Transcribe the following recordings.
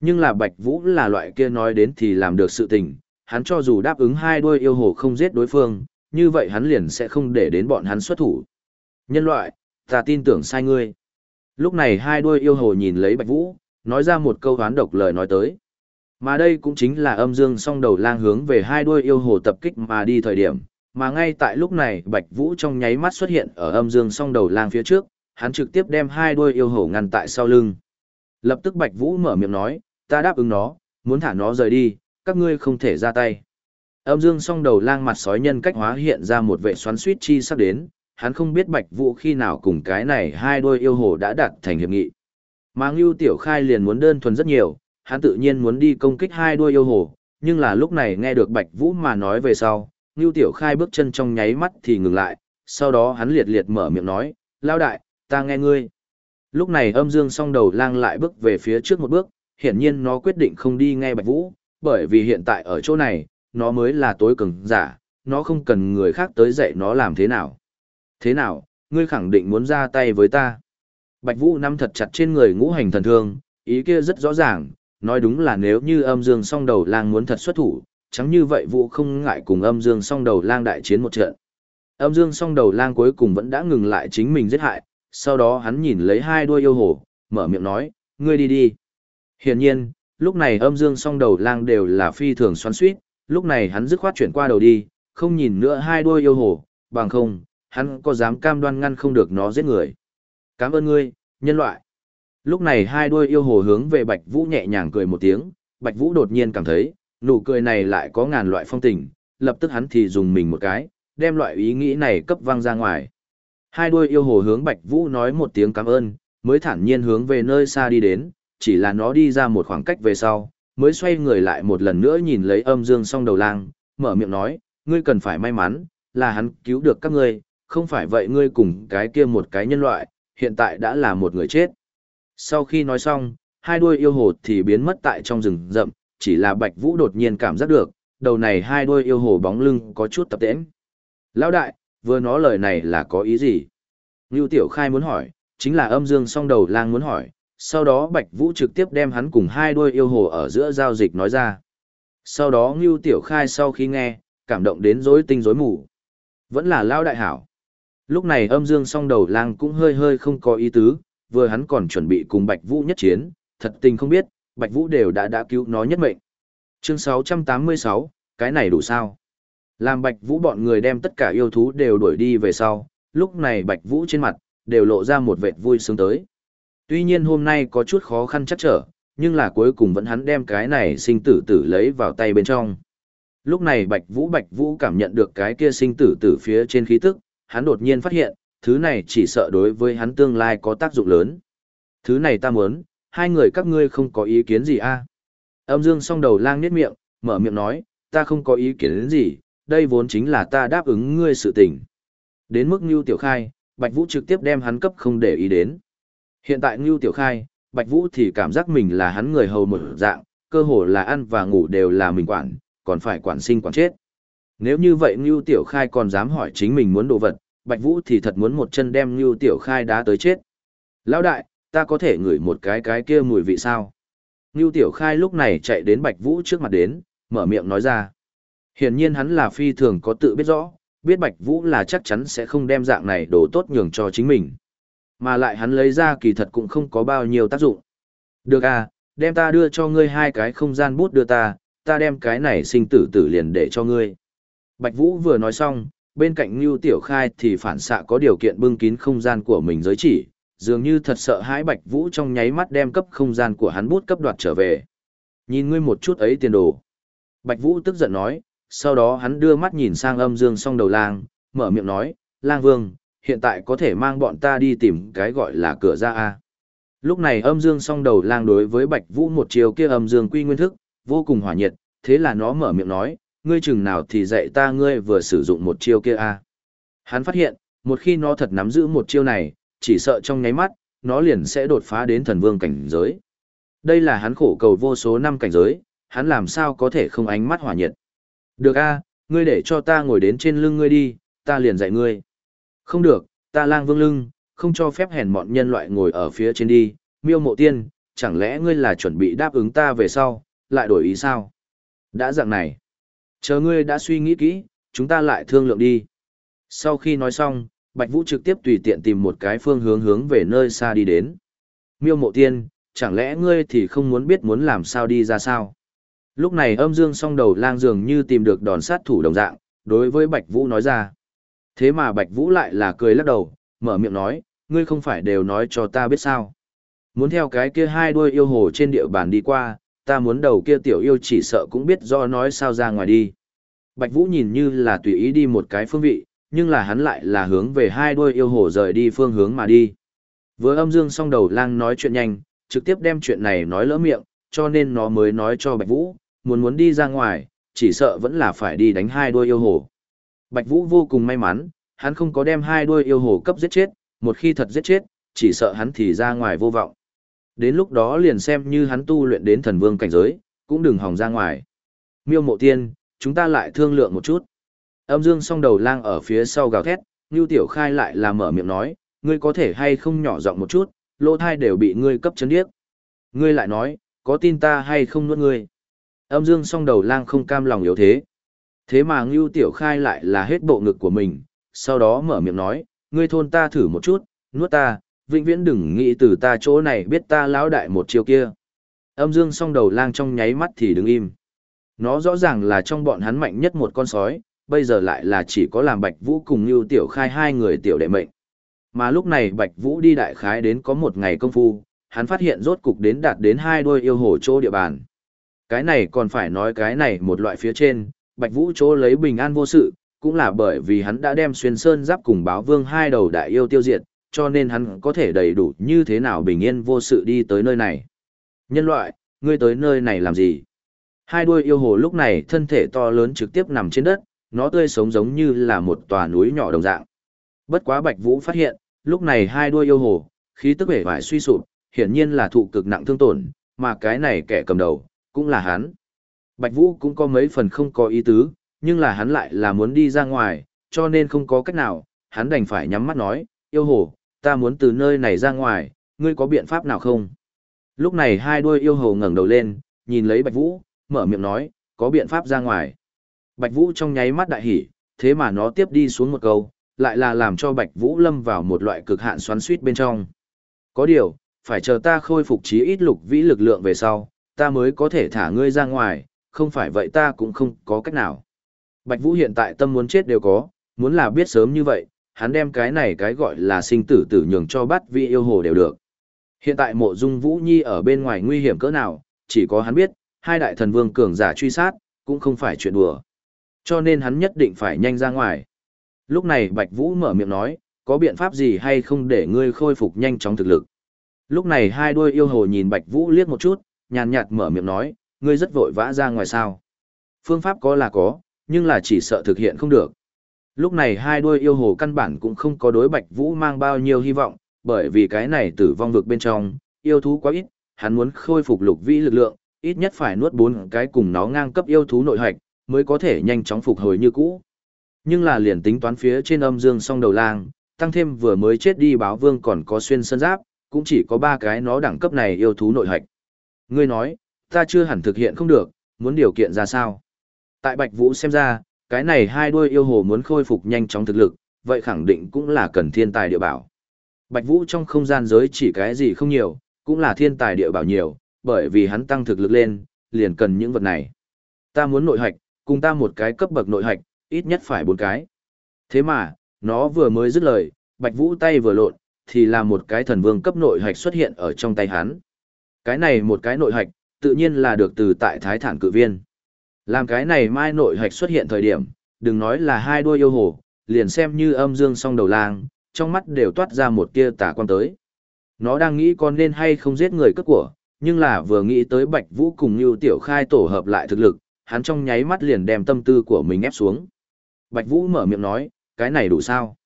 Nhưng là Bạch Vũ là loại kia nói đến thì làm được sự tình, hắn cho dù đáp ứng hai đuôi yêu hồ không giết đối phương, như vậy hắn liền sẽ không để đến bọn hắn xuất thủ. Nhân loại, ta tin tưởng sai ngươi. Lúc này hai đuôi yêu hồ nhìn lấy Bạch Vũ, nói ra một câu hoán độc lời nói tới. Mà đây cũng chính là âm dương song đầu lang hướng về hai đuôi yêu hồ tập kích mà đi thời điểm, mà ngay tại lúc này Bạch Vũ trong nháy mắt xuất hiện ở âm dương song đầu lang phía trước, hắn trực tiếp đem hai đuôi yêu hồ ngăn tại sau lưng. Lập tức Bạch Vũ mở miệng nói, ta đáp ứng nó, muốn thả nó rời đi, các ngươi không thể ra tay. Âm dương song đầu lang mặt sói nhân cách hóa hiện ra một vệ xoắn suýt chi sắp đến, hắn không biết Bạch Vũ khi nào cùng cái này hai đôi yêu hồ đã đạt thành hiệp nghị. Mà Ngưu Tiểu Khai liền muốn đơn thuần rất nhiều, hắn tự nhiên muốn đi công kích hai đôi yêu hồ, nhưng là lúc này nghe được Bạch Vũ mà nói về sau, Ngưu Tiểu Khai bước chân trong nháy mắt thì ngừng lại, sau đó hắn liệt liệt mở miệng nói, lao đại, ta nghe ngươi. Lúc này âm dương song đầu lang lại bước về phía trước một bước, hiển nhiên nó quyết định không đi nghe Bạch Vũ, bởi vì hiện tại ở chỗ này, nó mới là tối cường giả, nó không cần người khác tới dạy nó làm thế nào. Thế nào, ngươi khẳng định muốn ra tay với ta. Bạch Vũ nắm thật chặt trên người ngũ hành thần thương, ý kia rất rõ ràng, nói đúng là nếu như âm dương song đầu lang muốn thật xuất thủ, chẳng như vậy Vũ không ngại cùng âm dương song đầu lang đại chiến một trận. Âm dương song đầu lang cuối cùng vẫn đã ngừng lại chính mình giết hại, sau đó hắn nhìn lấy hai đuôi yêu hồ, mở miệng nói, ngươi đi đi. Hiển nhiên, lúc này âm dương song đầu lang đều là phi thường xoắn suýt, lúc này hắn dứt khoát chuyển qua đầu đi, không nhìn nữa hai đuôi yêu hồ, bằng không, hắn có dám cam đoan ngăn không được nó giết người. Cảm ơn ngươi, nhân loại. Lúc này hai đuôi yêu hồ hướng về Bạch Vũ nhẹ nhàng cười một tiếng, Bạch Vũ đột nhiên cảm thấy, nụ cười này lại có ngàn loại phong tình, lập tức hắn thì dùng mình một cái, đem loại ý nghĩ này cấp văng ra ngoài. Hai đuôi yêu hồ hướng Bạch Vũ nói một tiếng cảm ơn, mới thản nhiên hướng về nơi xa đi đến, chỉ là nó đi ra một khoảng cách về sau, mới xoay người lại một lần nữa nhìn lấy âm dương song đầu lang, mở miệng nói, ngươi cần phải may mắn, là hắn cứu được các ngươi, không phải vậy ngươi cùng cái kia một cái nhân loại, hiện tại đã là một người chết. Sau khi nói xong, hai đuôi yêu hồ thì biến mất tại trong rừng rậm, chỉ là Bạch Vũ đột nhiên cảm giác được, đầu này hai đuôi yêu hồ bóng lưng có chút tập tễnh. Lão đại, vừa nói lời này là có ý gì? Ngưu Tiểu Khai muốn hỏi, chính là âm dương song đầu lang muốn hỏi, sau đó Bạch Vũ trực tiếp đem hắn cùng hai đôi yêu hồ ở giữa giao dịch nói ra. Sau đó Ngưu Tiểu Khai sau khi nghe, cảm động đến rối tinh rối mù. Vẫn là lao đại hảo. Lúc này âm dương song đầu lang cũng hơi hơi không có ý tứ, vừa hắn còn chuẩn bị cùng Bạch Vũ nhất chiến, thật tình không biết, Bạch Vũ đều đã đã cứu nó nhất mệnh. Chương 686, cái này đủ sao? Làm Bạch Vũ bọn người đem tất cả yêu thú đều đuổi đi về sau, lúc này Bạch Vũ trên mặt, đều lộ ra một vệt vui sướng tới. Tuy nhiên hôm nay có chút khó khăn chắc trở, nhưng là cuối cùng vẫn hắn đem cái này sinh tử tử lấy vào tay bên trong. Lúc này Bạch Vũ Bạch Vũ cảm nhận được cái kia sinh tử tử phía trên khí tức, hắn đột nhiên phát hiện, thứ này chỉ sợ đối với hắn tương lai có tác dụng lớn. Thứ này ta muốn, hai người các ngươi không có ý kiến gì a? À? Âm Dương song đầu lang niết miệng, mở miệng nói, ta không có ý kiến đến gì, đây vốn chính là ta đáp ứng ngươi sự tình. Đến mức Ngưu Tiểu Khai, Bạch Vũ trực tiếp đem hắn cấp không để ý đến. Hiện tại Ngưu Tiểu Khai, Bạch Vũ thì cảm giác mình là hắn người hầu một dạng, cơ hồ là ăn và ngủ đều là mình quản, còn phải quản sinh quản chết. Nếu như vậy Ngưu Tiểu Khai còn dám hỏi chính mình muốn đồ vật, Bạch Vũ thì thật muốn một chân đem Ngưu Tiểu Khai đá tới chết. Lão đại, ta có thể ngửi một cái cái kia mùi vị sao? Ngưu Tiểu Khai lúc này chạy đến Bạch Vũ trước mặt đến, mở miệng nói ra. Hiển nhiên hắn là phi thường có tự biết rõ, biết Bạch Vũ là chắc chắn sẽ không đem dạng này đồ tốt nhường cho chính mình. Mà lại hắn lấy ra kỳ thật cũng không có bao nhiêu tác dụng. Được à, đem ta đưa cho ngươi hai cái không gian bút đưa ta, ta đem cái này sinh tử tử liền để cho ngươi. Bạch Vũ vừa nói xong, bên cạnh Ngưu Tiểu Khai thì phản xạ có điều kiện bưng kín không gian của mình giới chỉ, dường như thật sợ hãi Bạch Vũ trong nháy mắt đem cấp không gian của hắn bút cấp đoạt trở về. Nhìn ngươi một chút ấy tiền đồ. Bạch Vũ tức giận nói, sau đó hắn đưa mắt nhìn sang âm dương song đầu lang, mở miệng nói, lang vương, hiện tại có thể mang bọn ta đi tìm cái gọi là cửa ra a. Lúc này âm dương song đầu lang đối với bạch vũ một chiều kia âm dương quy nguyên thức, vô cùng hỏa nhiệt, thế là nó mở miệng nói, ngươi chừng nào thì dạy ta ngươi vừa sử dụng một chiêu kia a. Hắn phát hiện, một khi nó thật nắm giữ một chiêu này, chỉ sợ trong nháy mắt, nó liền sẽ đột phá đến thần vương cảnh giới. Đây là hắn khổ cầu vô số năm cảnh giới, hắn làm sao có thể không ánh mắt hỏa nhiệt. Được a, ngươi để cho ta ngồi đến trên lưng ngươi đi, ta liền dạy ngươi không được, ta lang vương lưng, không cho phép hèn mọn nhân loại ngồi ở phía trên đi, miêu mộ tiên, chẳng lẽ ngươi là chuẩn bị đáp ứng ta về sau, lại đổi ý sao? Đã dạng này. Chờ ngươi đã suy nghĩ kỹ, chúng ta lại thương lượng đi. Sau khi nói xong, Bạch Vũ trực tiếp tùy tiện tìm một cái phương hướng hướng về nơi xa đi đến. Miêu mộ tiên, chẳng lẽ ngươi thì không muốn biết muốn làm sao đi ra sao? Lúc này âm dương song đầu lang dường như tìm được đòn sát thủ đồng dạng, đối với Bạch Vũ nói ra. Thế mà Bạch Vũ lại là cười lắc đầu, mở miệng nói, ngươi không phải đều nói cho ta biết sao. Muốn theo cái kia hai đuôi yêu hồ trên địa bàn đi qua, ta muốn đầu kia tiểu yêu chỉ sợ cũng biết do nói sao ra ngoài đi. Bạch Vũ nhìn như là tùy ý đi một cái phương vị, nhưng là hắn lại là hướng về hai đuôi yêu hồ rời đi phương hướng mà đi. vừa âm dương song đầu lang nói chuyện nhanh, trực tiếp đem chuyện này nói lỡ miệng, cho nên nó mới nói cho Bạch Vũ, muốn muốn đi ra ngoài, chỉ sợ vẫn là phải đi đánh hai đuôi yêu hồ. Bạch Vũ vô cùng may mắn, hắn không có đem hai đuôi yêu hồ cấp giết chết, một khi thật giết chết, chỉ sợ hắn thì ra ngoài vô vọng. Đến lúc đó liền xem như hắn tu luyện đến thần vương cảnh giới, cũng đừng hòng ra ngoài. Miêu mộ tiên, chúng ta lại thương lượng một chút. Âm dương song đầu lang ở phía sau gào thét, Ngưu Tiểu Khai lại là mở miệng nói, ngươi có thể hay không nhỏ giọng một chút, lỗ thai đều bị ngươi cấp chấn điếc. Ngươi lại nói, có tin ta hay không nuốt ngươi. Âm dương song đầu lang không cam lòng yếu thế. Thế mà Ngưu Tiểu Khai lại là hết bộ ngực của mình, sau đó mở miệng nói, ngươi thôn ta thử một chút, nuốt ta, vĩnh viễn đừng nghĩ từ ta chỗ này biết ta lão đại một chiều kia. Âm dương song đầu lang trong nháy mắt thì đứng im. Nó rõ ràng là trong bọn hắn mạnh nhất một con sói, bây giờ lại là chỉ có làm Bạch Vũ cùng Ngưu Tiểu Khai hai người tiểu đệ mệnh. Mà lúc này Bạch Vũ đi đại khái đến có một ngày công phu, hắn phát hiện rốt cục đến đạt đến hai đôi yêu hồ chỗ địa bàn. Cái này còn phải nói cái này một loại phía trên, Bạch Vũ chỗ lấy bình an vô sự, cũng là bởi vì hắn đã đem xuyên sơn giáp cùng báo vương hai đầu đại yêu tiêu diệt, cho nên hắn có thể đầy đủ như thế nào bình yên vô sự đi tới nơi này. Nhân loại, ngươi tới nơi này làm gì? Hai đuôi yêu hồ lúc này thân thể to lớn trực tiếp nằm trên đất, nó tươi sống giống như là một tòa núi nhỏ đồng dạng. Bất quá Bạch Vũ phát hiện, lúc này hai đuôi yêu hồ, khí tức vẻ vải suy sụp, hiển nhiên là thụ cực nặng thương tổn, mà cái này kẻ cầm đầu, cũng là hắn. Bạch Vũ cũng có mấy phần không có ý tứ, nhưng là hắn lại là muốn đi ra ngoài, cho nên không có cách nào, hắn đành phải nhắm mắt nói, yêu hồ, ta muốn từ nơi này ra ngoài, ngươi có biện pháp nào không? Lúc này hai đuôi yêu hồ ngẩng đầu lên, nhìn lấy Bạch Vũ, mở miệng nói, có biện pháp ra ngoài. Bạch Vũ trong nháy mắt đại hỉ, thế mà nó tiếp đi xuống một câu, lại là làm cho Bạch Vũ lâm vào một loại cực hạn xoắn suýt bên trong. Có điều, phải chờ ta khôi phục trí ít lục vĩ lực lượng về sau, ta mới có thể thả ngươi ra ngoài, không phải vậy ta cũng không có cách nào. Bạch Vũ hiện tại tâm muốn chết đều có, muốn là biết sớm như vậy, hắn đem cái này cái gọi là sinh tử tử nhường cho bắt vị yêu hồ đều được. Hiện tại mộ dung Vũ Nhi ở bên ngoài nguy hiểm cỡ nào, chỉ có hắn biết, hai đại thần vương cường giả truy sát, cũng không phải chuyện đùa. Cho nên hắn nhất định phải nhanh ra ngoài. Lúc này Bạch Vũ mở miệng nói, có biện pháp gì hay không để ngươi khôi phục nhanh chóng thực lực. Lúc này hai đôi yêu hồ nhìn Bạch Vũ liếc một chút, nhàn nhạt mở miệng nói, ngươi rất vội vã ra ngoài sao. Phương pháp có là có, nhưng là chỉ sợ thực hiện không được. Lúc này hai đuôi yêu hồ căn bản cũng không có đối Bạch Vũ mang bao nhiêu hy vọng, bởi vì cái này tử vong vực bên trong, yêu thú quá ít, hắn muốn khôi phục lục vĩ lực lượng, ít nhất phải nuốt bốn cái cùng nó ngang cấp yêu thú nội hoạch, mới có thể nhanh chóng phục hồi như cũ. Nhưng là liền tính toán phía trên âm dương song đầu lang, tăng thêm vừa mới chết đi báo vương còn có xuyên sơn giáp, cũng chỉ có ba cái nó đẳng cấp này yêu thú nội hoạch. Ngươi nói, ta chưa hẳn thực hiện không được, muốn điều kiện ra sao? Tại Bạch Vũ xem ra, cái này hai đuôi yêu hồ muốn khôi phục nhanh chóng thực lực, vậy khẳng định cũng là cần thiên tài địa bảo. Bạch Vũ trong không gian giới chỉ cái gì không nhiều, cũng là thiên tài địa bảo nhiều, bởi vì hắn tăng thực lực lên, liền cần những vật này. Ta muốn nội hạch, cùng ta một cái cấp bậc nội hạch, ít nhất phải bốn cái. Thế mà, nó vừa mới dứt lời, Bạch Vũ tay vừa lộn, thì là một cái thần vương cấp nội hạch xuất hiện ở trong tay hắn. Cái này một cái nội hạch, tự nhiên là được từ tại Thái Thản cự viên. Làm cái này mai nội hạch xuất hiện thời điểm, đừng nói là hai đuôi yêu hồ, liền xem như âm dương song đầu lang, trong mắt đều toát ra một tia tà quan tới. Nó đang nghĩ con nên hay không giết người cất của, nhưng là vừa nghĩ tới Bạch Vũ cùng Nưu Tiểu Khai tổ hợp lại thực lực, hắn trong nháy mắt liền đem tâm tư của mình ép xuống. Bạch Vũ mở miệng nói, cái này đủ sao?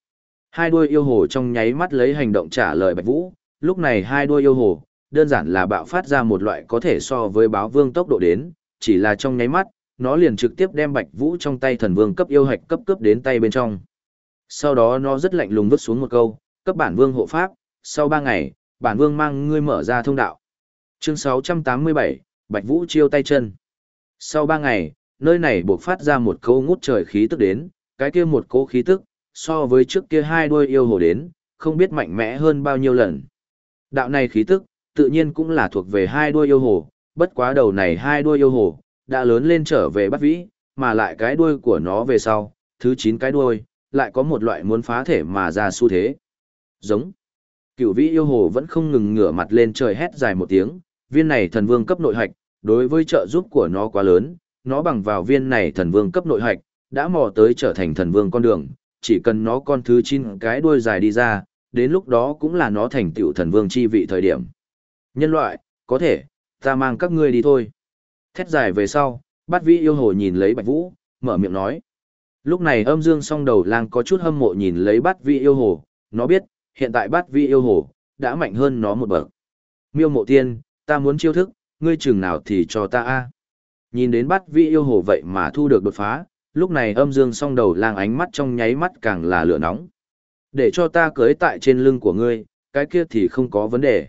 Hai đuôi yêu hồ trong nháy mắt lấy hành động trả lời Bạch Vũ, lúc này hai đuôi yêu hồ, đơn giản là bạo phát ra một loại có thể so với báo vương tốc độ đến, chỉ là trong nháy mắt, nó liền trực tiếp đem Bạch Vũ trong tay thần vương cấp yêu hạch cấp cấp đến tay bên trong. Sau đó nó rất lạnh lùng vứt xuống một câu, cấp bản vương hộ pháp, sau ba ngày, bản vương mang ngươi mở ra thông đạo. Chương 687, Bạch Vũ chiêu tay chân. Sau 3 ngày, nơi này buộc phát ra một câu ngút trời khí tức đến, cái kia một cỗ khí tức, so với trước kia hai đuôi yêu hồ đến, không biết mạnh mẽ hơn bao nhiêu lần. Đạo này khí tức, tự nhiên cũng là thuộc về hai đuôi yêu hồ, bất quá đầu này hai đuôi yêu hồ, đã lớn lên trở về bắt vĩ, mà lại cái đuôi của nó về sau, thứ 9 cái đuôi, lại có một loại muốn phá thể mà ra xu thế. Giống. Cửu vĩ yêu hồ vẫn không ngừng ngửa mặt lên trời hét dài một tiếng, viên này thần vương cấp nội hạch, đối với trợ giúp của nó quá lớn, nó bằng vào viên này thần vương cấp nội hạch, đã mò tới trở thành thần vương con đường, chỉ cần nó con thứ 9 cái đuôi dài đi ra, đến lúc đó cũng là nó thành tựu thần vương chi vị thời điểm. Nhân loại, có thể, ta mang các ngươi đi thôi. Thét dài về sau, bát vĩ yêu hồ nhìn lấy bạch vũ, mở miệng nói. Lúc này âm dương song đầu lang có chút hâm mộ nhìn lấy bát vĩ yêu hồ, nó biết, hiện tại bát vĩ yêu hồ, đã mạnh hơn nó một bậc. Miêu mộ tiên, ta muốn chiêu thức, ngươi chừng nào thì cho ta a. Nhìn đến bát vĩ yêu hồ vậy mà thu được đột phá, lúc này âm dương song đầu lang ánh mắt trong nháy mắt càng là lửa nóng. Để cho ta cưới tại trên lưng của ngươi, cái kia thì không có vấn đề.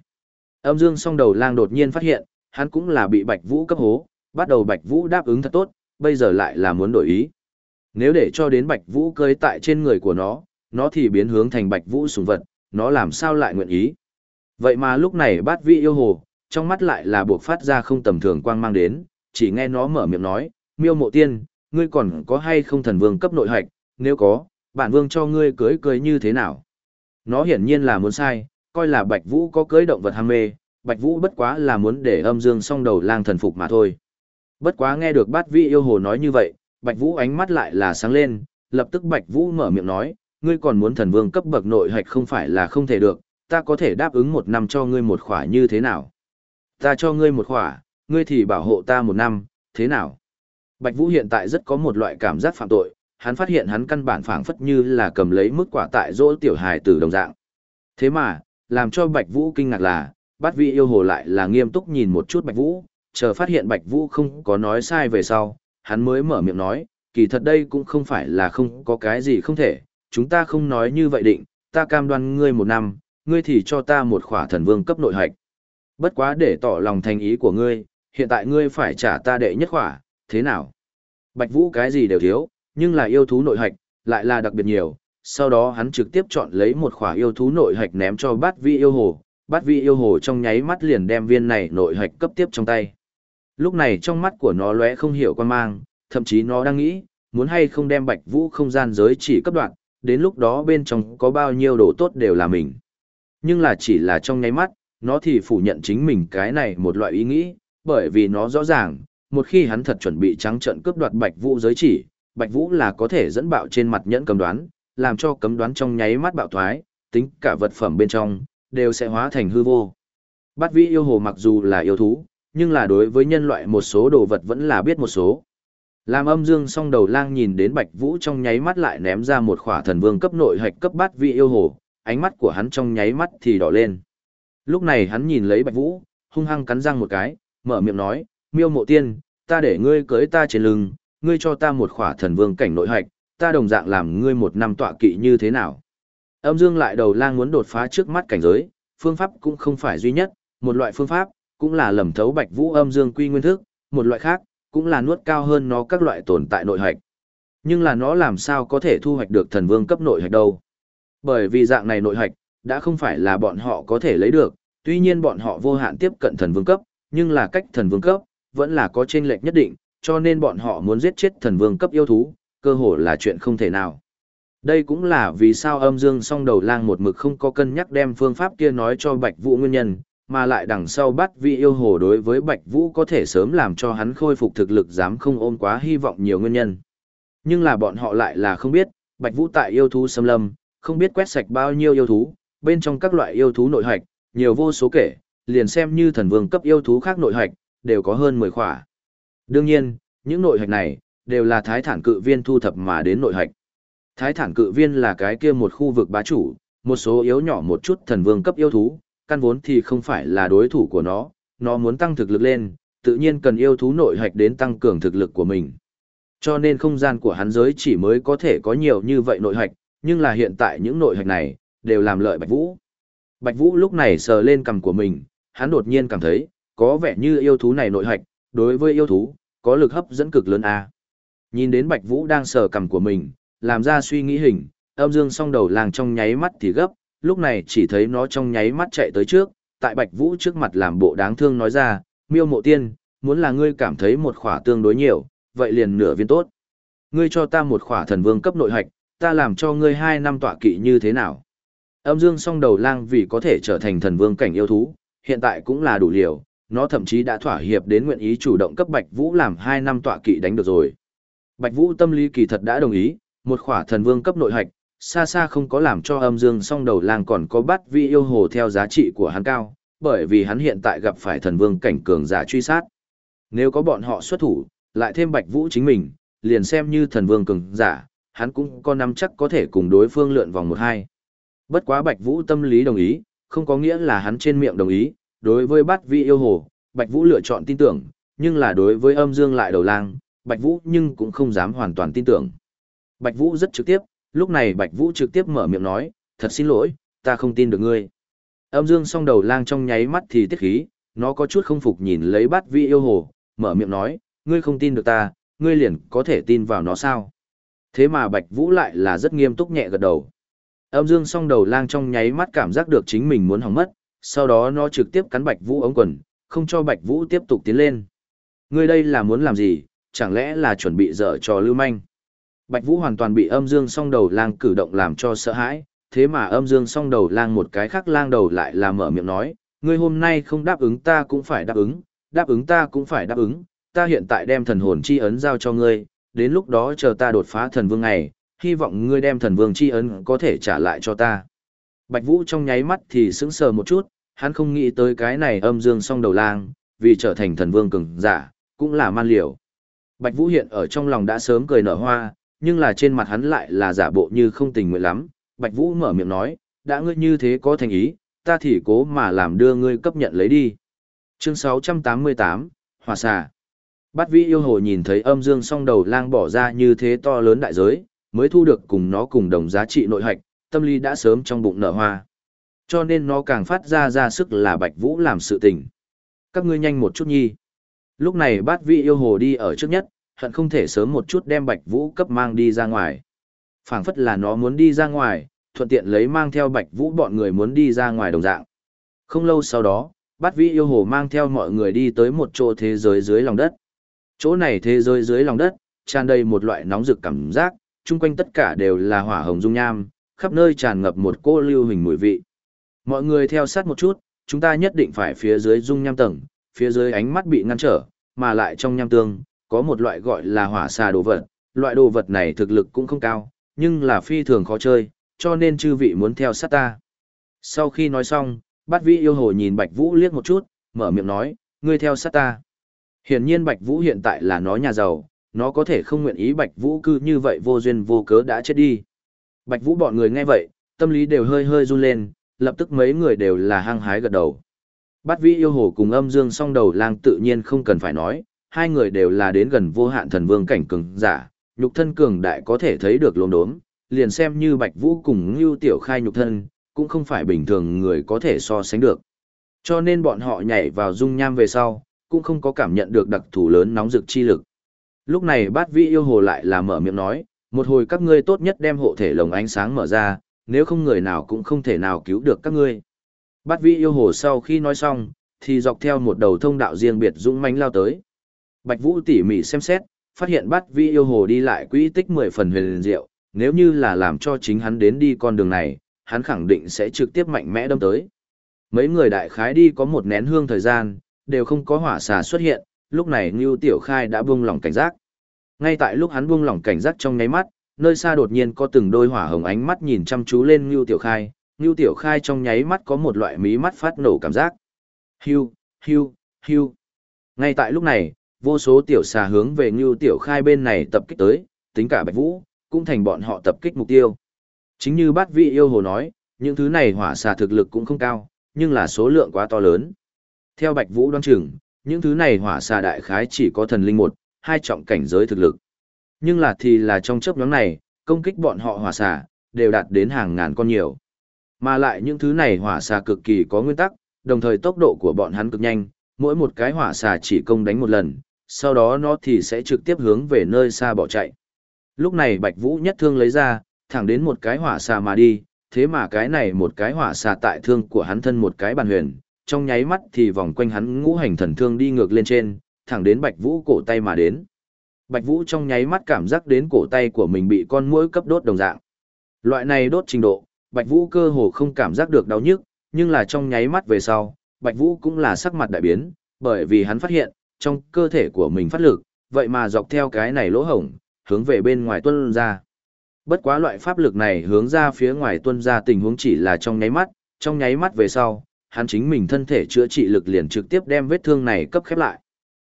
Âm dương song đầu lang đột nhiên phát hiện, hắn cũng là bị Bạch Vũ cấp hố, bắt đầu Bạch Vũ đáp ứng thật tốt, bây giờ lại là muốn đổi ý. Nếu để cho đến Bạch Vũ cưới tại trên người của nó, nó thì biến hướng thành Bạch Vũ sùng vật, nó làm sao lại nguyện ý. Vậy mà lúc này bát vị yêu hồ, trong mắt lại là buộc phát ra không tầm thường quang mang đến, chỉ nghe nó mở miệng nói, miêu mộ tiên, ngươi còn có hay không thần vương cấp nội hạch, nếu có, bản vương cho ngươi cưới cưới như thế nào. Nó hiển nhiên là muốn sai, coi là Bạch Vũ có cưới động vật ham mê, Bạch Vũ bất quá là muốn để âm dương song đầu lang thần phục mà thôi. Bất quá nghe được bát vị yêu hồ nói như vậy, Bạch Vũ ánh mắt lại là sáng lên, lập tức Bạch Vũ mở miệng nói, ngươi còn muốn thần vương cấp bậc nội hạch không phải là không thể được, ta có thể đáp ứng một năm cho ngươi một khỏa như thế nào. Ta cho ngươi một khỏa, ngươi thì bảo hộ ta một năm, thế nào? Bạch Vũ hiện tại rất có một loại cảm giác phạm tội, hắn phát hiện hắn căn bản phảng phất như là cầm lấy mức quả tại dỗ tiểu hài tử đồng dạng. Thế mà, làm cho Bạch Vũ kinh ngạc là, bát vị yêu hồ lại là nghiêm túc nhìn một chút Bạch Vũ, chờ phát hiện Bạch Vũ không có nói sai về sau, hắn mới mở miệng nói, kỳ thật đây cũng không phải là không có cái gì không thể, chúng ta không nói như vậy định, ta cam đoan ngươi một năm, ngươi thì cho ta một khỏa thần vương cấp nội hạch. Bất quá để tỏ lòng thành ý của ngươi, hiện tại ngươi phải trả ta đệ nhất khỏa, thế nào? Bạch Vũ cái gì đều thiếu, nhưng là yêu thú nội hạch, lại là đặc biệt nhiều. Sau đó hắn trực tiếp chọn lấy một khỏa yêu thú nội hạch ném cho bát vi yêu hồ, bát vi yêu hồ trong nháy mắt liền đem viên này nội hạch cấp tiếp trong tay. Lúc này trong mắt của nó lóe không hiểu quan mang, thậm chí nó đang nghĩ, muốn hay không đem bạch vũ không gian giới chỉ cấp đoạn, đến lúc đó bên trong có bao nhiêu đồ tốt đều là mình. Nhưng là chỉ là trong nháy mắt, nó thì phủ nhận chính mình cái này một loại ý nghĩ, bởi vì nó rõ ràng, một khi hắn thật chuẩn bị trắng trợn cướp đoạt Bạch Vũ giới chỉ, Bạch Vũ là có thể dẫn bạo trên mặt nhẫn cầm đoán, làm cho cấm đoán trong nháy mắt bạo thoái, tính cả vật phẩm bên trong, đều sẽ hóa thành hư vô. Bát vĩ yêu hồ mặc dù là yêu thú, nhưng là đối với nhân loại một số đồ vật vẫn là biết một số. Làm âm dương song đầu lang nhìn đến Bạch Vũ trong nháy mắt lại ném ra một khỏa thần vương cấp nội hạch cấp bát vĩ yêu hồ, ánh mắt của hắn trong nháy mắt thì đỏ lên. Lúc này hắn nhìn lấy Bạch Vũ, hung hăng cắn răng một cái, mở miệng nói, miêu mộ tiên, ta để ngươi cưới ta trên lưng, ngươi cho ta một khỏa thần vương cảnh nội hạch, ta đồng dạng làm ngươi một năm tọa kỵ như thế nào. Âm dương lại đầu lang muốn đột phá trước mắt cảnh giới, phương pháp cũng không phải duy nhất, một loại phương pháp, cũng là lầm thấu bạch vũ âm dương quy nguyên thức, một loại khác, cũng là nuốt cao hơn nó các loại tồn tại nội hạch. Nhưng là nó làm sao có thể thu hoạch được thần vương cấp nội hạch đâu. Bởi vì dạng này nội hạch, đã không phải là bọn họ có thể lấy được, tuy nhiên bọn họ vô hạn tiếp cận thần vương cấp, nhưng là cách thần vương cấp, vẫn là có chênh lệch nhất định, cho nên bọn họ muốn giết chết thần vương cấp yêu thú, cơ hồ là chuyện không thể nào. Đây cũng là vì sao âm dương song đầu lang một mực không có cân nhắc đem phương pháp kia nói cho Bạch Vũ nguyên nhân, mà lại đằng sau bắt vị yêu hồ đối với Bạch Vũ có thể sớm làm cho hắn khôi phục thực lực dám không ôm quá hy vọng nhiều nguyên nhân. Nhưng là bọn họ lại là không biết, Bạch Vũ tại yêu thú xâm lâm, không biết quét sạch bao nhiêu yêu thú, bên trong các loại yêu thú nội hoạch nhiều vô số kể, liền xem như thần vương cấp yêu thú khác nội hoạch đều có hơn 10 khỏa. Đương nhiên, những nội hoạch này, đều là thái thản cự viên thu thập mà đến nội hạch. Thái thản cự viên là cái kia một khu vực bá chủ, một số yếu nhỏ một chút thần vương cấp yêu thú, căn vốn thì không phải là đối thủ của nó, nó muốn tăng thực lực lên, tự nhiên cần yêu thú nội hạch đến tăng cường thực lực của mình. Cho nên không gian của hắn giới chỉ mới có thể có nhiều như vậy nội hạch, nhưng là hiện tại những nội hạch này, đều làm lợi Bạch Vũ. Bạch Vũ lúc này sờ lên cằm của mình, hắn đột nhiên cảm thấy, có vẻ như yêu thú này nội hạch, đối với yêu thú, có lực hấp dẫn cực lớn a. Nhìn đến Bạch Vũ đang sờ cằm của mình, làm ra suy nghĩ hình, âm dương song đầu làng trong nháy mắt thì gấp, lúc này chỉ thấy nó trong nháy mắt chạy tới trước, tại Bạch Vũ trước mặt làm bộ đáng thương nói ra, miêu mộ tiên, muốn là ngươi cảm thấy một khỏa tương đối nhiều, vậy liền nửa viên tốt. Ngươi cho ta một khỏa thần vương cấp nội hạch, ta làm cho ngươi hai năm tọa kỵ như thế nào? Âm dương song đầu lang vì có thể trở thành thần vương cảnh yêu thú, hiện tại cũng là đủ liều, nó thậm chí đã thỏa hiệp đến nguyện ý chủ động cấp Bạch Vũ làm hai năm tọa kỵ đánh được rồi. Bạch Vũ tâm lý kỳ thật đã đồng ý, một khỏa thần vương cấp nội hạch, xa xa không có làm cho âm dương song đầu lang còn có bắt vị yêu hồ theo giá trị của hắn cao, bởi vì hắn hiện tại gặp phải thần vương cảnh cường giả truy sát. Nếu có bọn họ xuất thủ, lại thêm Bạch Vũ chính mình, liền xem như thần vương cường giả, hắn cũng có nắm chắc có thể cùng đối phương lượn vòng một hai. Bất quá Bạch Vũ tâm lý đồng ý, không có nghĩa là hắn trên miệng đồng ý, đối với bắt vị yêu hồ, Bạch Vũ lựa chọn tin tưởng, nhưng là đối với âm dương lại đầu lang, Bạch Vũ nhưng cũng không dám hoàn toàn tin tưởng. Bạch Vũ rất trực tiếp, lúc này Bạch Vũ trực tiếp mở miệng nói, thật xin lỗi, ta không tin được ngươi. Âm dương song đầu lang trong nháy mắt thì tiết khí, nó có chút không phục nhìn lấy bát vi yêu hồ, mở miệng nói, ngươi không tin được ta, ngươi liền có thể tin vào nó sao. Thế mà Bạch Vũ lại là rất nghiêm túc nhẹ gật đầu. Âm dương song đầu lang trong nháy mắt cảm giác được chính mình muốn hỏng mất, sau đó nó trực tiếp cắn Bạch Vũ ống quần, không cho Bạch Vũ tiếp tục tiến lên. Ngươi đây là muốn làm gì, chẳng lẽ là chuẩn bị dở trò lưu manh. Bạch Vũ hoàn toàn bị âm dương song đầu lang cử động làm cho sợ hãi, thế mà âm dương song đầu lang một cái khác lang đầu lại là mở miệng nói, ngươi hôm nay không đáp ứng ta cũng phải đáp ứng, đáp ứng ta cũng phải đáp ứng, ta hiện tại đem thần hồn chi ấn giao cho ngươi, đến lúc đó chờ ta đột phá thần vương ngày, hy vọng ngươi đem thần vương chi ấn có thể trả lại cho ta. Bạch Vũ trong nháy mắt thì sững sờ một chút, hắn không nghĩ tới cái này âm dương song đầu lang, vì trở thành thần vương cường giả, cũng là man liều. Bạch Vũ hiện ở trong lòng đã sớm cười nở hoa, nhưng là trên mặt hắn lại là giả bộ như không tình nguyện lắm. Bạch Vũ mở miệng nói, đã ngươi như thế có thành ý, ta thì cố mà làm đưa ngươi cấp nhận lấy đi. Chương 688, Hòa xà. Bát Vĩ yêu hồ nhìn thấy âm dương song đầu lang bỏ ra như thế to lớn đại giới, mới thu được cùng nó cùng đồng giá trị nội hạch, tâm lý đã sớm trong bụng nở hoa. Cho nên nó càng phát ra ra sức là Bạch Vũ làm sự tình. Các ngươi nhanh một chút nhi. Lúc này bát vị yêu hồ đi ở trước nhất, hận không thể sớm một chút đem Bạch Vũ cấp mang đi ra ngoài. phảng phất là nó muốn đi ra ngoài, thuận tiện lấy mang theo Bạch Vũ bọn người muốn đi ra ngoài đồng dạng. Không lâu sau đó, Bát vị yêu hồ mang theo mọi người đi tới một chỗ thế giới dưới lòng đất. Chỗ này thế giới dưới lòng đất, tràn đầy một loại nóng rực cảm giác, chung quanh tất cả đều là hỏa hồng dung nham, khắp nơi tràn ngập một cô lưu hình mùi vị. Mọi người theo sát một chút, chúng ta nhất định phải phía dưới dung nham tầng, phía dưới ánh mắt bị ngăn trở, mà lại trong nham tương, có một loại gọi là hỏa xà đồ vật, loại đồ vật này thực lực cũng không cao, nhưng là phi thường khó chơi, cho nên chư vị muốn theo sát ta. Sau khi nói xong, bát vĩ yêu hồ nhìn Bạch Vũ liếc một chút, mở miệng nói, ngươi theo sát ta. Hiển nhiên Bạch Vũ hiện tại là nó nhà giàu, nó có thể không nguyện ý Bạch Vũ cư như vậy vô duyên vô cớ đã chết đi. Bạch Vũ bọn người nghe vậy, tâm lý đều hơi hơi run lên, lập tức mấy người đều là hăng hái gật đầu. Bát vĩ yêu hồ cùng âm dương song đầu lang tự nhiên không cần phải nói, hai người đều là đến gần vô hạn thần vương cảnh cường giả, nhục thân cường đại có thể thấy được lồn đốm, liền xem như Bạch Vũ cùng Ngưu Tiểu Khai nhục thân, cũng không phải bình thường người có thể so sánh được. Cho nên bọn họ nhảy vào dung nham về sau, cũng không có cảm nhận được đặc thù lớn nóng rực chi lực. Lúc này bát vĩ yêu hồ lại là mở miệng nói, một hồi các ngươi tốt nhất đem hộ thể lồng ánh sáng mở ra, nếu không người nào cũng không thể nào cứu được các ngươi. Bát vĩ yêu hồ sau khi nói xong, thì dọc theo một đầu thông đạo riêng biệt dũng mãnh lao tới. Bạch Vũ tỉ mỉ xem xét, phát hiện bát vĩ yêu hồ đi lại quỹ tích 10 phần huyền diệu, nếu như là làm cho chính hắn đến đi con đường này, hắn khẳng định sẽ trực tiếp mạnh mẽ đâm tới. Mấy người đại khái đi có một nén hương thời gian, đều không có hỏa xà xuất hiện, lúc này Ngưu Tiểu Khai đã buông lỏng cảnh giác. Ngay tại lúc hắn buông lỏng cảnh giác trong nháy mắt, nơi xa đột nhiên có từng đôi hỏa hồng ánh mắt nhìn chăm chú lên Ngưu Tiểu Khai, Ngưu Tiểu Khai trong nháy mắt có một loại mí mắt phát nổ cảm giác. Hiu, hiu, hiu. Ngay tại lúc này, vô số tiểu xà hướng về Ngưu Tiểu Khai bên này tập kích tới, tính cả Bạch Vũ, cũng thành bọn họ tập kích mục tiêu. Chính như bát vị yêu hồ nói, những thứ này hỏa xà thực lực cũng không cao, nhưng là số lượng quá to lớn. Theo Bạch Vũ đoán chừng, những thứ này hỏa xà đại khái chỉ có thần linh một, hai trọng cảnh giới thực lực. Nhưng là thì là trong chớp nhóm này, công kích bọn họ hỏa xà, đều đạt đến hàng ngàn con nhiều. Mà lại những thứ này hỏa xà cực kỳ có nguyên tắc, đồng thời tốc độ của bọn hắn cực nhanh, mỗi một cái hỏa xà chỉ công đánh một lần, sau đó nó thì sẽ trực tiếp hướng về nơi xa bỏ chạy. Lúc này Bạch Vũ nhất thương lấy ra, thẳng đến một cái hỏa xà mà đi, thế mà cái này một cái hỏa xà tại thương của hắn thân một cái bàn huyền, trong nháy mắt thì vòng quanh hắn ngũ hành thần thương đi ngược lên trên, thẳng đến Bạch Vũ cổ tay mà đến. Bạch Vũ trong nháy mắt cảm giác đến cổ tay của mình bị con muỗi cấp đốt đồng dạng. Loại này đốt trình độ, Bạch Vũ cơ hồ không cảm giác được đau nhức, nhưng là trong nháy mắt về sau, Bạch Vũ cũng là sắc mặt đại biến, bởi vì hắn phát hiện, trong cơ thể của mình phát lực, vậy mà dọc theo cái này lỗ hổng, hướng về bên ngoài tuân ra. Bất quá loại pháp lực này hướng ra phía ngoài tuân ra tình huống chỉ là trong nháy mắt, trong nháy mắt về sau, hắn chính mình thân thể chữa trị lực liền trực tiếp đem vết thương này cấp khép lại.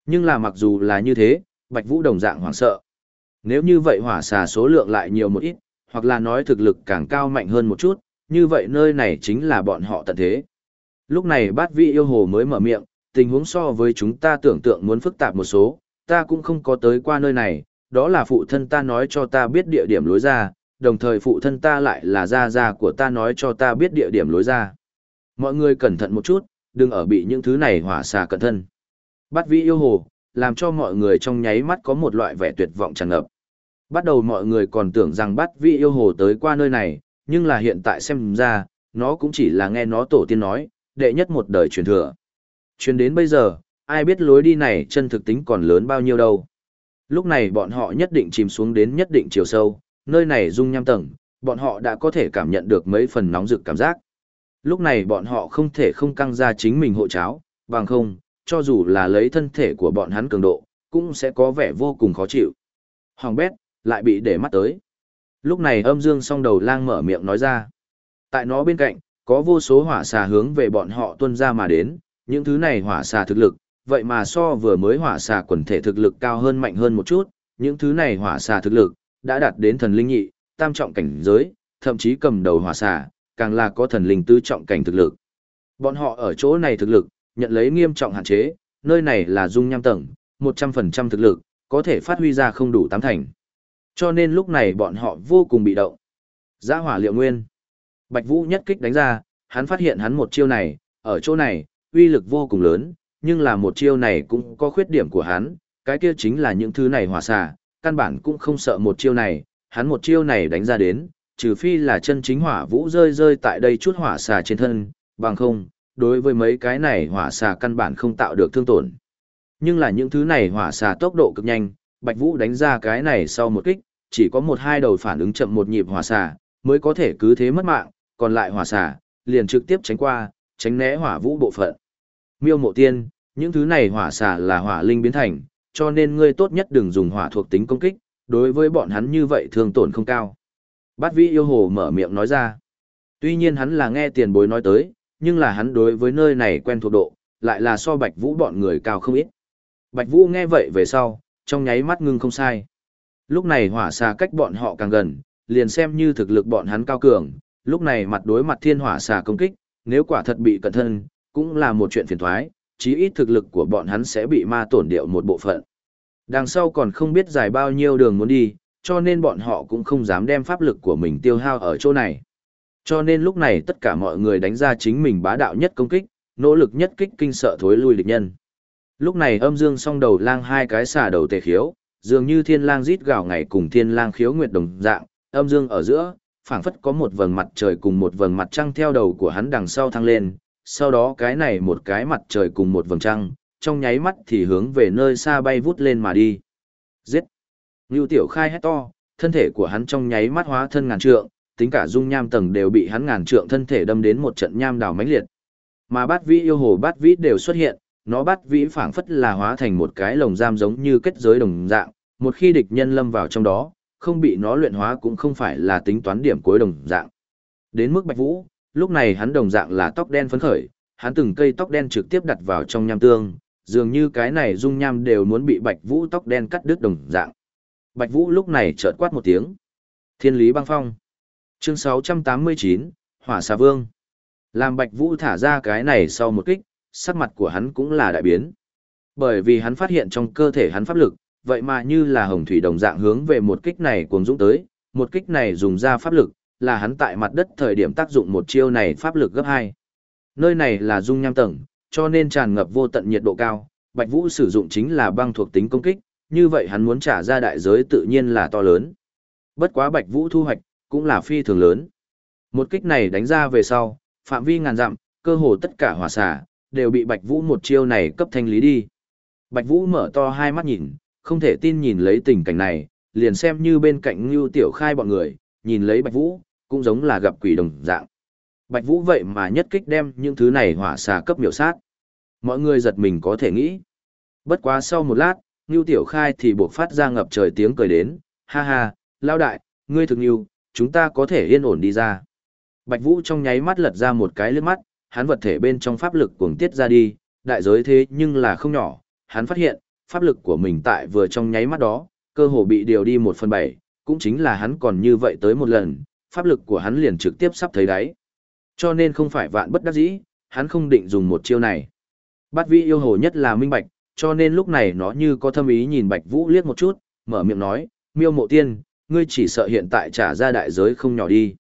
Nhưng là mặc dù là như thế, Bạch Vũ đồng dạng hoảng sợ. Nếu như vậy hỏa xà số lượng lại nhiều một ít, hoặc là nói thực lực càng cao mạnh hơn một chút, như vậy nơi này chính là bọn họ tận thế. Lúc này bát vị yêu hồ mới mở miệng, tình huống so với chúng ta tưởng tượng muốn phức tạp một số, ta cũng không có tới qua nơi này, đó là phụ thân ta nói cho ta biết địa điểm lối ra, đồng thời phụ thân ta lại là gia gia của ta nói cho ta biết địa điểm lối ra. Mọi người cẩn thận một chút, đừng ở bị những thứ này hỏa xà cẩn thân. Bát vị yêu hồ, làm cho mọi người trong nháy mắt có một loại vẻ tuyệt vọng tràn ngập. Bắt đầu mọi người còn tưởng rằng bắt vị yêu hồ tới qua nơi này, nhưng là hiện tại xem ra, nó cũng chỉ là nghe nó tổ tiên nói, đệ nhất một đời truyền thừa. Truyền đến bây giờ, ai biết lối đi này chân thực tính còn lớn bao nhiêu đâu. Lúc này bọn họ nhất định chìm xuống đến nhất định chiều sâu, nơi này rung nham tầng, bọn họ đã có thể cảm nhận được mấy phần nóng rực cảm giác. Lúc này bọn họ không thể không căng ra chính mình hộ cháo, bằng không, cho dù là lấy thân thể của bọn hắn cường độ, cũng sẽ có vẻ vô cùng khó chịu. Hoàng bét, lại bị để mắt tới. Lúc này âm dương song đầu lang mở miệng nói ra. Tại nó bên cạnh, có vô số hỏa xà hướng về bọn họ tuân ra mà đến, những thứ này hỏa xà thực lực, vậy mà so vừa mới hỏa xà quần thể thực lực cao hơn mạnh hơn một chút, những thứ này hỏa xà thực lực, đã đạt đến thần linh nhị, tam trọng cảnh giới, thậm chí cầm đầu hỏa xà, càng là có thần linh tứ trọng cảnh thực lực. Bọn họ ở chỗ này thực lực, nhận lấy nghiêm trọng hạn chế, nơi này là dung nham tầng, 100% thực lực, có thể phát huy ra không đủ tám thành. Cho nên lúc này bọn họ vô cùng bị động. Giã hỏa liệu nguyên. Bạch Vũ nhất kích đánh ra, hắn phát hiện hắn một chiêu này, ở chỗ này, uy lực vô cùng lớn, nhưng là một chiêu này cũng có khuyết điểm của hắn, cái kia chính là những thứ này hỏa xà, căn bản cũng không sợ một chiêu này, hắn một chiêu này đánh ra đến, trừ phi là chân chính hỏa vũ rơi rơi tại đây chút hỏa xà trên thân, bằng không, đối với mấy cái này hỏa xà căn bản không tạo được thương tổn. Nhưng là những thứ này hỏa xà tốc độ cực nhanh, Bạch Vũ đánh ra cái này sau một kích, chỉ có một hai đầu phản ứng chậm một nhịp hỏa xà, mới có thể cứ thế mất mạng, còn lại hỏa xà, liền trực tiếp tránh qua, tránh né hỏa vũ bộ phận. Miêu mộ tiên, những thứ này hỏa xà là hỏa linh biến thành, cho nên ngươi tốt nhất đừng dùng hỏa thuộc tính công kích, đối với bọn hắn như vậy thương tổn không cao. Bát vĩ yêu hồ mở miệng nói ra. Tuy nhiên hắn là nghe tiền bối nói tới, nhưng là hắn đối với nơi này quen thuộc độ, lại là so bạch vũ bọn người cao không ít. Bạch vũ nghe vậy về sau, trong nháy mắt ngưng không sai. Lúc này hỏa xà cách bọn họ càng gần, liền xem như thực lực bọn hắn cao cường, lúc này mặt đối mặt thiên hỏa xà công kích, nếu quả thật bị cẩn thân, cũng là một chuyện phiền thoái, chí ít thực lực của bọn hắn sẽ bị ma tổn điệu một bộ phận. Đằng sau còn không biết dài bao nhiêu đường muốn đi, cho nên bọn họ cũng không dám đem pháp lực của mình tiêu hao ở chỗ này. Cho nên lúc này tất cả mọi người đánh ra chính mình bá đạo nhất công kích, nỗ lực nhất kích kinh sợ thối lui địch nhân. Lúc này âm dương song đầu lang hai cái xà đầu tề khiếu, dường như thiên lang rít gào ngày cùng thiên lang khiếu nguyệt đồng dạng, âm dương ở giữa, phảng phất có một vầng mặt trời cùng một vầng mặt trăng theo đầu của hắn đằng sau thăng lên, sau đó cái này một cái mặt trời cùng một vầng trăng, trong nháy mắt thì hướng về nơi xa bay vút lên mà đi. Giết! Ngưu Tiểu Khai hét to, thân thể của hắn trong nháy mắt hóa thân ngàn trượng, tính cả dung nham tầng đều bị hắn ngàn trượng thân thể đâm đến một trận nham đào mãnh liệt. Mà bát vĩ yêu hồ bát vĩ đều xuất hiện, nó bắt vĩ phảng phất là hóa thành một cái lồng giam giống như kết giới đồng dạng, một khi địch nhân lâm vào trong đó, không bị nó luyện hóa cũng không phải là tính toán điểm cuối đồng dạng. Đến mức Bạch Vũ, lúc này hắn đồng dạng là tóc đen phấn khởi, hắn từng cây tóc đen trực tiếp đặt vào trong nham tương, dường như cái này dung nham đều muốn bị Bạch Vũ tóc đen cắt đứt đồng dạng. Bạch Vũ lúc này chợt quát một tiếng. Thiên lý băng phong. Chương 689, Hỏa xà vương. Làm Bạch Vũ thả ra cái này sau một kích, sắc mặt của hắn cũng là đại biến. Bởi vì hắn phát hiện trong cơ thể hắn pháp lực, vậy mà như là hồng thủy đồng dạng hướng về một kích này cuồng dũng tới, một kích này dùng ra pháp lực, là hắn tại mặt đất thời điểm tác dụng một chiêu này pháp lực gấp 2. Nơi này là dung nham tầng, Cho nên tràn ngập vô tận nhiệt độ cao, Bạch Vũ sử dụng chính là băng thuộc tính công kích, như vậy hắn muốn trả ra đại giới tự nhiên là to lớn. Bất quá Bạch Vũ thu hoạch, cũng là phi thường lớn. Một kích này đánh ra về sau, phạm vi ngàn dặm, cơ hồ tất cả hỏa xà, đều bị Bạch Vũ một chiêu này cấp thanh lý đi. Bạch Vũ mở to hai mắt nhìn, không thể tin nhìn lấy tình cảnh này, liền xem như bên cạnh Ngưu Tiểu Khai bọn người, nhìn lấy Bạch Vũ, cũng giống là gặp quỷ đồng dạng. Bạch Vũ vậy mà nhất kích đem những thứ này hỏa xà cấp miểu sát. Mọi người giật mình có thể nghĩ. Bất quá sau một lát, Ngưu Tiểu Khai thì buộc phát ra ngập trời tiếng cười đến, ha ha, lao đại, ngươi thực Ngưu, chúng ta có thể yên ổn đi ra. Bạch Vũ trong nháy mắt lật ra một cái lướt mắt, hắn vật thể bên trong pháp lực cuồng tiết ra đi, đại giới thế nhưng là không nhỏ, hắn phát hiện, pháp lực của mình tại vừa trong nháy mắt đó, cơ hồ bị điều đi một phần bảy, cũng chính là hắn còn như vậy tới một lần, pháp lực của hắn liền trực tiếp sắp thấy đáy. Cho nên không phải vạn bất đắc dĩ, hắn không định dùng một chiêu này. Bát vi yêu hồ nhất là minh bạch, cho nên lúc này nó như có thâm ý nhìn Bạch Vũ liếc một chút, mở miệng nói, miêu mộ tiên, ngươi chỉ sợ hiện tại trả ra đại giới không nhỏ đi.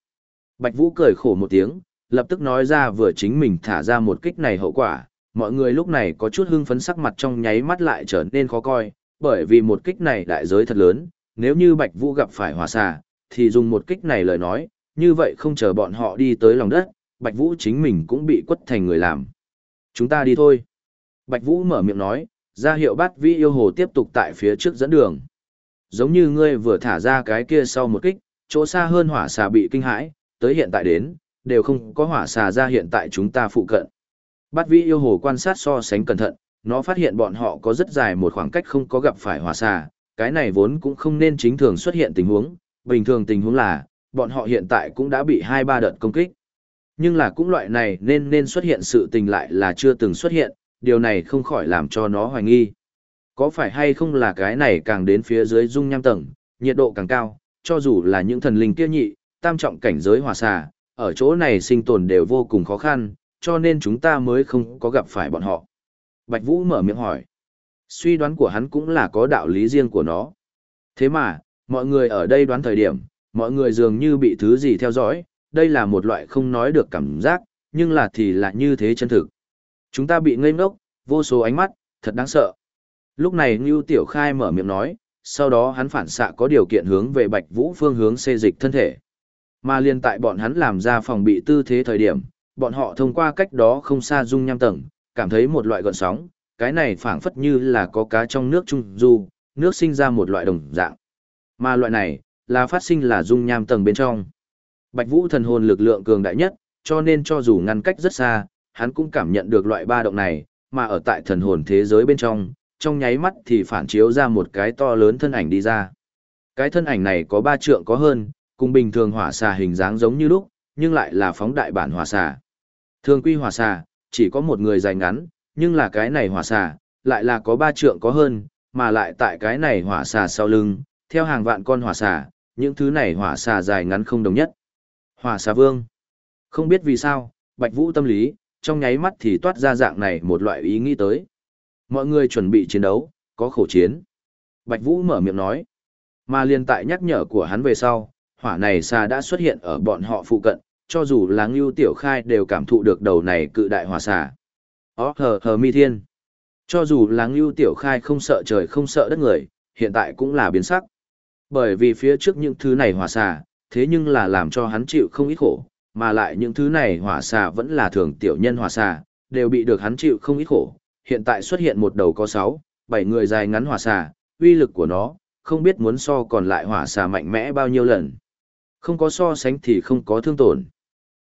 Bạch Vũ cười khổ một tiếng, lập tức nói ra vừa chính mình thả ra một kích này hậu quả, mọi người lúc này có chút hưng phấn sắc mặt trong nháy mắt lại trở nên khó coi, bởi vì một kích này đại giới thật lớn, nếu như Bạch Vũ gặp phải hỏa xà, thì dùng một kích này lời nói, như vậy không chờ bọn họ đi tới lòng đất, Bạch Vũ chính mình cũng bị quất thành người làm. Chúng ta đi thôi. Bạch Vũ mở miệng nói, ra hiệu bát vĩ yêu hồ tiếp tục tại phía trước dẫn đường. Giống như ngươi vừa thả ra cái kia sau một kích, chỗ xa hơn hỏa xà bị kinh hãi, tới hiện tại đến, đều không có hỏa xà ra hiện tại chúng ta phụ cận. Bát vĩ yêu hồ quan sát so sánh cẩn thận, nó phát hiện bọn họ có rất dài một khoảng cách không có gặp phải hỏa xà, cái này vốn cũng không nên chính thường xuất hiện tình huống, bình thường tình huống là, bọn họ hiện tại cũng đã bị hai ba đợt công kích. Nhưng là cũng loại này nên nên xuất hiện sự tình lại là chưa từng xuất hiện, điều này không khỏi làm cho nó hoài nghi. Có phải hay không là cái này càng đến phía dưới dung nham tầng, nhiệt độ càng cao, cho dù là những thần linh kia nhị, tam trọng cảnh giới hỏa xà, ở chỗ này sinh tồn đều vô cùng khó khăn, cho nên chúng ta mới không có gặp phải bọn họ. Bạch Vũ mở miệng hỏi. Suy đoán của hắn cũng là có đạo lý riêng của nó. Thế mà, mọi người ở đây đoán thời điểm, mọi người dường như bị thứ gì theo dõi, đây là một loại không nói được cảm giác, nhưng là thì là như thế chân thực. Chúng ta bị ngây ngốc, vô số ánh mắt, thật đáng sợ. Lúc này Ngưu Tiểu Khai mở miệng nói, sau đó hắn phản xạ có điều kiện hướng về Bạch Vũ phương hướng xê dịch thân thể. Mà liên tại bọn hắn làm ra phòng bị tư thế thời điểm, bọn họ thông qua cách đó không xa dung nham tầng, cảm thấy một loại gợn sóng, cái này phảng phất như là có cá trong nước trung du, nước sinh ra một loại đồng dạng. Mà loại này, là phát sinh là dung nham tầng bên trong. Bạch Vũ thần hồn lực lượng cường đại nhất, cho nên cho dù ngăn cách rất xa, hắn cũng cảm nhận được loại ba động này, mà ở tại thần hồn thế giới bên trong, trong nháy mắt thì phản chiếu ra một cái to lớn thân ảnh đi ra. Cái thân ảnh này có ba trượng có hơn, cùng bình thường hỏa xà hình dáng giống như lúc, nhưng lại là phóng đại bản hỏa xà. Thường quy hỏa xà, chỉ có một người dài ngắn, nhưng là cái này hỏa xà, lại là có ba trượng có hơn, mà lại tại cái này hỏa xà sau lưng, theo hàng vạn con hỏa xà, những thứ này hỏa xà dài ngắn không đồng nhất. Hỏa xà vương. Không biết vì sao, Bạch Vũ tâm lý, trong nháy mắt thì toát ra dạng này một loại ý nghĩ tới. Mọi người chuẩn bị chiến đấu, có khổ chiến. Bạch Vũ mở miệng nói. Mà liên tại nhắc nhở của hắn về sau, hỏa này xà đã xuất hiện ở bọn họ phụ cận, cho dù là Ngưu Tiểu Khai đều cảm thụ được đầu này cự đại hỏa xà. Ó hờ hờ mi thiên. Cho dù là Ngưu Tiểu Khai không sợ trời không sợ đất người, hiện tại cũng là biến sắc. Bởi vì phía trước những thứ này hỏa xà, thế nhưng là làm cho hắn chịu không ít khổ, mà lại những thứ này hỏa xà vẫn là thường tiểu nhân hỏa xà, đều bị được hắn chịu không ít khổ. Hiện tại xuất hiện một đầu có 6, 7 người dài ngắn hỏa xà, uy lực của nó, không biết muốn so còn lại hỏa xà mạnh mẽ bao nhiêu lần. Không có so sánh thì không có thương tổn.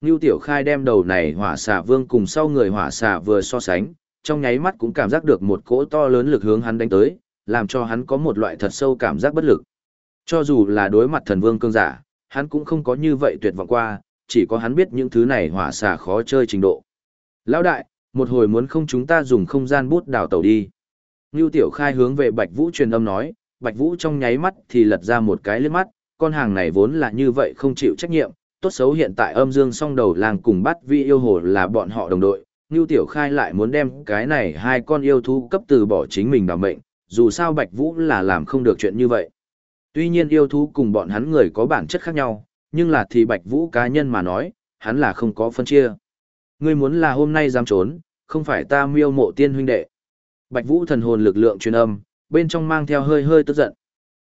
Ngưu Tiểu Khai đem đầu này hỏa xà vương cùng sau người hỏa xà vừa so sánh, trong nháy mắt cũng cảm giác được một cỗ to lớn lực hướng hắn đánh tới, làm cho hắn có một loại thật sâu cảm giác bất lực. Cho dù là đối mặt thần vương cương giả, hắn cũng không có như vậy tuyệt vọng qua, chỉ có hắn biết những thứ này hỏa xà khó chơi trình độ. Lão đại, một hồi muốn không chúng ta dùng không gian bút đào tàu đi. Ngưu Tiểu Khai hướng về Bạch Vũ truyền âm nói, Bạch Vũ trong nháy mắt thì lật ra một cái liếc mắt, con hàng này vốn là như vậy không chịu trách nhiệm, tốt xấu hiện tại âm dương song đầu làng cùng bắt vi yêu hồ là bọn họ đồng đội. Ngưu Tiểu Khai lại muốn đem cái này hai con yêu thú cấp từ bỏ chính mình đảm mệnh, dù sao Bạch Vũ là làm không được chuyện như vậy. Tuy nhiên yêu thú cùng bọn hắn người có bản chất khác nhau, nhưng là thì Bạch Vũ cá nhân mà nói, hắn là không có phân chia. Ngươi muốn là hôm nay dám trốn, không phải ta miêu mộ tiên huynh đệ. Bạch Vũ thần hồn lực lượng truyền âm, bên trong mang theo hơi hơi tức giận.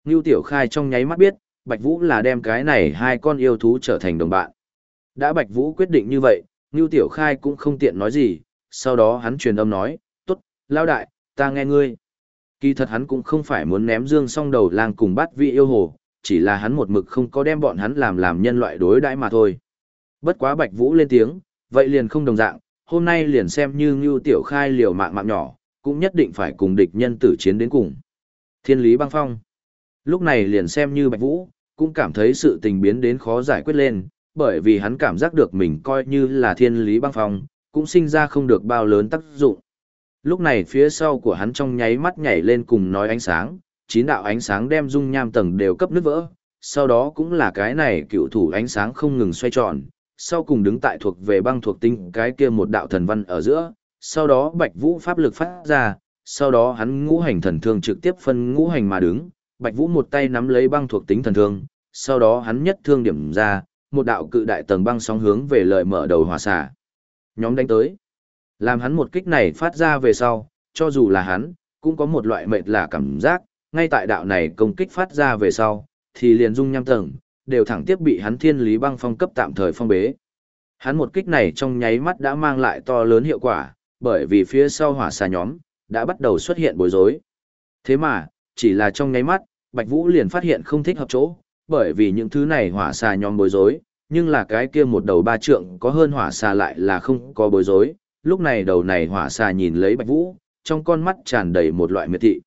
Ngưu Tiểu Khai trong nháy mắt biết, Bạch Vũ là đem cái này hai con yêu thú trở thành đồng bạn. Đã Bạch Vũ quyết định như vậy, Ngưu Tiểu Khai cũng không tiện nói gì, sau đó hắn truyền âm nói, tốt, lao đại, ta nghe ngươi. Kỳ thật hắn cũng không phải muốn ném dương song đầu lang cùng bắt vị yêu hồ, chỉ là hắn một mực không có đem bọn hắn làm làm nhân loại đối đãi mà thôi. Bất quá Bạch Vũ lên tiếng, vậy liền không đồng dạng, hôm nay liền xem như Ngưu Tiểu Khai liều mạng mạng nhỏ, cũng nhất định phải cùng địch nhân tử chiến đến cùng. Thiên lý băng phong. Lúc này liền xem như Bạch Vũ, cũng cảm thấy sự tình biến đến khó giải quyết lên, bởi vì hắn cảm giác được mình coi như là thiên lý băng phong, cũng sinh ra không được bao lớn tác dụng. Lúc này phía sau của hắn trong nháy mắt nhảy lên cùng nói ánh sáng, chín đạo ánh sáng đem dung nham tầng đều cấp nứt vỡ, sau đó cũng là cái này cựu thủ ánh sáng không ngừng xoay tròn, sau cùng đứng tại thuộc về băng thuộc tinh cái kia một đạo thần văn ở giữa, sau đó bạch vũ pháp lực phát ra, sau đó hắn ngũ hành thần thương trực tiếp phân ngũ hành mà đứng, bạch vũ một tay nắm lấy băng thuộc tính thần thương, sau đó hắn nhất thương điểm ra, một đạo cự đại tầng băng sóng hướng về lợi mở đầu hỏa xả. Nhóm đánh tới. Làm hắn một kích này phát ra về sau, cho dù là hắn, cũng có một loại mệt lạ cảm giác, ngay tại đạo này công kích phát ra về sau, thì liền dung nham tầng, đều thẳng tiếp bị hắn thiên lý băng phong cấp tạm thời phong bế. Hắn một kích này trong nháy mắt đã mang lại to lớn hiệu quả, bởi vì phía sau hỏa xà nhóm, đã bắt đầu xuất hiện bối rối. Thế mà, chỉ là trong nháy mắt, Bạch Vũ liền phát hiện không thích hợp chỗ, bởi vì những thứ này hỏa xà nhóm bối rối, nhưng là cái kia một đầu ba trượng có hơn hỏa xà lại là không có bối rối. Lúc này đầu này hỏa xà nhìn lấy Bạch Vũ, trong con mắt tràn đầy một loại miệt thị.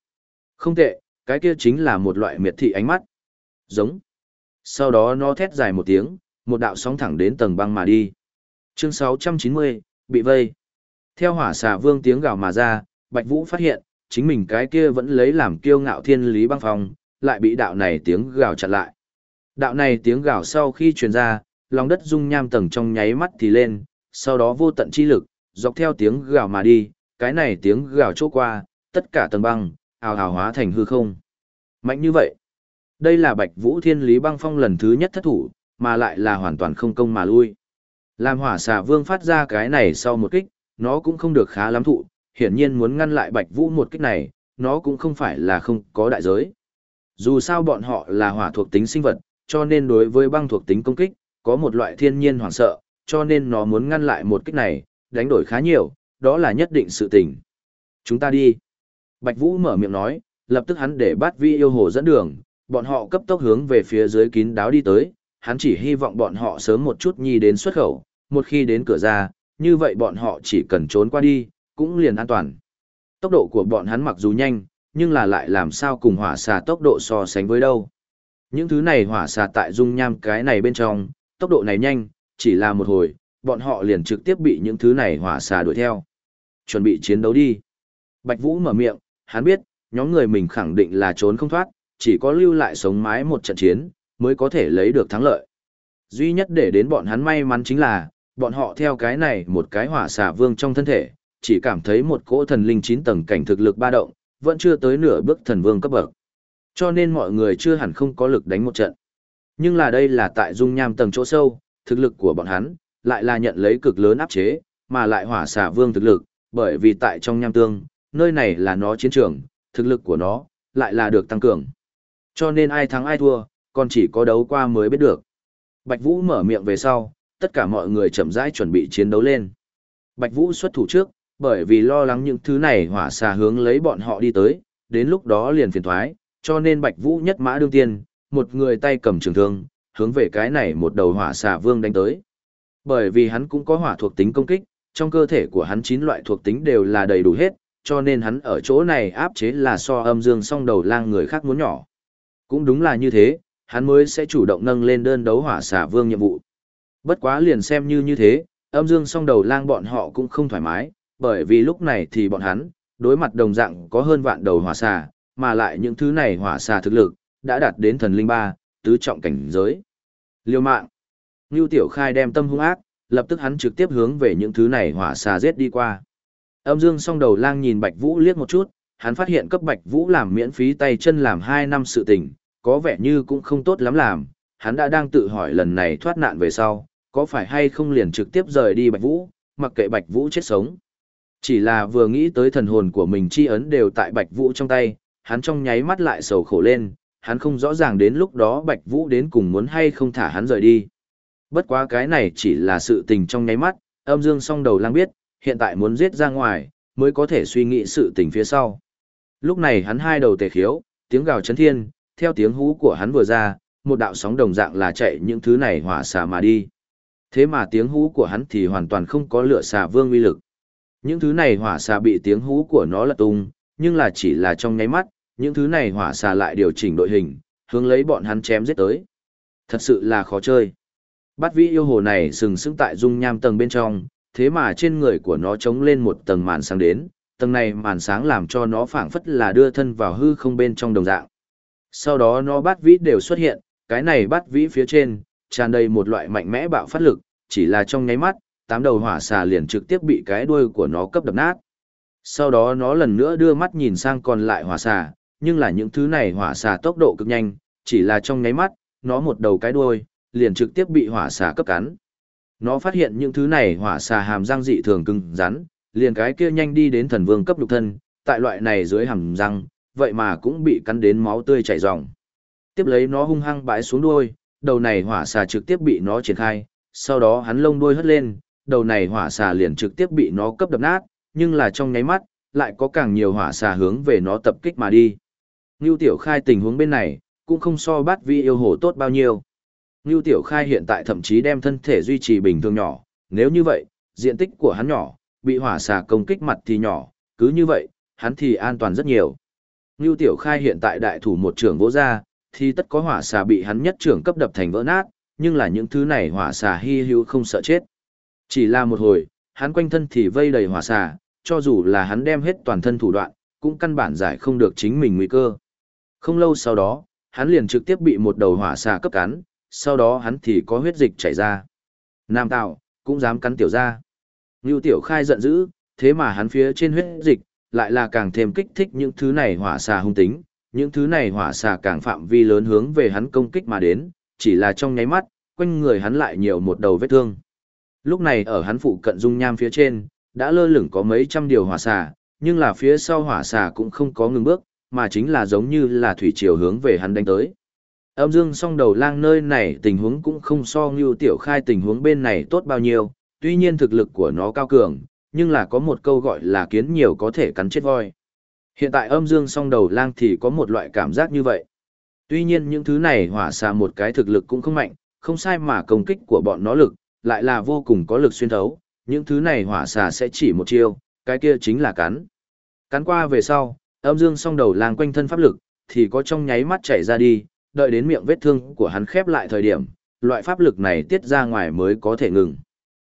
Không tệ, cái kia chính là một loại miệt thị ánh mắt. Giống. Sau đó nó thét dài một tiếng, một đạo sóng thẳng đến tầng băng mà đi. Chương 690, bị vây. Theo hỏa xà vương tiếng gào mà ra, Bạch Vũ phát hiện, chính mình cái kia vẫn lấy làm kiêu ngạo thiên lý băng phong, lại bị đạo này tiếng gào chặn lại. Đạo này tiếng gào sau khi truyền ra, lòng đất rung nham tầng trong nháy mắt thì lên, sau đó vô tận chi lực, dọc theo tiếng gào mà đi, cái này tiếng gào chỗ qua, tất cả tầng băng, ào ào hóa thành hư không. Mạnh như vậy. Đây là Bạch Vũ Thiên Lý Băng Phong lần thứ nhất thất thủ, mà lại là hoàn toàn không công mà lui. Làm hỏa xà vương phát ra cái này sau một kích, nó cũng không được khá lắm thụ, hiển nhiên muốn ngăn lại Bạch Vũ một kích này, nó cũng không phải là không có đại giới. Dù sao bọn họ là hỏa thuộc tính sinh vật, cho nên đối với băng thuộc tính công kích, có một loại thiên nhiên hoảng sợ, cho nên nó muốn ngăn lại một kích này, đánh đổi khá nhiều, đó là nhất định sự tình. Chúng ta đi. Bạch Vũ mở miệng nói, lập tức hắn để bát vi yêu hồ dẫn đường, bọn họ cấp tốc hướng về phía dưới kín đáo đi tới, hắn chỉ hy vọng bọn họ sớm một chút nhi đến xuất khẩu, một khi đến cửa ra, như vậy bọn họ chỉ cần trốn qua đi, cũng liền an toàn. Tốc độ của bọn hắn mặc dù nhanh, nhưng là lại làm sao cùng hỏa xà tốc độ so sánh với đâu. Những thứ này hỏa xà tại dung nham cái này bên trong, tốc độ này nhanh, chỉ là một hồi, bọn họ liền trực tiếp bị những thứ này hỏa xà đuổi theo. Chuẩn bị chiến đấu đi. Bạch Vũ mở miệng, hắn biết, nhóm người mình khẳng định là trốn không thoát, chỉ có lưu lại sống mái một trận chiến, mới có thể lấy được thắng lợi. Duy nhất để đến bọn hắn may mắn chính là, bọn họ theo cái này một cái hỏa xà vương trong thân thể, chỉ cảm thấy một cỗ thần linh chín tầng cảnh thực lực ba động, vẫn chưa tới nửa bước thần vương cấp bậc. Cho nên mọi người chưa hẳn không có lực đánh một trận. Nhưng là đây là tại dung nham tầng chỗ sâu, thực lực của bọn hắn, lại là nhận lấy cực lớn áp chế, mà lại hỏa xả vương thực lực, bởi vì tại trong nham tương, nơi này là nó chiến trường, thực lực của nó, lại là được tăng cường. Cho nên ai thắng ai thua, còn chỉ có đấu qua mới biết được. Bạch Vũ mở miệng về sau, tất cả mọi người chậm rãi chuẩn bị chiến đấu lên. Bạch Vũ xuất thủ trước, bởi vì lo lắng những thứ này hỏa xà hướng lấy bọn họ đi tới, đến lúc đó liền phiền thoái, cho nên Bạch Vũ nhất mã đương tiên, một người tay cầm trường thương, hướng về cái này một đầu hỏa xà vương đánh tới. Bởi vì hắn cũng có hỏa thuộc tính công kích, trong cơ thể của hắn chín loại thuộc tính đều là đầy đủ hết, cho nên hắn ở chỗ này áp chế là so âm dương song đầu lang người khác muốn nhỏ. Cũng đúng là như thế, hắn mới sẽ chủ động nâng lên đơn đấu hỏa xà vương nhiệm vụ. Bất quá liền xem như như thế, âm dương song đầu lang bọn họ cũng không thoải mái, bởi vì lúc này thì bọn hắn, đối mặt đồng dạng có hơn vạn đầu hỏa xà, mà lại những thứ này hỏa xà thực lực, đã đạt đến thần linh ba, tứ trọng cảnh giới. Liêu mạng. Ngưu Tiểu Khai đem tâm hung ác, lập tức hắn trực tiếp hướng về những thứ này hỏa xà giết đi qua. Âm Dương song đầu lang nhìn Bạch Vũ liếc một chút, hắn phát hiện cấp Bạch Vũ làm miễn phí tay chân làm 2 năm sự tình, có vẻ như cũng không tốt lắm làm, hắn đã đang tự hỏi lần này thoát nạn về sau, có phải hay không liền trực tiếp rời đi Bạch Vũ, mặc kệ Bạch Vũ chết sống. Chỉ là vừa nghĩ tới thần hồn của mình chi ấn đều tại Bạch Vũ trong tay, hắn trong nháy mắt lại sầu khổ lên, hắn không rõ ràng đến lúc đó Bạch Vũ đến cùng muốn hay không thả hắn rời đi. Bất quá cái này chỉ là sự tình trong nháy mắt, âm dương song đầu lang biết, hiện tại muốn giết ra ngoài, mới có thể suy nghĩ sự tình phía sau. Lúc này hắn hai đầu tề khiếu, tiếng gào chấn thiên, theo tiếng hú của hắn vừa ra, một đạo sóng đồng dạng là chạy những thứ này hỏa xà mà đi. Thế mà tiếng hú của hắn thì hoàn toàn không có lửa xà vương uy lực. Những thứ này hỏa xà bị tiếng hú của nó lật tung, nhưng là chỉ là trong nháy mắt, những thứ này hỏa xà lại điều chỉnh đội hình, hướng lấy bọn hắn chém giết tới. Thật sự là khó chơi. Bát vĩ yêu hồ này sừng sững tại dung nham tầng bên trong, thế mà trên người của nó trống lên một tầng màn sáng đến, tầng này màn sáng làm cho nó phảng phất là đưa thân vào hư không bên trong đồng dạng. Sau đó nó bát vĩ đều xuất hiện, cái này bát vĩ phía trên, tràn đầy một loại mạnh mẽ bạo phát lực, chỉ là trong nháy mắt, tám đầu hỏa xà liền trực tiếp bị cái đuôi của nó cấp đập nát. Sau đó nó lần nữa đưa mắt nhìn sang còn lại hỏa xà, nhưng là những thứ này hỏa xà tốc độ cực nhanh, chỉ là trong nháy mắt, nó một đầu cái đuôi, liền trực tiếp bị hỏa xà cấp cắn. Nó phát hiện những thứ này hỏa xà hàm răng dị thường cứng rắn, liền cái kia nhanh đi đến thần vương cấp lục thân, tại loại này dưới hàm răng, vậy mà cũng bị cắn đến máu tươi chảy ròng. Tiếp lấy nó hung hăng bãi xuống đuôi, đầu này hỏa xà trực tiếp bị nó triển khai, sau đó hắn lông đuôi hất lên, đầu này hỏa xà liền trực tiếp bị nó cấp đập nát, nhưng là trong nháy mắt, lại có càng nhiều hỏa xà hướng về nó tập kích mà đi. Ngưu Tiểu Khai tình huống bên này, cũng không so bát vi yêu hồ tốt bao nhiêu. Ngưu Tiểu Khai hiện tại thậm chí đem thân thể duy trì bình thường nhỏ, nếu như vậy, diện tích của hắn nhỏ, bị hỏa xà công kích mặt thì nhỏ, cứ như vậy, hắn thì an toàn rất nhiều. Ngưu Tiểu Khai hiện tại đại thủ một trưởng vỗ ra, thì tất có hỏa xà bị hắn nhất trưởng cấp đập thành vỡ nát, nhưng là những thứ này hỏa xà hy hữu không sợ chết. Chỉ là một hồi, hắn quanh thân thì vây đầy hỏa xà, cho dù là hắn đem hết toàn thân thủ đoạn, cũng căn bản giải không được chính mình nguy cơ. Không lâu sau đó, hắn liền trực tiếp bị một đầu hỏa xà cấp cắn, sau đó hắn thì có huyết dịch chảy ra. Nam tạo, cũng dám cắn tiểu ra. Ngưu tiểu khai giận dữ, thế mà hắn phía trên huyết dịch, lại là càng thêm kích thích những thứ này hỏa xà hung tính, những thứ này hỏa xà càng phạm vi lớn hướng về hắn công kích mà đến, chỉ là trong nháy mắt, quanh người hắn lại nhiều một đầu vết thương. Lúc này ở hắn phụ cận dung nham phía trên, đã lơ lửng có mấy trăm điều hỏa xà, nhưng là phía sau hỏa xà cũng không có ngừng bước, mà chính là giống như là thủy triều hướng về hắn đánh tới. Âm dương song đầu lang nơi này tình huống cũng không so như tiểu khai tình huống bên này tốt bao nhiêu, tuy nhiên thực lực của nó cao cường, nhưng là có một câu gọi là kiến nhiều có thể cắn chết voi. Hiện tại âm dương song đầu lang thì có một loại cảm giác như vậy. Tuy nhiên những thứ này hỏa xà một cái thực lực cũng không mạnh, không sai mà công kích của bọn nó lực, lại là vô cùng có lực xuyên thấu, những thứ này hỏa xà sẽ chỉ một chiêu, cái kia chính là cắn. Cắn qua về sau, âm dương song đầu lang quanh thân pháp lực, thì có trong nháy mắt chảy ra đi, đợi đến miệng vết thương của hắn khép lại thời điểm, loại pháp lực này tiết ra ngoài mới có thể ngừng.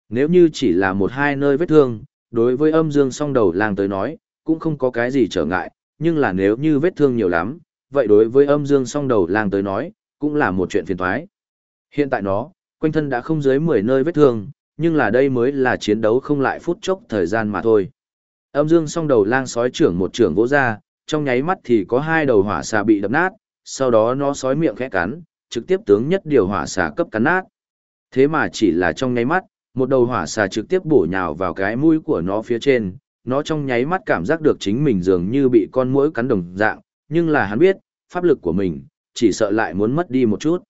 Nếu như chỉ là một hai nơi vết thương, đối với âm dương song đầu lang tới nói, cũng không có cái gì trở ngại, nhưng là nếu như vết thương nhiều lắm, vậy đối với âm dương song đầu lang tới nói, cũng là một chuyện phiền toái. Hiện tại nó, quanh thân đã không dưới 10 nơi vết thương, nhưng là đây mới là chiến đấu không lại phút chốc thời gian mà thôi. Âm dương song đầu lang sói trưởng một trưởng vỗ ra, trong nháy mắt thì có hai đầu hỏa xà bị đập nát, sau đó nó sói miệng khẽ cắn, trực tiếp tướng nhất điều hỏa xà cấp cắn nát. Thế mà chỉ là trong nháy mắt, một đầu hỏa xà trực tiếp bổ nhào vào cái mũi của nó phía trên, nó trong nháy mắt cảm giác được chính mình dường như bị con muỗi cắn đồng dạng, nhưng là hắn biết, pháp lực của mình, chỉ sợ lại muốn mất đi một chút.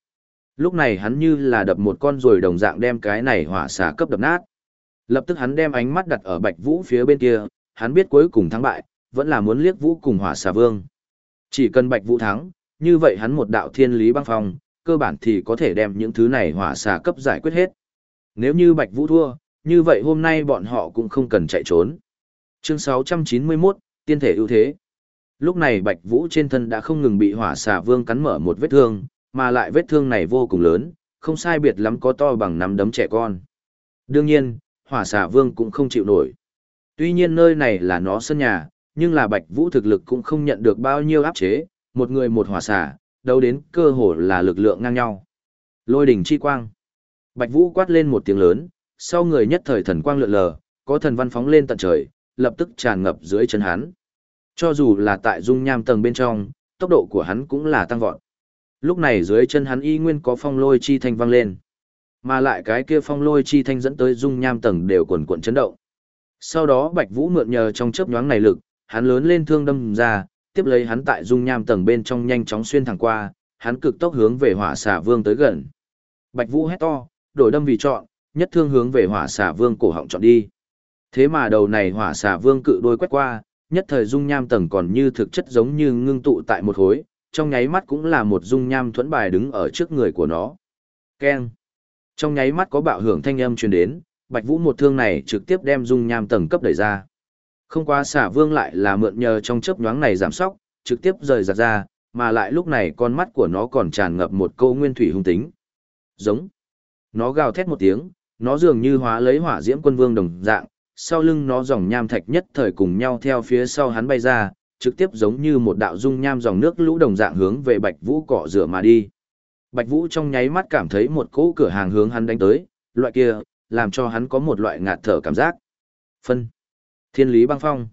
Lúc này hắn như là đập một con rồi đồng dạng đem cái này hỏa xà cấp đập nát. Lập tức hắn đem ánh mắt đặt ở Bạch Vũ phía bên kia, hắn biết cuối cùng thắng bại, vẫn là muốn liếc Vũ cùng hỏa xà vương. Chỉ cần Bạch Vũ thắng, như vậy hắn một đạo thiên lý băng phong, cơ bản thì có thể đem những thứ này hỏa xà cấp giải quyết hết. Nếu như Bạch Vũ thua, như vậy hôm nay bọn họ cũng không cần chạy trốn. Chương 691, tiên thể ưu thế. Lúc này Bạch Vũ trên thân đã không ngừng bị hỏa xà vương cắn mở một vết thương, mà lại vết thương này vô cùng lớn, không sai biệt lắm có to bằng nắm đấm trẻ con. Đương nhiên, hỏa xà vương cũng không chịu nổi. Tuy nhiên nơi này là nó sân nhà, nhưng là Bạch Vũ thực lực cũng không nhận được bao nhiêu áp chế, một người một hỏa xà, đâu đến cơ hồ là lực lượng ngang nhau. Lôi đỉnh chi quang. Bạch Vũ quát lên một tiếng lớn, sau người nhất thời thần quang lượn lờ, có thần văn phóng lên tận trời, lập tức tràn ngập dưới chân hắn. Cho dù là tại dung nham tầng bên trong, tốc độ của hắn cũng là tăng vọt. Lúc này dưới chân hắn y nguyên có phong lôi chi thanh vang lên. Mà lại cái kia phong lôi chi thanh dẫn tới dung nham tầng đều quần cuộn chấn động. Sau đó Bạch Vũ mượn nhờ trong chớp nhoáng này lực, hắn lớn lên thương đâm ra, tiếp lấy hắn tại dung nham tầng bên trong nhanh chóng xuyên thẳng qua, hắn cực tốc hướng về hỏa xà vương tới gần. Bạch Vũ hét to, đổi đâm vì chọn, nhất thương hướng về hỏa xà vương cổ họng chọn đi. Thế mà đầu này hỏa xà vương cự đôi quét qua, nhất thời dung nham tầng còn như thực chất giống như ngưng tụ tại một khối, trong nháy mắt cũng là một dung nham thuẫn bài đứng ở trước người của nó. Keng. Trong nháy mắt có bạo hưởng thanh âm truyền đến, Bạch Vũ một thương này trực tiếp đem dung nham tầng cấp đẩy ra. Không qua xả vương lại là mượn nhờ trong chớp nhoáng này giảm sóc, trực tiếp rời giặt ra, mà lại lúc này con mắt của nó còn tràn ngập một câu nguyên thủy hung tính. Giống. Nó gào thét một tiếng, nó dường như hóa lấy hỏa diễm quân vương đồng dạng, sau lưng nó dòng nham thạch nhất thời cùng nhau theo phía sau hắn bay ra, trực tiếp giống như một đạo dung nham dòng nước lũ đồng dạng hướng về Bạch Vũ cọ rửa mà đi. Bạch Vũ trong nháy mắt cảm thấy một cỗ cửa hàng hướng hắn đánh tới, loại kia, làm cho hắn có một loại ngạt thở cảm giác. Phân. Thiên lý băng phong.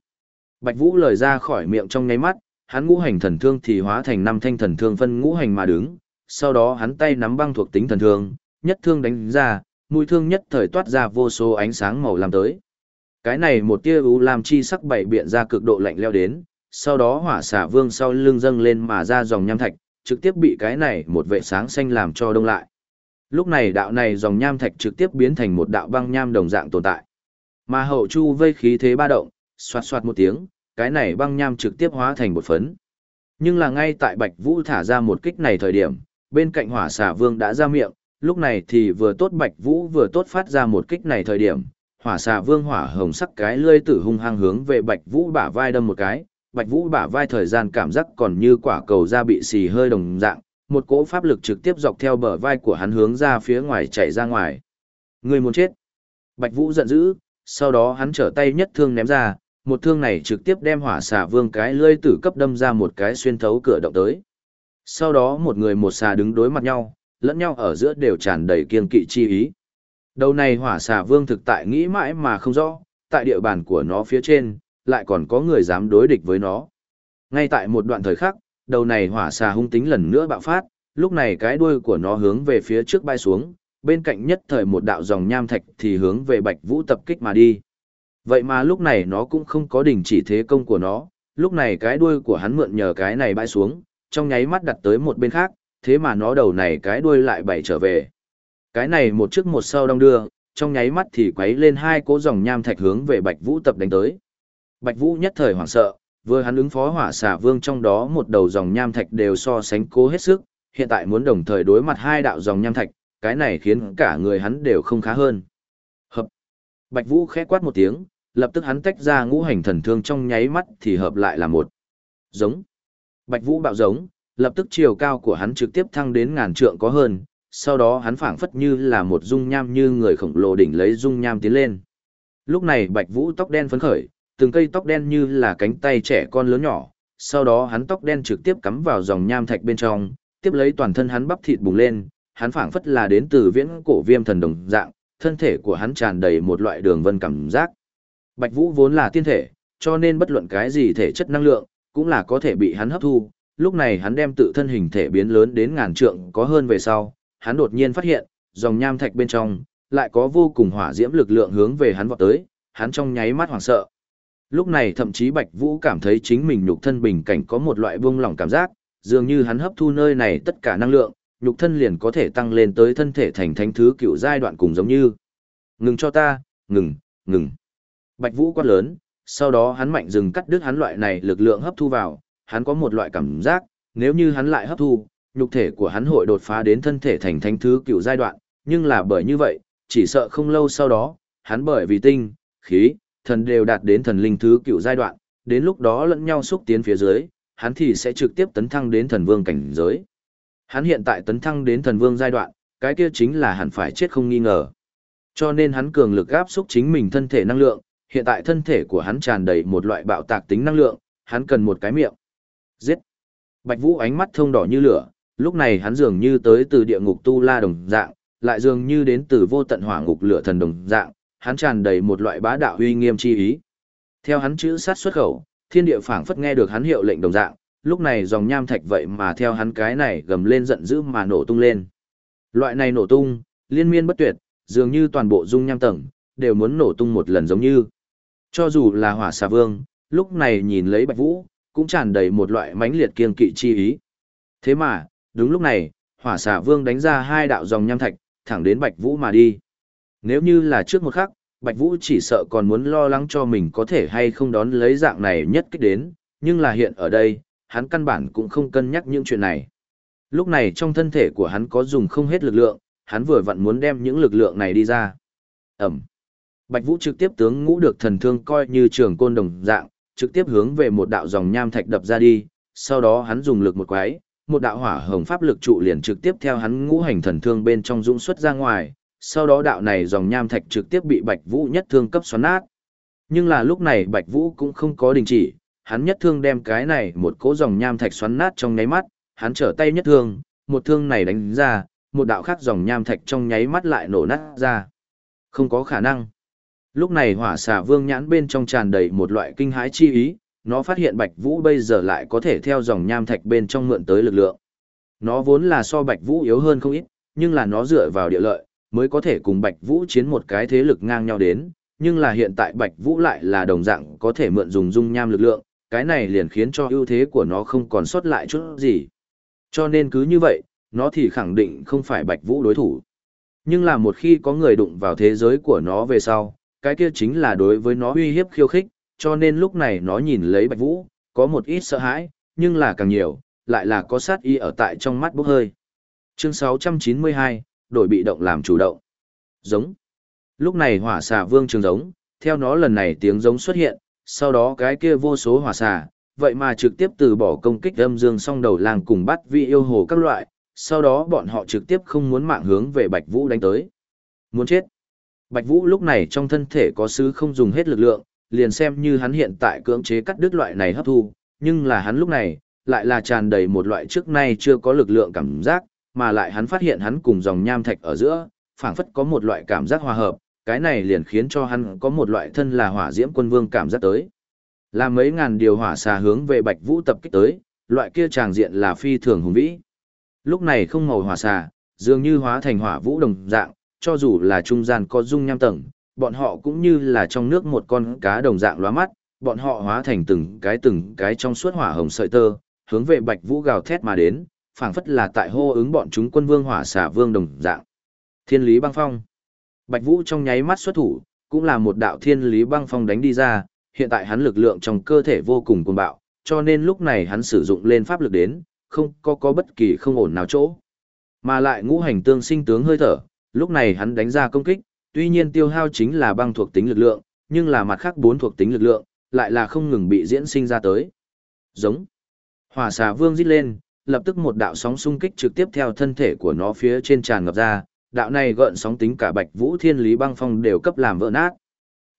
Bạch Vũ lời ra khỏi miệng trong nháy mắt, hắn ngũ hành thần thương thì hóa thành năm thanh thần thương phân ngũ hành mà đứng, sau đó hắn tay nắm băng thuộc tính thần thương, nhất thương đánh ra, mũi thương nhất thời toát ra vô số ánh sáng màu lam tới. Cái này một tia u lam chi sắc bảy biện ra cực độ lạnh leo đến, sau đó hỏa xả vương sau lưng dâng lên mà ra dòng nham thạch, trực tiếp bị cái này một vệ sáng xanh làm cho đông lại. Lúc này đạo này dòng nham thạch trực tiếp biến thành một đạo băng nham đồng dạng tồn tại. Mà hậu chu vây khí thế ba động, xoạt xoạt một tiếng, cái này băng nham trực tiếp hóa thành một phấn. Nhưng là ngay tại Bạch Vũ thả ra một kích này thời điểm, bên cạnh hỏa xà vương đã ra miệng, lúc này thì vừa tốt Bạch Vũ vừa tốt phát ra một kích này thời điểm, hỏa xà vương hỏa hồng sắc cái lươi tử hung hăng hướng về Bạch Vũ bả vai đâm một cái, Bạch Vũ bả vai thời gian cảm giác còn như quả cầu da bị xì hơi đồng dạng, một cỗ pháp lực trực tiếp dọc theo bờ vai của hắn hướng ra phía ngoài chạy ra ngoài. Người muốn chết. Bạch Vũ giận dữ, sau đó hắn trở tay nhất thương ném ra, một thương này trực tiếp đem hỏa xà vương cái lưỡi tử cấp đâm ra một cái xuyên thấu cửa động tới. Sau đó một người một xà đứng đối mặt nhau, lẫn nhau ở giữa đều tràn đầy kiên kỵ chi ý. Đầu này hỏa xà vương thực tại nghĩ mãi mà không rõ, tại địa bàn của nó phía trên, lại còn có người dám đối địch với nó. Ngay tại một đoạn thời khắc, đầu này hỏa xà hung tính lần nữa bạo phát, lúc này cái đuôi của nó hướng về phía trước bay xuống, bên cạnh nhất thời một đạo dòng nham thạch thì hướng về Bạch Vũ tập kích mà đi. Vậy mà lúc này nó cũng không có đình chỉ thế công của nó, lúc này cái đuôi của hắn mượn nhờ cái này bay xuống, trong nháy mắt đặt tới một bên khác, thế mà nó đầu này cái đuôi lại bảy trở về. Cái này một trước một sau đong đưa, trong nháy mắt thì quấy lên hai cỗ dòng nham thạch hướng về Bạch Vũ tập đánh tới. Bạch Vũ nhất thời hoảng sợ, vừa hắn ứng phó hỏa xà vương trong đó một đầu dòng nham thạch đều so sánh cố hết sức, hiện tại muốn đồng thời đối mặt hai đạo dòng nham thạch, cái này khiến cả người hắn đều không khá hơn. Hợp. Bạch Vũ khẽ quát một tiếng, lập tức hắn tách ra ngũ hành thần thương trong nháy mắt thì hợp lại là một. Giống. Bạch Vũ bạo giống, lập tức chiều cao của hắn trực tiếp thăng đến ngàn trượng có hơn, sau đó hắn phảng phất như là một dung nham như người khổng lồ đỉnh lấy dung nham tiến lên. Lúc này Bạch Vũ tóc đen phấn khởi, từng cây tóc đen như là cánh tay trẻ con lớn nhỏ, sau đó hắn tóc đen trực tiếp cắm vào dòng nham thạch bên trong, tiếp lấy toàn thân hắn bắp thịt bùng lên, hắn phảng phất là đến từ viễn cổ viêm thần đồng dạng, thân thể của hắn tràn đầy một loại đường vân cảm giác. Bạch Vũ vốn là tiên thể, cho nên bất luận cái gì thể chất năng lượng, cũng là có thể bị hắn hấp thu. Lúc này hắn đem tự thân hình thể biến lớn đến ngàn trượng có hơn về sau, hắn đột nhiên phát hiện, dòng nham thạch bên trong, lại có vô cùng hỏa diễm lực lượng hướng về hắn vọt tới, hắn trong nháy mắt hoảng sợ. Lúc này thậm chí Bạch Vũ cảm thấy chính mình nhục thân bình cảnh có một loại buông lỏng cảm giác, dường như hắn hấp thu nơi này tất cả năng lượng, nhục thân liền có thể tăng lên tới thân thể thành thánh thứ cựu giai đoạn cùng giống như. Ngừng cho ta, ngừng, ngừng. Bạch Vũ quát lớn, sau đó hắn mạnh dừng cắt đứt hắn loại này lực lượng hấp thu vào, hắn có một loại cảm giác, nếu như hắn lại hấp thu, nhục thể của hắn hội đột phá đến thân thể thành thánh thứ cựu giai đoạn, nhưng là bởi như vậy, chỉ sợ không lâu sau đó, hắn bởi vì tinh, khí, thần đều đạt đến thần linh thứ cựu giai đoạn, đến lúc đó lẫn nhau xúc tiến phía dưới, hắn thì sẽ trực tiếp tấn thăng đến thần vương cảnh giới. Hắn hiện tại tấn thăng đến thần vương giai đoạn, cái kia chính là hẳn phải chết không nghi ngờ. Cho nên hắn cường lực áp xúc chính mình thân thể năng lượng, hiện tại thân thể của hắn tràn đầy một loại bạo tạc tính năng lượng, hắn cần một cái miệng. Giết! Bạch Vũ ánh mắt thông đỏ như lửa, lúc này hắn dường như tới từ địa ngục tu la đồng dạng, lại dường như đến từ vô tận hỏa ngục lửa thần đồng dạng, hắn tràn đầy một loại bá đạo uy nghiêm chi ý. Theo hắn chữ sát xuất khẩu, thiên địa phảng phất nghe được hắn hiệu lệnh đồng dạng, lúc này dòng nham thạch vậy mà theo hắn cái này gầm lên giận dữ mà nổ tung lên. Loại này nổ tung, liên miên bất tuyệt, dường như toàn bộ dung nham tầng, đều muốn nổ tung một lần giống như. Cho dù là hỏa xà vương, lúc này nhìn lấy Bạch Vũ, cũng tràn đầy một loại mãnh liệt kiên kỵ chi ý. Thế mà, đúng lúc này, hỏa xà vương đánh ra hai đạo dòng nham thạch, thẳng đến Bạch Vũ mà đi. Nếu như là trước một khắc, Bạch Vũ chỉ sợ còn muốn lo lắng cho mình có thể hay không đón lấy dạng này nhất kích đến, nhưng là hiện ở đây, hắn căn bản cũng không cân nhắc những chuyện này. Lúc này trong thân thể của hắn có dùng không hết lực lượng, hắn vừa vặn muốn đem những lực lượng này đi ra. Ẩm. Bạch Vũ trực tiếp tướng ngũ được thần thương coi như trường côn đồng dạng, trực tiếp hướng về một đạo dòng nham thạch đập ra đi, sau đó hắn dùng lực một quái, một đạo hỏa hồng pháp lực trụ liền trực tiếp theo hắn ngũ hành thần thương bên trong dũng xuất ra ngoài, sau đó đạo này dòng nham thạch trực tiếp bị Bạch Vũ nhất thương cấp xoắn nát. Nhưng là lúc này Bạch Vũ cũng không có đình chỉ, hắn nhất thương đem cái này một cỗ dòng nham thạch xoắn nát trong nháy mắt, hắn trở tay nhất thương, một thương này đánh ra, một đạo khác dòng nham thạch trong nháy mắt lại nổ nát ra. Không có khả năng. Lúc này hỏa xà vương nhãn bên trong tràn đầy một loại kinh hãi chi ý, nó phát hiện Bạch Vũ bây giờ lại có thể theo dòng nham thạch bên trong mượn tới lực lượng. Nó vốn là so Bạch Vũ yếu hơn không ít, nhưng là nó dựa vào địa lợi, mới có thể cùng Bạch Vũ chiến một cái thế lực ngang nhau đến, nhưng là hiện tại Bạch Vũ lại là đồng dạng có thể mượn dùng dung nham lực lượng, cái này liền khiến cho ưu thế của nó không còn sót lại chút gì. Cho nên cứ như vậy, nó thì khẳng định không phải Bạch Vũ đối thủ. Nhưng là một khi có người đụng vào thế giới của nó về sau, cái kia chính là đối với nó uy hiếp khiêu khích, cho nên lúc này nó nhìn lấy Bạch Vũ, có một ít sợ hãi, nhưng là càng nhiều, lại là có sát y ở tại trong mắt bốc hơi. Chương 692, đổi bị động làm chủ động. Giống. Lúc này hỏa xà vương trường giống, theo nó lần này tiếng giống xuất hiện, sau đó cái kia vô số hỏa xà, vậy mà trực tiếp từ bỏ công kích âm dương song đầu làng cùng bắt vị yêu hồ các loại, sau đó bọn họ trực tiếp không muốn mạng hướng về Bạch Vũ đánh tới. Muốn chết. Bạch Vũ lúc này trong thân thể có sứ không dùng hết lực lượng, liền xem như hắn hiện tại cưỡng chế cắt đứt loại này hấp thu, nhưng là hắn lúc này, lại là tràn đầy một loại trước nay chưa có lực lượng cảm giác, mà lại hắn phát hiện hắn cùng dòng nham thạch ở giữa, phảng phất có một loại cảm giác hòa hợp, cái này liền khiến cho hắn có một loại thân là hỏa diễm quân vương cảm giác tới. Là mấy ngàn điều hỏa xà hướng về Bạch Vũ tập kích tới, loại kia tràng diện là phi thường hùng vĩ. Lúc này không màu hỏa xà, dường như hóa thành hỏa vũ đồng dạng, cho dù là trung gian có dung nham tầng, bọn họ cũng như là trong nước một con cá đồng dạng lóa mắt, bọn họ hóa thành từng cái từng cái trong suốt hỏa hồng sợi tơ, hướng về Bạch Vũ gào thét mà đến, phảng phất là tại hô ứng bọn chúng quân vương hỏa xà vương đồng dạng. Thiên lý băng phong. Bạch Vũ trong nháy mắt xuất thủ, cũng là một đạo thiên lý băng phong đánh đi ra, hiện tại hắn lực lượng trong cơ thể vô cùng cuồng bạo, cho nên lúc này hắn sử dụng lên pháp lực đến, không có có bất kỳ không ổn nào chỗ. Mà lại ngũ hành tương sinh tướng hơi thở, lúc này hắn đánh ra công kích, tuy nhiên tiêu hao chính là băng thuộc tính lực lượng, nhưng là mặt khác bốn thuộc tính lực lượng, lại là không ngừng bị diễn sinh ra tới. Giống. Hỏa xà vương rít lên, lập tức một đạo sóng xung kích trực tiếp theo thân thể của nó phía trên tràn ngập ra, đạo này gợn sóng tính cả Bạch Vũ Thiên Lý Băng Phong đều cấp làm vỡ nát.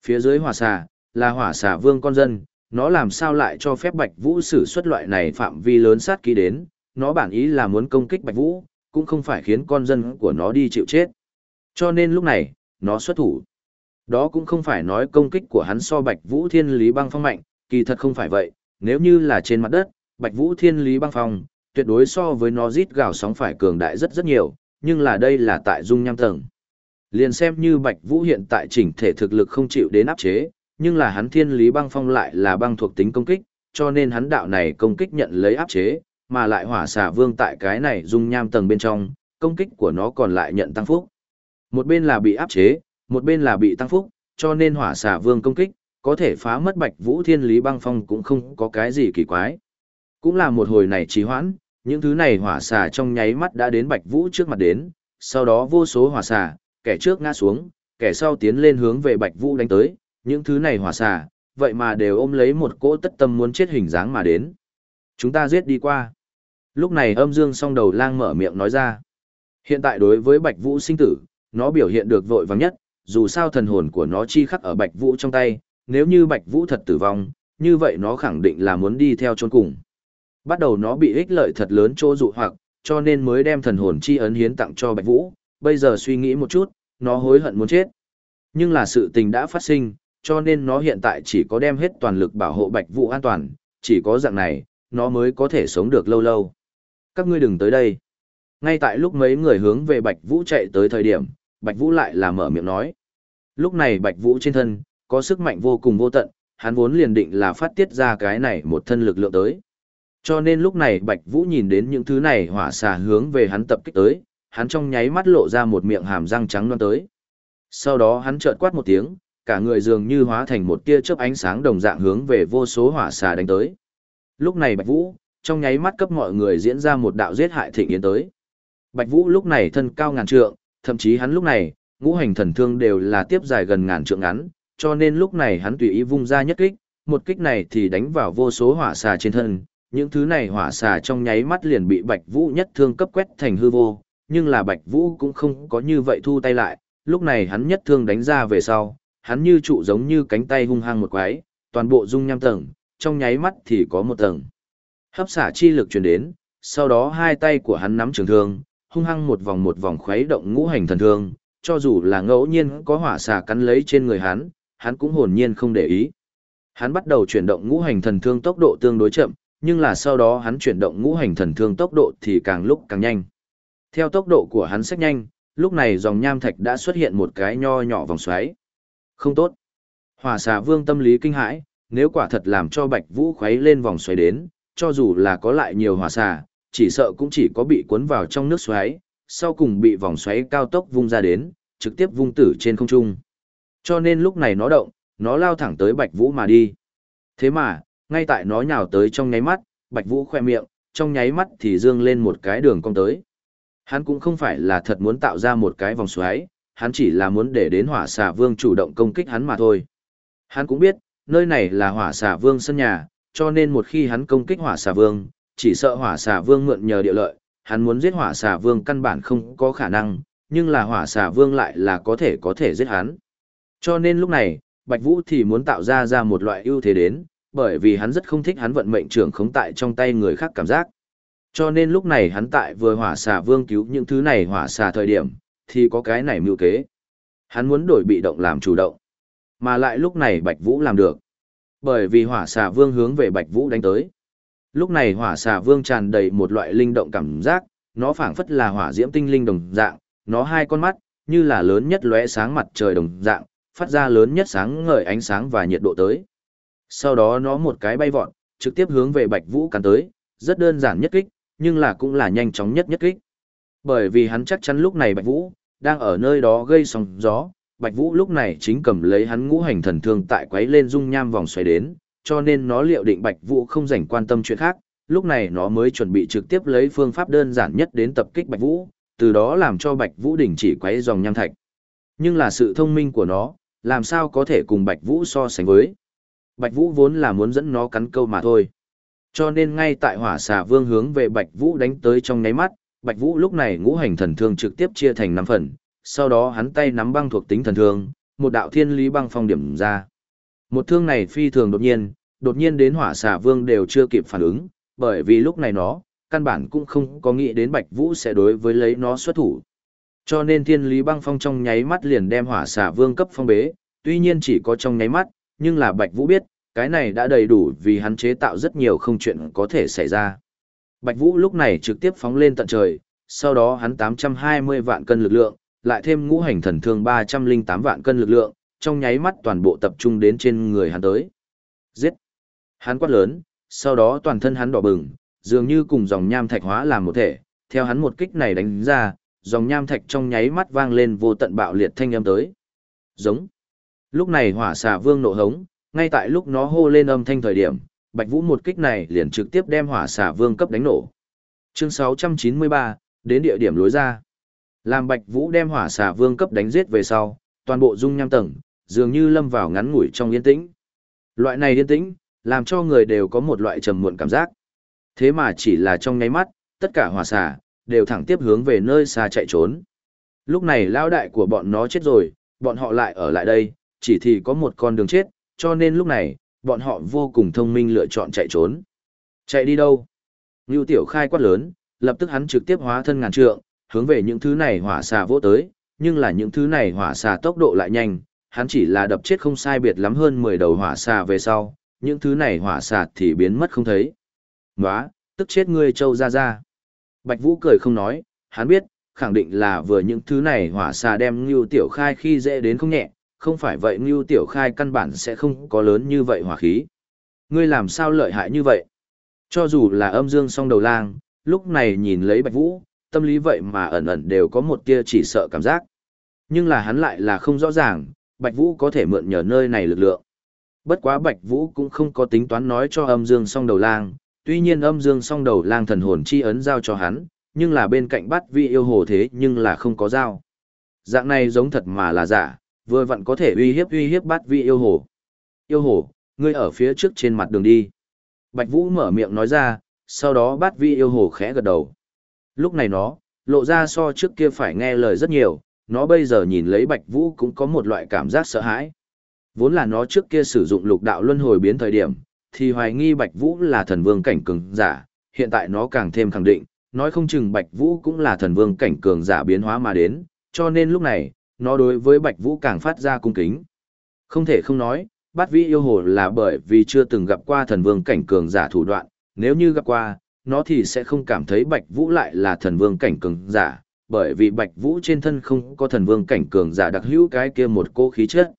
Phía dưới hỏa xà, là hỏa xà vương con dân, nó làm sao lại cho phép Bạch Vũ sử xuất loại này phạm vi lớn sát ký đến, nó bản ý là muốn công kích Bạch Vũ, cũng không phải khiến con dân của nó đi chịu chết. Cho nên lúc này, nó xuất thủ. Đó cũng không phải nói công kích của hắn so Bạch Vũ Thiên Lý Băng Phong mạnh, kỳ thật không phải vậy, nếu như là trên mặt đất, Bạch Vũ Thiên Lý Băng Phong, tuyệt đối so với nó rít gào sóng phải cường đại rất rất nhiều, nhưng là đây là tại dung nham tầng. Liền xem như Bạch Vũ hiện tại chỉnh thể thực lực không chịu đến áp chế, nhưng là hắn Thiên Lý Băng Phong lại là băng thuộc tính công kích, cho nên hắn đạo này công kích nhận lấy áp chế, mà lại hỏa xà vương tại cái này dung nham tầng bên trong, công kích của nó còn lại nhận tăng phúc. Một bên là bị áp chế, một bên là bị tăng phúc, cho nên hỏa xà vương công kích, có thể phá mất bạch vũ thiên lý băng phong cũng không có cái gì kỳ quái. Cũng là một hồi này trì hoãn, những thứ này hỏa xà trong nháy mắt đã đến bạch vũ trước mặt đến, sau đó vô số hỏa xà, kẻ trước ngã xuống, kẻ sau tiến lên hướng về bạch vũ đánh tới, những thứ này hỏa xà, vậy mà đều ôm lấy một cỗ tất tâm muốn chết hình dáng mà đến. Chúng ta giết đi qua. Lúc này âm dương song đầu lang mở miệng nói ra. Hiện tại đối với bạch vũ sinh tử, nó biểu hiện được vội vàng nhất, dù sao thần hồn của nó chi khắc ở Bạch Vũ trong tay, nếu như Bạch Vũ thật tử vong, như vậy nó khẳng định là muốn đi theo chôn cùng. Bắt đầu nó bị ích lợi thật lớn chỗ dụ hoặc, cho nên mới đem thần hồn chi ấn hiến tặng cho Bạch Vũ, bây giờ suy nghĩ một chút, nó hối hận muốn chết. Nhưng là sự tình đã phát sinh, cho nên nó hiện tại chỉ có đem hết toàn lực bảo hộ Bạch Vũ an toàn, chỉ có dạng này, nó mới có thể sống được lâu lâu. Các ngươi đừng tới đây. Ngay tại lúc mấy người hướng về Bạch Vũ chạy tới thời điểm, Bạch Vũ lại là mở miệng nói. Lúc này Bạch Vũ trên thân, có sức mạnh vô cùng vô tận, hắn vốn liền định là phát tiết ra cái này một thân lực lượng tới. Cho nên lúc này Bạch Vũ nhìn đến những thứ này hỏa xà hướng về hắn tập kích tới, hắn trong nháy mắt lộ ra một miệng hàm răng trắng non tới. Sau đó hắn chợt quát một tiếng, cả người dường như hóa thành một tia chớp ánh sáng đồng dạng hướng về vô số hỏa xà đánh tới. Lúc này Bạch Vũ, trong nháy mắt cấp mọi người diễn ra một đạo giết hại thịnh yến tới. Bạch Vũ lúc này thân cao ngàn trượng, thậm chí hắn lúc này, ngũ hành thần thương đều là tiếp dài gần ngàn trượng ngắn, cho nên lúc này hắn tùy ý vung ra nhất kích, một kích này thì đánh vào vô số hỏa xà trên thân, những thứ này hỏa xà trong nháy mắt liền bị Bạch Vũ nhất thương cấp quét thành hư vô, nhưng là Bạch Vũ cũng không có như vậy thu tay lại, lúc này hắn nhất thương đánh ra về sau, hắn như trụ giống như cánh tay hung hăng một quái, toàn bộ dung nham tầng, trong nháy mắt thì có một tầng. Hấp xả chi lực truyền đến, sau đó hai tay của hắn nắm trường thương, hung hăng một vòng một vòng khuấy động ngũ hành thần thương, cho dù là ngẫu nhiên có hỏa xà cắn lấy trên người hắn, hắn cũng hồn nhiên không để ý. Hắn bắt đầu chuyển động ngũ hành thần thương tốc độ tương đối chậm, nhưng là sau đó hắn chuyển động ngũ hành thần thương tốc độ thì càng lúc càng nhanh. Theo tốc độ của hắn sách nhanh, lúc này dòng nham thạch đã xuất hiện một cái nho nhỏ vòng xoáy. Không tốt. Hỏa xà vương tâm lý kinh hãi, nếu quả thật làm cho Bạch Vũ khuấy lên vòng xoáy đến, cho dù là có lại nhiều hỏa xà, chỉ sợ cũng chỉ có bị cuốn vào trong nước xoáy, sau cùng bị vòng xoáy cao tốc vung ra đến, trực tiếp vung tử trên không trung. Cho nên lúc này nó động, nó lao thẳng tới Bạch Vũ mà đi. Thế mà, ngay tại nó nhào tới trong nháy mắt, Bạch Vũ khoe miệng, trong nháy mắt thì dương lên một cái đường cong tới. Hắn cũng không phải là thật muốn tạo ra một cái vòng xoáy, hắn chỉ là muốn để đến hỏa xà vương chủ động công kích hắn mà thôi. Hắn cũng biết, nơi này là hỏa xà vương sân nhà, cho nên một khi hắn công kích hỏa xà vương, chỉ sợ hỏa xà vương mượn nhờ địa lợi, hắn muốn giết hỏa xà vương căn bản không có khả năng, nhưng là hỏa xà vương lại là có thể có thể giết hắn. Cho nên lúc này, Bạch Vũ thì muốn tạo ra ra một loại ưu thế đến, bởi vì hắn rất không thích hắn vận mệnh trưởng khống tại trong tay người khác cảm giác. Cho nên lúc này hắn tại vừa hỏa xà vương cứu những thứ này hỏa xà thời điểm, thì có cái này mưu kế. Hắn muốn đổi bị động làm chủ động. Mà lại lúc này Bạch Vũ làm được. Bởi vì hỏa xà vương hướng về Bạch Vũ đánh tới. Lúc này hỏa xà vương tràn đầy một loại linh động cảm giác, nó phảng phất là hỏa diễm tinh linh đồng dạng, nó hai con mắt, như là lớn nhất lóe sáng mặt trời đồng dạng, phát ra lớn nhất sáng ngời ánh sáng và nhiệt độ tới. Sau đó nó một cái bay vọt, trực tiếp hướng về Bạch Vũ cắn tới, rất đơn giản nhất kích, nhưng là cũng là nhanh chóng nhất nhất kích. Bởi vì hắn chắc chắn lúc này Bạch Vũ, đang ở nơi đó gây sóng gió, Bạch Vũ lúc này chính cầm lấy hắn ngũ hành thần thương tại quấy lên dung nham vòng xoáy đến, cho nên nó liệu định Bạch Vũ không rảnh quan tâm chuyện khác, lúc này nó mới chuẩn bị trực tiếp lấy phương pháp đơn giản nhất đến tập kích Bạch Vũ, từ đó làm cho Bạch Vũ đình chỉ quấy dòng nham thạch. Nhưng là sự thông minh của nó, làm sao có thể cùng Bạch Vũ so sánh với. Bạch Vũ vốn là muốn dẫn nó cắn câu mà thôi. Cho nên ngay tại hỏa xà vương hướng về Bạch Vũ đánh tới trong nháy mắt, Bạch Vũ lúc này ngũ hành thần thương trực tiếp chia thành năm phần, sau đó hắn tay nắm băng thuộc tính thần thương, một đạo thiên lý băng phong điểm ra. Một thương này phi thường đột nhiên, đột nhiên đến hỏa xà vương đều chưa kịp phản ứng, bởi vì lúc này nó, căn bản cũng không có nghĩ đến Bạch Vũ sẽ đối với lấy nó xuất thủ. Cho nên thiên lý băng phong trong nháy mắt liền đem hỏa xà vương cấp phong bế, tuy nhiên chỉ có trong nháy mắt, nhưng là Bạch Vũ biết, cái này đã đầy đủ vì hắn chế tạo rất nhiều không chuyện có thể xảy ra. Bạch Vũ lúc này trực tiếp phóng lên tận trời, sau đó hắn 820 vạn cân lực lượng, lại thêm ngũ hành thần thương 308 vạn cân lực lượng, trong nháy mắt toàn bộ tập trung đến trên người hắn tới. Giết! Hắn quát lớn, sau đó toàn thân hắn đỏ bừng, dường như cùng dòng nham thạch hóa làm một thể, theo hắn một kích này đánh ra, dòng nham thạch trong nháy mắt vang lên vô tận bạo liệt thanh âm tới. Giống. Lúc này hỏa xà vương nộ hống, ngay tại lúc nó hô lên âm thanh thời điểm, Bạch Vũ một kích này liền trực tiếp đem hỏa xà vương cấp đánh nổ. Chương 693, đến địa điểm lối ra. Làm Bạch Vũ đem hỏa xà vương cấp đánh giết về sau, toàn bộ dung nham tầng, dường như lâm vào ngắn ngủi trong yên tĩnh. Loại này yên tĩnh, làm cho người đều có một loại trầm muộn cảm giác. Thế mà chỉ là trong nháy mắt, tất cả hỏa xà, đều thẳng tiếp hướng về nơi xa chạy trốn. Lúc này lao đại của bọn nó chết rồi, bọn họ lại ở lại đây, chỉ thì có một con đường chết, cho nên lúc này, bọn họ vô cùng thông minh lựa chọn chạy trốn. Chạy đi đâu? Ngưu Tiểu Khai quát lớn, lập tức hắn trực tiếp hóa thân ngàn trượng, hướng về những thứ này hỏa xà vỗ tới, nhưng là những thứ này hỏa xà tốc độ lại nhanh, hắn chỉ là đập chết không sai biệt lắm hơn 10 đầu hỏa xà về sau, những thứ này hỏa xà thì biến mất không thấy. Nóa, tức chết ngươi châu ra ra. Bạch Vũ cười không nói, hắn biết, khẳng định là vừa những thứ này hỏa xà đem Ngưu Tiểu Khai khi dễ đến không nhẹ, không phải vậy Ngưu Tiểu Khai căn bản sẽ không có lớn như vậy hỏa khí. Ngươi làm sao lợi hại như vậy? Cho dù là âm dương song đầu lang, lúc này nhìn lấy Bạch Vũ, tâm lý vậy mà ẩn ẩn đều có một tia chỉ sợ cảm giác. Nhưng là hắn lại là không rõ ràng, Bạch Vũ có thể mượn nhờ nơi này lực lượng. Bất quá Bạch Vũ cũng không có tính toán nói cho âm dương song đầu lang, tuy nhiên âm dương song đầu lang thần hồn chi ấn giao cho hắn, nhưng là bên cạnh bắt vi yêu hồ thế nhưng là không có giao. Dạng này giống thật mà là giả, vừa vặn có thể uy hiếp uy hiếp bát vi yêu hồ. Yêu hồ, ngươi ở phía trước trên mặt đường đi. Bạch Vũ mở miệng nói ra, sau đó bát vi yêu hồ khẽ gật đầu. Lúc này nó, lộ ra so trước kia phải nghe lời rất nhiều, nó bây giờ nhìn lấy Bạch Vũ cũng có một loại cảm giác sợ hãi. Vốn là nó trước kia sử dụng lục đạo luân hồi biến thời điểm, thì hoài nghi Bạch Vũ là thần vương cảnh cường giả, hiện tại nó càng thêm khẳng định, nói không chừng Bạch Vũ cũng là thần vương cảnh cường giả biến hóa mà đến, cho nên lúc này, nó đối với Bạch Vũ càng phát ra cung kính. Không thể không nói, bát vĩ yêu hồ là bởi vì chưa từng gặp qua thần vương cảnh cường giả thủ đoạn, nếu như gặp qua, nó thì sẽ không cảm thấy Bạch Vũ lại là thần vương cảnh cường giả, bởi vì Bạch Vũ trên thân không có thần vương cảnh cường giả đặc hữu cái kia một cô khí chất.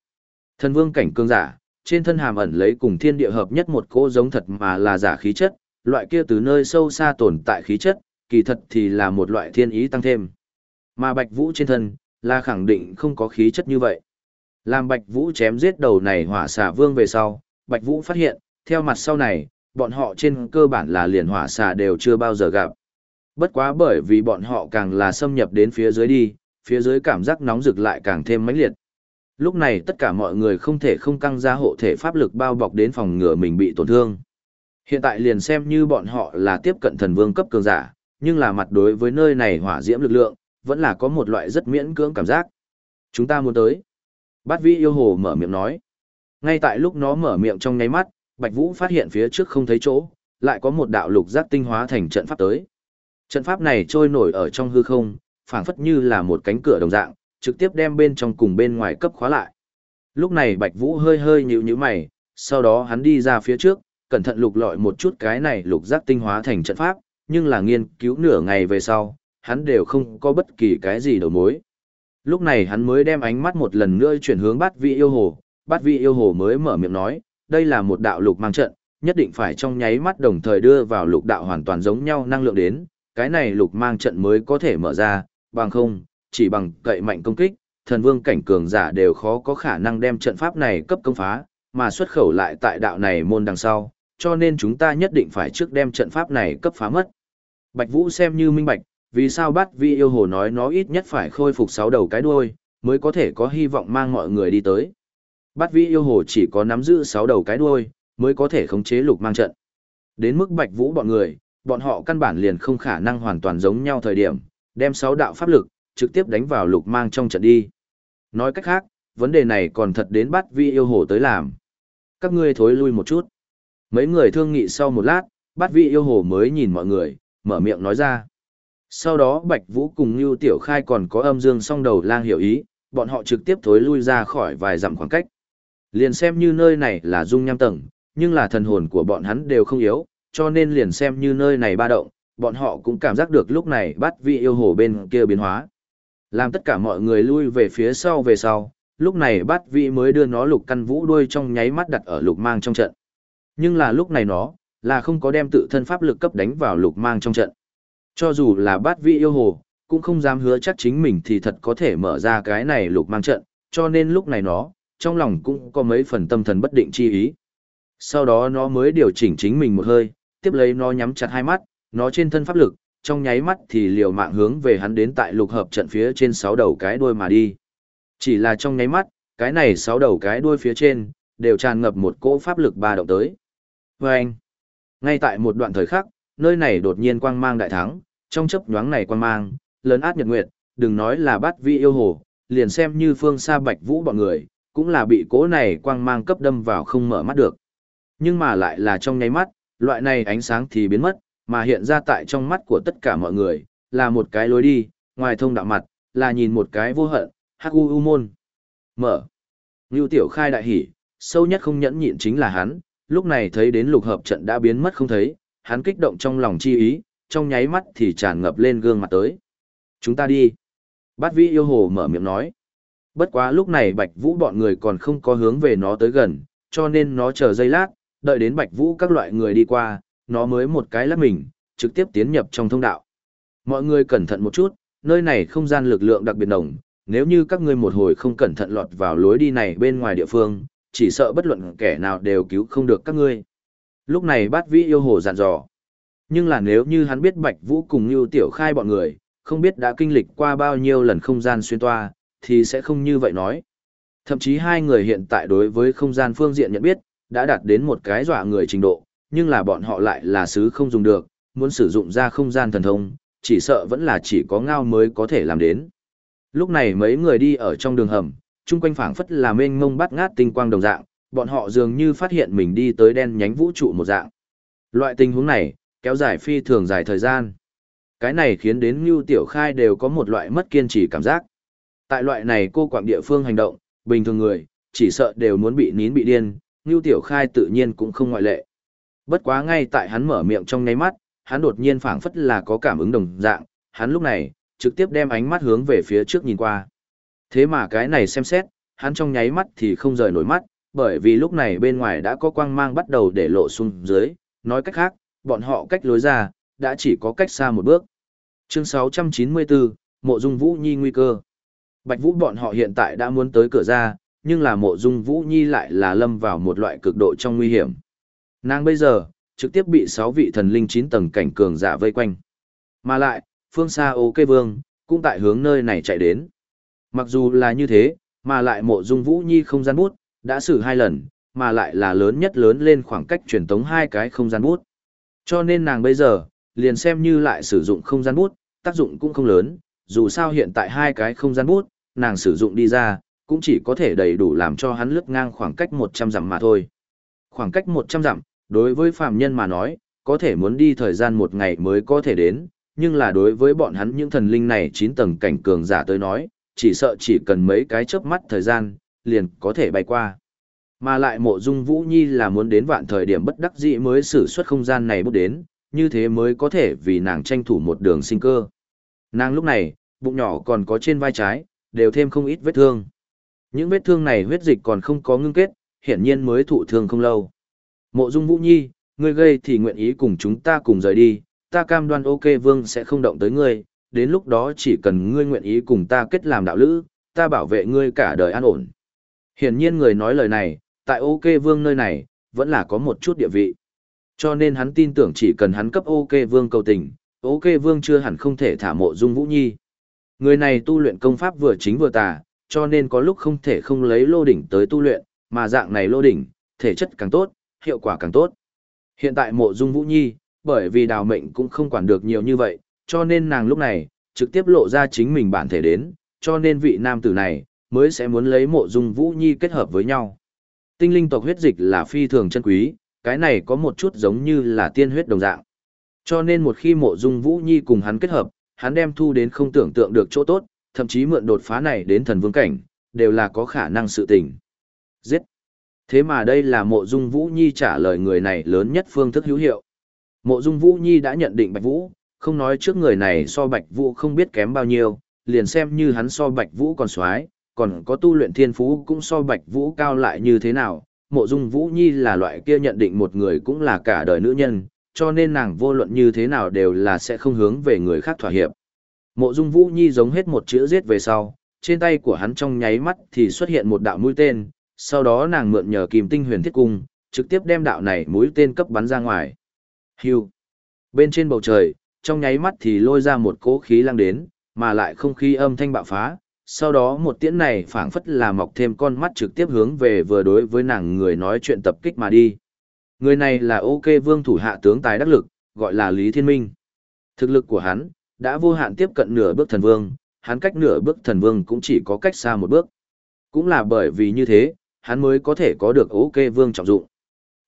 Thần vương cảnh cường giả, trên thân hàm ẩn lấy cùng thiên địa hợp nhất một cô giống thật mà là giả khí chất, loại kia từ nơi sâu xa tồn tại khí chất, kỳ thật thì là một loại thiên ý tăng thêm. Mà Bạch Vũ trên thân, là khẳng định không có khí chất như vậy. Làm Bạch Vũ chém giết đầu này hỏa xà vương về sau, Bạch Vũ phát hiện, theo mặt sau này, bọn họ trên cơ bản là liền hỏa xà đều chưa bao giờ gặp. Bất quá bởi vì bọn họ càng là xâm nhập đến phía dưới đi, phía dưới cảm giác nóng rực lại càng thêm mãnh liệt. Lúc này tất cả mọi người không thể không căng ra hộ thể pháp lực bao bọc đến phòng ngừa mình bị tổn thương. Hiện tại liền xem như bọn họ là tiếp cận thần vương cấp cường giả, nhưng là mặt đối với nơi này hỏa diễm lực lượng, vẫn là có một loại rất miễn cưỡng cảm giác. Chúng ta muốn tới. Bát vĩ yêu hồ mở miệng nói. Ngay tại lúc nó mở miệng trong nháy mắt, Bạch Vũ phát hiện phía trước không thấy chỗ, lại có một đạo lục giác tinh hóa thành trận pháp tới. Trận pháp này trôi nổi ở trong hư không, phảng phất như là một cánh cửa đồng dạng, trực tiếp đem bên trong cùng bên ngoài cấp khóa lại. Lúc này Bạch Vũ hơi hơi nhíu nhíu mày, sau đó hắn đi ra phía trước, cẩn thận lục lọi một chút cái này lục giác tinh hóa thành trận pháp, nhưng là nghiên cứu nửa ngày về sau, hắn đều không có bất kỳ cái gì đầu mối. Lúc này hắn mới đem ánh mắt một lần nữa chuyển hướng bát vị yêu hồ, bát vị yêu hồ mới mở miệng nói, đây là một đạo lục mang trận, nhất định phải trong nháy mắt đồng thời đưa vào lục đạo hoàn toàn giống nhau năng lượng đến, cái này lục mang trận mới có thể mở ra, bằng không, chỉ bằng cậy mạnh công kích, thần vương cảnh cường giả đều khó có khả năng đem trận pháp này cấp công phá, mà xuất khẩu lại tại đạo này môn đằng sau, cho nên chúng ta nhất định phải trước đem trận pháp này cấp phá mất. Bạch Vũ xem như minh bạch, vì sao bát vi yêu hồ nói nó ít nhất phải khôi phục sáu đầu cái đuôi, mới có thể có hy vọng mang mọi người đi tới. Bát vi yêu hồ chỉ có nắm giữ sáu đầu cái đuôi, mới có thể khống chế lục mang trận. Đến mức bạch vũ bọn người, bọn họ căn bản liền không khả năng hoàn toàn giống nhau thời điểm, đem sáu đạo pháp lực, trực tiếp đánh vào lục mang trong trận đi. Nói cách khác, vấn đề này còn thật đến bắt vi yêu hồ tới làm. Các ngươi thối lui một chút. Mấy người thương nghị sau một lát, bắt vi yêu hồ mới nhìn mọi người, mở miệng nói ra. Sau đó Bạch Vũ cùng Nưu Tiểu Khai còn có âm dương song đầu lang hiểu ý, bọn họ trực tiếp thối lui ra khỏi vài dặm khoảng cách. Liền xem như nơi này là dung nham tầng, nhưng là thần hồn của bọn hắn đều không yếu, cho nên liền xem như nơi này ba động, bọn họ cũng cảm giác được lúc này bắt vị yêu hồ bên kia biến hóa. Làm tất cả mọi người lui về phía sau về sau, lúc này bắt vị mới đưa nó lục căn vũ đuôi trong nháy mắt đặt ở lục mang trong trận. Nhưng là lúc này nó, là không có đem tự thân pháp lực cấp đánh vào lục mang trong trận. Cho dù là bát vị yêu hồ, cũng không dám hứa chắc chính mình thì thật có thể mở ra cái này lục mang trận, cho nên lúc này nó, trong lòng cũng có mấy phần tâm thần bất định chi ý. Sau đó nó mới điều chỉnh chính mình một hơi, tiếp lấy nó nhắm chặt hai mắt, nó trên thân pháp lực, trong nháy mắt thì liều mạng hướng về hắn đến tại lục hợp trận phía trên sáu đầu cái đuôi mà đi. Chỉ là trong nháy mắt, cái này sáu đầu cái đuôi phía trên, đều tràn ngập một cỗ pháp lực ba động tới. Vâng! anh, ngay tại một đoạn thời khắc, nơi này đột nhiên quang mang đại thắng, trong chấp nhoáng này quang mang, lớn át nhật nguyệt, đừng nói là bắt vi yêu hồ, liền xem như phương xa bạch vũ bọn người, cũng là bị cố này quang mang cấp đâm vào không mở mắt được. Nhưng mà lại là trong nháy mắt, loại này ánh sáng thì biến mất, mà hiện ra tại trong mắt của tất cả mọi người, là một cái lối đi, ngoài thông đạo mặt, là nhìn một cái vô hận, hắc u u môn. Mở. Ngưu tiểu khai đại hỉ, sâu nhất không nhẫn nhịn chính là hắn, lúc này thấy đến lục hợp trận đã biến mất không thấy, hắn kích động trong lòng chi ý, trong nháy mắt thì tràn ngập lên gương mặt tới. Chúng ta đi. Bát vĩ yêu hồ mở miệng nói. Bất quá lúc này Bạch Vũ bọn người còn không có hướng về nó tới gần, cho nên nó chờ giây lát, đợi đến Bạch Vũ các loại người đi qua, nó mới một cái lắc mình, trực tiếp tiến nhập trong thông đạo. Mọi người cẩn thận một chút, nơi này không gian lực lượng đặc biệt nồng, nếu như các ngươi một hồi không cẩn thận lọt vào lối đi này bên ngoài địa phương, chỉ sợ bất luận kẻ nào đều cứu không được các ngươi. Lúc này bát vĩ yêu hồ dặn dò. Nhưng là nếu như hắn biết Bạch Vũ cùng lưu tiểu khai bọn người, không biết đã kinh lịch qua bao nhiêu lần không gian xuyên toa, thì sẽ không như vậy nói. Thậm chí hai người hiện tại đối với không gian phương diện nhận biết, đã đạt đến một cái dọa người trình độ, nhưng là bọn họ lại là sứ không dùng được, muốn sử dụng ra không gian thần thông, chỉ sợ vẫn là chỉ có ngao mới có thể làm đến. Lúc này mấy người đi ở trong đường hầm, chung quanh phảng phất là mênh mông bát ngát tinh quang đồng dạng, bọn họ dường như phát hiện mình đi tới đen nhánh vũ trụ một dạng. Loại tình huống này, kéo dài phi thường dài thời gian. Cái này khiến đến Ngưu Tiểu Khai đều có một loại mất kiên trì cảm giác. Tại loại này cô quạng địa phương hành động, bình thường người, chỉ sợ đều muốn bị nín bị điên, Ngưu Tiểu Khai tự nhiên cũng không ngoại lệ. Bất quá ngay tại hắn mở miệng trong nháy mắt, hắn đột nhiên phảng phất là có cảm ứng đồng dạng, hắn lúc này, trực tiếp đem ánh mắt hướng về phía trước nhìn qua. Thế mà cái này xem xét, hắn trong nháy mắt thì không rời nổi mắt, bởi vì lúc này bên ngoài đã có quang mang bắt đầu để lộ xuống dưới, nói cách khác, bọn họ cách lối ra, đã chỉ có cách xa một bước. Chương 694, Mộ Dung Vũ Nhi nguy cơ. Bạch Vũ bọn họ hiện tại đã muốn tới cửa ra, nhưng là Mộ Dung Vũ Nhi lại là lâm vào một loại cực độ trong nguy hiểm. Nàng bây giờ, trực tiếp bị 6 vị thần linh 9 tầng cảnh cường giả vây quanh. Mà lại, phương xa ô kê vương, cũng tại hướng nơi này chạy đến. Mặc dù là như thế, mà lại mộ dung vũ nhi không gian bút, đã xử hai lần, mà lại là lớn nhất lớn lên khoảng cách truyền tống hai cái không gian bút. Cho nên nàng bây giờ, liền xem như lại sử dụng không gian bút, tác dụng cũng không lớn, dù sao hiện tại hai cái không gian bút, nàng sử dụng đi ra, cũng chỉ có thể đầy đủ làm cho hắn lướt ngang khoảng cách 100 dặm mà thôi. Khoảng cách 100 dặm, đối với phàm nhân mà nói, có thể muốn đi thời gian một ngày mới có thể đến, nhưng là đối với bọn hắn những thần linh này chín tầng cảnh cường giả tới nói, chỉ sợ chỉ cần mấy cái chớp mắt thời gian, liền có thể bay qua. Mà lại mộ dung Vũ Nhi là muốn đến vạn thời điểm bất đắc dĩ mới sử xuất không gian này bút đến, như thế mới có thể vì nàng tranh thủ một đường sinh cơ. Nàng lúc này, bụng nhỏ còn có trên vai trái, đều thêm không ít vết thương. Những vết thương này huyết dịch còn không có ngưng kết, hiển nhiên mới thụ thương không lâu. Mộ dung Vũ Nhi, ngươi gây thì nguyện ý cùng chúng ta cùng rời đi, ta cam đoan ok vương sẽ không động tới ngươi, đến lúc đó chỉ cần ngươi nguyện ý cùng ta kết làm đạo lữ, ta bảo vệ ngươi cả đời an ổn. Hiển nhiên người nói lời này, tại ok vương nơi này, vẫn là có một chút địa vị. Cho nên hắn tin tưởng chỉ cần hắn cấp ok vương cầu tình, ok vương chưa hẳn không thể thả mộ dung vũ nhi. Người này tu luyện công pháp vừa chính vừa tà, cho nên có lúc không thể không lấy lô đỉnh tới tu luyện, mà dạng này lô đỉnh, thể chất càng tốt, hiệu quả càng tốt. Hiện tại mộ dung vũ nhi, bởi vì đào mệnh cũng không quản được nhiều như vậy, cho nên nàng lúc này, trực tiếp lộ ra chính mình bản thể đến, cho nên vị nam tử này, mới sẽ muốn lấy mộ dung vũ nhi kết hợp với nhau. Tinh linh tộc huyết dịch là phi thường chân quý, cái này có một chút giống như là tiên huyết đồng dạng. Cho nên một khi mộ dung vũ nhi cùng hắn kết hợp, hắn đem thu đến không tưởng tượng được chỗ tốt, thậm chí mượn đột phá này đến thần vương cảnh, đều là có khả năng sự tình. Giết! Thế mà đây là mộ dung Vũ Nhi trả lời người này lớn nhất phương thức hữu hiệu. Mộ dung Vũ Nhi đã nhận định Bạch Vũ, không nói trước người này so Bạch Vũ không biết kém bao nhiêu, liền xem như hắn so Bạch Vũ còn xoái, còn có tu luyện thiên phú cũng so Bạch Vũ cao lại như thế nào. Mộ dung Vũ Nhi là loại kia nhận định một người cũng là cả đời nữ nhân, cho nên nàng vô luận như thế nào đều là sẽ không hướng về người khác thỏa hiệp. Mộ dung Vũ Nhi giống hết một chữ giết về sau, trên tay của hắn trong nháy mắt thì xuất hiện một đạo mũi tên, sau đó nàng mượn nhờ kìm tinh huyền thiết cung, trực tiếp đem đạo này mũi tên cấp bắn ra ngoài. Hưu. Bên trên bầu trời, trong nháy mắt thì lôi ra một cỗ khí lăng đến, mà lại không khí âm thanh bạo phá, sau đó một tiễn này phảng phất là mọc thêm con mắt trực tiếp hướng về vừa đối với nàng người nói chuyện tập kích mà đi. Người này là OK Vương thủ hạ tướng tài đắc lực, gọi là Lý Thiên Minh. Thực lực của hắn đã vô hạn tiếp cận nửa bước thần vương, hắn cách nửa bước thần vương cũng chỉ có cách xa một bước. Cũng là bởi vì như thế, hắn mới có thể có được ok vương trọng dụng.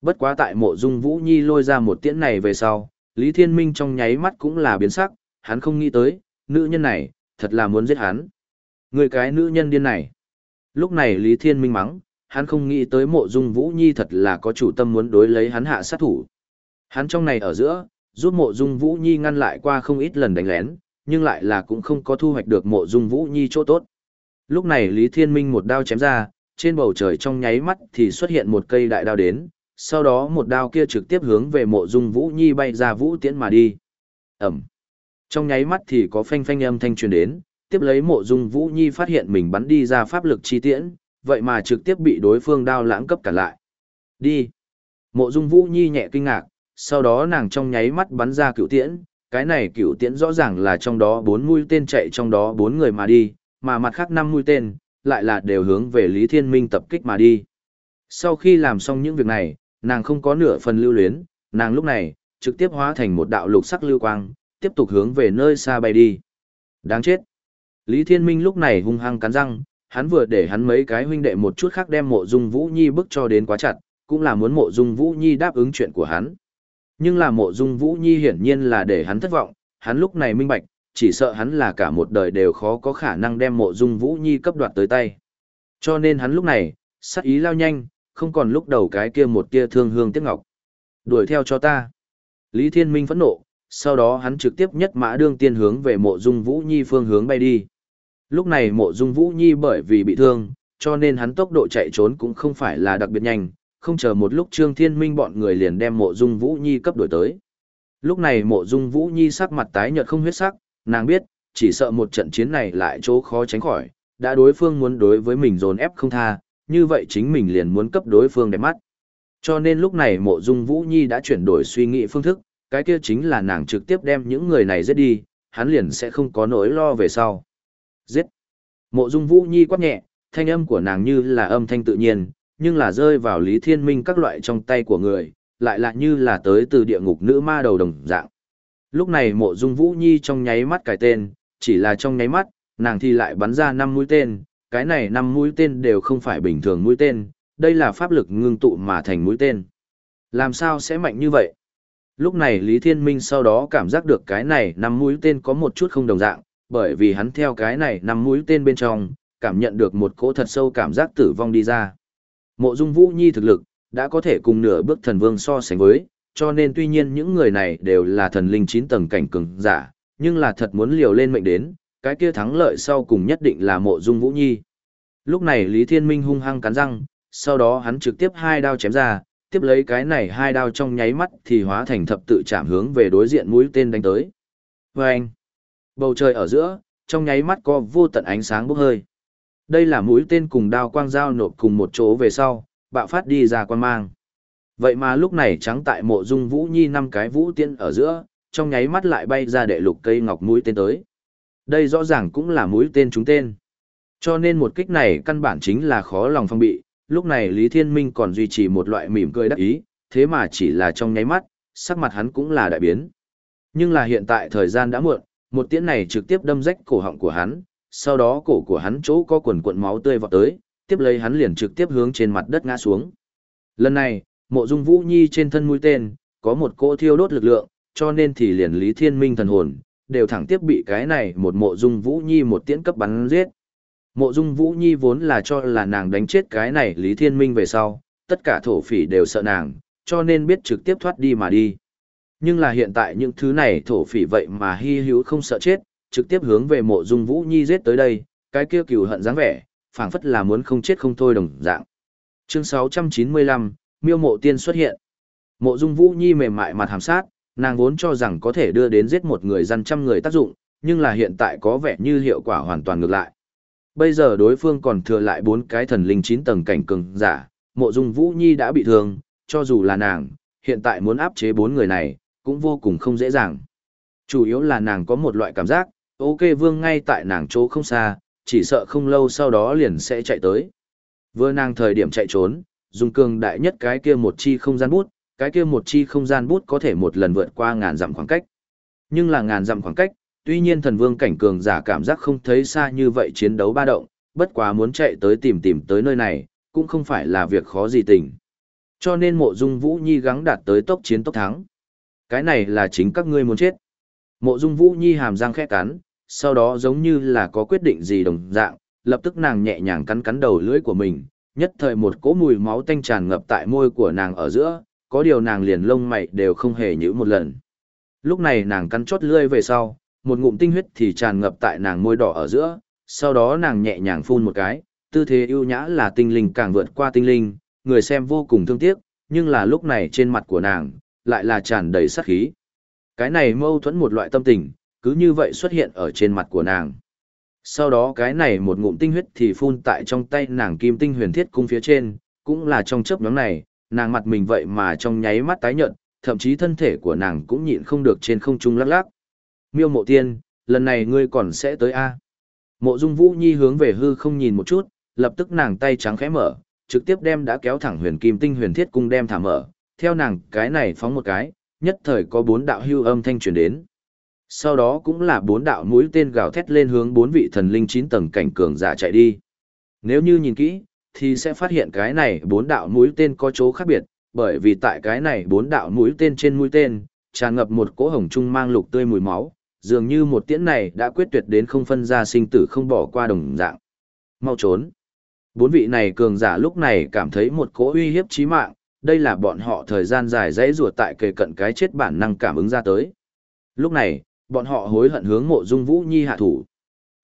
Bất quá tại mộ dung Vũ Nhi lôi ra một tiễn này về sau, Lý Thiên Minh trong nháy mắt cũng là biến sắc, hắn không nghĩ tới, nữ nhân này, thật là muốn giết hắn. Người cái nữ nhân điên này. Lúc này Lý Thiên Minh mắng, hắn không nghĩ tới mộ dung Vũ Nhi thật là có chủ tâm muốn đối lấy hắn hạ sát thủ. Hắn trong này ở giữa, giúp mộ dung Vũ Nhi ngăn lại qua không ít lần đánh lén, nhưng lại là cũng không có thu hoạch được mộ dung Vũ Nhi chỗ tốt. Lúc này Lý Thiên Minh một đao chém ra, trên bầu trời trong nháy mắt thì xuất hiện một cây đại đao đến, sau đó một đao kia trực tiếp hướng về mộ dung Vũ Nhi bay ra vũ tiễn mà đi. Ẩm. Trong nháy mắt thì có phanh phanh âm thanh truyền đến, tiếp lấy mộ dung Vũ Nhi phát hiện mình bắn đi ra pháp lực chi tiễn, vậy mà trực tiếp bị đối phương đao lãng cấp cả lại. Đi. Mộ dung Vũ Nhi nhẹ kinh ngạc, sau đó nàng trong nháy mắt bắn ra cựu tiễn, cái này cựu tiễn rõ ràng là trong đó bốn mũi tên chạy trong đó bốn người mà đi, mà mặt khác năm mũi tên, lại là đều hướng về Lý Thiên Minh tập kích mà đi. Sau khi làm xong những việc này, nàng không có nửa phần lưu luyến, nàng lúc này, trực tiếp hóa thành một đạo lục sắc lưu quang, tiếp tục hướng về nơi xa bay đi. Đáng chết. Lý Thiên Minh lúc này hung hăng cắn răng, hắn vừa để hắn mấy cái huynh đệ một chút khác đem mộ dung Vũ Nhi bức cho đến quá chặt, cũng là muốn mộ dung Vũ Nhi đáp ứng chuyện của hắn. Nhưng là mộ dung Vũ Nhi hiển nhiên là để hắn thất vọng, hắn lúc này minh bạch, chỉ sợ hắn là cả một đời đều khó có khả năng đem mộ dung Vũ Nhi cấp đoạt tới tay. Cho nên hắn lúc này, sắc ý lao nhanh, không còn lúc đầu cái kia một kia thương hương tiếc ngọc. Đuổi theo cho ta. Lý Thiên Minh phẫn nộ, sau đó hắn trực tiếp nhất mã đương tiên hướng về mộ dung Vũ Nhi phương hướng bay đi. Lúc này mộ dung Vũ Nhi bởi vì bị thương, cho nên hắn tốc độ chạy trốn cũng không phải là đặc biệt nhanh, không chờ một lúc Trương Thiên Minh bọn người liền đem mộ dung Vũ Nhi cấp đổi tới. Lúc này mộ dung Vũ Nhi sắc mặt tái nhợt không huyết sắc, nàng biết, chỉ sợ một trận chiến này lại chỗ khó tránh khỏi, đã đối phương muốn đối với mình dồn ép không tha, như vậy chính mình liền muốn cấp đối phương đẹp mắt. Cho nên lúc này mộ dung Vũ Nhi đã chuyển đổi suy nghĩ phương thức, cái kia chính là nàng trực tiếp đem những người này giết đi, hắn liền sẽ không có nỗi lo về sau. Giết! Mộ dung Vũ Nhi quát nhẹ, thanh âm của nàng như là âm thanh tự nhiên, nhưng là rơi vào Lý Thiên Minh các loại trong tay của người, lại là như là tới từ địa ngục nữ ma đầu đồng dạng. Lúc này mộ dung Vũ Nhi trong nháy mắt cải tên, chỉ là trong nháy mắt, nàng thì lại bắn ra năm mũi tên, cái này năm mũi tên đều không phải bình thường mũi tên, đây là pháp lực ngưng tụ mà thành mũi tên. Làm sao sẽ mạnh như vậy? Lúc này Lý Thiên Minh sau đó cảm giác được cái này năm mũi tên có một chút không đồng dạng, bởi vì hắn theo cái này nằm mũi tên bên trong, cảm nhận được một cỗ thật sâu cảm giác tử vong đi ra. Mộ Dung Vũ Nhi thực lực, đã có thể cùng nửa bước thần vương so sánh với, cho nên tuy nhiên những người này đều là thần linh 9 tầng cảnh cường giả, nhưng là thật muốn liều lên mệnh đến, cái kia thắng lợi sau cùng nhất định là Mộ Dung Vũ Nhi. Lúc này Lý Thiên Minh hung hăng cắn răng, sau đó hắn trực tiếp hai đao chém ra, tiếp lấy cái này hai đao trong nháy mắt thì hóa thành thập tự chạm hướng về đối diện mũi tên đánh tới. Vâng! anh, bầu trời ở giữa, trong nháy mắt có vô tận ánh sáng bốc hơi. Đây là mũi tên cùng đao quang dao nộp cùng một chỗ về sau, bạo phát đi ra quan mang. Vậy mà lúc này trắng tại mộ dung vũ nhi năm cái vũ tiên ở giữa, trong nháy mắt lại bay ra đệ lục cây ngọc mũi tên tới. Đây rõ ràng cũng là mũi tên chúng tên. Cho nên một kích này căn bản chính là khó lòng phong bị, lúc này Lý Thiên Minh còn duy trì một loại mỉm cười đắc ý, thế mà chỉ là trong nháy mắt, sắc mặt hắn cũng là đại biến. Nhưng là hiện tại thời gian đã muộn, một tiễn này trực tiếp đâm rách cổ họng của hắn, sau đó cổ của hắn chỗ có quần cuộn máu tươi vọt tới, tiếp lấy hắn liền trực tiếp hướng trên mặt đất ngã xuống. Lần này, mộ dung vũ nhi trên thân mũi tên, có một cỗ thiêu đốt lực lượng, cho nên thì liền Lý Thiên Minh thần hồn, đều thẳng tiếp bị cái này một mộ dung vũ nhi một tiễn cấp bắn giết. Mộ dung Vũ Nhi vốn là cho là nàng đánh chết cái này Lý Thiên Minh về sau, tất cả thổ phỉ đều sợ nàng, cho nên biết trực tiếp thoát đi mà đi. Nhưng là hiện tại những thứ này thổ phỉ vậy mà hy hữu không sợ chết, trực tiếp hướng về mộ dung Vũ Nhi giết tới đây, cái kia cừu hận dáng vẻ, phảng phất là muốn không chết không thôi đồng dạng. Chương 695, Miêu Mộ Tiên xuất hiện. Mộ Dung Vũ Nhi mềm mại mặt hàm sát, nàng vốn cho rằng có thể đưa đến giết một người dân trăm người tác dụng, nhưng là hiện tại có vẻ như hiệu quả hoàn toàn ngược lại. Bây giờ đối phương còn thừa lại bốn cái thần linh chín tầng cảnh cường giả, mộ dung Vũ Nhi đã bị thương, cho dù là nàng, hiện tại muốn áp chế bốn người này, cũng vô cùng không dễ dàng. Chủ yếu là nàng có một loại cảm giác, ok vương ngay tại nàng chỗ không xa, chỉ sợ không lâu sau đó liền sẽ chạy tới. Vừa nàng thời điểm chạy trốn, dùng cường đại nhất cái kia một chi không gian bút, cái kia một chi không gian bút có thể một lần vượt qua ngàn dặm khoảng cách. Nhưng là ngàn dặm khoảng cách, tuy nhiên thần vương cảnh cường giả cảm giác không thấy xa như vậy chiến đấu ba động, bất quá muốn chạy tới tìm tìm tới nơi này, cũng không phải là việc khó gì tình. Cho nên mộ dung Vũ Nhi gắng đạt tới tốc chiến tốc thắng. Cái này là chính các ngươi muốn chết. Mộ dung Vũ Nhi hàm răng khẽ cắn, sau đó giống như là có quyết định gì đồng dạng, lập tức nàng nhẹ nhàng cắn cắn đầu lưỡi của mình, nhất thời một cỗ mùi máu tanh tràn ngập tại môi của nàng ở giữa, có điều nàng liền lông mày đều không hề nhíu một lần. Lúc này nàng cắn chót lưỡi về sau, một ngụm tinh huyết thì tràn ngập tại nàng môi đỏ ở giữa, sau đó nàng nhẹ nhàng phun một cái, tư thế ưu nhã là tinh linh càng vượt qua tinh linh, người xem vô cùng thương tiếc, nhưng là lúc này trên mặt của nàng, lại là tràn đầy sát khí. Cái này mâu thuẫn một loại tâm tình, cứ như vậy xuất hiện ở trên mặt của nàng. Sau đó cái này một ngụm tinh huyết thì phun tại trong tay nàng kim tinh huyền thiết cung phía trên, cũng là trong chớp nhóm này, nàng mặt mình vậy mà trong nháy mắt tái nhợt, thậm chí thân thể của nàng cũng nhịn không được trên không trung lắc lắc. Miêu mộ tiên, lần này ngươi còn sẽ tới A. Mộ dung vũ nhi hướng về hư không nhìn một chút, lập tức nàng tay trắng khẽ mở, trực tiếp đem đã kéo thẳng huyền kim tinh huyền thiết cung đem thả mở, theo nàng cái này phóng một cái, nhất thời có bốn đạo hưu âm thanh truyền đến. Sau đó cũng là bốn đạo mũi tên gào thét lên hướng bốn vị thần linh chín tầng cảnh cường giả chạy đi. Nếu như nhìn kỹ, thì sẽ phát hiện cái này bốn đạo mũi tên có chỗ khác biệt, bởi vì tại cái này bốn đạo mũi tên trên mũi tên, tràn ngập một cỗ hồng trung mang lục tươi mùi máu, dường như một tiễn này đã quyết tuyệt đến không phân ra sinh tử không bỏ qua đồng dạng. Mau trốn. Bốn vị này cường giả lúc này cảm thấy một cỗ uy hiếp chí mạng, đây là bọn họ thời gian dài dãy ruột tại kề cận cái chết bản năng cảm ứng ra tới. Lúc này, bọn họ hối hận hướng mộ dung Vũ Nhi hạ thủ.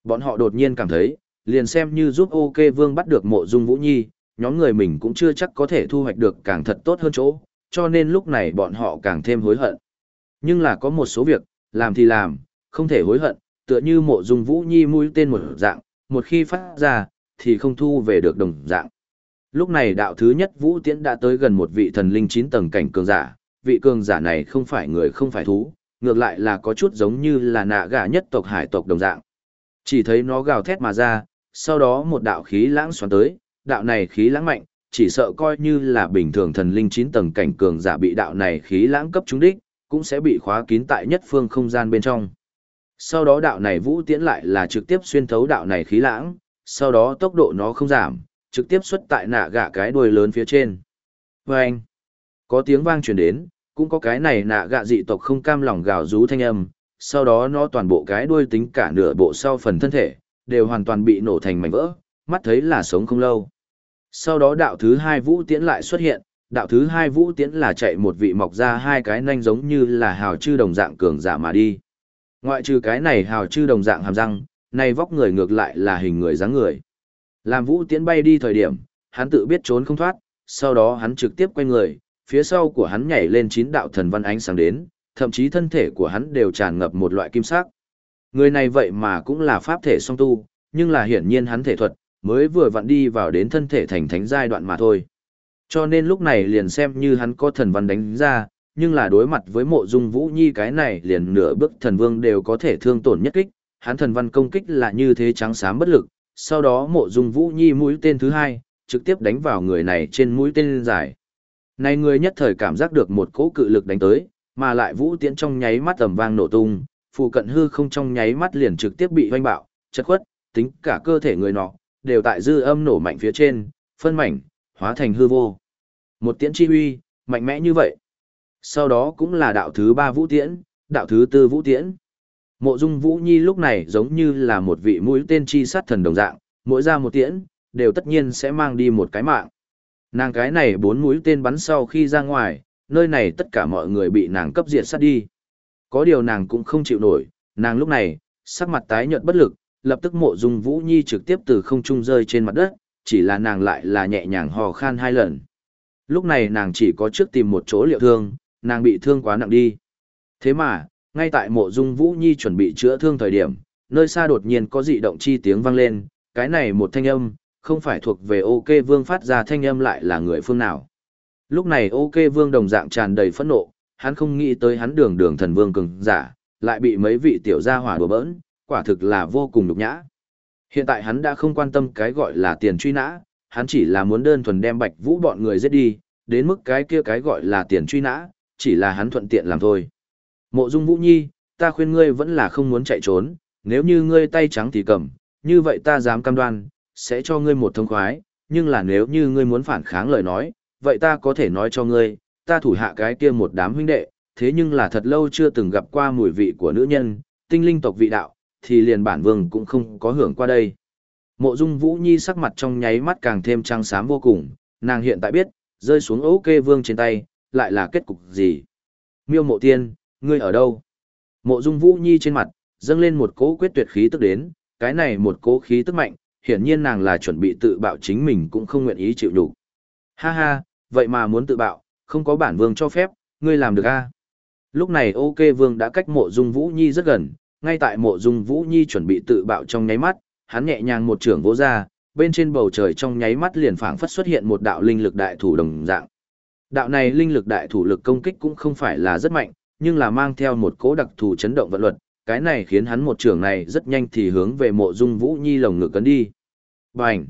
Bọn họ đột nhiên cảm thấy, liền xem như giúp OK Vương bắt được mộ dung Vũ Nhi, nhóm người mình cũng chưa chắc có thể thu hoạch được càng thật tốt hơn chỗ, cho nên lúc này bọn họ càng thêm hối hận. Nhưng là có một số việc, làm thì làm, không thể hối hận, tựa như mộ dung Vũ Nhi mũi tên một dạng, một khi phát ra, thì không thu về được đồng dạng. Lúc này đạo thứ nhất Vũ Tiễn đã tới gần một vị thần linh chín tầng cảnh cường giả, vị cường giả này không phải người không phải thú, ngược lại là có chút giống như là nạ gà nhất tộc hải tộc đồng dạng. Chỉ thấy nó gào thét mà ra, sau đó một đạo khí lãng xoắn tới, đạo này khí lãng mạnh, chỉ sợ coi như là bình thường thần linh chín tầng cảnh cường giả bị đạo này khí lãng cấp trúng đích, cũng sẽ bị khóa kín tại nhất phương không gian bên trong. Sau đó đạo này vũ tiễn lại là trực tiếp xuyên thấu đạo này khí lãng, sau đó tốc độ nó không giảm, trực tiếp xuất tại nạ gạ cái đuôi lớn phía trên. Vâng! Có tiếng vang truyền đến, cũng có cái này nạ gạ dị tộc không cam lòng gào rú thanh âm, sau đó nó toàn bộ cái đuôi tính cả nửa bộ sau phần thân thể, đều hoàn toàn bị nổ thành mảnh vỡ, mắt thấy là sống không lâu. Sau đó đạo thứ hai vũ tiễn lại xuất hiện, đạo thứ hai vũ tiễn là chạy một vị mọc ra hai cái nanh giống như là hào chư đồng dạng cường giả mà đi. Ngoại trừ cái này hào chư đồng dạng hàm răng, này vóc người ngược lại là hình người dáng người. Làm vũ tiễn bay đi thời điểm, hắn tự biết trốn không thoát, sau đó hắn trực tiếp quay người, phía sau của hắn nhảy lên chín đạo thần văn ánh sáng đến, thậm chí thân thể của hắn đều tràn ngập một loại kim sắc. Người này vậy mà cũng là pháp thể song tu, nhưng là hiển nhiên hắn thể thuật, mới vừa vặn đi vào đến thân thể thành thánh giai đoạn mà thôi. Cho nên lúc này liền xem như hắn có thần văn đánh ra, nhưng là đối mặt với mộ dung vũ nhi cái này liền nửa bước thần vương đều có thể thương tổn nhất kích, hắn thần văn công kích là như thế trắng xám bất lực, sau đó mộ dung vũ nhi mũi tên thứ hai, trực tiếp đánh vào người này trên mũi tên dài. Này người nhất thời cảm giác được một cỗ cự lực đánh tới, mà lại vũ tiễn trong nháy mắt tầm vang nổ tung, phụ cận hư không trong nháy mắt liền trực tiếp bị hoanh bạo, chật khuất, tính cả cơ thể người nọ, đều tại dư âm nổ mạnh phía trên, phân mảnh, hóa thành hư vô. Một tiễn chi huy, mạnh mẽ như vậy. Sau đó cũng là đạo thứ ba vũ tiễn, đạo thứ tư vũ tiễn. Mộ dung vũ nhi lúc này giống như là một vị mũi tên chi sát thần đồng dạng, mỗi ra một tiễn, đều tất nhiên sẽ mang đi một cái mạng. Nàng cái này bốn mũi tên bắn sau khi ra ngoài, nơi này tất cả mọi người bị nàng cấp diệt sát đi. Có điều nàng cũng không chịu nổi, nàng lúc này, sắc mặt tái nhợt bất lực, lập tức mộ dung vũ nhi trực tiếp từ không trung rơi trên mặt đất, chỉ là nàng lại là nhẹ nhàng hò khan hai lần. Lúc này nàng chỉ có trước tìm một chỗ liệu thương, nàng bị thương quá nặng đi. Thế mà, ngay tại mộ dung vũ nhi chuẩn bị chữa thương thời điểm, nơi xa đột nhiên có dị động chi tiếng vang lên, cái này một thanh âm, không phải thuộc về ok vương phát ra thanh âm lại là người phương nào. Lúc này ok vương đồng dạng tràn đầy phẫn nộ, hắn không nghĩ tới hắn đường đường thần vương cường giả, lại bị mấy vị tiểu gia hỏa đùa bỡn, quả thực là vô cùng nhục nhã. Hiện tại hắn đã không quan tâm cái gọi là tiền truy nã, hắn chỉ là muốn đơn thuần đem bạch vũ bọn người giết đi, đến mức cái kia cái gọi là tiền truy nã, chỉ là hắn thuận tiện làm thôi. Mộ dung vũ nhi, ta khuyên ngươi vẫn là không muốn chạy trốn, nếu như ngươi tay trắng thì cầm, như vậy ta dám cam đoan, sẽ cho ngươi một thông khoái, nhưng là nếu như ngươi muốn phản kháng lời nói, vậy ta có thể nói cho ngươi, ta thủ hạ cái kia một đám huynh đệ, thế nhưng là thật lâu chưa từng gặp qua mùi vị của nữ nhân, tinh linh tộc vị đạo, thì liền bản vương cũng không có hưởng qua đây. Mộ dung Vũ Nhi sắc mặt trong nháy mắt càng thêm trăng xám vô cùng, nàng hiện tại biết, rơi xuống ấu kê vương trên tay, lại là kết cục gì. Miêu mộ tiên, ngươi ở đâu? Mộ dung Vũ Nhi trên mặt, dâng lên một cỗ quyết tuyệt khí tức đến, cái này một cố khí tức mạnh, hiển nhiên nàng là chuẩn bị tự bạo chính mình cũng không nguyện ý chịu đủ. Ha ha, vậy mà muốn tự bạo, không có bản vương cho phép, ngươi làm được a? Lúc này ok vương đã cách mộ dung Vũ Nhi rất gần, ngay tại mộ dung Vũ Nhi chuẩn bị tự bạo trong nháy mắt, hắn nhẹ nhàng một trường vỗ ra, bên trên bầu trời trong nháy mắt liền phảng phất xuất hiện một đạo linh lực đại thủ đồng dạng. Đạo này linh lực đại thủ lực công kích cũng không phải là rất mạnh, nhưng là mang theo một cỗ đặc thù chấn động vận luật, cái này khiến hắn một trường này rất nhanh thì hướng về mộ dung Vũ Nhi lồng ngực cấn đi. Bành!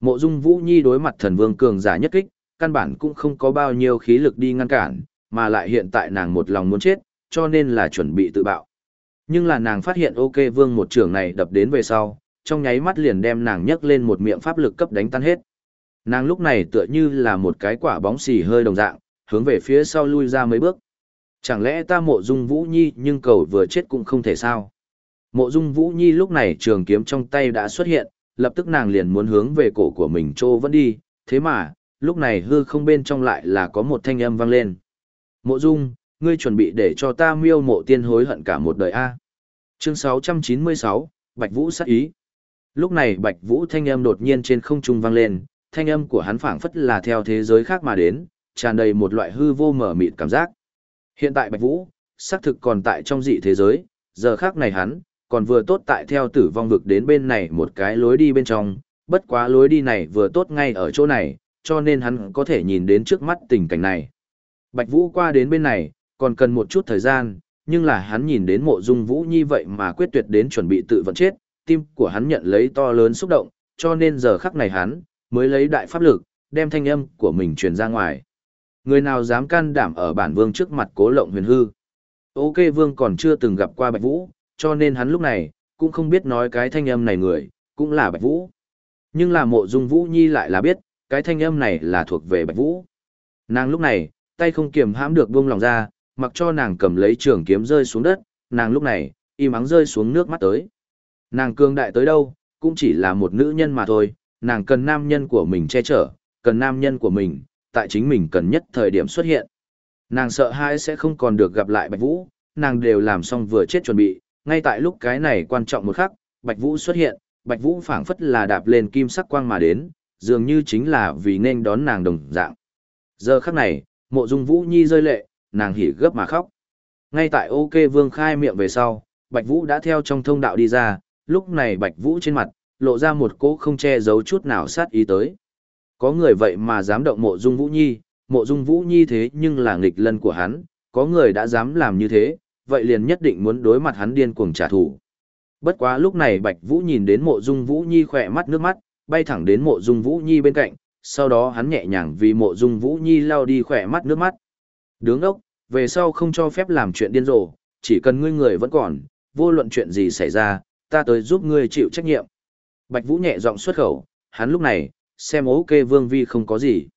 Mộ dung Vũ Nhi đối mặt thần vương cường giả nhất kích, căn bản cũng không có bao nhiêu khí lực đi ngăn cản, mà lại hiện tại nàng một lòng muốn chết, cho nên là chuẩn bị tự bạo. Nhưng là nàng phát hiện ok vương một trường này đập đến về sau, trong nháy mắt liền đem nàng nhấc lên một miệng pháp lực cấp đánh tan hết. Nàng lúc này tựa như là một cái quả bóng xì hơi đồng dạng, hướng về phía sau lui ra mấy bước. Chẳng lẽ ta mộ dung Vũ Nhi nhưng cầu vừa chết cũng không thể sao? Mộ dung Vũ Nhi lúc này trường kiếm trong tay đã xuất hiện, lập tức nàng liền muốn hướng về cổ của mình trô vẫn đi, thế mà, lúc này hư không bên trong lại là có một thanh âm vang lên. Mộ dung, ngươi chuẩn bị để cho ta miêu mộ tiên hối hận cả một đời a Chương 696, Bạch Vũ sát ý. Lúc này Bạch Vũ thanh âm đột nhiên trên không trung vang lên, thanh âm của hắn phảng phất là theo thế giới khác mà đến, tràn đầy một loại hư vô mở mịt cảm giác. Hiện tại Bạch Vũ, xác thực còn tại trong dị thế giới, giờ khác này hắn, còn vừa tốt tại theo tử vong vực đến bên này một cái lối đi bên trong, bất quá lối đi này vừa tốt ngay ở chỗ này, cho nên hắn có thể nhìn đến trước mắt tình cảnh này. Bạch Vũ qua đến bên này, còn cần một chút thời gian, nhưng là hắn nhìn đến mộ dung Vũ Nhi vậy mà quyết tuyệt đến chuẩn bị tự vận chết, tim của hắn nhận lấy to lớn xúc động, cho nên giờ khắc này hắn, mới lấy đại pháp lực, đem thanh âm của mình truyền ra ngoài. Người nào dám can đảm ở bản vương trước mặt cố lộng huyền hư. Ok vương còn chưa từng gặp qua Bạch Vũ, cho nên hắn lúc này, cũng không biết nói cái thanh âm này người, cũng là Bạch Vũ. Nhưng là mộ dung Vũ Nhi lại là biết, cái thanh âm này là thuộc về Bạch Vũ. Nàng lúc này, tay không kiềm hãm được buông lòng ra, mặc cho nàng cầm lấy trường kiếm rơi xuống đất, nàng lúc này, im ắng rơi xuống nước mắt tới. Nàng cương đại tới đâu, cũng chỉ là một nữ nhân mà thôi, nàng cần nam nhân của mình che chở, cần nam nhân của mình, tại chính mình cần nhất thời điểm xuất hiện. Nàng sợ hãi sẽ không còn được gặp lại Bạch Vũ, nàng đều làm xong vừa chết chuẩn bị, ngay tại lúc cái này quan trọng một khắc, Bạch Vũ xuất hiện, Bạch Vũ phảng phất là đạp lên kim sắc quang mà đến, dường như chính là vì nên đón nàng đồng dạng. Giờ khắc này, mộ dung Vũ Nhi rơi lệ, nàng hỉ gấp mà khóc. Ngay tại OK Vương khai miệng về sau, Bạch Vũ đã theo trong thông đạo đi ra, lúc này Bạch Vũ trên mặt, lộ ra một cỗ không che giấu chút nào sát ý tới. Có người vậy mà dám động mộ dung Vũ Nhi, mộ dung Vũ Nhi thế nhưng là nghịch lân của hắn, có người đã dám làm như thế, vậy liền nhất định muốn đối mặt hắn điên cuồng trả thù. Bất quá lúc này Bạch Vũ nhìn đến mộ dung Vũ Nhi khỏe mắt nước mắt, bay thẳng đến mộ dung Vũ Nhi bên cạnh, sau đó hắn nhẹ nhàng vì mộ dung Vũ Nhi lao đi khỏe mắt nước mắt. Đứng ốc, về sau không cho phép làm chuyện điên rồ, chỉ cần ngươi người vẫn còn, vô luận chuyện gì xảy ra, ta tới giúp ngươi chịu trách nhiệm. Bạch Vũ nhẹ giọng xuất khẩu, hắn lúc này, xem ok vương vi không có gì.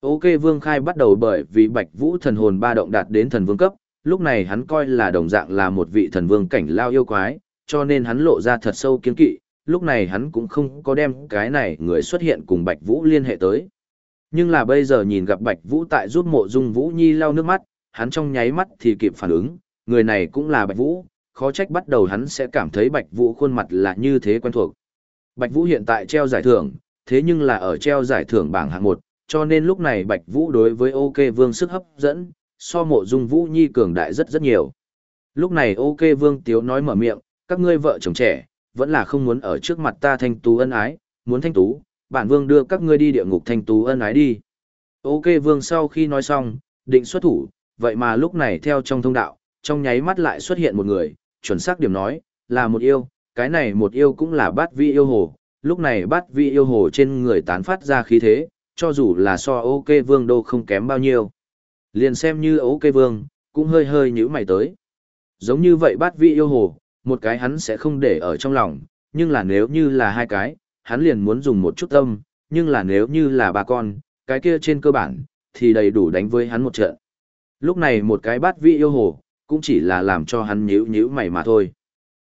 Ok vương khai bắt đầu bởi vì Bạch Vũ thần hồn ba động đạt đến thần vương cấp, lúc này hắn coi là đồng dạng là một vị thần vương cảnh lao yêu quái, cho nên hắn lộ ra thật sâu kiến kỵ, lúc này hắn cũng không có đem cái này người xuất hiện cùng Bạch Vũ liên hệ tới. Nhưng là bây giờ nhìn gặp Bạch Vũ tại giúp mộ dung Vũ Nhi lau nước mắt, hắn trong nháy mắt thì kịp phản ứng, người này cũng là Bạch Vũ, khó trách bắt đầu hắn sẽ cảm thấy Bạch Vũ khuôn mặt là như thế quen thuộc. Bạch Vũ hiện tại treo giải thưởng, thế nhưng là ở treo giải thưởng bảng hạng 1, cho nên lúc này Bạch Vũ đối với OK Vương sức hấp dẫn, so mộ dung Vũ Nhi cường đại rất rất nhiều. Lúc này OK Vương Tiếu nói mở miệng, các ngươi vợ chồng trẻ, vẫn là không muốn ở trước mặt ta thanh tú ân ái, muốn thanh tú, bản vương đưa các ngươi đi địa ngục thanh tú ân ái đi. OK Vương sau khi nói xong, định xuất thủ, vậy mà lúc này theo trong thông đạo, trong nháy mắt lại xuất hiện một người, chuẩn xác điểm nói, là một yêu, cái này một yêu cũng là bát vi yêu hồ, lúc này bát vi yêu hồ trên người tán phát ra khí thế, cho dù là so ok vương đô không kém bao nhiêu. Liền xem như ok vương, cũng hơi hơi nhữ mày tới. Giống như vậy bát vi yêu hồ, một cái hắn sẽ không để ở trong lòng, nhưng là nếu như là hai cái, hắn liền muốn dùng một chút tâm, nhưng là nếu như là ba con, cái kia trên cơ bản, thì đầy đủ đánh với hắn một trận. Lúc này một cái bát vi yêu hồ, cũng chỉ là làm cho hắn nhíu nhíu mày mà thôi.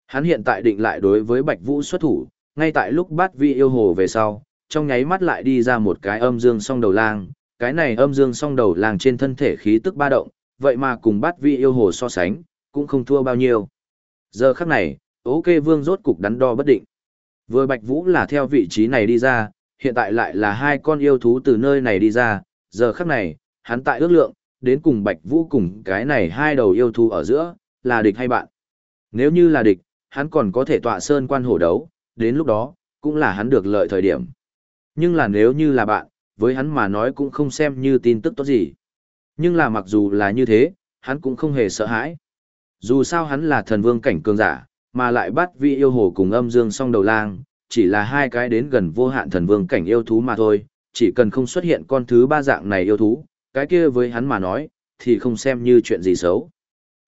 Hắn hiện tại định lại đối với Bạch Vũ xuất thủ, ngay tại lúc bát vi yêu hồ về sau, trong nháy mắt lại đi ra một cái âm dương song đầu lang, cái này âm dương song đầu lang trên thân thể khí tức ba động, vậy mà cùng bát vi yêu hồ so sánh, cũng không thua bao nhiêu. Giờ khắc này, ok vương rốt cục đắn đo bất định. Vừa Bạch Vũ là theo vị trí này đi ra, hiện tại lại là hai con yêu thú từ nơi này đi ra, giờ khắc này, hắn tại ước lượng, đến cùng Bạch Vũ cùng cái này hai đầu yêu thú ở giữa, là địch hay bạn. Nếu như là địch, hắn còn có thể tọa sơn quan hổ đấu, đến lúc đó, cũng là hắn được lợi thời điểm. Nhưng là nếu như là bạn, với hắn mà nói cũng không xem như tin tức tốt gì. Nhưng là mặc dù là như thế, hắn cũng không hề sợ hãi. Dù sao hắn là thần vương cảnh cường giả, mà lại bắt vị yêu hồ cùng âm dương song đầu lang, chỉ là hai cái đến gần vô hạn thần vương cảnh yêu thú mà thôi, chỉ cần không xuất hiện con thứ ba dạng này yêu thú, cái kia với hắn mà nói, thì không xem như chuyện gì xấu.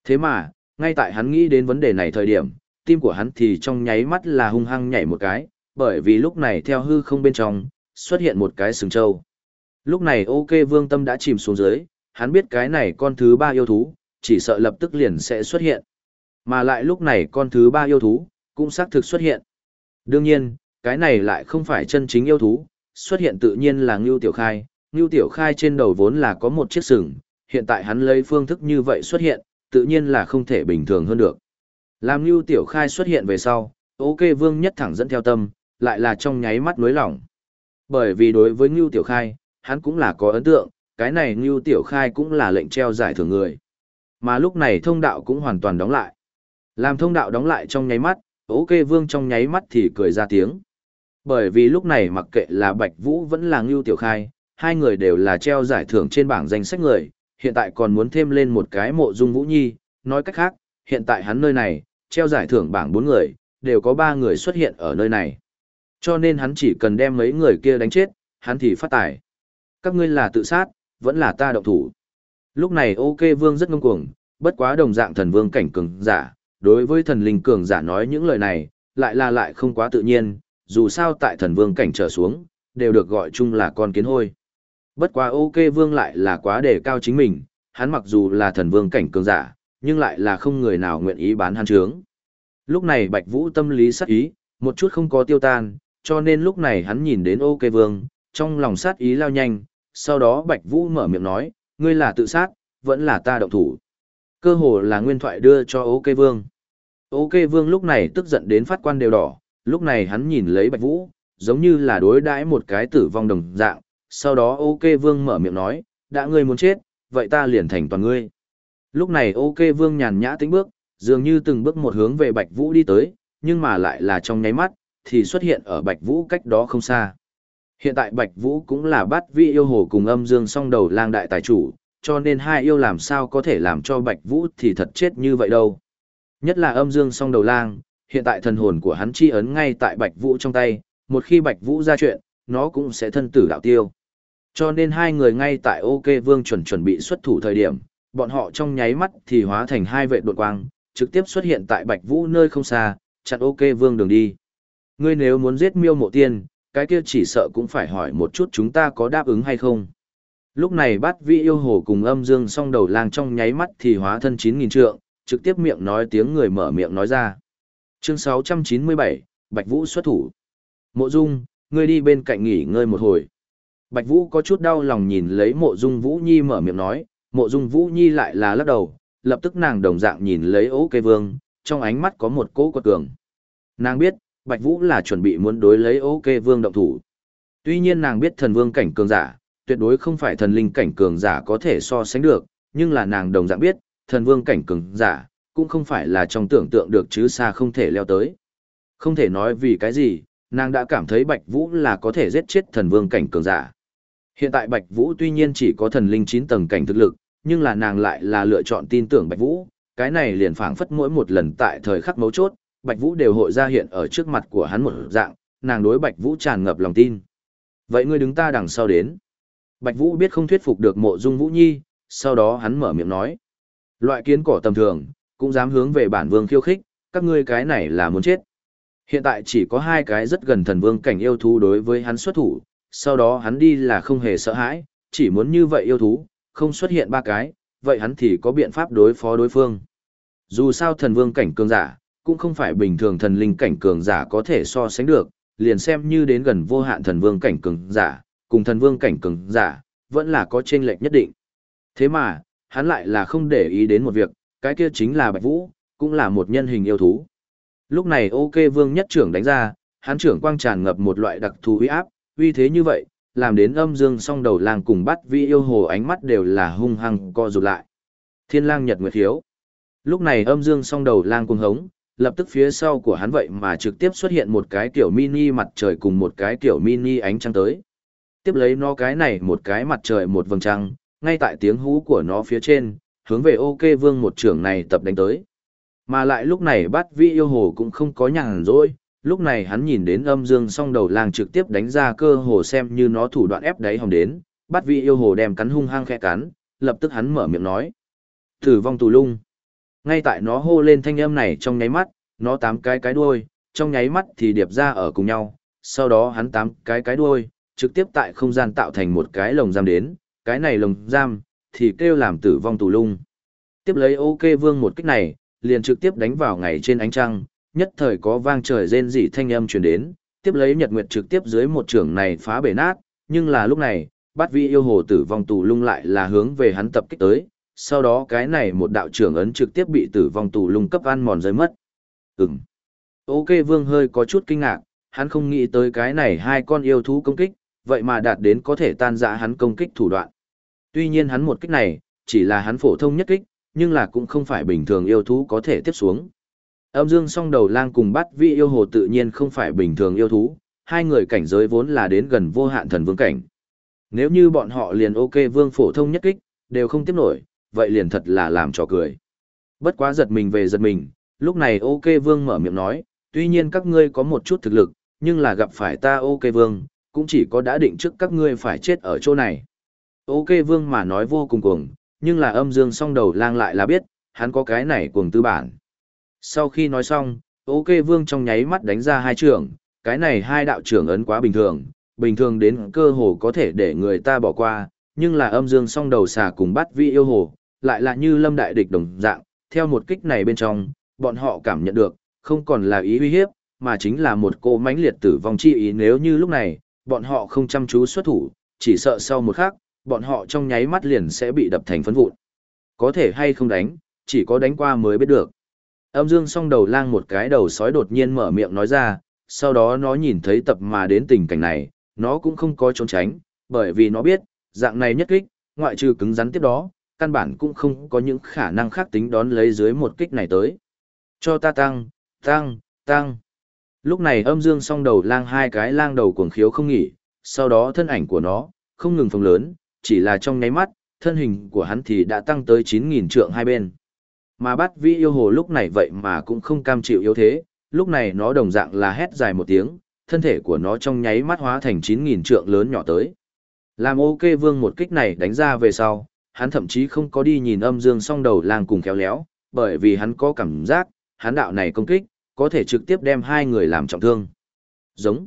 Thế mà, ngay tại hắn nghĩ đến vấn đề này thời điểm, tim của hắn thì trong nháy mắt là hung hăng nhảy một cái, bởi vì lúc này theo hư không bên trong, xuất hiện một cái sừng trâu. Lúc này ok vương tâm đã chìm xuống dưới, hắn biết cái này con thứ ba yêu thú, chỉ sợ lập tức liền sẽ xuất hiện. Mà lại lúc này con thứ ba yêu thú, cũng xác thực xuất hiện. Đương nhiên, cái này lại không phải chân chính yêu thú, xuất hiện tự nhiên là Ngưu Tiểu Khai. Ngưu Tiểu Khai trên đầu vốn là có một chiếc sừng, hiện tại hắn lấy phương thức như vậy xuất hiện, tự nhiên là không thể bình thường hơn được. Làm Ngưu Tiểu Khai xuất hiện về sau, ok vương nhất thẳng dẫn theo tâm, lại là trong nháy mắt nối lỏng. Bởi vì đối với Ngưu Tiểu Khai, hắn cũng là có ấn tượng, cái này Ngưu Tiểu Khai cũng là lệnh treo giải thưởng người. Mà lúc này thông đạo cũng hoàn toàn đóng lại. Làm thông đạo đóng lại trong nháy mắt, ok vương trong nháy mắt thì cười ra tiếng. Bởi vì lúc này mặc kệ là Bạch Vũ vẫn là Ngưu Tiểu Khai, hai người đều là treo giải thưởng trên bảng danh sách người, hiện tại còn muốn thêm lên một cái mộ dung Vũ Nhi, nói cách khác, hiện tại hắn nơi này, treo giải thưởng bảng bốn người, đều có ba người xuất hiện ở nơi này. Cho nên hắn chỉ cần đem mấy người kia đánh chết, hắn thì phát tài. Các ngươi là tự sát, vẫn là ta động thủ. Lúc này ok vương rất ngông cuồng, bất quá đồng dạng thần vương cảnh cường giả, đối với thần linh cường giả nói những lời này, lại là lại không quá tự nhiên, dù sao tại thần vương cảnh trở xuống, đều được gọi chung là con kiến hôi. Bất quá ok vương lại là quá đề cao chính mình, hắn mặc dù là thần vương cảnh cường giả, nhưng lại là không người nào nguyện ý bán hắn trướng. Lúc này Bạch Vũ tâm lý sát ý, một chút không có tiêu tan, cho nên lúc này hắn nhìn đến ok vương, trong lòng sát ý lao nhanh, sau đó Bạch Vũ mở miệng nói, ngươi là tự sát, vẫn là ta động thủ. Cơ hồ là nguyên thoại đưa cho ok vương. Ok vương lúc này tức giận đến phát quan đều đỏ, lúc này hắn nhìn lấy Bạch Vũ, giống như là đối đãi một cái tử vong đồng dạng, sau đó ok vương mở miệng nói, đã ngươi muốn chết, vậy ta liền thành toàn ngươi. Lúc này ok vương nhàn nhã tính bước, dường như từng bước một hướng về Bạch Vũ đi tới, nhưng mà lại là trong nháy mắt, thì xuất hiện ở Bạch Vũ cách đó không xa. Hiện tại Bạch Vũ cũng là bắt vị yêu hồ cùng âm dương song đầu lang đại tài chủ, cho nên hai yêu làm sao có thể làm cho Bạch Vũ thì thật chết như vậy đâu. Nhất là âm dương song đầu lang, hiện tại thần hồn của hắn chi ấn ngay tại Bạch Vũ trong tay, một khi Bạch Vũ ra chuyện, nó cũng sẽ thân tử đạo tiêu. Cho nên hai người ngay tại OK Vương chuẩn chuẩn bị xuất thủ thời điểm, bọn họ trong nháy mắt thì hóa thành hai vệ đột quang, trực tiếp xuất hiện tại Bạch Vũ nơi không xa, chặn OK Vương đường đi. Ngươi nếu muốn giết miêu mộ tiên, cái kia chỉ sợ cũng phải hỏi một chút chúng ta có đáp ứng hay không. Lúc này bát vị yêu hồ cùng âm dương song đầu lang trong nháy mắt thì hóa thân 9.000 trượng, trực tiếp miệng nói tiếng người mở miệng nói ra. Chương 697, Bạch Vũ xuất thủ. Mộ Dung, ngươi đi bên cạnh nghỉ ngơi một hồi. Bạch Vũ có chút đau lòng nhìn lấy mộ Dung Vũ Nhi mở miệng nói, mộ Dung Vũ Nhi lại là lắc đầu, lập tức nàng đồng dạng nhìn lấy ố cây vương, trong ánh mắt có một cỗ quật cường. Nàng biết, Bạch Vũ là chuẩn bị muốn đối lấy ố cây vương động thủ. Tuy nhiên nàng biết thần vương cảnh cường giả, tuyệt đối không phải thần linh cảnh cường giả có thể so sánh được, nhưng là nàng đồng dạng biết, thần vương cảnh cường giả, cũng không phải là trong tưởng tượng được chứ xa không thể leo tới. Không thể nói vì cái gì, nàng đã cảm thấy Bạch Vũ là có thể giết chết thần vương cảnh cường giả. Hiện tại Bạch Vũ tuy nhiên chỉ có thần linh 9 tầng cảnh thực lực, nhưng là nàng lại là lựa chọn tin tưởng Bạch Vũ, cái này liền phảng phất mỗi một lần tại thời khắc mấu chốt, Bạch Vũ đều hội ra hiện ở trước mặt của hắn một dạng, nàng đối Bạch Vũ tràn ngập lòng tin. Vậy ngươi đứng ta đằng sau đến. Bạch Vũ biết không thuyết phục được mộ dung Vũ Nhi, sau đó hắn mở miệng nói. Loại kiến cỏ tầm thường, cũng dám hướng về bản vương khiêu khích, các ngươi cái này là muốn chết. Hiện tại chỉ có hai cái rất gần thần vương cảnh yêu thú đối với hắn xuất thủ, sau đó hắn đi là không hề sợ hãi, chỉ muốn như vậy yêu thú, không xuất hiện ba cái, vậy hắn thì có biện pháp đối phó đối phương. Dù sao thần vương cảnh cường giả, cũng không phải bình thường thần linh cảnh cường giả có thể so sánh được, liền xem như đến gần vô hạn thần vương cảnh cường giả, cùng thần vương cảnh cường giả, vẫn là có chênh lệch nhất định. Thế mà, hắn lại là không để ý đến một việc, cái kia chính là Bạch Vũ, cũng là một nhân hình yêu thú. Lúc này OK Vương nhất trưởng đánh ra, hắn trưởng quang tràn ngập một loại đặc thù uy áp, uy thế như vậy, làm đến âm dương song đầu lang cùng bắt vi yêu hồ ánh mắt đều là hung hăng co rụt lại. Thiên lang nhật nguyệt hiếu. Lúc này âm dương song đầu lang cùng hống, lập tức phía sau của hắn vậy mà trực tiếp xuất hiện một cái tiểu mini mặt trời cùng một cái tiểu mini ánh trăng tới. Tiếp lấy nó cái này một cái mặt trời một vầng trăng, ngay tại tiếng hú của nó phía trên, hướng về ok vương một trưởng này tập đánh tới. Mà lại lúc này bắt vi yêu hồ cũng không có nhàn rỗi, lúc này hắn nhìn đến âm dương song đầu lang trực tiếp đánh ra cơ hồ xem như nó thủ đoạn ép đáy hòng đến, bắt vị yêu hồ đem cắn hung hăng khe cắn, lập tức hắn mở miệng nói. Tử vong tù lung. Ngay tại nó hô lên thanh âm này trong nháy mắt, nó tám cái cái đuôi, trong nháy mắt thì điệp ra ở cùng nhau, sau đó hắn tám cái cái đuôi, trực tiếp tại không gian tạo thành một cái lồng giam đến, cái này lồng giam, thì kêu làm tử vong tù lung. Tiếp lấy ok vương một kích này, liền trực tiếp đánh vào ngày trên ánh trăng, nhất thời có vang trời rên rỉ thanh âm truyền đến, tiếp lấy nhật nguyệt trực tiếp dưới một trường này phá bể nát, nhưng là lúc này, bát vi yêu hồ tử vong tù lung lại là hướng về hắn tập kích tới, sau đó cái này một đạo trưởng ấn trực tiếp bị tử vong tù lung cấp ăn mòn rơi mất. Ừm. Ok vương hơi có chút kinh ngạc, hắn không nghĩ tới cái này hai con yêu thú công kích, vậy mà đạt đến có thể tan rã hắn công kích thủ đoạn. Tuy nhiên hắn một kích này, chỉ là hắn phổ thông nhất kích, nhưng là cũng không phải bình thường yêu thú có thể tiếp xuống. Âm dương song đầu lang cùng bắt vị yêu hồ tự nhiên không phải bình thường yêu thú, hai người cảnh giới vốn là đến gần vô hạn thần vương cảnh. Nếu như bọn họ liền ok vương phổ thông nhất kích, đều không tiếp nổi, vậy liền thật là làm trò cười. Bất quá giật mình về giật mình, lúc này ok vương mở miệng nói, tuy nhiên các ngươi có một chút thực lực, nhưng là gặp phải ta ok vương, cũng chỉ có đã định trước các ngươi phải chết ở chỗ này. Ok vương mà nói vô cùng cuồng, nhưng là âm dương song đầu lang lại là biết, hắn có cái này cuồng tư bản. Sau khi nói xong, ok vương trong nháy mắt đánh ra hai trường, cái này hai đạo trưởng ấn quá bình thường, bình thường đến cơ hồ có thể để người ta bỏ qua, nhưng là âm dương song đầu xà cùng bắt vi yêu hồ, lại là như lâm đại địch đồng dạng, theo một kích này bên trong, bọn họ cảm nhận được, không còn là ý uy hiếp, mà chính là một cô mãnh liệt tử vong chi ý nếu như lúc này, bọn họ không chăm chú xuất thủ, chỉ sợ sau một khắc, bọn họ trong nháy mắt liền sẽ bị đập thành phấn vụn. Có thể hay không đánh, chỉ có đánh qua mới biết được. Âm dương song đầu lang một cái đầu sói đột nhiên mở miệng nói ra, sau đó nó nhìn thấy tập mà đến tình cảnh này, nó cũng không có trốn tránh, bởi vì nó biết, dạng này nhất kích, ngoại trừ cứng rắn tiếp đó, căn bản cũng không có những khả năng khác tính đón lấy dưới một kích này tới. Cho ta tăng, tăng, tăng. Lúc này âm dương song đầu lang hai cái lang đầu cuồng khiếu không nghỉ, sau đó thân ảnh của nó, không ngừng phồng lớn, chỉ là trong nháy mắt, thân hình của hắn thì đã tăng tới 9.000 trượng hai bên. Mà bắt vĩ yêu hồ lúc này vậy mà cũng không cam chịu yếu thế, lúc này nó đồng dạng là hét dài một tiếng, thân thể của nó trong nháy mắt hóa thành 9.000 trượng lớn nhỏ tới. Làm ok vương một kích này đánh ra về sau, hắn thậm chí không có đi nhìn âm dương song đầu lang cùng khéo léo, bởi vì hắn có cảm giác, hắn đạo này công kích, có thể trực tiếp đem hai người làm trọng thương. Giống.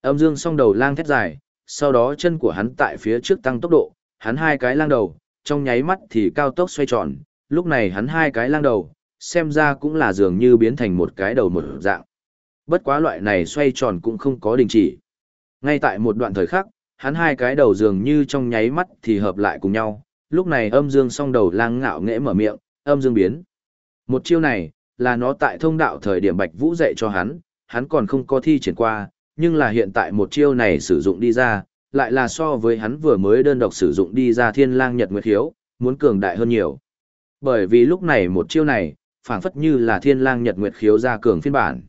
Âm dương song đầu lang thét dài, sau đó chân của hắn tại phía trước tăng tốc độ, hắn hai cái lang đầu, trong nháy mắt thì cao tốc xoay tròn, lúc này hắn hai cái lang đầu, xem ra cũng là dường như biến thành một cái đầu một dạng. Bất quá loại này xoay tròn cũng không có đình chỉ. Ngay tại một đoạn thời khắc, hắn hai cái đầu dường như trong nháy mắt thì hợp lại cùng nhau, lúc này âm dương song đầu lang ngạo nghễ mở miệng, âm dương biến. Một chiêu này, là nó tại thông đạo thời điểm Bạch Vũ dạy cho hắn, hắn còn không có thi triển qua, nhưng là hiện tại một chiêu này sử dụng đi ra, lại là so với hắn vừa mới đơn độc sử dụng đi ra thiên lang nhật nguyệt hiếu, muốn cường đại hơn nhiều. Bởi vì lúc này một chiêu này, phảng phất như là thiên lang nhật nguyệt khiếu ra cường phiên bản.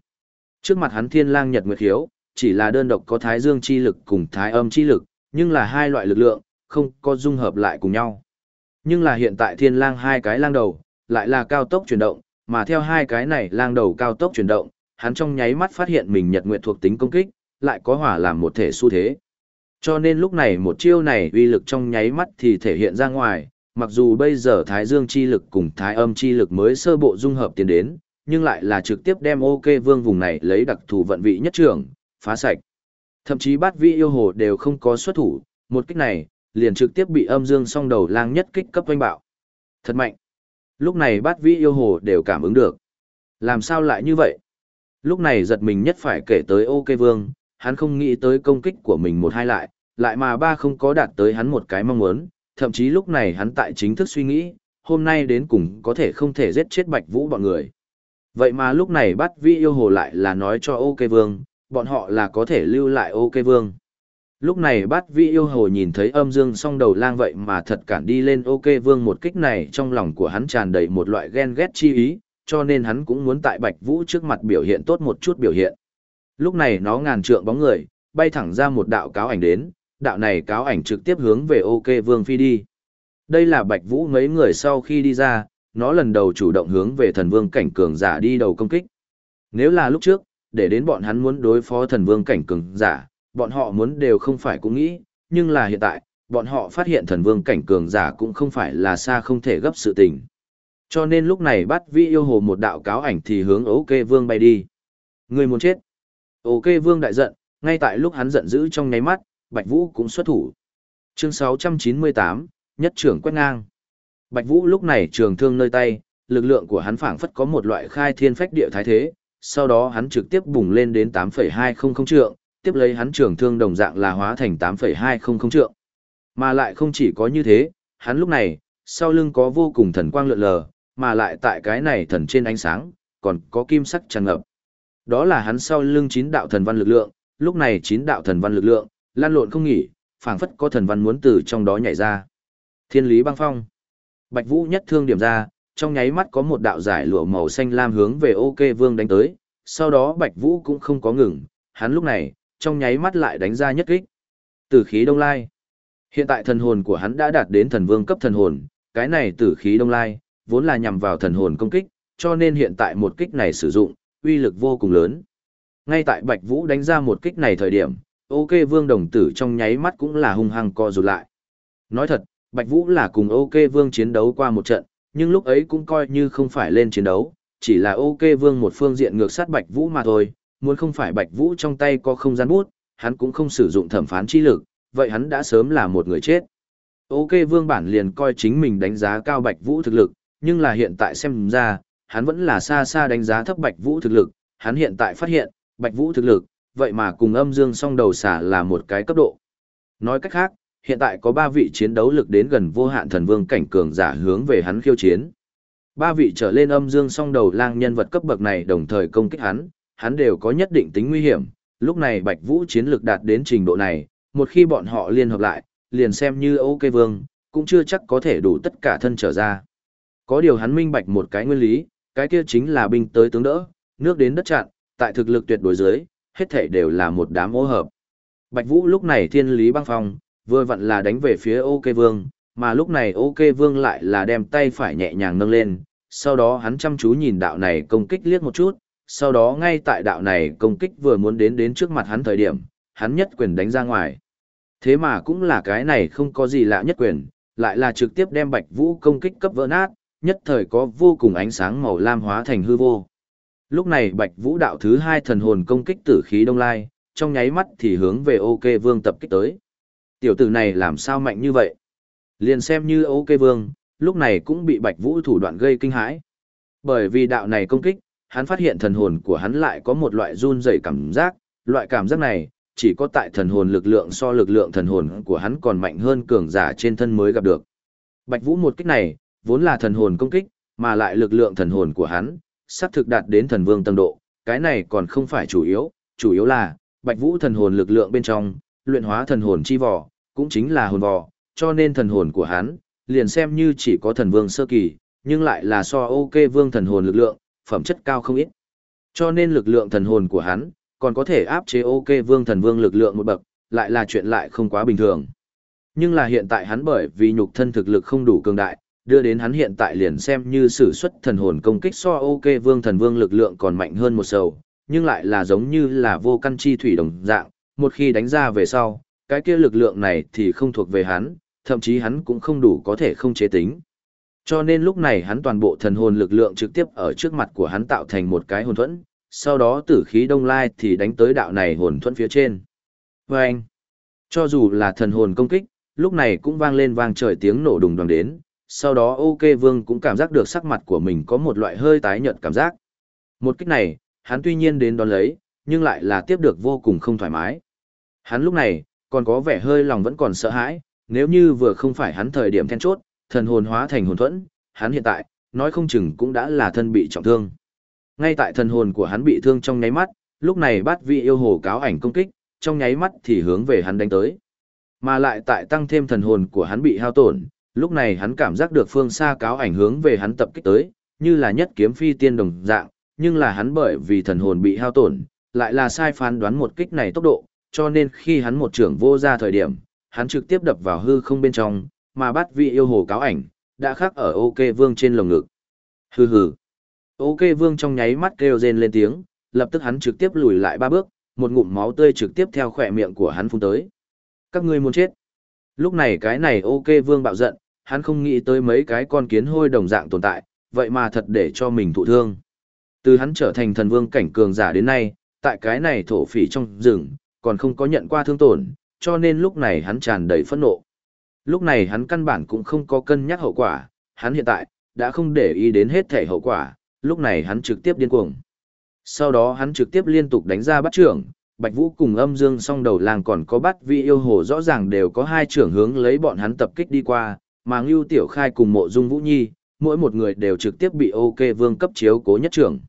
Trước mặt hắn thiên lang nhật nguyệt khiếu, chỉ là đơn độc có thái dương chi lực cùng thái âm chi lực, nhưng là hai loại lực lượng, không có dung hợp lại cùng nhau. Nhưng là hiện tại thiên lang hai cái lang đầu, lại là cao tốc chuyển động, mà theo hai cái này lang đầu cao tốc chuyển động, hắn trong nháy mắt phát hiện mình nhật nguyệt thuộc tính công kích, lại có hỏa làm một thể xu thế. Cho nên lúc này một chiêu này uy lực trong nháy mắt thì thể hiện ra ngoài, mặc dù bây giờ Thái Dương chi lực cùng Thái âm chi lực mới sơ bộ dung hợp tiến đến, nhưng lại là trực tiếp đem OK Vương vùng này lấy đặc thù vận vị nhất trưởng, phá sạch. Thậm chí bát vi yêu hồ đều không có xuất thủ, một kích này, liền trực tiếp bị âm dương song đầu lang nhất kích cấp oanh bạo. Thật mạnh. Lúc này bát vi yêu hồ đều cảm ứng được. Làm sao lại như vậy? Lúc này giật mình nhất phải kể tới OK Vương, hắn không nghĩ tới công kích của mình một hai lại, lại mà ba không có đạt tới hắn một cái mong muốn, thậm chí lúc này hắn tại chính thức suy nghĩ, hôm nay đến cùng có thể không thể giết chết Bạch Vũ bọn người. Vậy mà lúc này bắt vi yêu hồ lại là nói cho ok vương, bọn họ là có thể lưu lại ok vương. Lúc này bát vi yêu hồ nhìn thấy âm dương song đầu lang vậy mà thật cản đi lên ok vương một kích này trong lòng của hắn tràn đầy một loại ghen ghét chi ý, cho nên hắn cũng muốn tại bạch vũ trước mặt biểu hiện tốt một chút biểu hiện. Lúc này nó ngàn trượng bóng người, bay thẳng ra một đạo cáo ảnh đến, đạo này cáo ảnh trực tiếp hướng về ok vương phi đi. Đây là bạch vũ mấy người sau khi đi ra, nó lần đầu chủ động hướng về thần vương cảnh cường giả đi đầu công kích. Nếu là lúc trước, để đến bọn hắn muốn đối phó thần vương cảnh cường giả, bọn họ muốn đều không phải cũng nghĩ, nhưng là hiện tại, bọn họ phát hiện thần vương cảnh cường giả cũng không phải là xa không thể gấp sự tình. Cho nên lúc này bắt vi yêu hồ một đạo cáo ảnh thì hướng Ok vương bay đi. Người muốn chết. Ok vương đại giận, ngay tại lúc hắn giận dữ trong nháy mắt, Bạch Vũ cũng xuất thủ. Chương 698, nhất trưởng quét ngang. Bạch Vũ lúc này trường thương nơi tay, lực lượng của hắn phảng phất có một loại khai thiên phách địa thái thế, sau đó hắn trực tiếp bùng lên đến 8.200 trượng, tiếp lấy hắn trường thương đồng dạng là hóa thành 8.200 trượng. Mà lại không chỉ có như thế, hắn lúc này, sau lưng có vô cùng thần quang lượn lờ, mà lại tại cái này thần trên ánh sáng, còn có kim sắc tràn ngập. Đó là hắn sau lưng chín đạo thần văn lực lượng, lúc này chín đạo thần văn lực lượng, lan lộn không nghỉ, phảng phất có thần văn muốn từ trong đó nhảy ra. Thiên lý băng phong. Bạch Vũ nhất thương điểm ra, trong nháy mắt có một đạo giải lụa màu xanh lam hướng về OK Vương đánh tới, sau đó Bạch Vũ cũng không có ngừng, hắn lúc này, trong nháy mắt lại đánh ra nhất kích. Tử khí đông lai. Hiện tại thần hồn của hắn đã đạt đến thần vương cấp thần hồn, cái này tử khí đông lai, vốn là nhằm vào thần hồn công kích, cho nên hiện tại một kích này sử dụng, uy lực vô cùng lớn. Ngay tại Bạch Vũ đánh ra một kích này thời điểm, OK Vương đồng tử trong nháy mắt cũng là hung hăng co rụt lại. Nói thật, Bạch Vũ là cùng OK Vương chiến đấu qua một trận, nhưng lúc ấy cũng coi như không phải lên chiến đấu, chỉ là OK Vương một phương diện ngược sát Bạch Vũ mà thôi, muốn không phải Bạch Vũ trong tay có không gian bút, hắn cũng không sử dụng thẩm phán chi lực, vậy hắn đã sớm là một người chết. OK Vương bản liền coi chính mình đánh giá cao Bạch Vũ thực lực, nhưng là hiện tại xem ra, hắn vẫn là xa xa đánh giá thấp Bạch Vũ thực lực, hắn hiện tại phát hiện, Bạch Vũ thực lực, vậy mà cùng âm dương song đầu xả là một cái cấp độ. Nói cách khác, hiện tại có ba vị chiến đấu lực đến gần vô hạn thần vương cảnh cường giả hướng về hắn khiêu chiến. Ba vị trở lên âm dương song đầu lang nhân vật cấp bậc này đồng thời công kích hắn, hắn đều có nhất định tính nguy hiểm. Lúc này Bạch Vũ chiến lực đạt đến trình độ này, một khi bọn họ liên hợp lại, liền xem như ok vương, cũng chưa chắc có thể đủ tất cả thân trở ra. Có điều hắn minh bạch một cái nguyên lý, cái kia chính là binh tới tướng đỡ, nước đến đất chặn, tại thực lực tuyệt đối dưới, hết thảy đều là một đám ô hợp. Bạch Vũ lúc này thiên lý băng phong, vừa vặn là đánh về phía OK Vương, mà lúc này OK Vương lại là đem tay phải nhẹ nhàng nâng lên, sau đó hắn chăm chú nhìn đạo này công kích liếc một chút, sau đó ngay tại đạo này công kích vừa muốn đến đến trước mặt hắn thời điểm, hắn nhất quyền đánh ra ngoài. Thế mà cũng là cái này không có gì lạ nhất quyền, lại là trực tiếp đem Bạch Vũ công kích cấp vỡ nát, nhất thời có vô cùng ánh sáng màu lam hóa thành hư vô. Lúc này Bạch Vũ đạo thứ hai thần hồn công kích tử khí đông lai, trong nháy mắt thì hướng về OK Vương tập kích tới. Tiểu tử này làm sao mạnh như vậy? Liền xem như OK Vương, lúc này cũng bị Bạch Vũ thủ đoạn gây kinh hãi. Bởi vì đạo này công kích, hắn phát hiện thần hồn của hắn lại có một loại run rẩy cảm giác, loại cảm giác này, chỉ có tại thần hồn lực lượng so lực lượng thần hồn của hắn còn mạnh hơn cường giả trên thân mới gặp được. Bạch Vũ một kích này, vốn là thần hồn công kích, mà lại lực lượng thần hồn của hắn, sắp thực đạt đến thần vương tầng độ, cái này còn không phải chủ yếu, chủ yếu là, Bạch Vũ thần hồn lực lượng bên trong, luyện hóa thần hồn chi vỏ, cũng chính là hồn vỏ, cho nên thần hồn của hắn, liền xem như chỉ có thần vương sơ kỳ, nhưng lại là so ok vương thần hồn lực lượng, phẩm chất cao không ít. Cho nên lực lượng thần hồn của hắn, còn có thể áp chế ok vương thần vương lực lượng một bậc, lại là chuyện lại không quá bình thường. Nhưng là hiện tại hắn bởi vì nhục thân thực lực không đủ cường đại, đưa đến hắn hiện tại liền xem như sử xuất thần hồn công kích so ok vương thần vương lực lượng còn mạnh hơn một sầu, nhưng lại là giống như là vô căn chi thủy đồng dạng, một khi đánh ra về sau, cái kia lực lượng này thì không thuộc về hắn, thậm chí hắn cũng không đủ có thể không chế tính. Cho nên lúc này hắn toàn bộ thần hồn lực lượng trực tiếp ở trước mặt của hắn tạo thành một cái hồn thuẫn, sau đó tử khí đông lai thì đánh tới đạo này hồn thuẫn phía trên. Và anh, cho dù là thần hồn công kích, lúc này cũng vang lên vang trời tiếng nổ đùng đoàn đến, sau đó ok vương cũng cảm giác được sắc mặt của mình có một loại hơi tái nhợt cảm giác. Một kích này, hắn tuy nhiên đến đón lấy, nhưng lại là tiếp được vô cùng không thoải mái. Hắn lúc này, còn có vẻ hơi lòng vẫn còn sợ hãi, nếu như vừa không phải hắn thời điểm then chốt, thần hồn hóa thành hồn thuẫn, hắn hiện tại, nói không chừng cũng đã là thân bị trọng thương. Ngay tại thần hồn của hắn bị thương trong nháy mắt, lúc này Bát vị yêu hồ cáo ảnh công kích, trong nháy mắt thì hướng về hắn đánh tới. Mà lại tại tăng thêm thần hồn của hắn bị hao tổn, lúc này hắn cảm giác được phương xa cáo ảnh hướng về hắn tập kích tới, như là nhất kiếm phi tiên đồng dạng, nhưng là hắn bởi vì thần hồn bị hao tổn, lại là sai phán đoán một kích này tốc độ, cho nên khi hắn một trưởng vô ra thời điểm, hắn trực tiếp đập vào hư không bên trong, mà bắt vị yêu hồ cáo ảnh, đã khắc ở ok vương trên lồng ngực. Hừ hừ. Ok vương trong nháy mắt kêu rên lên tiếng, lập tức hắn trực tiếp lùi lại ba bước, một ngụm máu tươi trực tiếp theo khỏe miệng của hắn phun tới. Các ngươi muốn chết. Lúc này cái này ok vương bạo giận, hắn không nghĩ tới mấy cái con kiến hôi đồng dạng tồn tại, vậy mà thật để cho mình thụ thương. Từ hắn trở thành thần vương cảnh cường giả đến nay, tại cái này thổ phỉ trong rừng, còn không có nhận qua thương tổn, cho nên lúc này hắn tràn đầy phẫn nộ. Lúc này hắn căn bản cũng không có cân nhắc hậu quả, hắn hiện tại, đã không để ý đến hết thể hậu quả, lúc này hắn trực tiếp điên cuồng. Sau đó hắn trực tiếp liên tục đánh ra bắt trưởng, Bạch Vũ cùng âm dương song đầu làng còn có bắt vị yêu hồ rõ ràng đều có hai trưởng hướng lấy bọn hắn tập kích đi qua, mà Ngưu Tiểu Khai cùng mộ dung Vũ Nhi, mỗi một người đều trực tiếp bị OK Vương cấp chiếu cố nhất trưởng.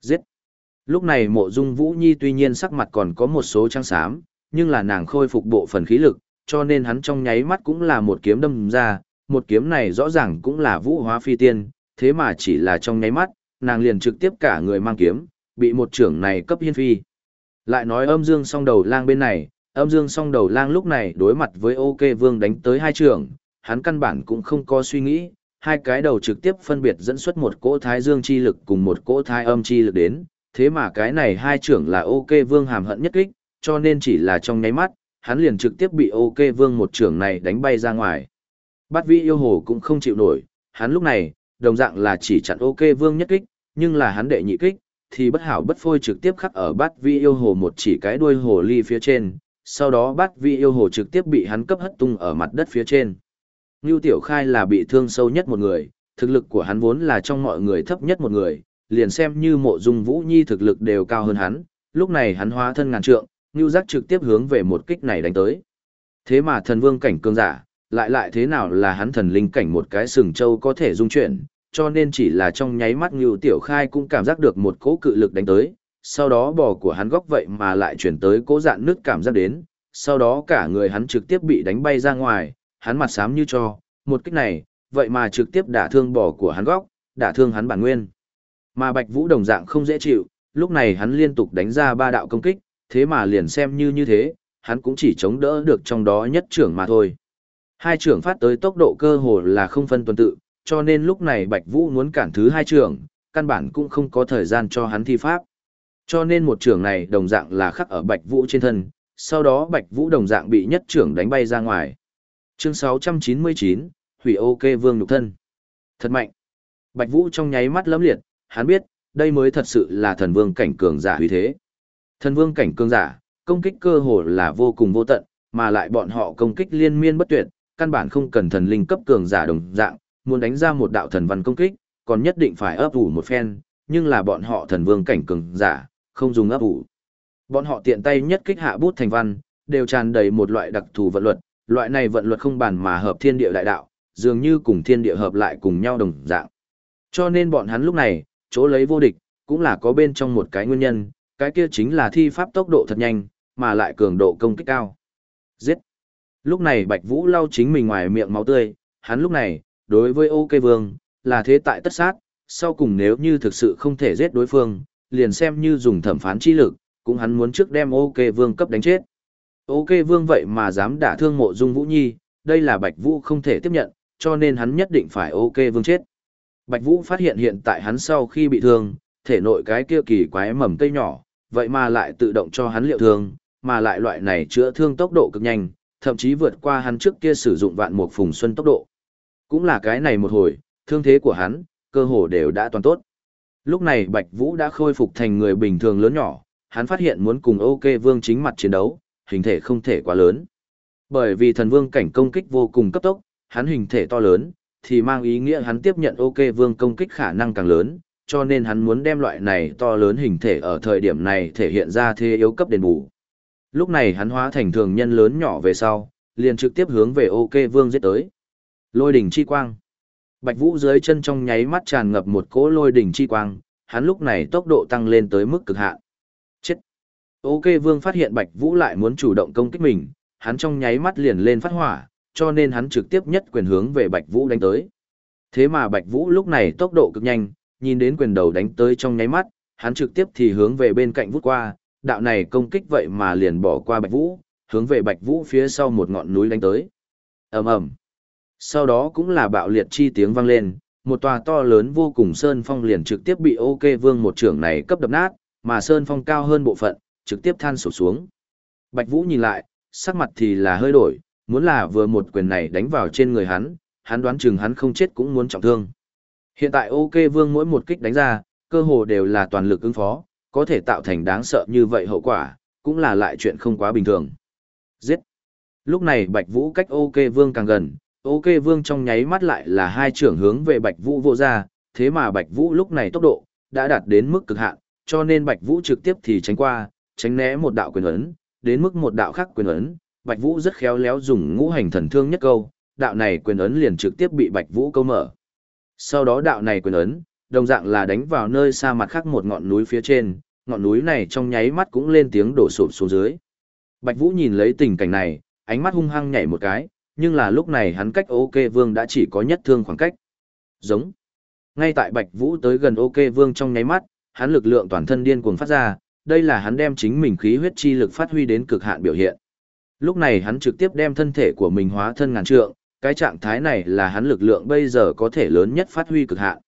Giết! Lúc này mộ dung Vũ Nhi tuy nhiên sắc mặt còn có một số trắng xám, nhưng là nàng khôi phục bộ phần khí lực, cho nên hắn trong nháy mắt cũng là một kiếm đâm ra, một kiếm này rõ ràng cũng là vũ hóa phi tiên, thế mà chỉ là trong nháy mắt, nàng liền trực tiếp cả người mang kiếm, bị một trưởng này cấp hiên phi. Lại nói âm dương song đầu lang bên này, âm dương song đầu lang lúc này đối mặt với ok vương đánh tới hai trưởng, hắn căn bản cũng không có suy nghĩ, hai cái đầu trực tiếp phân biệt dẫn xuất một cỗ thái dương chi lực cùng một cỗ thái âm chi lực đến, thế mà cái này hai trưởng là ok vương hàm hận nhất kích, cho nên chỉ là trong nháy mắt, hắn liền trực tiếp bị ok vương một trưởng này đánh bay ra ngoài. Bát vĩ yêu hồ cũng không chịu nổi, hắn lúc này, đồng dạng là chỉ chặn ok vương nhất kích, nhưng là hắn đệ nhị kích, thì bất hảo bất phôi trực tiếp khắc ở bát vi yêu hồ một chỉ cái đuôi hồ ly phía trên, sau đó bát vi yêu hồ trực tiếp bị hắn cấp hất tung ở mặt đất phía trên. Ngưu Tiểu Khai là bị thương sâu nhất một người, thực lực của hắn vốn là trong mọi người thấp nhất một người, liền xem như mộ dung vũ nhi thực lực đều cao hơn hắn, lúc này hắn hóa thân ngàn trượng, Ngưu Giác trực tiếp hướng về một kích này đánh tới. Thế mà thần vương cảnh cường giả, lại lại thế nào là hắn thần linh cảnh một cái sừng châu có thể dung chuyển, cho nên chỉ là trong nháy mắt Ngưu Tiểu Khai cũng cảm giác được một cỗ cự lực đánh tới, sau đó bò của hắn góc vậy mà lại chuyển tới cỗ dạn nước cảm giác đến, sau đó cả người hắn trực tiếp bị đánh bay ra ngoài, hắn mặt xám như cho, một kích này, vậy mà trực tiếp đả thương bò của hắn góc, đả thương hắn bản nguyên. Mà Bạch Vũ đồng dạng không dễ chịu, lúc này hắn liên tục đánh ra ba đạo công kích, thế mà liền xem như như thế, hắn cũng chỉ chống đỡ được trong đó nhất trưởng mà thôi. Hai trưởng phát tới tốc độ cơ hồ là không phân tuần tự, cho nên lúc này Bạch Vũ muốn cản thứ hai trưởng, căn bản cũng không có thời gian cho hắn thi pháp. Cho nên một trưởng này đồng dạng là khắc ở Bạch Vũ trên thân, sau đó Bạch Vũ đồng dạng bị nhất trưởng đánh bay ra ngoài. Chương 699, Hủy OK Vương nhục thân. Thật mạnh. Bạch Vũ trong nháy mắt lấm liệt, hắn biết, đây mới thật sự là thần vương cảnh cường giả uy thế. Thần vương cảnh cường giả, công kích cơ hồ là vô cùng vô tận, mà lại bọn họ công kích liên miên bất tuyệt, căn bản không cần thần linh cấp cường giả đồng dạng, muốn đánh ra một đạo thần văn công kích, còn nhất định phải ấp ủ một phen, nhưng là bọn họ thần vương cảnh cường giả, không dùng ấp ủ. Bọn họ tiện tay nhất kích hạ bút thành văn, đều tràn đầy một loại đặc thù vận luật, loại này vận luật không bàn mà hợp thiên địa đại đạo, dường như cùng thiên địa hợp lại cùng nhau đồng dạng. Cho nên bọn hắn lúc này, chỗ lấy vô địch, cũng là có bên trong một cái nguyên nhân, cái kia chính là thi pháp tốc độ thật nhanh, mà lại cường độ công kích cao. Giết! Lúc này Bạch Vũ lau chính mình ngoài miệng máu tươi, hắn lúc này, đối với OK Vương, là thế tại tất sát, sau cùng nếu như thực sự không thể giết đối phương, liền xem như dùng thẩm phán chi lực, cũng hắn muốn trước đem OK Vương cấp đánh chết. OK Vương vậy mà dám đả thương mộ dung Vũ Nhi, đây là Bạch Vũ không thể tiếp nhận, cho nên hắn nhất định phải OK Vương chết. Bạch Vũ phát hiện hiện tại hắn sau khi bị thương, thể nội cái kia kỳ quái mầm cây nhỏ, vậy mà lại tự động cho hắn liệu thương, mà lại loại này chữa thương tốc độ cực nhanh, thậm chí vượt qua hắn trước kia sử dụng vạn mục phùng xuân tốc độ. Cũng là cái này một hồi, thương thế của hắn, cơ hồ đều đã toàn tốt. Lúc này Bạch Vũ đã khôi phục thành người bình thường lớn nhỏ, hắn phát hiện muốn cùng OK Vương chính mặt chiến đấu, hình thể không thể quá lớn. Bởi vì thần vương cảnh công kích vô cùng cấp tốc, hắn hình thể to lớn, thì mang ý nghĩa hắn tiếp nhận OK Vương công kích khả năng càng lớn, cho nên hắn muốn đem loại này to lớn hình thể ở thời điểm này thể hiện ra thế yếu cấp đền bù. Lúc này hắn hóa thành thường nhân lớn nhỏ về sau, liền trực tiếp hướng về OK Vương giết tới. Lôi đỉnh chi quang. Bạch Vũ dưới chân trong nháy mắt tràn ngập một cỗ lôi đỉnh chi quang, hắn lúc này tốc độ tăng lên tới mức cực hạn. Chết. Ok Vương phát hiện Bạch Vũ lại muốn chủ động công kích mình, hắn trong nháy mắt liền lên phát hỏa, cho nên hắn trực tiếp nhất quyền hướng về Bạch Vũ đánh tới. Thế mà Bạch Vũ lúc này tốc độ cực nhanh, nhìn đến quyền đầu đánh tới trong nháy mắt, hắn trực tiếp thì hướng về bên cạnh vút qua, đạo này công kích vậy mà liền bỏ qua Bạch Vũ, hướng về Bạch Vũ phía sau một ngọn núi đánh tới. Ầm ầm. Sau đó cũng là bạo liệt chi tiếng vang lên, một tòa to lớn vô cùng sơn phong liền trực tiếp bị OK Vương một trưởng này cấp đập nát, mà sơn phong cao hơn bộ phận, trực tiếp than sụp xuống. Bạch Vũ nhìn lại, sắc mặt thì là hơi đổi, muốn là vừa một quyền này đánh vào trên người hắn, hắn đoán chừng hắn không chết cũng muốn trọng thương. Hiện tại OK Vương mỗi một kích đánh ra, cơ hồ đều là toàn lực ứng phó, có thể tạo thành đáng sợ như vậy hậu quả, cũng là lại chuyện không quá bình thường. Giết! Lúc này Bạch Vũ cách OK Vương càng gần, OK Vương trong nháy mắt lại là hai trưởng hướng về Bạch Vũ vô ra, thế mà Bạch Vũ lúc này tốc độ đã đạt đến mức cực hạn, cho nên Bạch Vũ trực tiếp thì tránh qua, tránh né một đạo quyền ấn, đến mức một đạo khác quyền ấn, Bạch Vũ rất khéo léo dùng ngũ hành thần thương nhất câu, đạo này quyền ấn liền trực tiếp bị Bạch Vũ câu mở. Sau đó đạo này quyền ấn, đồng dạng là đánh vào nơi xa mặt khác một ngọn núi phía trên, ngọn núi này trong nháy mắt cũng lên tiếng đổ sụp xuống dưới. Bạch Vũ nhìn lấy tình cảnh này, ánh mắt hung hăng nhảy một cái, nhưng là lúc này hắn cách OK Vương đã chỉ có nhất thương khoảng cách. Giống. Ngay tại Bạch Vũ tới gần OK Vương trong nháy mắt, hắn lực lượng toàn thân điên cuồng phát ra, đây là hắn đem chính mình khí huyết chi lực phát huy đến cực hạn biểu hiện. Lúc này hắn trực tiếp đem thân thể của mình hóa thân ngàn trượng, cái trạng thái này là hắn lực lượng bây giờ có thể lớn nhất phát huy cực hạn.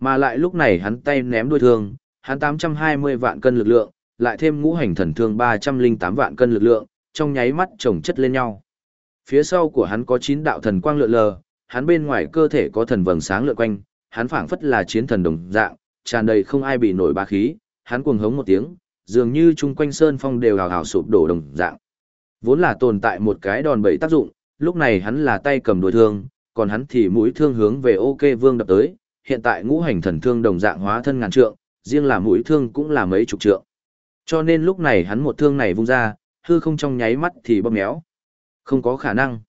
Mà lại lúc này hắn tay ném đuôi thương, hắn 820 vạn cân lực lượng, lại thêm ngũ hành thần thương 308 vạn cân lực lượng, trong nháy mắt chồng chất lên nhau. Phía sau của hắn có chín đạo thần quang lượn lờ, hắn bên ngoài cơ thể có thần vầng sáng lượn quanh, hắn phảng phất là chiến thần đồng dạng, tràn đầy không ai bị nổi bá khí, hắn cuồng hống một tiếng, dường như chung quanh sơn phong đều hào hào sụp đổ đồng dạng. Vốn là tồn tại một cái đòn bẩy tác dụng, lúc này hắn là tay cầm đuôi thương, còn hắn thì mũi thương hướng về OK Vương đập tới, hiện tại ngũ hành thần thương đồng dạng hóa thân ngàn trượng, riêng là mũi thương cũng là mấy chục trượng. Cho nên lúc này hắn một thương này vung ra, hư không trong nháy mắt thì bóp méo. Không có khả năng.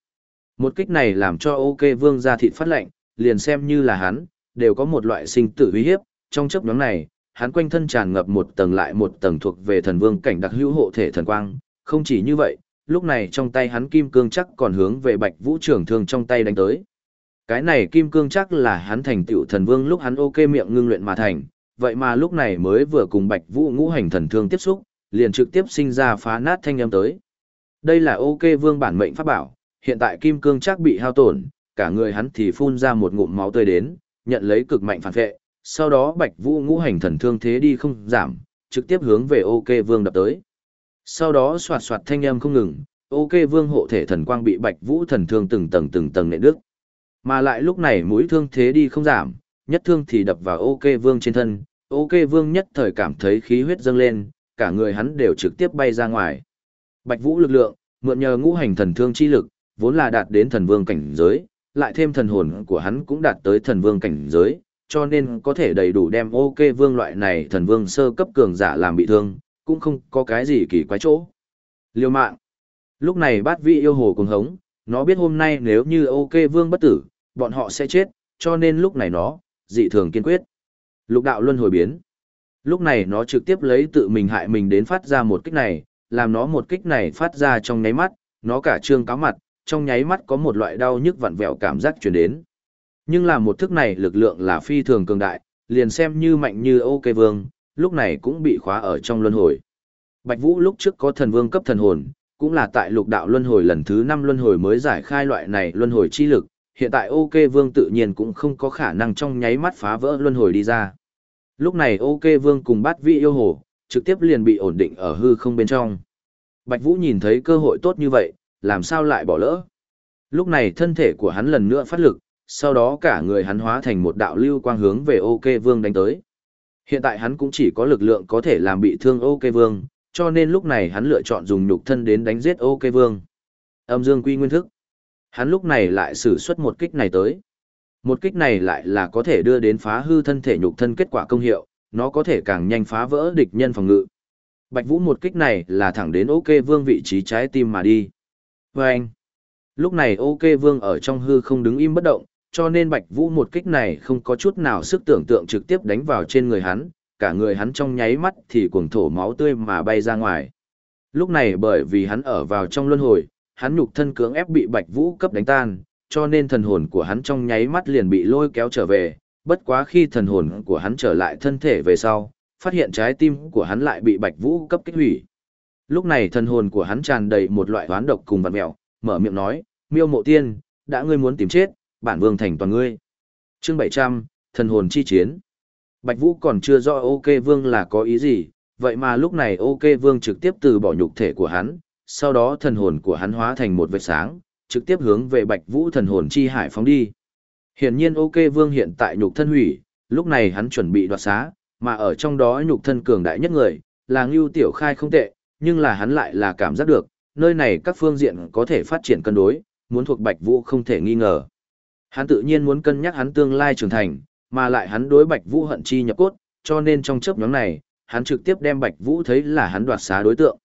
Một kích này làm cho OK Vương ra thịt phát lệnh, liền xem như là hắn, đều có một loại sinh tử uy hiếp, trong chấp nhóm này, hắn quanh thân tràn ngập một tầng lại một tầng thuộc về thần vương cảnh đặc hữu hộ thể thần quang, không chỉ như vậy, lúc này trong tay hắn kim cương chắc còn hướng về Bạch Vũ trưởng thương trong tay đánh tới. Cái này kim cương chắc là hắn thành tựu thần vương lúc hắn ok miệng ngưng luyện mà thành, vậy mà lúc này mới vừa cùng Bạch Vũ ngũ hành thần thương tiếp xúc, liền trực tiếp sinh ra phá nát thanh âm tới. Đây là ok vương bản mệnh pháp bảo, hiện tại kim cương chắc bị hao tổn, cả người hắn thì phun ra một ngụm máu tươi đến, nhận lấy cực mạnh phản vệ, sau đó Bạch Vũ ngũ hành thần thương thế đi không giảm, trực tiếp hướng về ok vương đập tới. Sau đó soạt soạt thanh âm không ngừng, ok vương hộ thể thần quang bị Bạch Vũ thần thương từng tầng từng tầng nện đứt. Mà lại lúc này mũi thương thế đi không giảm, nhất thương thì đập vào ok vương trên thân, ok vương nhất thời cảm thấy khí huyết dâng lên, cả người hắn đều trực tiếp bay ra ngoài. Bạch Vũ lực lượng, mượn nhờ ngũ hành thần thương chi lực, vốn là đạt đến thần vương cảnh giới, lại thêm thần hồn của hắn cũng đạt tới thần vương cảnh giới, cho nên có thể đầy đủ đem ok vương loại này thần vương sơ cấp cường giả làm bị thương, cũng không có cái gì kỳ quái chỗ. Liêu mạng. Lúc này bát vị yêu hồ cùng hống, nó biết hôm nay nếu như ok vương bất tử, bọn họ sẽ chết, cho nên lúc này nó, dị thường kiên quyết. Lục đạo luân hồi biến. Lúc này nó trực tiếp lấy tự mình hại mình đến phát ra một kích này, làm nó một kích này phát ra trong nháy mắt, nó cả trương cáo mặt, trong nháy mắt có một loại đau nhức vặn vẹo cảm giác truyền đến. Nhưng là một thức này lực lượng là phi thường cường đại, liền xem như mạnh như ok vương, lúc này cũng bị khóa ở trong luân hồi. Bạch Vũ lúc trước có thần vương cấp thần hồn, cũng là tại lục đạo luân hồi lần thứ 5 luân hồi mới giải khai loại này luân hồi chi lực, hiện tại OK Vương tự nhiên cũng không có khả năng trong nháy mắt phá vỡ luân hồi đi ra. Lúc này OK Vương cùng bát vị yêu hồ, trực tiếp liền bị ổn định ở hư không bên trong. Bạch Vũ nhìn thấy cơ hội tốt như vậy, làm sao lại bỏ lỡ. Lúc này thân thể của hắn lần nữa phát lực, sau đó cả người hắn hóa thành một đạo lưu quang hướng về OK Vương đánh tới. Hiện tại hắn cũng chỉ có lực lượng có thể làm bị thương OK Vương, cho nên lúc này hắn lựa chọn dùng nhục thân đến đánh giết OK Vương. Âm Dương Quy Nguyên Thức. Hắn lúc này lại sử xuất một kích này tới. Một kích này lại là có thể đưa đến phá hư thân thể nhục thân kết quả công hiệu, nó có thể càng nhanh phá vỡ địch nhân phòng ngự. Bạch Vũ một kích này là thẳng đến OK Vương vị trí trái tim mà đi. Và anh, lúc này OK Vương ở trong hư không đứng im bất động, cho nên Bạch Vũ một kích này không có chút nào sức tưởng tượng trực tiếp đánh vào trên người hắn, cả người hắn trong nháy mắt thì cuồng thổ máu tươi mà bay ra ngoài. Lúc này bởi vì hắn ở vào trong luân hồi, hắn nhục thân cưỡng ép bị Bạch Vũ cấp đánh tan, cho nên thần hồn của hắn trong nháy mắt liền bị lôi kéo trở về, bất quá khi thần hồn của hắn trở lại thân thể về sau, phát hiện trái tim của hắn lại bị Bạch Vũ cấp kích hủy. Lúc này thần hồn của hắn tràn đầy một loại hoán độc cùng vật mèo mở miệng nói, miêu mộ tiên, đã ngươi muốn tìm chết, bản vương thành toàn ngươi. Chương 700, thần hồn chi chiến. Bạch Vũ còn chưa rõ OK Vương là có ý gì, vậy mà lúc này OK Vương trực tiếp từ bỏ nhục thể của hắn, sau đó thần hồn của hắn hóa thành một vệt sáng, trực tiếp hướng về Bạch Vũ thần hồn chi hải phóng đi. Hiển nhiên OK Vương hiện tại nhục thân hủy, lúc này hắn chuẩn bị đoạt xá, mà ở trong đó nhục thân cường đại nhất người, là Ngưu Tiểu Khai không tệ, nhưng là hắn lại là cảm giác được, nơi này các phương diện có thể phát triển cân đối, muốn thuộc Bạch Vũ không thể nghi ngờ. Hắn tự nhiên muốn cân nhắc hắn tương lai trưởng thành, mà lại hắn đối Bạch Vũ hận chi nhập cốt, cho nên trong chớp nhóm này, hắn trực tiếp đem Bạch Vũ thấy là hắn đoạt xá đối tượng.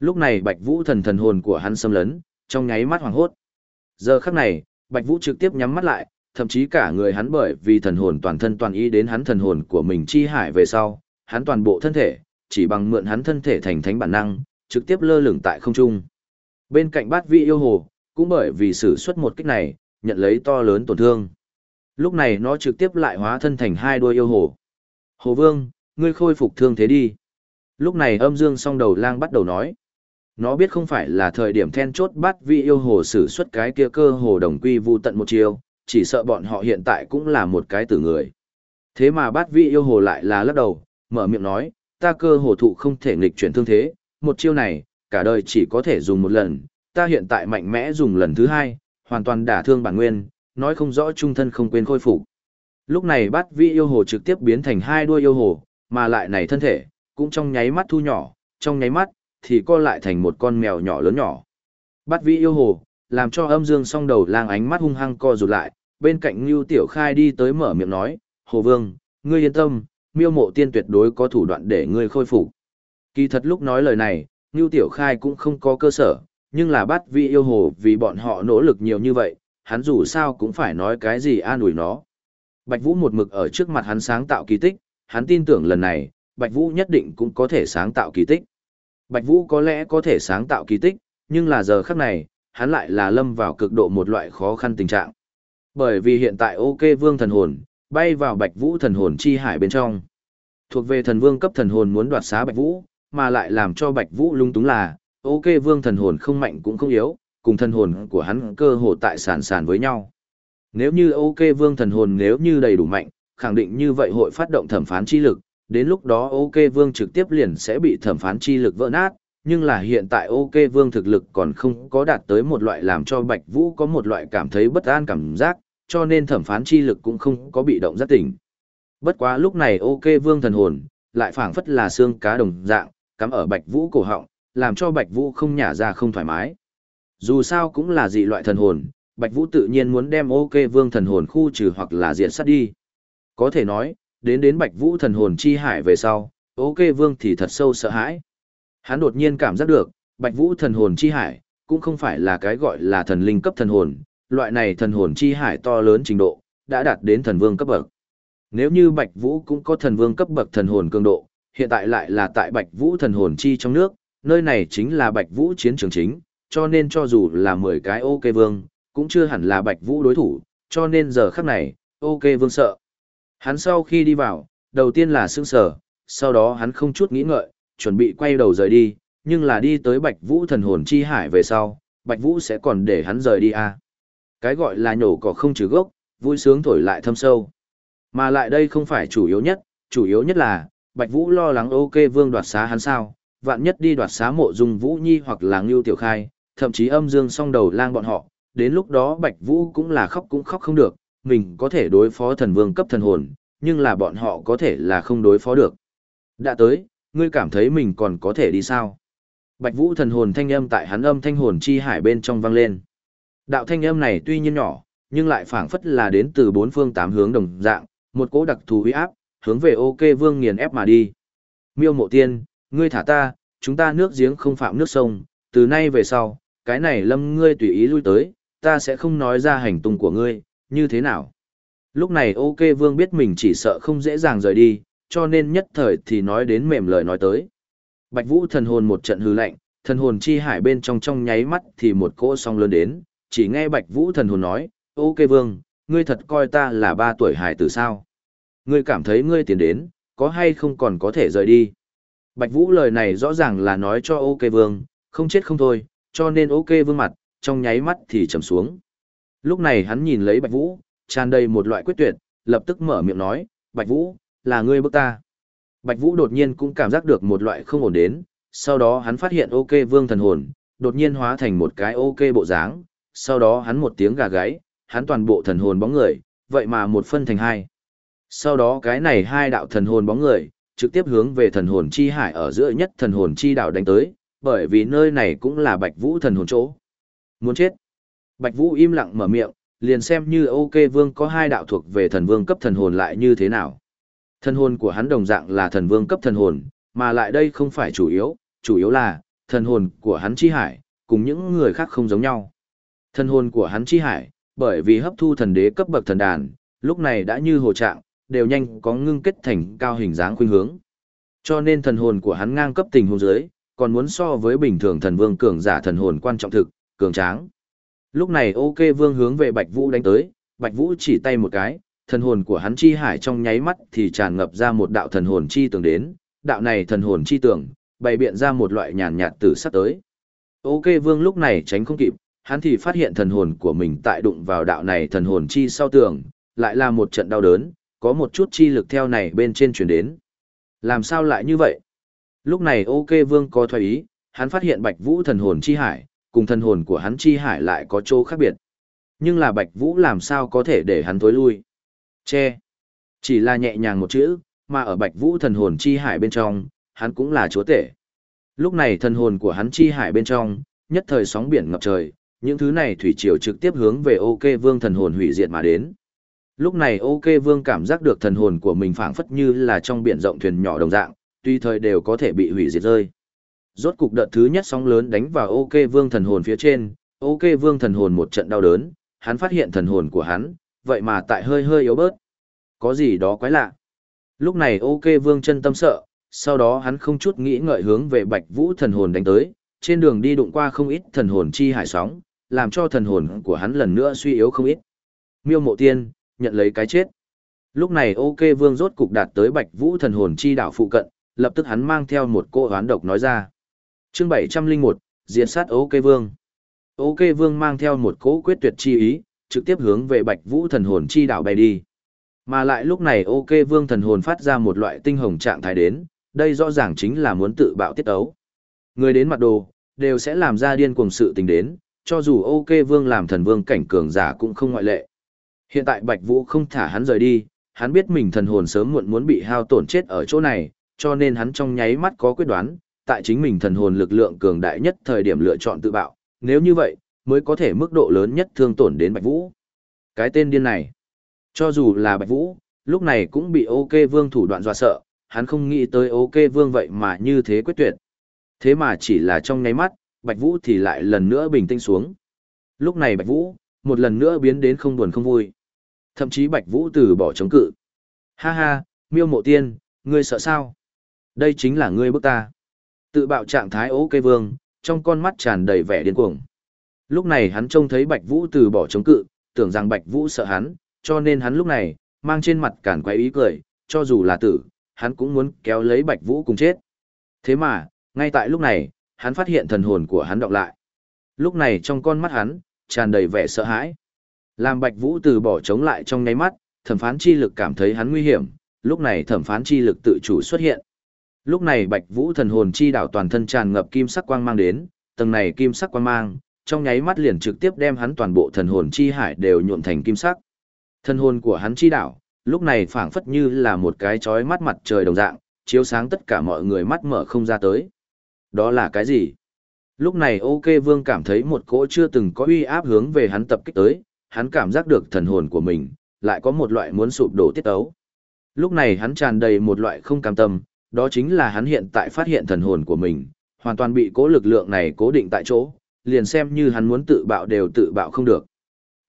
Lúc này Bạch Vũ thần thần hồn của hắn xâm lấn, trong nháy mắt hoảng hốt. Giờ khắc này, Bạch Vũ trực tiếp nhắm mắt lại, thậm chí cả người hắn bởi vì thần hồn toàn thân toàn ý đến hắn thần hồn của mình chi hải về sau, hắn toàn bộ thân thể, chỉ bằng mượn hắn thân thể thành thánh bản năng, trực tiếp lơ lửng tại không trung. Bên cạnh bát vị yêu hồ, cũng bởi vì sử xuất một kích này, nhận lấy to lớn tổn thương. Lúc này nó trực tiếp lại hóa thân thành hai đuôi yêu hồ. Hồ vương, ngươi khôi phục thương thế đi. Lúc này âm dương song đầu lang bắt đầu nói. Nó biết không phải là thời điểm then chốt bắt vị yêu hồ sử xuất cái kia cơ hồ đồng quy vu tận một chiều, chỉ sợ bọn họ hiện tại cũng là một cái tử người. Thế mà bát vị yêu hồ lại là lắc đầu, mở miệng nói, ta cơ hồ thụ không thể nghịch chuyển thương thế, một chiêu này, cả đời chỉ có thể dùng một lần, ta hiện tại mạnh mẽ dùng lần thứ hai, hoàn toàn đả thương bản nguyên, nói không rõ trung thân không quên khôi phục. Lúc này bát vị yêu hồ trực tiếp biến thành hai đuôi yêu hồ, mà lại này thân thể, cũng trong nháy mắt thu nhỏ, trong nháy mắt, thì co lại thành một con mèo nhỏ lớn nhỏ. Bát vị yêu hồ, làm cho âm dương song đầu lang ánh mắt hung hăng co rụt lại, bên cạnh Ngưu Tiểu Khai đi tới mở miệng nói, Hồ Vương, ngươi yên tâm, miêu mộ tiên tuyệt đối có thủ đoạn để ngươi khôi phục. Kỳ thật lúc nói lời này, Ngưu Tiểu Khai cũng không có cơ sở, nhưng là bắt vị yêu hồ vì bọn họ nỗ lực nhiều như vậy, hắn dù sao cũng phải nói cái gì an ủi nó. Bạch Vũ một mực ở trước mặt hắn sáng tạo kỳ tích, hắn tin tưởng lần này, Bạch Vũ nhất định cũng có thể sáng tạo kỳ tích. Bạch Vũ có lẽ có thể sáng tạo kỳ tích, nhưng là giờ khắc này, hắn lại là lâm vào cực độ một loại khó khăn tình trạng. Bởi vì hiện tại OK Vương thần hồn, bay vào Bạch Vũ thần hồn chi hải bên trong. Thuộc về thần vương cấp thần hồn muốn đoạt xá Bạch Vũ, mà lại làm cho Bạch Vũ lung túng là, OK Vương thần hồn không mạnh cũng không yếu, cùng thần hồn của hắn cơ hồ tại sản sản với nhau. Nếu như OK Vương thần hồn nếu như đầy đủ mạnh, khẳng định như vậy hội phát động thẩm phán chi lực, đến lúc đó OK Vương trực tiếp liền sẽ bị thẩm phán chi lực vỡ nát, nhưng là hiện tại OK Vương thực lực còn không có đạt tới một loại làm cho Bạch Vũ có một loại cảm thấy bất an cảm giác, cho nên thẩm phán chi lực cũng không có bị động rất tỉnh. Bất quá lúc này OK Vương thần hồn, lại phảng phất là xương cá đồng dạng, cắm ở Bạch Vũ cổ họng, làm cho Bạch Vũ không nhả ra không thoải mái. Dù sao cũng là dị loại thần hồn, Bạch Vũ tự nhiên muốn đem OK Vương thần hồn khu trừ hoặc là diệt sát đi. Có thể nói, đến đến Bạch Vũ thần hồn chi hải về sau, OK Vương thì thật sâu sợ hãi. Hắn đột nhiên cảm giác được, Bạch Vũ thần hồn chi hải, cũng không phải là cái gọi là thần linh cấp thần hồn, loại này thần hồn chi hải to lớn trình độ, đã đạt đến thần vương cấp bậc. Nếu như Bạch Vũ cũng có thần vương cấp bậc thần hồn cường độ, hiện tại lại là tại Bạch Vũ thần hồn chi trong nước, nơi này chính là Bạch Vũ chiến trường chính, cho nên cho dù là 10 cái OK vương, cũng chưa hẳn là Bạch Vũ đối thủ, cho nên giờ khắc này, OK vương sợ. Hắn sau khi đi vào, đầu tiên là sững sờ, sau đó hắn không chút nghĩ ngợi, chuẩn bị quay đầu rời đi, nhưng là đi tới Bạch Vũ thần hồn chi hải về sau, Bạch Vũ sẽ còn để hắn rời đi à. Cái gọi là nhổ cỏ không trừ gốc, vui sướng thổi lại thâm sâu. Mà lại đây không phải chủ yếu nhất, chủ yếu nhất là, Bạch Vũ lo lắng ok vương đoạt xá hắn sao, vạn nhất đi đoạt xá mộ dung Vũ Nhi hoặc là Ngưu Tiểu Khai, thậm chí âm dương song đầu lang bọn họ, đến lúc đó Bạch Vũ cũng là khóc cũng khóc không được, mình có thể đối phó thần vương cấp thần hồn, nhưng là bọn họ có thể là không đối phó được. Đã tới, ngươi cảm thấy mình còn có thể đi sao? Bạch Vũ thần hồn thanh âm tại hắn âm thanh hồn chi hải bên trong vang lên. Đạo thanh âm này tuy nhiên nhỏ, nhưng lại phảng phất là đến từ bốn phương tám hướng đồng dạng, một cỗ đặc thù uy áp, hướng về OK Vương nghiền ép mà đi. Miêu Mộ Tiên, ngươi thả ta, chúng ta nước giếng không phạm nước sông, từ nay về sau, cái này lâm ngươi tùy ý lui tới, ta sẽ không nói ra hành tung của ngươi, như thế nào. Lúc này OK Vương biết mình chỉ sợ không dễ dàng rời đi, cho nên nhất thời thì nói đến mềm lời nói tới. Bạch Vũ thần hồn một trận hư lạnh, Thần hồn chi hải bên trong trong nháy mắt thì một cỗ song lớn đến, chỉ nghe Bạch Vũ thần hồn nói, ok vương, ngươi thật coi ta là ba tuổi hải tử sao? Ngươi cảm thấy ngươi tiến đến, có hay không còn có thể rời đi? Bạch Vũ lời này rõ ràng là nói cho ok vương, không chết không thôi, cho nên ok vương mặt, trong nháy mắt thì trầm xuống. Lúc này hắn nhìn lấy Bạch Vũ, tràn đầy một loại quyết tuyệt, lập tức mở miệng nói, Bạch Vũ, là ngươi bức ta. Bạch Vũ đột nhiên cũng cảm giác được một loại không ổn đến, sau đó hắn phát hiện ok vương thần hồn, đột nhiên hóa thành một cái ok bộ dáng, sau đó hắn một tiếng gà gáy, hắn toàn bộ thần hồn bóng người, vậy mà một phân thành hai. Sau đó cái này hai đạo thần hồn bóng người, trực tiếp hướng về thần hồn chi hải ở giữa nhất thần hồn chi đạo đánh tới, bởi vì nơi này cũng là Bạch Vũ thần hồn chỗ. Muốn chết. Bạch Vũ im lặng mở miệng, liền xem như ok vương có hai đạo thuộc về thần vương cấp thần hồn lại như thế nào. Thần hồn của hắn đồng dạng là thần vương cấp thần hồn, mà lại đây không phải chủ yếu, chủ yếu là, thần hồn của hắn chi hải, cùng những người khác không giống nhau. Thần hồn của hắn chi hải, bởi vì hấp thu thần đế cấp bậc thần đàn, lúc này đã như hồ trạng, đều nhanh có ngưng kết thành cao hình dáng khuynh hướng. Cho nên thần hồn của hắn ngang cấp tình huống dưới, còn muốn so với bình thường thần vương cường giả thần hồn quan trọng thực, cường tráng. Lúc này ok vương hướng về Bạch Vũ đánh tới, Bạch Vũ chỉ tay một cái, thần hồn của hắn chi hải trong nháy mắt thì tràn ngập ra một đạo thần hồn chi tường đến, đạo này thần hồn chi tường, bày biện ra một loại nhàn nhạt tử sắc tới. Ok vương lúc này tránh không kịp, hắn thì phát hiện thần hồn của mình tại đụng vào đạo này thần hồn chi sau tường, lại là một trận đau đớn, có một chút chi lực theo này bên trên chuyển đến. Làm sao lại như vậy? Lúc này ok vương có thoái ý, hắn phát hiện bạch vũ thần hồn chi hải, cùng thần hồn của hắn chi hải lại có chỗ khác biệt. Nhưng là bạch vũ làm sao có thể để hắn tối lui? Che. Chỉ là nhẹ nhàng một chữ, mà ở bạch vũ thần hồn chi hải bên trong, hắn cũng là chúa tể. Lúc này thần hồn của hắn chi hải bên trong, nhất thời sóng biển ngập trời, những thứ này thủy triều trực tiếp hướng về OK Vương thần hồn hủy diệt mà đến. Lúc này OK Vương cảm giác được thần hồn của mình phảng phất như là trong biển rộng thuyền nhỏ đồng dạng, tuy thời đều có thể bị hủy diệt rơi. Rốt cục đợt thứ nhất sóng lớn đánh vào OK Vương thần hồn phía trên, OK Vương thần hồn một trận đau đớn, hắn phát hiện thần hồn của hắn, vậy mà tại hơi hơi yếu bớt. Có gì đó quái lạ. Lúc này OK Vương chân tâm sợ, sau đó hắn không chút nghĩ ngợi hướng về Bạch Vũ thần hồn đánh tới, trên đường đi đụng qua không ít thần hồn chi hải sóng, làm cho thần hồn của hắn lần nữa suy yếu không ít. Miêu Mộ Tiên, nhận lấy cái chết. Lúc này OK Vương rốt cục đạt tới Bạch Vũ thần hồn chi đảo phụ cận, lập tức hắn mang theo một cô hoán độc nói ra. Chương 701, diệt sát OK Vương. OK Vương mang theo một cỗ quyết tuyệt chi ý, trực tiếp hướng về Bạch Vũ thần hồn chi đảo bay đi. Mà lại lúc này OK Vương thần hồn phát ra một loại tinh hồng trạng thái đến, đây rõ ràng chính là muốn tự bạo tiết ấu. Người đến mặt đồ, đều sẽ làm ra điên cuồng sự tình đến, cho dù OK Vương làm thần vương cảnh cường giả cũng không ngoại lệ. Hiện tại Bạch Vũ không thả hắn rời đi, hắn biết mình thần hồn sớm muộn muốn bị hao tổn chết ở chỗ này, cho nên hắn trong nháy mắt có quyết đoán, tại chính mình thần hồn lực lượng cường đại nhất thời điểm lựa chọn tự bạo, nếu như vậy, mới có thể mức độ lớn nhất thương tổn đến Bạch Vũ. Cái tên điên này, cho dù là Bạch Vũ, lúc này cũng bị OK Vương thủ đoạn dọa sợ, hắn không nghĩ tới OK Vương vậy mà như thế quyết tuyệt. Thế mà chỉ là trong nháy mắt, Bạch Vũ thì lại lần nữa bình tĩnh xuống. Lúc này Bạch Vũ, một lần nữa biến đến không buồn không vui. Thậm chí Bạch Vũ từ bỏ chống cự. Ha ha, miêu mộ tiên, ngươi sợ sao? Đây chính là ngươi bức ta. Tự bạo trạng thái OK Vương, trong con mắt tràn đầy vẻ điên cuồng. Lúc này hắn trông thấy Bạch Vũ từ bỏ chống cự, tưởng rằng Bạch Vũ sợ hắn, cho nên hắn lúc này, mang trên mặt cản quái ý cười, cho dù là tử, hắn cũng muốn kéo lấy Bạch Vũ cùng chết. Thế mà, ngay tại lúc này, hắn phát hiện thần hồn của hắn đọc lại. Lúc này trong con mắt hắn, tràn đầy vẻ sợ hãi. Làm Bạch Vũ từ bỏ chống lại trong nháy mắt, thẩm phán chi lực cảm thấy hắn nguy hiểm, lúc này thẩm phán chi lực tự chủ xuất hiện. Lúc này Bạch Vũ thần hồn chi đảo toàn thân tràn ngập kim sắc quang mang đến, tầng này kim sắc quang mang, trong nháy mắt liền trực tiếp đem hắn toàn bộ thần hồn chi hải đều nhuộm thành kim sắc. Thần hồn của hắn chi đảo, lúc này phảng phất như là một cái chói mắt mặt trời đồng dạng, chiếu sáng tất cả mọi người mắt mở không ra tới. Đó là cái gì? Lúc này OK Vương cảm thấy một cỗ chưa từng có uy áp hướng về hắn tập kích tới, hắn cảm giác được thần hồn của mình, lại có một loại muốn sụp đổ tiết ấu. Lúc này hắn tràn đầy một loại không cam tâm, đó chính là hắn hiện tại phát hiện thần hồn của mình, hoàn toàn bị cố lực lượng này cố định tại chỗ, liền xem như hắn muốn tự bạo đều tự bạo không được.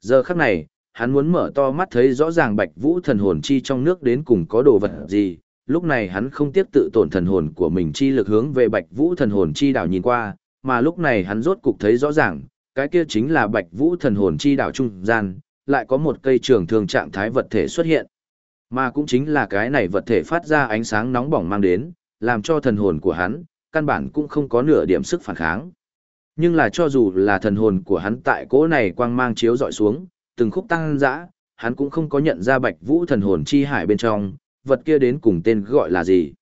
Giờ khắc này, hắn muốn mở to mắt thấy rõ ràng bạch vũ thần hồn chi trong nước đến cùng có đồ vật gì, lúc này hắn không tiếp tự tổn thần hồn của mình chi lực hướng về bạch vũ thần hồn chi đảo nhìn qua, mà lúc này hắn rốt cục thấy rõ ràng, cái kia chính là Bạch Vũ thần hồn chi đảo trung gian, lại có một cây trường thường trạng thái vật thể xuất hiện. Mà cũng chính là cái này vật thể phát ra ánh sáng nóng bỏng mang đến, làm cho thần hồn của hắn, căn bản cũng không có nửa điểm sức phản kháng. Nhưng là cho dù là thần hồn của hắn tại cỗ này quang mang chiếu dọi xuống, từng khúc tăng dã, hắn cũng không có nhận ra Bạch Vũ thần hồn chi hải bên trong, vật kia đến cùng tên gọi là gì.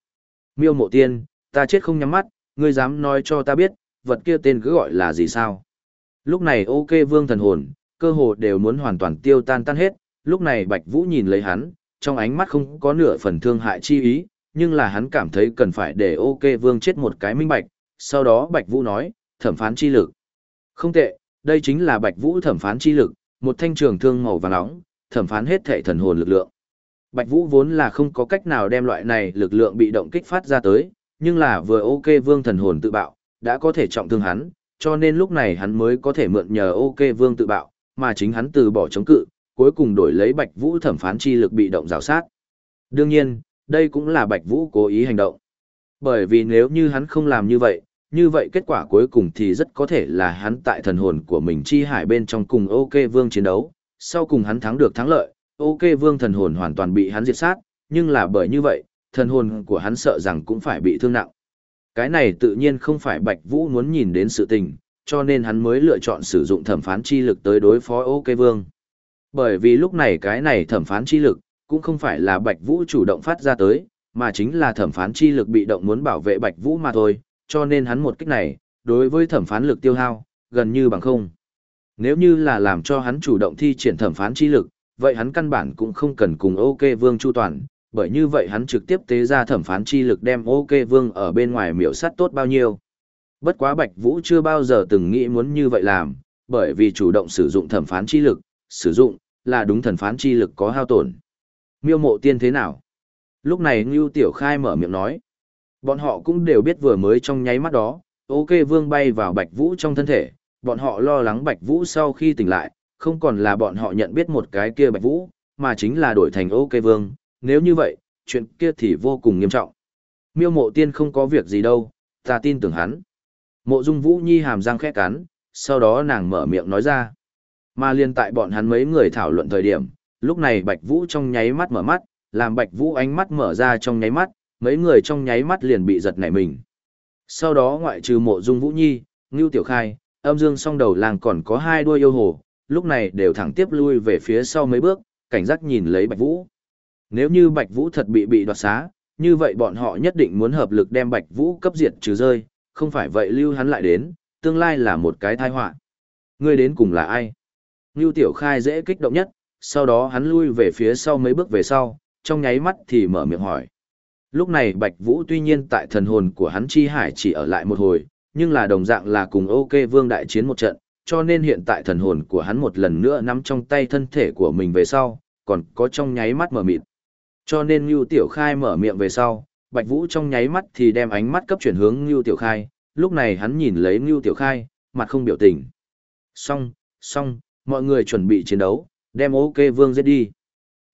Miêu mộ tiên, ta chết không nhắm mắt, ngươi dám nói cho ta biết, vật kia tên cứ gọi là gì sao? Lúc này ok vương thần hồn, cơ hồ đều muốn hoàn toàn tiêu tan tan hết, lúc này Bạch Vũ nhìn lấy hắn, trong ánh mắt không có nửa phần thương hại chi ý, nhưng là hắn cảm thấy cần phải để ok vương chết một cái minh bạch, sau đó Bạch Vũ nói, thẩm phán chi lực. Không tệ, đây chính là Bạch Vũ thẩm phán chi lực, một thanh trường thương màu vàng nóng, thẩm phán hết thể thần hồn lực lượng. Bạch Vũ vốn là không có cách nào đem loại này lực lượng bị động kích phát ra tới, nhưng là vừa ok vương thần hồn tự bạo, đã có thể trọng thương hắn, cho nên lúc này hắn mới có thể mượn nhờ ok vương tự bạo, mà chính hắn từ bỏ chống cự, cuối cùng đổi lấy Bạch Vũ thẩm phán chi lực bị động rào sát. Đương nhiên, đây cũng là Bạch Vũ cố ý hành động. Bởi vì nếu như hắn không làm như vậy, như vậy kết quả cuối cùng thì rất có thể là hắn tại thần hồn của mình chi hải bên trong cùng OK Vương chiến đấu, sau cùng hắn thắng được thắng lợi, OK Vương thần hồn hoàn toàn bị hắn diệt sát, nhưng là bởi như vậy, thần hồn của hắn sợ rằng cũng phải bị thương nặng. Cái này tự nhiên không phải Bạch Vũ muốn nhìn đến sự tình, cho nên hắn mới lựa chọn sử dụng thẩm phán chi lực tới đối phó OK Vương. Bởi vì lúc này cái này thẩm phán chi lực, cũng không phải là Bạch Vũ chủ động phát ra tới, mà chính là thẩm phán chi lực bị động muốn bảo vệ Bạch Vũ mà thôi, cho nên hắn một kích này, đối với thẩm phán lực tiêu hao, gần như bằng không. Nếu như là làm cho hắn chủ động thi triển thẩm phán chi lực, vậy hắn căn bản cũng không cần cùng OK Vương Chu Toàn, bởi như vậy hắn trực tiếp tế ra thẩm phán chi lực đem OK Vương ở bên ngoài miểu sát tốt bao nhiêu. Bất quá Bạch Vũ chưa bao giờ từng nghĩ muốn như vậy làm, bởi vì chủ động sử dụng thẩm phán chi lực, sử dụng là đúng thần phán chi lực có hao tổn. Miêu mộ tiên thế nào? Lúc này Ngưu Tiểu Khai mở miệng nói. Bọn họ cũng đều biết vừa mới trong nháy mắt đó, OK Vương bay vào Bạch Vũ trong thân thể, bọn họ lo lắng Bạch Vũ sau khi tỉnh lại, không còn là bọn họ nhận biết một cái kia Bạch Vũ, mà chính là đổi thành OK Vương, nếu như vậy, chuyện kia thì vô cùng nghiêm trọng. Miêu mộ tiên không có việc gì đâu, ta tin tưởng hắn. Mộ dung Vũ Nhi hàm răng khẽ cắn, sau đó nàng mở miệng nói ra. Mà liên tại bọn hắn mấy người thảo luận thời điểm, lúc này Bạch Vũ trong nháy mắt mở mắt, làm Bạch Vũ ánh mắt mở ra trong nháy mắt, mấy người trong nháy mắt liền bị giật nảy mình. Sau đó ngoại trừ mộ dung Vũ Nhi, Ngưu Tiểu Khai, âm dương song đầu làng còn có hai đuôi yêu hồ, lúc này đều thẳng tiếp lui về phía sau mấy bước, cảnh giác nhìn lấy Bạch Vũ. Nếu như Bạch Vũ thật bị bị đoạt xá, như vậy bọn họ nhất định muốn hợp lực đem Bạch Vũ cấp diệt trừ rơi, không phải vậy lưu hắn lại đến, tương lai là một cái tai họa. Ngươi đến cùng là ai? Ngưu Tiểu Khai dễ kích động nhất, sau đó hắn lui về phía sau mấy bước về sau, trong nháy mắt thì mở miệng hỏi. Lúc này Bạch Vũ tuy nhiên tại thần hồn của hắn chi hải chỉ ở lại một hồi, nhưng là đồng dạng là cùng OK Vương đại chiến một trận, cho nên hiện tại thần hồn của hắn một lần nữa nắm trong tay thân thể của mình về sau, còn có trong nháy mắt mở mịt. Cho nên Ngưu Tiểu Khai mở miệng về sau, Bạch Vũ trong nháy mắt thì đem ánh mắt cấp chuyển hướng Ngưu Tiểu Khai, lúc này hắn nhìn lấy Ngưu Tiểu Khai, mặt không biểu tình. Xong, xong, mọi người chuẩn bị chiến đấu, đem ok vương giết đi.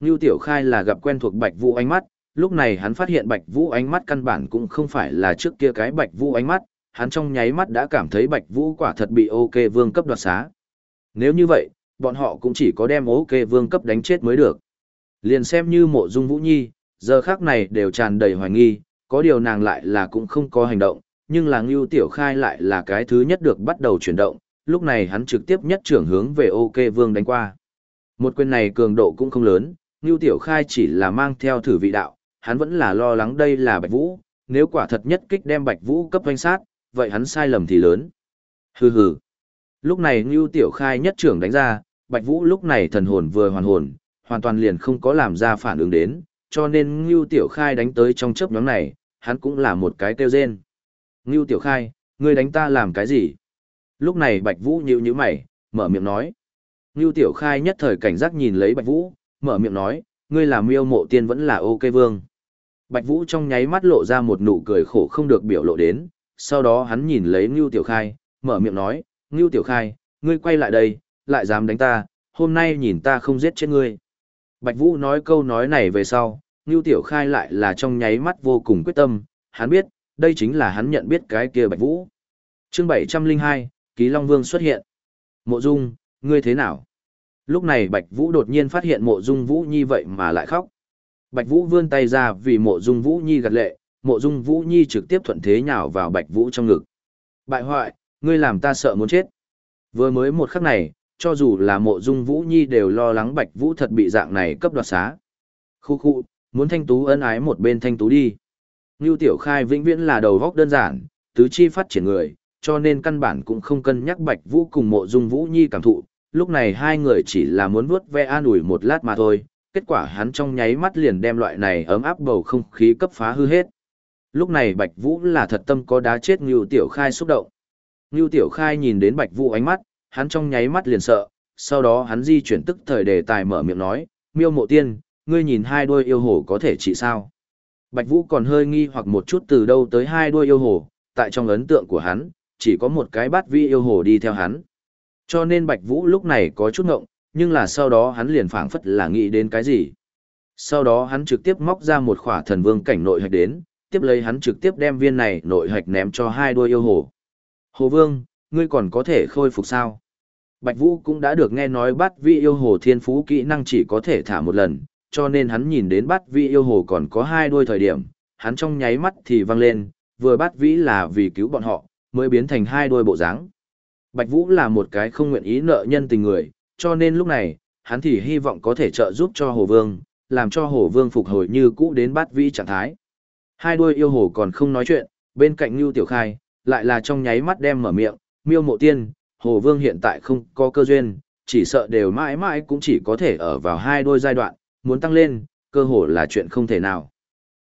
Ngưu Tiểu Khai là gặp quen thuộc Bạch Vũ ánh mắt, lúc này hắn phát hiện Bạch Vũ ánh mắt căn bản cũng không phải là trước kia cái Bạch Vũ ánh mắt, hắn trong nháy mắt đã cảm thấy Bạch Vũ quả thật bị ok vương cấp đoạt xá. Nếu như vậy, bọn họ cũng chỉ có đem ok vương cấp đánh chết mới được. Liền xem như mộ dung Vũ Nhi, giờ khác này đều tràn đầy hoài nghi, có điều nàng lại là cũng không có hành động, nhưng là Ngưu Tiểu Khai lại là cái thứ nhất được bắt đầu chuyển động, lúc này hắn trực tiếp nhất trưởng hướng về OK Vương đánh qua. Một quyền này cường độ cũng không lớn, Ngưu Tiểu Khai chỉ là mang theo thử vị đạo, hắn vẫn là lo lắng đây là Bạch Vũ, nếu quả thật nhất kích đem Bạch Vũ cấp danh sát, vậy hắn sai lầm thì lớn. Hừ hừ. Lúc này Ngưu Tiểu Khai nhất trưởng đánh ra, Bạch Vũ lúc này thần hồn vừa hoàn hồn, hoàn toàn liền không có làm ra phản ứng đến, cho nên Ngưu Tiểu Khai đánh tới trong chớp nhóm này, hắn cũng là một cái kêu rên. Ngưu Tiểu Khai, ngươi đánh ta làm cái gì? Lúc này Bạch Vũ nhíu nhíu mày, mở miệng nói. Ngưu Tiểu Khai nhất thời cảnh giác nhìn lấy Bạch Vũ, mở miệng nói, ngươi là miêu mộ tiên vẫn là ok vương. Bạch Vũ trong nháy mắt lộ ra một nụ cười khổ không được biểu lộ đến, sau đó hắn nhìn lấy Ngưu Tiểu Khai, mở miệng nói, Ngưu Tiểu Khai, ngươi quay lại đây, lại dám đánh ta, hôm nay nhìn ta không giết chết ngươi. Bạch Vũ nói câu nói này về sau, Ngưu Tiểu Khai lại là trong nháy mắt vô cùng quyết tâm, hắn biết, đây chính là hắn nhận biết cái kia Bạch Vũ. chương 702, Ký Long Vương xuất hiện. Mộ Dung, ngươi thế nào? Lúc này Bạch Vũ đột nhiên phát hiện mộ Dung Vũ Nhi vậy mà lại khóc. Bạch Vũ vươn tay ra vì mộ Dung Vũ Nhi gật lệ, mộ Dung Vũ Nhi trực tiếp thuận thế nhào vào Bạch Vũ trong ngực. Bại hoại, ngươi làm ta sợ muốn chết. Vừa mới một khắc này, cho dù là mộ Dung Vũ Nhi đều lo lắng Bạch Vũ thật bị dạng này cấp đoạt xá. Khu khu, muốn thanh tú ân ái một bên thanh tú đi. Ngưu Tiểu Khai vĩnh viễn là đầu góc đơn giản, tứ chi phát triển người, cho nên căn bản cũng không cân nhắc Bạch Vũ cùng mộ dung Vũ Nhi cảm thụ. Lúc này hai người chỉ là muốn vuốt ve an ủi một lát mà thôi, kết quả hắn trong nháy mắt liền đem loại này ấm áp bầu không khí cấp phá hư hết. Lúc này Bạch Vũ là thật tâm có đá chết Ngưu Tiểu Khai xúc động. Ngưu Tiểu Khai nhìn đến Bạch Vũ ánh mắt, hắn trong nháy mắt liền sợ, sau đó hắn di chuyển tức thời đề tài mở miệng nói, miêu mộ tiên, ngươi nhìn hai đôi yêu hồ có thể trị sao? Bạch Vũ còn hơi nghi hoặc một chút từ đâu tới hai đôi yêu hồ, tại trong ấn tượng của hắn, chỉ có một cái bát vi yêu hồ đi theo hắn. Cho nên Bạch Vũ lúc này có chút ngộng, nhưng là sau đó hắn liền phảng phất là nghĩ đến cái gì. Sau đó hắn trực tiếp móc ra một khỏa thần vương cảnh nội hạch đến, tiếp lấy hắn trực tiếp đem viên này nội hạch ném cho hai đôi yêu hồ. Hồ Vương, ngươi còn có thể khôi phục sao? Bạch Vũ cũng đã được nghe nói bát vi yêu hồ thiên phú kỹ năng chỉ có thể thả một lần, cho nên hắn nhìn đến bát vi yêu hồ còn có hai đôi thời điểm, hắn trong nháy mắt thì văng lên, vừa bát vĩ là vì cứu bọn họ, mới biến thành hai đôi bộ dáng. Bạch Vũ là một cái không nguyện ý nợ nhân tình người, cho nên lúc này, hắn thì hy vọng có thể trợ giúp cho Hồ Vương, làm cho Hồ Vương phục hồi như cũ đến bát vĩ trạng thái. Hai đuôi yêu hồ còn không nói chuyện, bên cạnh Nưu Tiểu Khai, lại là trong nháy mắt đem mở miệng, miêu mộ tiên, Hồ Vương hiện tại không có cơ duyên, chỉ sợ đều mãi mãi cũng chỉ có thể ở vào hai đôi giai đoạn, muốn tăng lên, cơ hồ là chuyện không thể nào.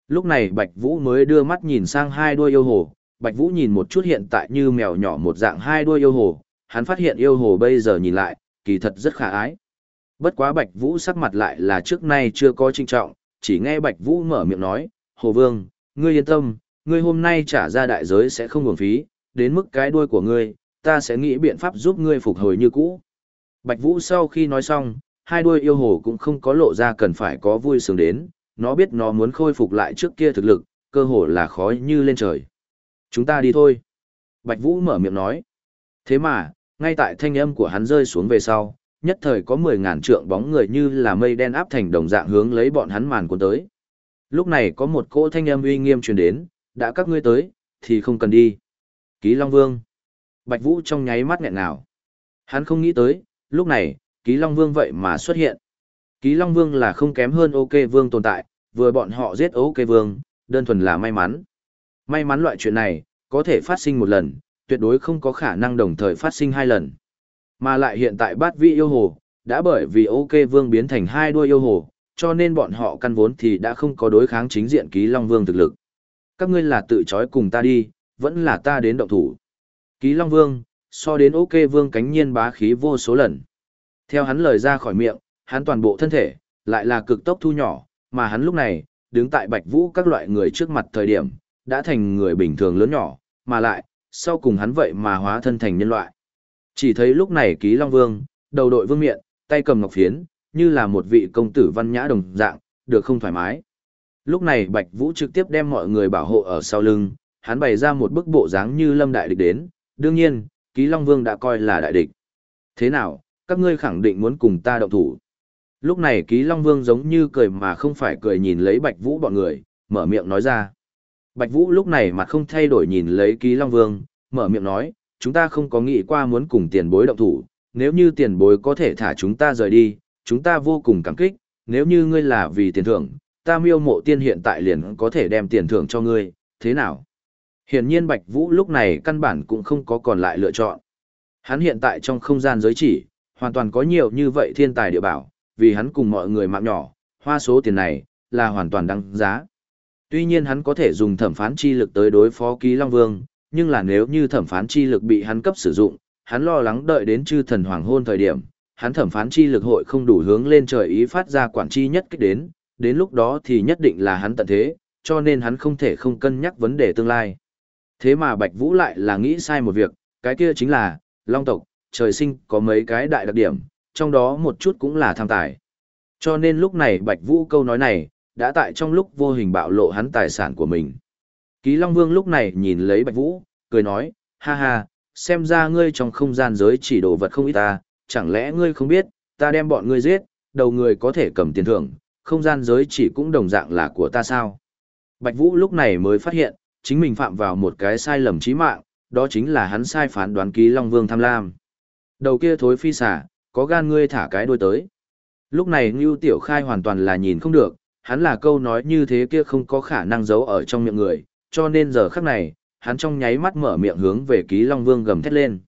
Lúc này Bạch Vũ mới đưa mắt nhìn sang hai đuôi yêu hồ, Bạch Vũ nhìn một chút hiện tại như mèo nhỏ một dạng hai đuôi yêu hồ, hắn phát hiện yêu hồ bây giờ nhìn lại, kỳ thật rất khả ái. Bất quá Bạch Vũ sắc mặt lại là trước nay chưa có trinh trọng, chỉ nghe Bạch Vũ mở miệng nói, Hồ Vương, ngươi yên tâm, ngươi hôm nay trả ra đại giới sẽ không uổng phí, đến mức cái đuôi của ngươi, ta sẽ nghĩ biện pháp giúp ngươi phục hồi như cũ. Bạch Vũ sau khi nói xong, hai đuôi yêu hồ cũng không có lộ ra cần phải có vui sướng đến, nó biết nó muốn khôi phục lại trước kia thực lực, cơ hồ là khó như lên trời. Chúng ta đi thôi. Bạch Vũ mở miệng nói. Thế mà, ngay tại thanh âm của hắn rơi xuống về sau, nhất thời có 10.000 trượng bóng người như là mây đen áp thành đồng dạng hướng lấy bọn hắn màn cuốn tới. Lúc này có một cỗ thanh âm uy nghiêm truyền đến, đã các ngươi tới, thì không cần đi. Ký Long Vương. Bạch Vũ trong nháy mắt nghẹn nào. Hắn không nghĩ tới, lúc này, Ký Long Vương vậy mà xuất hiện. Ký Long Vương là không kém hơn OK Vương tồn tại, vừa bọn họ giết OK Vương, đơn thuần là may mắn. May mắn loại chuyện này, có thể phát sinh một lần, tuyệt đối không có khả năng đồng thời phát sinh hai lần. Mà lại hiện tại bát vị yêu hồ, đã bởi vì OK Vương biến thành hai đuôi yêu hồ, cho nên bọn họ căn vốn thì đã không có đối kháng chính diện Ký Long Vương thực lực. Các ngươi là tự chói cùng ta đi, vẫn là ta đến động thủ. Ký Long Vương, so đến OK Vương cánh nhiên bá khí vô số lần. Theo hắn lời ra khỏi miệng, hắn toàn bộ thân thể, lại là cực tốc thu nhỏ, mà hắn lúc này, đứng tại bạch vũ các loại người trước mặt thời điểm, đã thành người bình thường lớn nhỏ, mà lại, sau cùng hắn vậy mà hóa thân thành nhân loại. Chỉ thấy lúc này ký Long Vương, đầu đội vương miện, tay cầm ngọc phiến, như là một vị công tử văn nhã đồng dạng, được không thoải mái. Lúc này Bạch Vũ trực tiếp đem mọi người bảo hộ ở sau lưng, hắn bày ra một bức bộ dáng như lâm đại địch đến, đương nhiên, ký Long Vương đã coi là đại địch. Thế nào, các ngươi khẳng định muốn cùng ta động thủ. Lúc này ký Long Vương giống như cười mà không phải cười nhìn lấy Bạch Vũ bọn người, mở miệng nói ra. Bạch Vũ lúc này mặt không thay đổi nhìn lấy ký Long Vương, mở miệng nói, chúng ta không có nghĩ qua muốn cùng tiền bối động thủ, nếu như tiền bối có thể thả chúng ta rời đi, chúng ta vô cùng cảm kích, nếu như ngươi là vì tiền thưởng, ta miêu mộ tiên hiện tại liền có thể đem tiền thưởng cho ngươi, thế nào? Hiển nhiên Bạch Vũ lúc này căn bản cũng không có còn lại lựa chọn. Hắn hiện tại trong không gian giới chỉ, hoàn toàn có nhiều như vậy thiên tài địa bảo, vì hắn cùng mọi người mạng nhỏ, hoa số tiền này, là hoàn toàn đăng giá. Tuy nhiên hắn có thể dùng thẩm phán chi lực tới đối phó ký Long Vương, nhưng là nếu như thẩm phán chi lực bị hắn cấp sử dụng, hắn lo lắng đợi đến chư thần hoàng hôn thời điểm, hắn thẩm phán chi lực hội không đủ hướng lên trời ý phát ra quản chi nhất kích đến, đến lúc đó thì nhất định là hắn tận thế, cho nên hắn không thể không cân nhắc vấn đề tương lai. Thế mà Bạch Vũ lại là nghĩ sai một việc, cái kia chính là, Long tộc, trời sinh có mấy cái đại đặc điểm, trong đó một chút cũng là tham tài. Cho nên lúc này Bạch Vũ câu nói này, đã tại trong lúc vô hình bạo lộ hắn tài sản của mình. Ký Long Vương lúc này nhìn lấy Bạch Vũ, cười nói, ha ha, xem ra ngươi trong không gian giới chỉ đồ vật không ít ta, chẳng lẽ ngươi không biết, ta đem bọn ngươi giết, đầu người có thể cầm tiền thưởng, không gian giới chỉ cũng đồng dạng là của ta sao. Bạch Vũ lúc này mới phát hiện, chính mình phạm vào một cái sai lầm chí mạng, đó chính là hắn sai phán đoán ký Long Vương tham lam. Đầu kia thối phi xả, có gan ngươi thả cái đuôi tới. Lúc này Ngưu Tiểu Khai hoàn toàn là nhìn không được, hắn là câu nói như thế kia không có khả năng giấu ở trong miệng người, cho nên giờ khắc này, hắn trong nháy mắt mở miệng hướng về ký Long Vương gầm thét lên.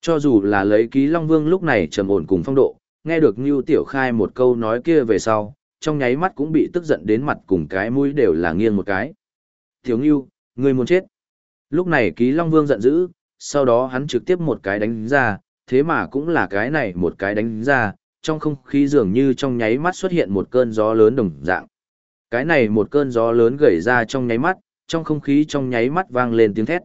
Cho dù là lấy ký Long Vương lúc này trầm ổn cùng phong độ, nghe được Nưu Tiểu Khai một câu nói kia về sau, trong nháy mắt cũng bị tức giận đến mặt cùng cái mũi đều là nghiêng một cái. Tiểu Nưu, ngươi muốn chết. Lúc này ký Long Vương giận dữ, sau đó hắn trực tiếp một cái đánh ra, thế mà cũng là cái này một cái đánh ra, trong không khí dường như trong nháy mắt xuất hiện một cơn gió lớn đồng dạng. Cái này một cơn gió lớn gầy ra trong nháy mắt, trong không khí trong nháy mắt vang lên tiếng thét.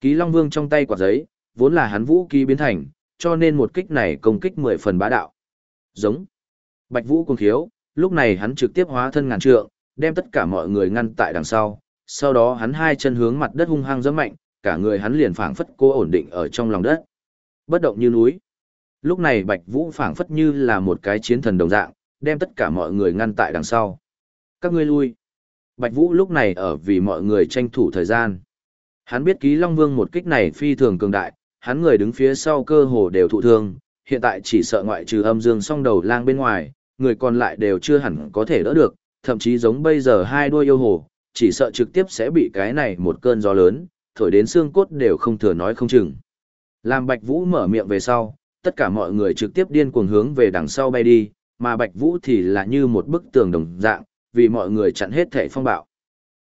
Ký Long Vương trong tay quả giấy, vốn là hắn vũ ký biến thành, cho nên một kích này công kích mười phần bá đạo. Giống. Bạch Vũ cuồng khiếu, lúc này hắn trực tiếp hóa thân ngàn trượng, đem tất cả mọi người ngăn tại đằng sau, sau đó hắn hai chân hướng mặt đất hung hăng giẫm mạnh, cả người hắn liền phảng phất cố ổn định ở trong lòng đất. Bất động như núi. Lúc này Bạch Vũ phảng phất như là một cái chiến thần đồng dạng, đem tất cả mọi người ngăn tại đằng sau. Các ngươi lui. Bạch Vũ lúc này ở vì mọi người tranh thủ thời gian. Hắn biết ký Long Vương một kích này phi thường cường đại, hắn người đứng phía sau cơ hồ đều thụ thương, hiện tại chỉ sợ ngoại trừ âm dương song đầu lang bên ngoài, người còn lại đều chưa hẳn có thể đỡ được, thậm chí giống bây giờ hai đuôi yêu hồ, chỉ sợ trực tiếp sẽ bị cái này một cơn gió lớn, thổi đến xương cốt đều không thừa nói không chừng. Làm Bạch Vũ mở miệng về sau, tất cả mọi người trực tiếp điên cuồng hướng về đằng sau bay đi, mà Bạch Vũ thì là như một bức tường đồng dạng, vì mọi người chặn hết thể phong bạo.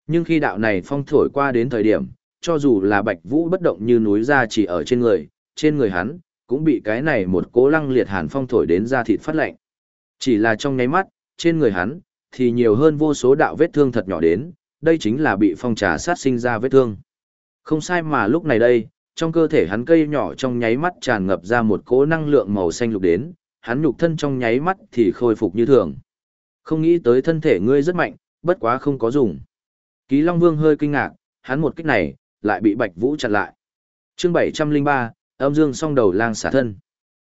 Nhưng khi đạo này phong thổi qua đến thời điểm, cho dù là Bạch Vũ bất động như núi ra chỉ ở trên người, trên người hắn, cũng bị cái này một cố lăng liệt hàn phong thổi đến da thịt phát lạnh. Chỉ là trong nháy mắt, trên người hắn, thì nhiều hơn vô số đạo vết thương thật nhỏ đến, đây chính là bị phong trà sát sinh ra vết thương. Không sai mà lúc này đây, trong cơ thể hắn cây nhỏ trong nháy mắt tràn ngập ra một cỗ năng lượng màu xanh lục đến, hắn nhục thân trong nháy mắt thì khôi phục như thường. Không nghĩ tới thân thể ngươi rất mạnh, bất quá không có dùng. Ký Long Vương hơi kinh ngạc, hắn một kích này, lại bị Bạch Vũ chặn lại. Chương 703, âm dương song đầu lang xả thân.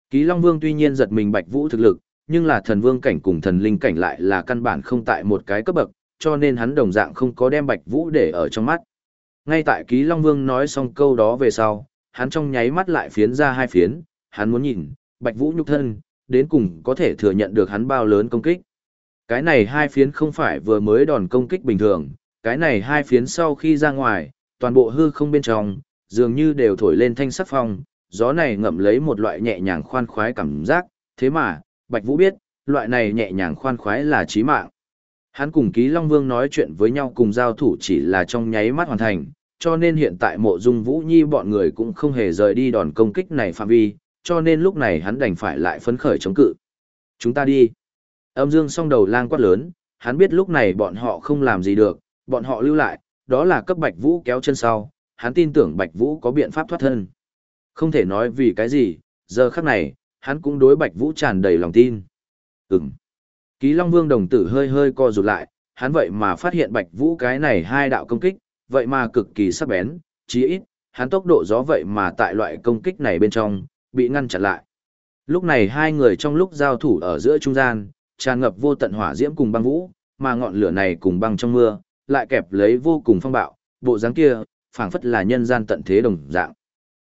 Ký Long Vương tuy nhiên giật mình Bạch Vũ thực lực, nhưng là thần vương cảnh cùng thần linh cảnh lại là căn bản không tại một cái cấp bậc, cho nên hắn đồng dạng không có đem Bạch Vũ để ở trong mắt. Ngay tại Ký Long Vương nói xong câu đó về sau, hắn trong nháy mắt lại phiến ra hai phiến, hắn muốn nhìn, Bạch Vũ nhục thân, đến cùng có thể thừa nhận được hắn bao lớn công kích. Cái này hai phiến không phải vừa mới đòn công kích bình thường, cái này hai phiến sau khi ra ngoài, toàn bộ hư không bên trong, dường như đều thổi lên thanh sắc phong, gió này ngậm lấy một loại nhẹ nhàng khoan khoái cảm giác, thế mà, Bạch Vũ biết, loại này nhẹ nhàng khoan khoái là chí mạng. Hắn cùng Ký Long Vương nói chuyện với nhau cùng giao thủ chỉ là trong nháy mắt hoàn thành, cho nên hiện tại mộ dung Vũ Nhi bọn người cũng không hề rời đi đòn công kích này phạm vi, cho nên lúc này hắn đành phải lại phấn khởi chống cự. Chúng ta đi. Âm dương song đầu lang quát lớn, hắn biết lúc này bọn họ không làm gì được, bọn họ lưu lại, đó là cấp Bạch Vũ kéo chân sau, hắn tin tưởng Bạch Vũ có biện pháp thoát thân. Không thể nói vì cái gì, giờ khắc này, hắn cũng đối Bạch Vũ tràn đầy lòng tin. Ừm. Ký Long Vương đồng tử hơi hơi co rụt lại, hắn vậy mà phát hiện Bạch Vũ cái này hai đạo công kích, vậy mà cực kỳ sắc bén, chí ít, hắn tốc độ gió vậy mà tại loại công kích này bên trong, bị ngăn chặn lại. Lúc này hai người trong lúc giao thủ ở giữa trung gian, tràn ngập vô tận hỏa diễm cùng băng vũ, mà ngọn lửa này cùng băng trong mưa, lại kẹp lấy vô cùng phong bạo, bộ dáng kia, phảng phất là nhân gian tận thế đồng dạng.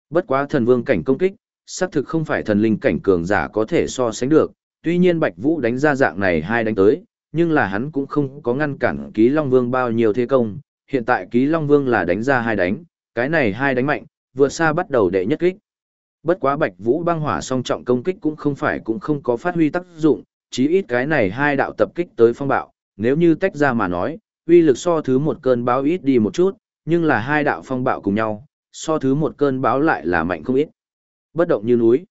Bất quá thần vương cảnh công kích, xác thực không phải thần linh cảnh cường giả có thể so sánh được, tuy nhiên Bạch Vũ đánh ra dạng này hai đánh tới, nhưng là hắn cũng không có ngăn cản Ký Long Vương bao nhiêu thế công, hiện tại Ký Long Vương là đánh ra hai đánh, cái này hai đánh mạnh, vượt xa bắt đầu đệ nhất kích. Bất quá Bạch Vũ băng hỏa song trọng công kích cũng không phải cũng không có phát huy tác dụng, chí ít cái này hai đạo tập kích tới phong bạo, nếu như tách ra mà nói, uy lực so thứ một cơn báo ít đi một chút, nhưng là hai đạo phong bạo cùng nhau, so thứ một cơn báo lại là mạnh không ít. Bất động như núi.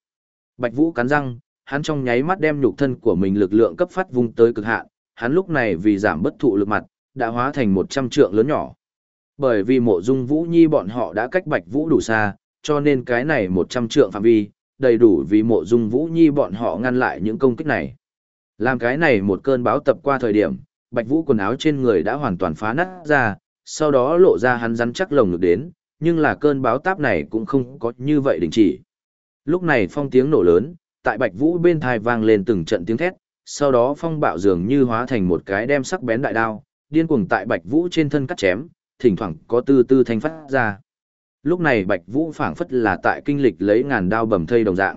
Bạch Vũ cắn răng, hắn trong nháy mắt đem nhục thân của mình lực lượng cấp phát vung tới cực hạn, hắn lúc này vì giảm bất thụ lực mặt, đã hóa thành một trăm trượng lớn nhỏ. Bởi vì mộ dung Vũ Nhi bọn họ đã cách Bạch Vũ đủ xa, cho nên cái này một trăm trượng phạm vi, đầy đủ vì mộ dung Vũ Nhi bọn họ ngăn lại những công kích này. Làm cái này một cơn báo tập qua thời điểm, Bạch Vũ quần áo trên người đã hoàn toàn phá nát ra, sau đó lộ ra hắn rắn chắc lồng ngực đến, nhưng là cơn báo táp này cũng không có như vậy đình chỉ. Lúc này phong tiếng nổ lớn, tại Bạch Vũ bên thai vang lên từng trận tiếng thét, sau đó phong bạo dường như hóa thành một cái đem sắc bén đại đao, điên cuồng tại Bạch Vũ trên thân cắt chém, thỉnh thoảng có tư tư thanh phát ra. Lúc này Bạch Vũ phảng phất là tại kinh lịch lấy ngàn đao bầm thây đồng dạng.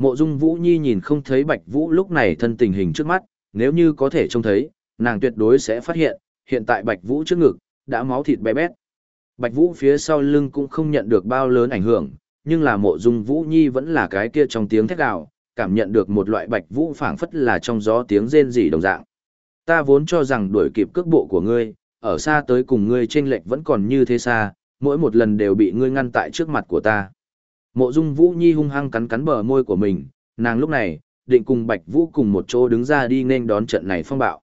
Mộ Dung Vũ Nhi nhìn không thấy Bạch Vũ lúc này thân tình hình trước mắt, nếu như có thể trông thấy, nàng tuyệt đối sẽ phát hiện, hiện tại Bạch Vũ trước ngực đã máu thịt bé bét. Bạch Vũ phía sau lưng cũng không nhận được bao lớn ảnh hưởng, nhưng là Mộ Dung Vũ Nhi vẫn là cái kia trong tiếng thét gào, cảm nhận được một loại Bạch Vũ phảng phất là trong gió tiếng rên rỉ đồng dạng. Ta vốn cho rằng đuổi kịp cước bộ của ngươi, ở xa tới cùng ngươi chênh lệch vẫn còn như thế xa, mỗi một lần đều bị ngươi ngăn tại trước mặt của ta. Mộ Dung Vũ Nhi hung hăng cắn cắn bờ môi của mình, nàng lúc này, định cùng Bạch Vũ cùng một chỗ đứng ra đi nên đón trận này phong bạo.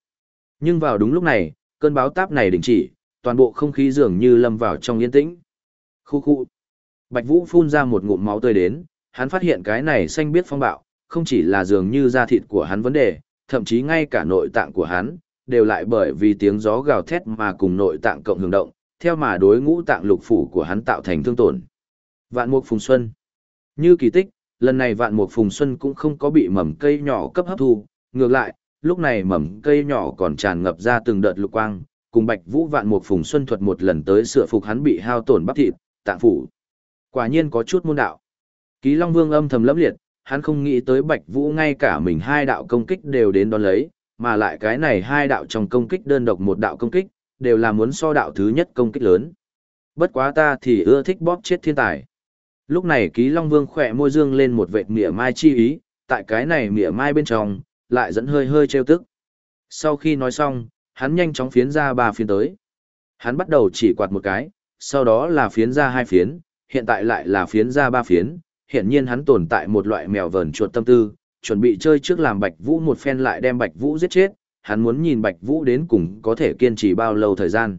Nhưng vào đúng lúc này, cơn báo táp này đình chỉ, toàn bộ không khí dường như lâm vào trong yên tĩnh. Khu khu. Bạch Vũ phun ra một ngụm máu tươi đến, hắn phát hiện cái này xanh biết phong bạo, không chỉ là dường như da thịt của hắn vấn đề, thậm chí ngay cả nội tạng của hắn, đều lại bởi vì tiếng gió gào thét mà cùng nội tạng cộng hưởng động, theo mà đối ngũ tạng lục phủ của hắn tạo thành thương tổn. Vạn mục phùng xuân. Như kỳ tích, lần này vạn mục phùng xuân cũng không có bị mầm cây nhỏ cấp hấp thu, ngược lại, lúc này mầm cây nhỏ còn tràn ngập ra từng đợt lục quang, cùng Bạch Vũ vạn mục phùng xuân thuật một lần tới sửa phục hắn bị hao tổn bắp thịt, tạng phủ. Quả nhiên có chút môn đạo. Ký Long Vương âm thầm lẫm liệt, hắn không nghĩ tới Bạch Vũ ngay cả mình hai đạo công kích đều đến đón lấy, mà lại cái này hai đạo trong công kích đơn độc một đạo công kích, đều là muốn so đạo thứ nhất công kích lớn. Bất quá ta thì ưa thích bóp chết thiên tài. Lúc này Ký Long Vương khỏe môi dương lên một vệt mỉa mai chi ý, tại cái này mỉa mai bên trong, lại dẫn hơi hơi trêu tức. Sau khi nói xong, hắn nhanh chóng phiến ra ba phiến tới. Hắn bắt đầu chỉ quạt một cái, sau đó là phiến ra hai phiến, hiện tại lại là phiến ra ba phiến, hiện nhiên hắn tồn tại một loại mèo vờn chuột tâm tư, chuẩn bị chơi trước làm Bạch Vũ một phen lại đem Bạch Vũ giết chết, hắn muốn nhìn Bạch Vũ đến cùng có thể kiên trì bao lâu thời gian.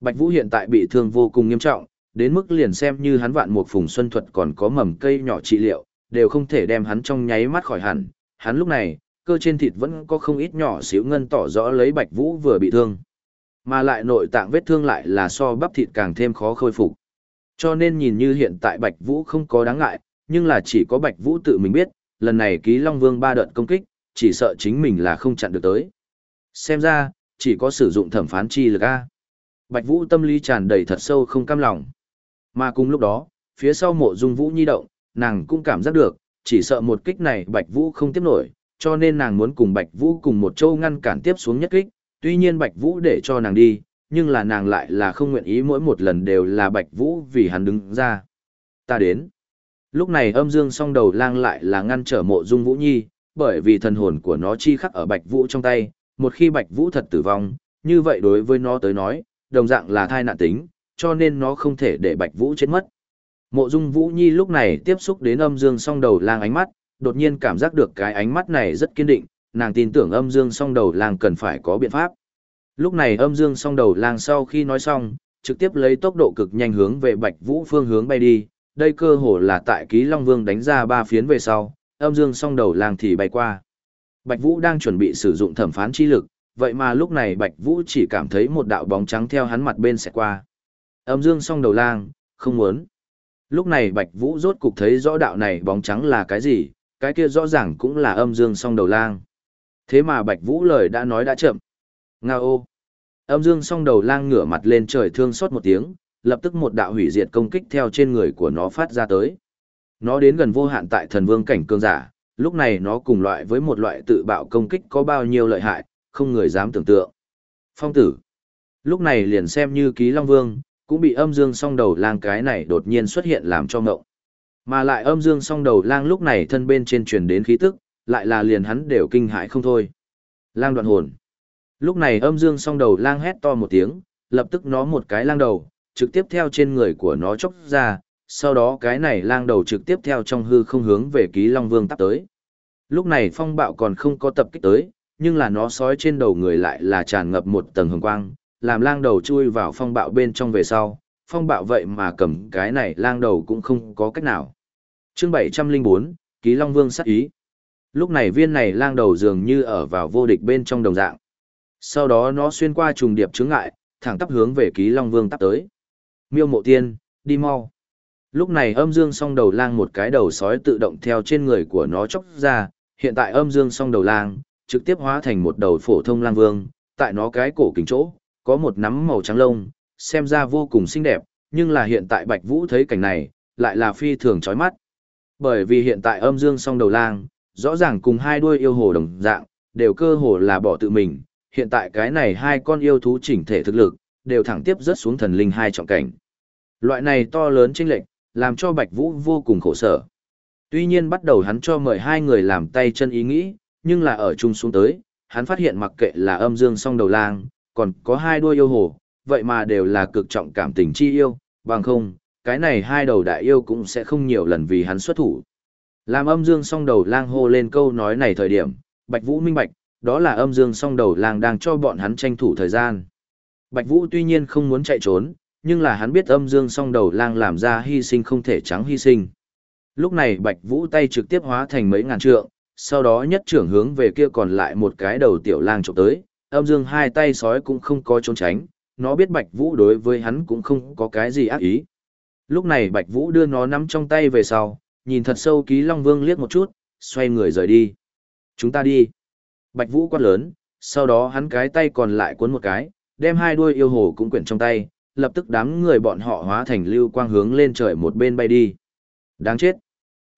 Bạch Vũ hiện tại bị thương vô cùng nghiêm trọng, đến mức liền xem như hắn vạn một phùng xuân thuật còn có mầm cây nhỏ trị liệu, đều không thể đem hắn trong nháy mắt khỏi hẳn. Hắn lúc này, cơ trên thịt vẫn có không ít nhỏ xíu ngân tỏ rõ lấy Bạch Vũ vừa bị thương. Mà lại nội tạng vết thương lại là so bắp thịt càng thêm khó khôi phục. Cho nên nhìn như hiện tại Bạch Vũ không có đáng ngại, nhưng là chỉ có Bạch Vũ tự mình biết, lần này ký Long Vương ba đợt công kích, chỉ sợ chính mình là không chặn được tới. Xem ra, chỉ có sử dụng thẩm phán chi lực A. Bạch Vũ tâm lý tràn đầy thật sâu không cam lòng. Mà cùng lúc đó, phía sau mộ dung Vũ nhi động, nàng cũng cảm giác được, chỉ sợ một kích này Bạch Vũ không tiếp nổi, cho nên nàng muốn cùng Bạch Vũ cùng một châu ngăn cản tiếp xuống nhất kích, tuy nhiên Bạch Vũ để cho nàng đi, nhưng là nàng lại là không nguyện ý mỗi một lần đều là Bạch Vũ vì hắn đứng ra. Ta đến. Lúc này âm dương song đầu lang lại là ngăn trở mộ dung Vũ Nhi, bởi vì thần hồn của nó chi khắc ở Bạch Vũ trong tay, một khi Bạch Vũ thật tử vong, như vậy đối với nó tới nói, đồng dạng là thai nạn tính, cho nên nó không thể để Bạch Vũ chết mất. Mộ Dung Vũ Nhi lúc này tiếp xúc đến âm dương song đầu lang ánh mắt, đột nhiên cảm giác được cái ánh mắt này rất kiên định, nàng tin tưởng âm dương song đầu lang cần phải có biện pháp. Lúc này âm dương song đầu lang sau khi nói xong, trực tiếp lấy tốc độ cực nhanh hướng về Bạch Vũ phương hướng bay đi, đây cơ hồ là tại Ký Long Vương đánh ra ba phiến về sau, âm dương song đầu lang thì bay qua. Bạch Vũ đang chuẩn bị sử dụng thẩm phán chi lực, vậy mà lúc này Bạch Vũ chỉ cảm thấy một đạo bóng trắng theo hắn mặt bên sẽ qua. Âm dương song đầu lang, không muốn. Lúc này Bạch Vũ rốt cục thấy rõ đạo này bóng trắng là cái gì, cái kia rõ ràng cũng là âm dương song đầu lang. Thế mà Bạch Vũ lời đã nói đã chậm. Nga ô. Âm dương song đầu lang ngửa mặt lên trời thương xót một tiếng, lập tức một đạo hủy diệt công kích theo trên người của nó phát ra tới. Nó đến gần vô hạn tại thần vương cảnh cương giả, lúc này nó cùng loại với một loại tự bạo công kích có bao nhiêu lợi hại, không người dám tưởng tượng. Phong tử. Lúc này liền xem như ký Long Vương, cũng bị âm dương song đầu lang cái này đột nhiên xuất hiện làm cho ngộng. Mà lại âm dương song đầu lang lúc này thân bên trên truyền đến khí tức, lại là liền hắn đều kinh hãi không thôi. Lang đoạn hồn. Lúc này âm dương song đầu lang hét to một tiếng, lập tức nó một cái lang đầu, trực tiếp theo trên người của nó chốc ra, sau đó cái này lang đầu trực tiếp theo trong hư không hướng về ký Long Vương tắp tới. Lúc này phong bạo còn không có tập kích tới, nhưng là nó sói trên đầu người lại là tràn ngập một tầng hồng quang, làm lang đầu chui vào phong bạo bên trong về sau, phong bạo vậy mà cầm cái này lang đầu cũng không có cách nào. Chương 704, Ký Long Vương sát ý. Lúc này viên này lang đầu dường như ở vào vô địch bên trong đồng dạng. Sau đó nó xuyên qua trùng điệp chướng ngại, thẳng tắp hướng về Ký Long Vương tắp tới. Miêu Mộ Tiên, đi mau. Lúc này âm dương song đầu lang một cái đầu sói tự động theo trên người của nó chóc ra, hiện tại âm dương song đầu lang, trực tiếp hóa thành một đầu phổ thông lang vương, tại nó cái cổ kính chỗ, có một nắm màu trắng lông, xem ra vô cùng xinh đẹp, nhưng là hiện tại Bạch Vũ thấy cảnh này, lại là phi thường chói mắt. Bởi vì hiện tại âm dương song đầu lang, rõ ràng cùng hai đuôi yêu hồ đồng dạng, đều cơ hồ là bỏ tự mình, hiện tại cái này hai con yêu thú chỉnh thể thực lực, đều thẳng tiếp rớt xuống thần linh hai trọng cảnh. Loại này to lớn chênh lệch, làm cho Bạch Vũ vô cùng khổ sở. Tuy nhiên bắt đầu hắn cho mời hai người làm tay chân ý nghĩ, nhưng là ở chung xuống tới, hắn phát hiện mặc kệ là âm dương song đầu lang, còn có hai đuôi yêu hồ, vậy mà đều là cực trọng cảm tình chi yêu, bằng không, cái này hai đầu đại yêu cũng sẽ không nhiều lần vì hắn xuất thủ. Làm âm dương song đầu lang hô lên câu nói này thời điểm, Bạch Vũ minh bạch, đó là âm dương song đầu lang đang cho bọn hắn tranh thủ thời gian. Bạch Vũ tuy nhiên không muốn chạy trốn, nhưng là hắn biết âm dương song đầu lang làm ra hy sinh không thể trắng hy sinh. Lúc này Bạch Vũ tay trực tiếp hóa thành mấy ngàn trượng, sau đó nhất trưởng hướng về kia còn lại một cái đầu tiểu lang chụp tới, âm dương hai tay sói cũng không có trốn tránh, nó biết Bạch Vũ đối với hắn cũng không có cái gì ác ý. Lúc này Bạch Vũ đưa nó nắm trong tay về sau, nhìn thật sâu ký Long Vương liếc một chút, xoay người rời đi. Chúng ta đi. Bạch Vũ quát lớn, sau đó hắn cái tay còn lại cuốn một cái, đem hai đuôi yêu hồ cũng quyển trong tay, lập tức đám người bọn họ hóa thành lưu quang hướng lên trời một bên bay đi. Đáng chết.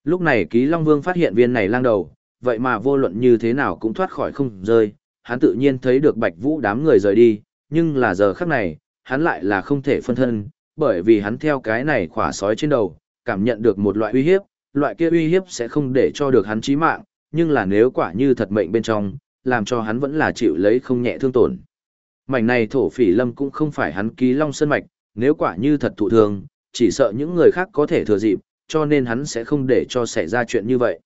Lúc này ký Long Vương phát hiện viên này lang đầu, vậy mà vô luận như thế nào cũng thoát khỏi không rơi, hắn tự nhiên thấy được Bạch Vũ đám người rời đi, nhưng là giờ khắc này, hắn lại là không thể phân thân, bởi vì hắn theo cái này khỏa sói trên đầu, cảm nhận được một loại uy hiếp, loại kia uy hiếp sẽ không để cho được hắn chí mạng, nhưng là nếu quả như thật mệnh bên trong, làm cho hắn vẫn là chịu lấy không nhẹ thương tổn. Mảnh này thổ phỉ lâm cũng không phải hắn ký long sơn mạch, nếu quả như thật thụ thương, chỉ sợ những người khác có thể thừa dịp, cho nên hắn sẽ không để cho xảy ra chuyện như vậy.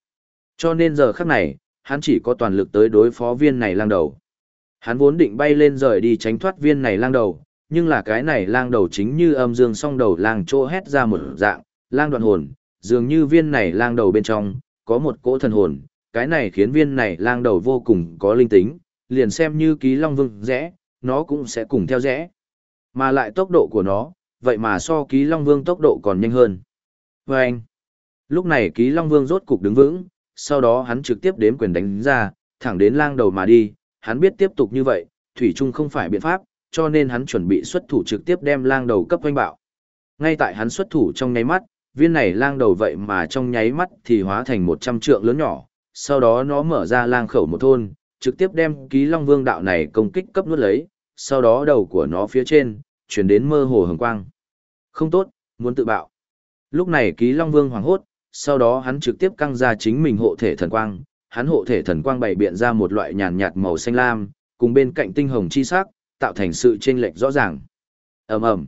Cho nên giờ khắc này, hắn chỉ có toàn lực tới đối phó viên này lang đầu. Hắn vốn định bay lên rời đi tránh thoát viên này lang đầu, nhưng là cái này lang đầu chính như âm dương song đầu lang trô hét ra một dạng, lang đoạn hồn, dường như viên này lang đầu bên trong, có một cỗ thần hồn, cái này khiến viên này lang đầu vô cùng có linh tính, liền xem như ký long vương rẽ, nó cũng sẽ cùng theo rẽ. Mà lại tốc độ của nó, vậy mà so ký long vương tốc độ còn nhanh hơn. Và anh, lúc này ký long vương rốt cục đứng vững, sau đó hắn trực tiếp đếm quyền đánh ra, thẳng đến lang đầu mà đi, hắn biết tiếp tục như vậy, thủy chung không phải biện pháp, cho nên hắn chuẩn bị xuất thủ trực tiếp đem lang đầu cấp hoanh bạo. Ngay tại hắn xuất thủ trong nháy mắt, viên này lang đầu vậy mà trong nháy mắt thì hóa thành một trăm trượng lớn nhỏ, sau đó nó mở ra lang khẩu một thôn, trực tiếp đem ký long vương đạo này công kích cấp nuốt lấy, sau đó đầu của nó phía trên, chuyển đến mơ hồ hồng quang. Không tốt, muốn tự bạo. Lúc này ký long vương hoảng hốt, sau đó hắn trực tiếp căng ra chính mình hộ thể thần quang, hắn hộ thể thần quang bày biện ra một loại nhàn nhạt màu xanh lam, cùng bên cạnh tinh hồng chi sắc, tạo thành sự chênh lệch rõ ràng. Ầm ầm.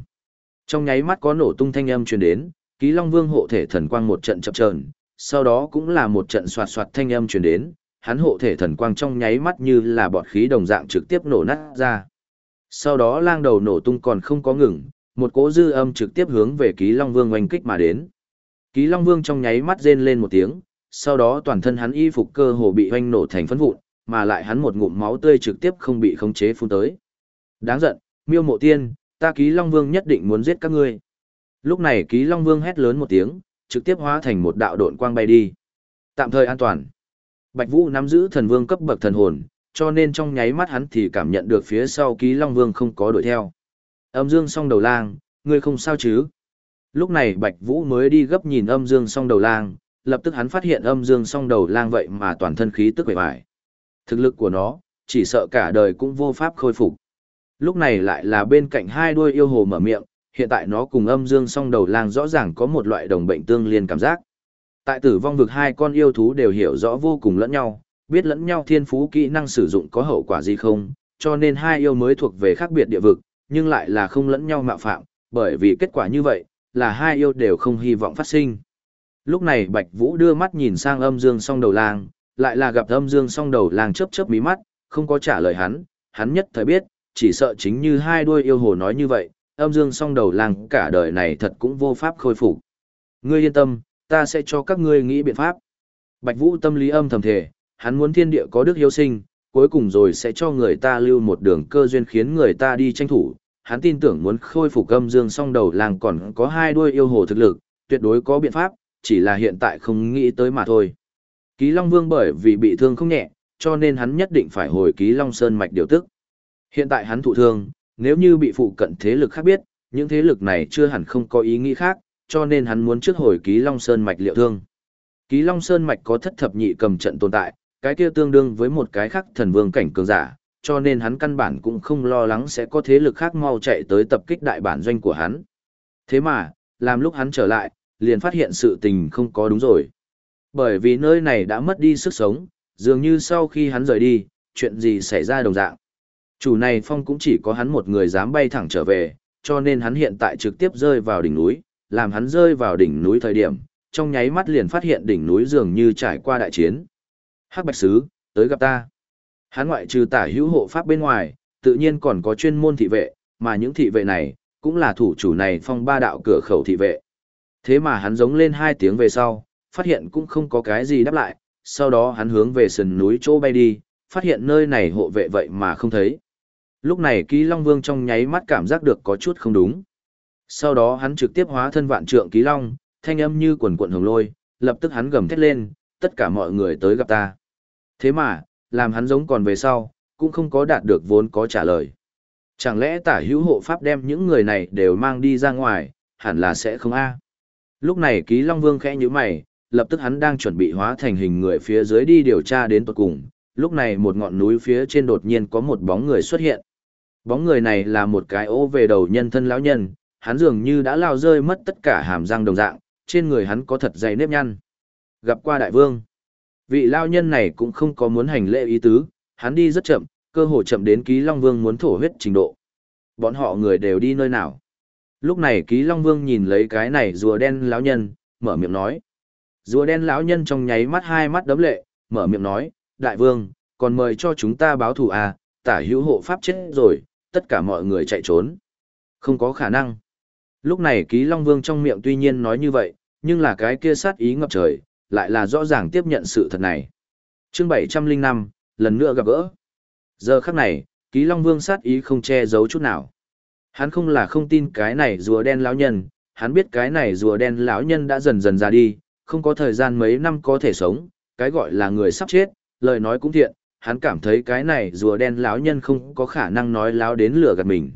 Trong nháy mắt có nổ tung thanh âm truyền đến, Ký Long Vương hộ thể thần quang một trận chập chờn, sau đó cũng là một trận xoạt xoạt thanh âm truyền đến, hắn hộ thể thần quang trong nháy mắt như là bọt khí đồng dạng trực tiếp nổ nát ra. Sau đó lang đầu nổ tung còn không có ngừng, một cỗ dư âm trực tiếp hướng về Ký Long Vương oanh kích mà đến. Ký Long Vương trong nháy mắt rên lên một tiếng, sau đó toàn thân hắn y phục cơ hồ bị hoanh nổ thành phấn vụn, mà lại hắn một ngụm máu tươi trực tiếp không bị khống chế phun tới. Đáng giận, miêu mộ tiên, ta Ký Long Vương nhất định muốn giết các ngươi. Lúc này Ký Long Vương hét lớn một tiếng, trực tiếp hóa thành một đạo độn quang bay đi. Tạm thời an toàn. Bạch Vũ nắm giữ thần vương cấp bậc thần hồn, cho nên trong nháy mắt hắn thì cảm nhận được phía sau Ký Long Vương không có đuổi theo. Âm Dương song đầu lang, ngươi không sao chứ? Lúc này Bạch Vũ mới đi gấp nhìn Âm Dương song đầu lang, lập tức hắn phát hiện Âm Dương song đầu lang vậy mà toàn thân khí tức bề bại. Thực lực của nó, chỉ sợ cả đời cũng vô pháp khôi phục. Lúc này lại là bên cạnh hai đuôi yêu hồ mở miệng, hiện tại nó cùng âm dương song đầu lang rõ ràng có một loại đồng bệnh tương liên cảm giác. Tại tử vong vực hai con yêu thú đều hiểu rõ vô cùng lẫn nhau, biết lẫn nhau thiên phú kỹ năng sử dụng có hậu quả gì không, cho nên hai yêu mới thuộc về khác biệt địa vực, nhưng lại là không lẫn nhau mạo phạm, bởi vì kết quả như vậy, là hai yêu đều không hy vọng phát sinh. Lúc này Bạch Vũ đưa mắt nhìn sang âm dương song đầu lang, lại là gặp âm dương song đầu lang chớp chớp mí mắt, không có trả lời hắn, hắn nhất thời biết, chỉ sợ chính như hai đuôi yêu hồ nói như vậy, âm dương song đầu lang cả đời này thật cũng vô pháp khôi phục. Ngươi yên tâm, ta sẽ cho các ngươi nghĩ biện pháp. Bạch Vũ tâm lý âm thầm thể, hắn muốn thiên địa có đức hiếu sinh, cuối cùng rồi sẽ cho người ta lưu một đường cơ duyên khiến người ta đi tranh thủ, hắn tin tưởng muốn khôi phục âm dương song đầu làng còn có hai đuôi yêu hồ thực lực, tuyệt đối có biện pháp, chỉ là hiện tại không nghĩ tới mà thôi. Ký Long Vương bởi vì bị thương không nhẹ, cho nên hắn nhất định phải hồi Ký Long Sơn mạch điều tức. Hiện tại hắn thụ thương, nếu như bị phụ cận thế lực khác biết, những thế lực này chưa hẳn không có ý nghĩ khác, cho nên hắn muốn trước hồi Ký Long Sơn mạch liệu thương. Ký Long Sơn mạch có thất thập nhị cầm trận tồn tại, cái kia tương đương với một cái khác thần vương cảnh cường giả, cho nên hắn căn bản cũng không lo lắng sẽ có thế lực khác mau chạy tới tập kích đại bản doanh của hắn. Thế mà, làm lúc hắn trở lại, liền phát hiện sự tình không có đúng rồi. Bởi vì nơi này đã mất đi sức sống, dường như sau khi hắn rời đi, chuyện gì xảy ra đồng dạng. Chủ này phong cũng chỉ có hắn một người dám bay thẳng trở về, cho nên hắn hiện tại trực tiếp rơi vào đỉnh núi, làm hắn rơi vào đỉnh núi thời điểm, trong nháy mắt liền phát hiện đỉnh núi dường như trải qua đại chiến. Hắc Bạch Sứ, tới gặp ta. Hắn ngoại trừ tả hữu hộ pháp bên ngoài, tự nhiên còn có chuyên môn thị vệ, mà những thị vệ này, cũng là thủ chủ này phong ba đạo cửa khẩu thị vệ. Thế mà hắn giống lên hai tiếng về sau, phát hiện cũng không có cái gì đáp lại, sau đó hắn hướng về sườn núi chỗ bay đi, phát hiện nơi này hộ vệ vậy mà không thấy. Lúc này Ký Long Vương trong nháy mắt cảm giác được có chút không đúng. Sau đó hắn trực tiếp hóa thân vạn trượng Ký Long, thanh âm như quần quận hồng lôi, lập tức hắn gầm thét lên, tất cả mọi người tới gặp ta. Thế mà, làm hắn giống còn về sau, cũng không có đạt được vốn có trả lời. Chẳng lẽ tả hữu hộ pháp đem những người này đều mang đi ra ngoài, hẳn là sẽ không a. Lúc này ký Long Vương khẽ như mày, lập tức hắn đang chuẩn bị hóa thành hình người phía dưới đi điều tra đến tuật cùng. Lúc này một ngọn núi phía trên đột nhiên có một bóng người xuất hiện. Bóng người này là một cái ô về đầu nhân thân lão nhân, hắn dường như đã lao rơi mất tất cả hàm răng đồng dạng, trên người hắn có thật dày nếp nhăn. Gặp qua đại vương, vị lao nhân này cũng không có muốn hành lễ ý tứ, hắn đi rất chậm, cơ hồ chậm đến ký Long Vương muốn thổ huyết trình độ. Bọn họ người đều đi nơi nào? Lúc này ký Long Vương nhìn lấy cái này rùa đen lão nhân, mở miệng nói. Rùa đen lão nhân trong nháy mắt hai mắt đấm lệ, mở miệng nói, đại vương, còn mời cho chúng ta báo thù à, tả hữu hộ pháp chết rồi, tất cả mọi người chạy trốn. Không có khả năng. Lúc này ký Long Vương trong miệng tuy nhiên nói như vậy, nhưng là cái kia sát ý ngập trời, lại là rõ ràng tiếp nhận sự thật này. chương 705, lần nữa gặp gỡ. Giờ khắc này, ký Long Vương sát ý không che giấu chút nào. Hắn không là không tin cái này rùa đen lão nhân, hắn biết cái này rùa đen lão nhân đã dần dần ra đi, không có thời gian mấy năm có thể sống, cái gọi là người sắp chết, lời nói cũng thiện, hắn cảm thấy cái này rùa đen lão nhân không có khả năng nói láo đến lửa gạt mình.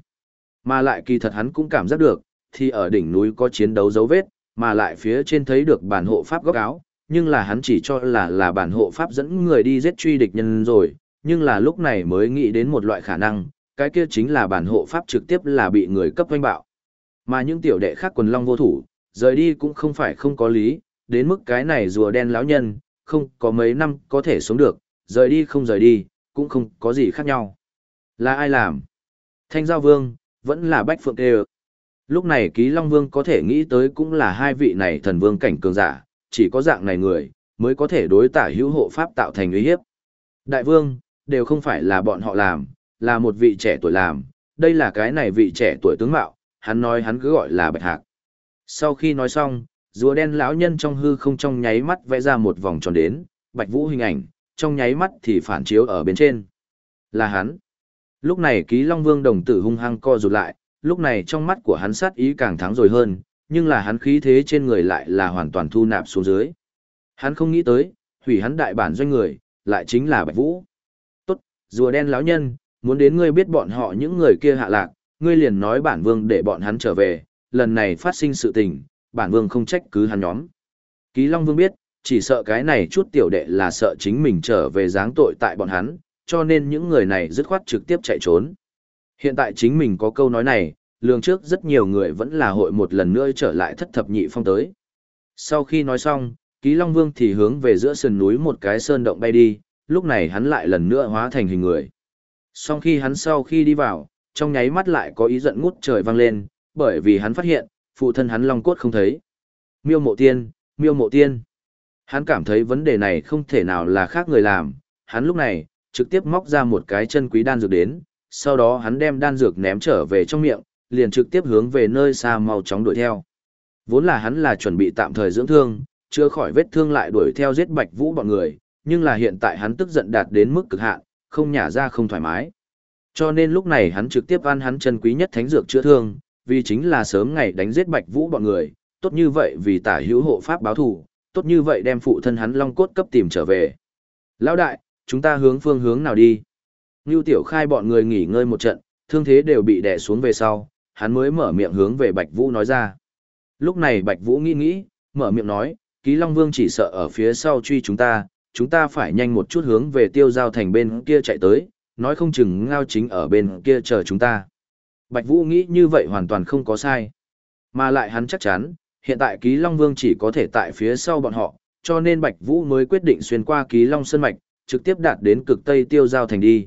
Mà lại kỳ thật hắn cũng cảm giác được, thì ở đỉnh núi có chiến đấu dấu vết, mà lại phía trên thấy được bản hộ pháp góc áo, nhưng là hắn chỉ cho là là bản hộ pháp dẫn người đi giết truy địch nhân rồi, nhưng là lúc này mới nghĩ đến một loại khả năng, cái kia chính là bản hộ pháp trực tiếp là bị người cấp doanh bạo. Mà những tiểu đệ khác quần long vô thủ, rời đi cũng không phải không có lý, đến mức cái này rùa đen lão nhân, không có mấy năm có thể sống được, rời đi không rời đi, cũng không có gì khác nhau. Là ai làm? Thanh Giao Vương, vẫn là Bách Phượng Tê Lúc này Ký Long Vương có thể nghĩ tới cũng là hai vị này thần vương cảnh cường giả, chỉ có dạng này người, mới có thể đối tả hữu hộ pháp tạo thành uy hiếp. Đại vương, đều không phải là bọn họ làm, là một vị trẻ tuổi làm, đây là cái này vị trẻ tuổi tướng mạo, hắn nói hắn cứ gọi là bạch hạc. Sau khi nói xong, rùa đen lão nhân trong hư không trong nháy mắt vẽ ra một vòng tròn đến, bạch vũ hình ảnh, trong nháy mắt thì phản chiếu ở bên trên. Là hắn. Lúc này ký Long Vương đồng tử hung hăng co rụt lại, lúc này trong mắt của hắn sát ý càng thắng rồi hơn, nhưng là hắn khí thế trên người lại là hoàn toàn thu nạp xuống dưới. Hắn không nghĩ tới, hủy hắn đại bản doanh người, lại chính là Bạch Vũ. Tốt, rùa đen lão nhân, muốn đến ngươi biết bọn họ những người kia hạ lạc, ngươi liền nói bản vương để bọn hắn trở về, lần này phát sinh sự tình, bản vương không trách cứ hắn nhóm. Ký Long Vương biết, chỉ sợ cái này chút tiểu đệ là sợ chính mình trở về giáng tội tại bọn hắn, cho nên những người này dứt khoát trực tiếp chạy trốn. Hiện tại chính mình có câu nói này, lường trước rất nhiều người vẫn là hội một lần nữa trở lại thất thập nhị phong tới. Sau khi nói xong, Ký Long Vương thì hướng về giữa sườn núi một cái sơn động bay đi, lúc này hắn lại lần nữa hóa thành hình người. Sau khi hắn sau khi đi vào, trong nháy mắt lại có ý giận ngút trời vang lên, bởi vì hắn phát hiện, phụ thân hắn Long Cốt không thấy. Miêu mộ tiên, miêu mộ tiên. Hắn cảm thấy vấn đề này không thể nào là khác người làm, hắn lúc này, trực tiếp móc ra một cái chân quý đan dược đến, sau đó hắn đem đan dược ném trở về trong miệng, liền trực tiếp hướng về nơi xa mau chóng đuổi theo. Vốn là hắn là chuẩn bị tạm thời dưỡng thương, chưa khỏi vết thương lại đuổi theo giết Bạch Vũ bọn người, nhưng là hiện tại hắn tức giận đạt đến mức cực hạn, không nhả ra không thoải mái. Cho nên lúc này hắn trực tiếp ăn hắn chân quý nhất thánh dược chữa thương, vì chính là sớm ngày đánh giết Bạch Vũ bọn người, tốt như vậy vì tả hữu hộ pháp báo thù, tốt như vậy đem phụ thân hắn long cốt cấp tìm trở về. Lão đại, chúng ta hướng phương hướng nào đi? Ngưu Tiểu Khai bọn người nghỉ ngơi một trận, thương thế đều bị đè xuống về sau, hắn mới mở miệng hướng về Bạch Vũ nói ra. Lúc này Bạch Vũ nghĩ nghĩ, mở miệng nói, Ký Long Vương chỉ sợ ở phía sau truy chúng ta, chúng ta phải nhanh một chút hướng về tiêu giao thành bên kia chạy tới, nói không chừng ngao chính ở bên kia chờ chúng ta. Bạch Vũ nghĩ như vậy hoàn toàn không có sai. Mà lại hắn chắc chắn, hiện tại Ký Long Vương chỉ có thể tại phía sau bọn họ, cho nên Bạch Vũ mới quyết định xuyên qua Ký Long Sơn Mạch, trực tiếp đạt đến cực Tây Tiêu Giao Thành đi.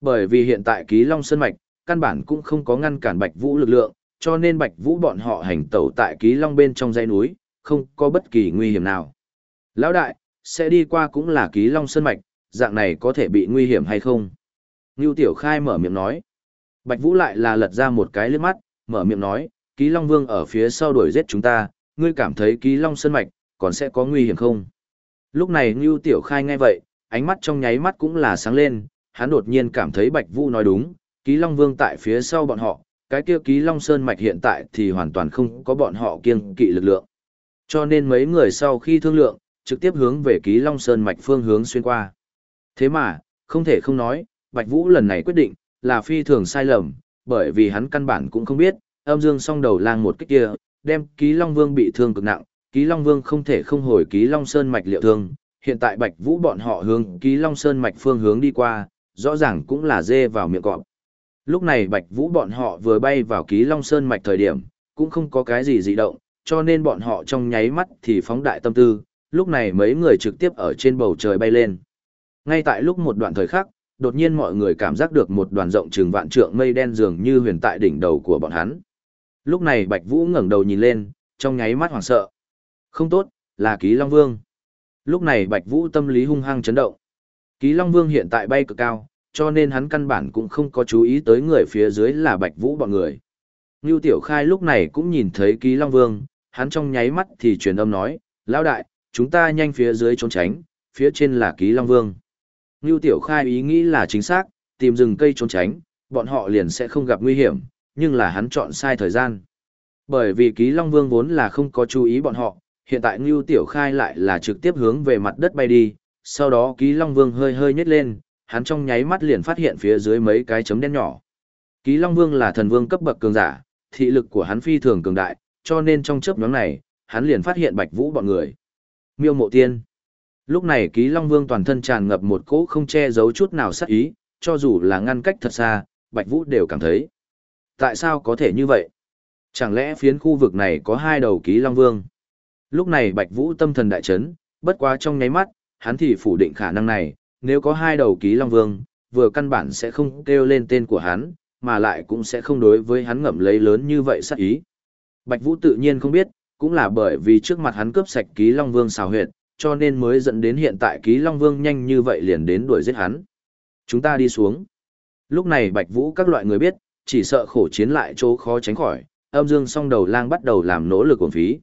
Bởi vì hiện tại Ký Long Sơn Mạch, căn bản cũng không có ngăn cản Bạch Vũ lực lượng, cho nên Bạch Vũ bọn họ hành tẩu tại Ký Long bên trong dãy núi, không có bất kỳ nguy hiểm nào. Lão đại, sẽ đi qua cũng là Ký Long Sơn Mạch, dạng này có thể bị nguy hiểm hay không? Ngưu Tiểu Khai mở miệng nói. Bạch Vũ lại là lật ra một cái liếc mắt, mở miệng nói, Ký Long Vương ở phía sau đuổi giết chúng ta, ngươi cảm thấy Ký Long Sơn Mạch, còn sẽ có nguy hiểm không? Lúc này Ngưu Tiểu Khai nghe vậy, ánh mắt trong nháy mắt cũng là sáng lên, hắn đột nhiên cảm thấy Bạch Vũ nói đúng, Ký Long Vương tại phía sau bọn họ, cái kia Ký Long Sơn Mạch hiện tại thì hoàn toàn không có bọn họ kiêng kỵ lực lượng. Cho nên mấy người sau khi thương lượng, trực tiếp hướng về Ký Long Sơn Mạch phương hướng xuyên qua. Thế mà, không thể không nói, Bạch Vũ lần này quyết định, là phi thường sai lầm, bởi vì hắn căn bản cũng không biết, âm dương song đầu lang một cách kia, đem Ký Long Vương bị thương cực nặng, Ký Long Vương không thể không hồi Ký Long Sơn mạch liệu thương, hiện tại Bạch Vũ bọn họ hướng Ký Long Sơn mạch phương hướng đi qua, rõ ràng cũng là dê vào miệng cọp. Lúc này Bạch Vũ bọn họ vừa bay vào Ký Long Sơn mạch thời điểm, cũng không có cái gì dị động, cho nên bọn họ trong nháy mắt thì phóng đại tâm tư, lúc này mấy người trực tiếp ở trên bầu trời bay lên. Ngay tại lúc một đoạn thời khắc, đột nhiên mọi người cảm giác được một đoàn rộng trường vạn trượng mây đen dường như huyền tại đỉnh đầu của bọn hắn. Lúc này Bạch Vũ ngẩng đầu nhìn lên, trong nháy mắt hoảng sợ. Không tốt, là Ký Long Vương. Lúc này Bạch Vũ tâm lý hung hăng chấn động. Ký Long Vương hiện tại bay cực cao, cho nên hắn căn bản cũng không có chú ý tới người phía dưới là Bạch Vũ bọn người. Ngưu Tiểu Khai lúc này cũng nhìn thấy Ký Long Vương, hắn trong nháy mắt thì truyền âm nói, Lão đại, chúng ta nhanh phía dưới trốn tránh, phía trên là Ký Long Vương. Ngưu Tiểu Khai ý nghĩ là chính xác, tìm rừng cây trốn tránh, bọn họ liền sẽ không gặp nguy hiểm, nhưng là hắn chọn sai thời gian. Bởi vì Ký Long Vương vốn là không có chú ý bọn họ, hiện tại Ngưu Tiểu Khai lại là trực tiếp hướng về mặt đất bay đi, sau đó Ký Long Vương hơi hơi nhếch lên, hắn trong nháy mắt liền phát hiện phía dưới mấy cái chấm đen nhỏ. Ký Long Vương là thần vương cấp bậc cường giả, thị lực của hắn phi thường cường đại, cho nên trong chớp nhoáng này, hắn liền phát hiện Bạch Vũ bọn người. Miêu Mộ Tiên Lúc này Ký Long Vương toàn thân tràn ngập một cỗ không che giấu chút nào sát ý, cho dù là ngăn cách thật xa, Bạch Vũ đều cảm thấy. Tại sao có thể như vậy? Chẳng lẽ phiến khu vực này có hai đầu Ký Long Vương? Lúc này Bạch Vũ tâm thần đại chấn, bất quá trong nháy mắt, hắn thì phủ định khả năng này, nếu có hai đầu Ký Long Vương, vừa căn bản sẽ không kêu lên tên của hắn, mà lại cũng sẽ không đối với hắn ngậm lấy lớn như vậy sát ý. Bạch Vũ tự nhiên không biết, cũng là bởi vì trước mặt hắn cướp sạch Ký Long Vương xào huyệt, cho nên mới dẫn đến hiện tại ký Long Vương nhanh như vậy liền đến đuổi giết hắn. Chúng ta đi xuống. Lúc này Bạch Vũ các loại người biết, chỉ sợ khổ chiến lại chỗ khó tránh khỏi, âm dương song đầu lang bắt đầu làm nỗ lực uổng phí.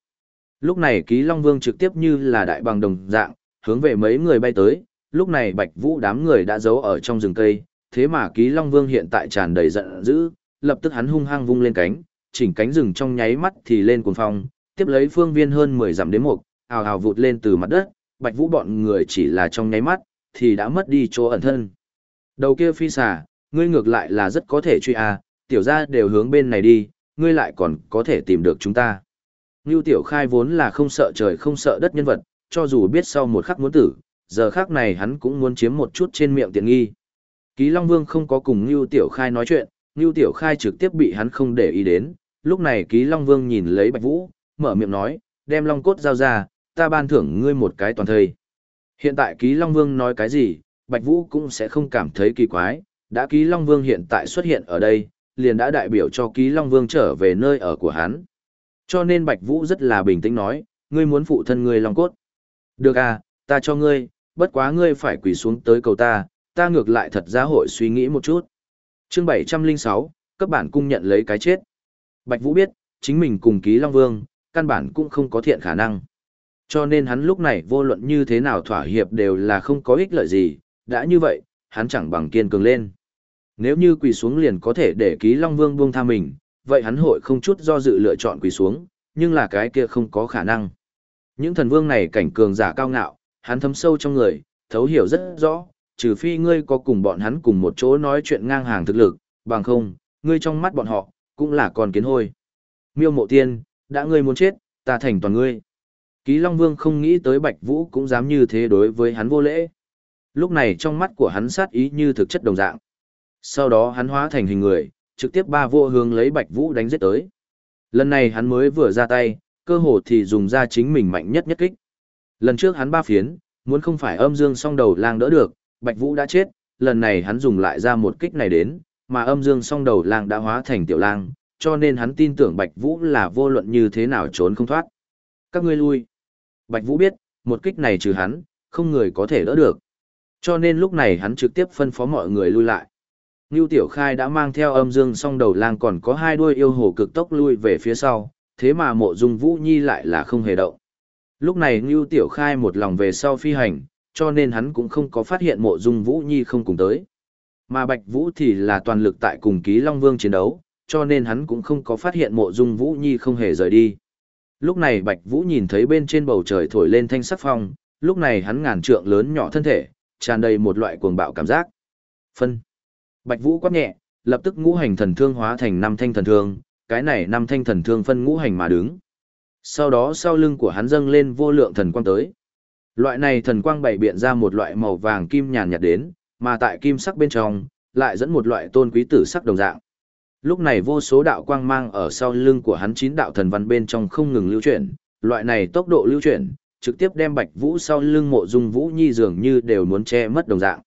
Lúc này ký Long Vương trực tiếp như là đại bằng đồng dạng, hướng về mấy người bay tới, lúc này Bạch Vũ đám người đã giấu ở trong rừng cây, thế mà ký Long Vương hiện tại tràn đầy giận dữ, lập tức hắn hung hăng vung lên cánh, chỉnh cánh rừng trong nháy mắt thì lên cuồng phong, tiếp lấy phương viên hơn 10 dặm đến một, ào ào vụt lên từ mặt đất, Bạch Vũ bọn người chỉ là trong nháy mắt, thì đã mất đi chỗ ẩn thân. Đầu kia phi xà, ngươi ngược lại là rất có thể truy à, tiểu gia đều hướng bên này đi, ngươi lại còn có thể tìm được chúng ta. Ngưu Tiểu Khai vốn là không sợ trời không sợ đất nhân vật, cho dù biết sau một khắc muốn tử, giờ khác này hắn cũng muốn chiếm một chút trên miệng tiện nghi. Ký Long Vương không có cùng Ngưu Tiểu Khai nói chuyện, Ngưu Tiểu Khai trực tiếp bị hắn không để ý đến, lúc này Ký Long Vương nhìn lấy Bạch Vũ, mở miệng nói, đem Long cốt giao ra, ta ban thưởng ngươi một cái toàn thời Hiện tại Ký Long Vương nói cái gì, Bạch Vũ cũng sẽ không cảm thấy kỳ quái, đã Ký Long Vương hiện tại xuất hiện ở đây, liền đã đại biểu cho Ký Long Vương trở về nơi ở của hắn. Cho nên Bạch Vũ rất là bình tĩnh nói, ngươi muốn phụ thân ngươi Long Cốt. Được à, ta cho ngươi, bất quá ngươi phải quỳ xuống tới cầu ta, ta ngược lại thật ra hội suy nghĩ một chút. Chương 706, các bạn cung nhận lấy cái chết. Bạch Vũ biết, chính mình cùng Ký Long Vương, căn bản cũng không có thiện khả năng. Cho nên hắn lúc này vô luận như thế nào thỏa hiệp đều là không có ích lợi gì, đã như vậy, hắn chẳng bằng kiên cường lên. Nếu như quỳ xuống liền có thể để ký Long Vương buông tha mình, vậy hắn hội không chút do dự lựa chọn quỳ xuống, nhưng là cái kia không có khả năng. Những thần vương này cảnh cường giả cao ngạo, hắn thấm sâu trong người, thấu hiểu rất rõ, trừ phi ngươi có cùng bọn hắn cùng một chỗ nói chuyện ngang hàng thực lực, bằng không, ngươi trong mắt bọn họ, cũng là con kiến hôi. Miêu mộ tiên, đã ngươi muốn chết, ta thành toàn ngươi. Ký Long Vương không nghĩ tới Bạch Vũ cũng dám như thế đối với hắn vô lễ. Lúc này trong mắt của hắn sát ý như thực chất đồng dạng. Sau đó hắn hóa thành hình người, trực tiếp ba vô hướng lấy Bạch Vũ đánh giết tới. Lần này hắn mới vừa ra tay, cơ hồ thì dùng ra chính mình mạnh nhất nhất kích. Lần trước hắn ba phiến, muốn không phải âm dương song đầu lang đỡ được, Bạch Vũ đã chết, lần này hắn dùng lại ra một kích này đến, mà âm dương song đầu lang đã hóa thành tiểu lang, cho nên hắn tin tưởng Bạch Vũ là vô luận như thế nào trốn không thoát. Các ngươi lui. Bạch Vũ biết, một kích này trừ hắn, không người có thể đỡ được. Cho nên lúc này hắn trực tiếp phân phó mọi người lui lại. Ngưu Tiểu Khai đã mang theo âm dương song đầu lang còn có hai đuôi yêu hồ cực tốc lui về phía sau, thế mà mộ dung Vũ Nhi lại là không hề động. Lúc này Ngưu Tiểu Khai một lòng về sau phi hành, cho nên hắn cũng không có phát hiện mộ dung Vũ Nhi không cùng tới. Mà Bạch Vũ thì là toàn lực tại cùng ký Long Vương chiến đấu, cho nên hắn cũng không có phát hiện mộ dung Vũ Nhi không hề rời đi. Lúc này Bạch Vũ nhìn thấy bên trên bầu trời thổi lên thanh sắc phong, lúc này hắn ngàn trượng lớn nhỏ thân thể, tràn đầy một loại cuồng bạo cảm giác. Phân. Bạch Vũ quát nhẹ, lập tức ngũ hành thần thương hóa thành năm thanh thần thương, cái này năm thanh thần thương phân ngũ hành mà đứng. Sau đó sau lưng của hắn dâng lên vô lượng thần quang tới. Loại này thần quang bảy biện ra một loại màu vàng kim nhàn nhạt đến, mà tại kim sắc bên trong, lại dẫn một loại tôn quý tử sắc đồng dạng. Lúc này vô số đạo quang mang ở sau lưng của hắn chín đạo thần văn bên trong không ngừng lưu chuyển, loại này tốc độ lưu chuyển, trực tiếp đem Bạch Vũ sau lưng mộ dung Vũ Nhi dường như đều muốn che mất đồng dạng.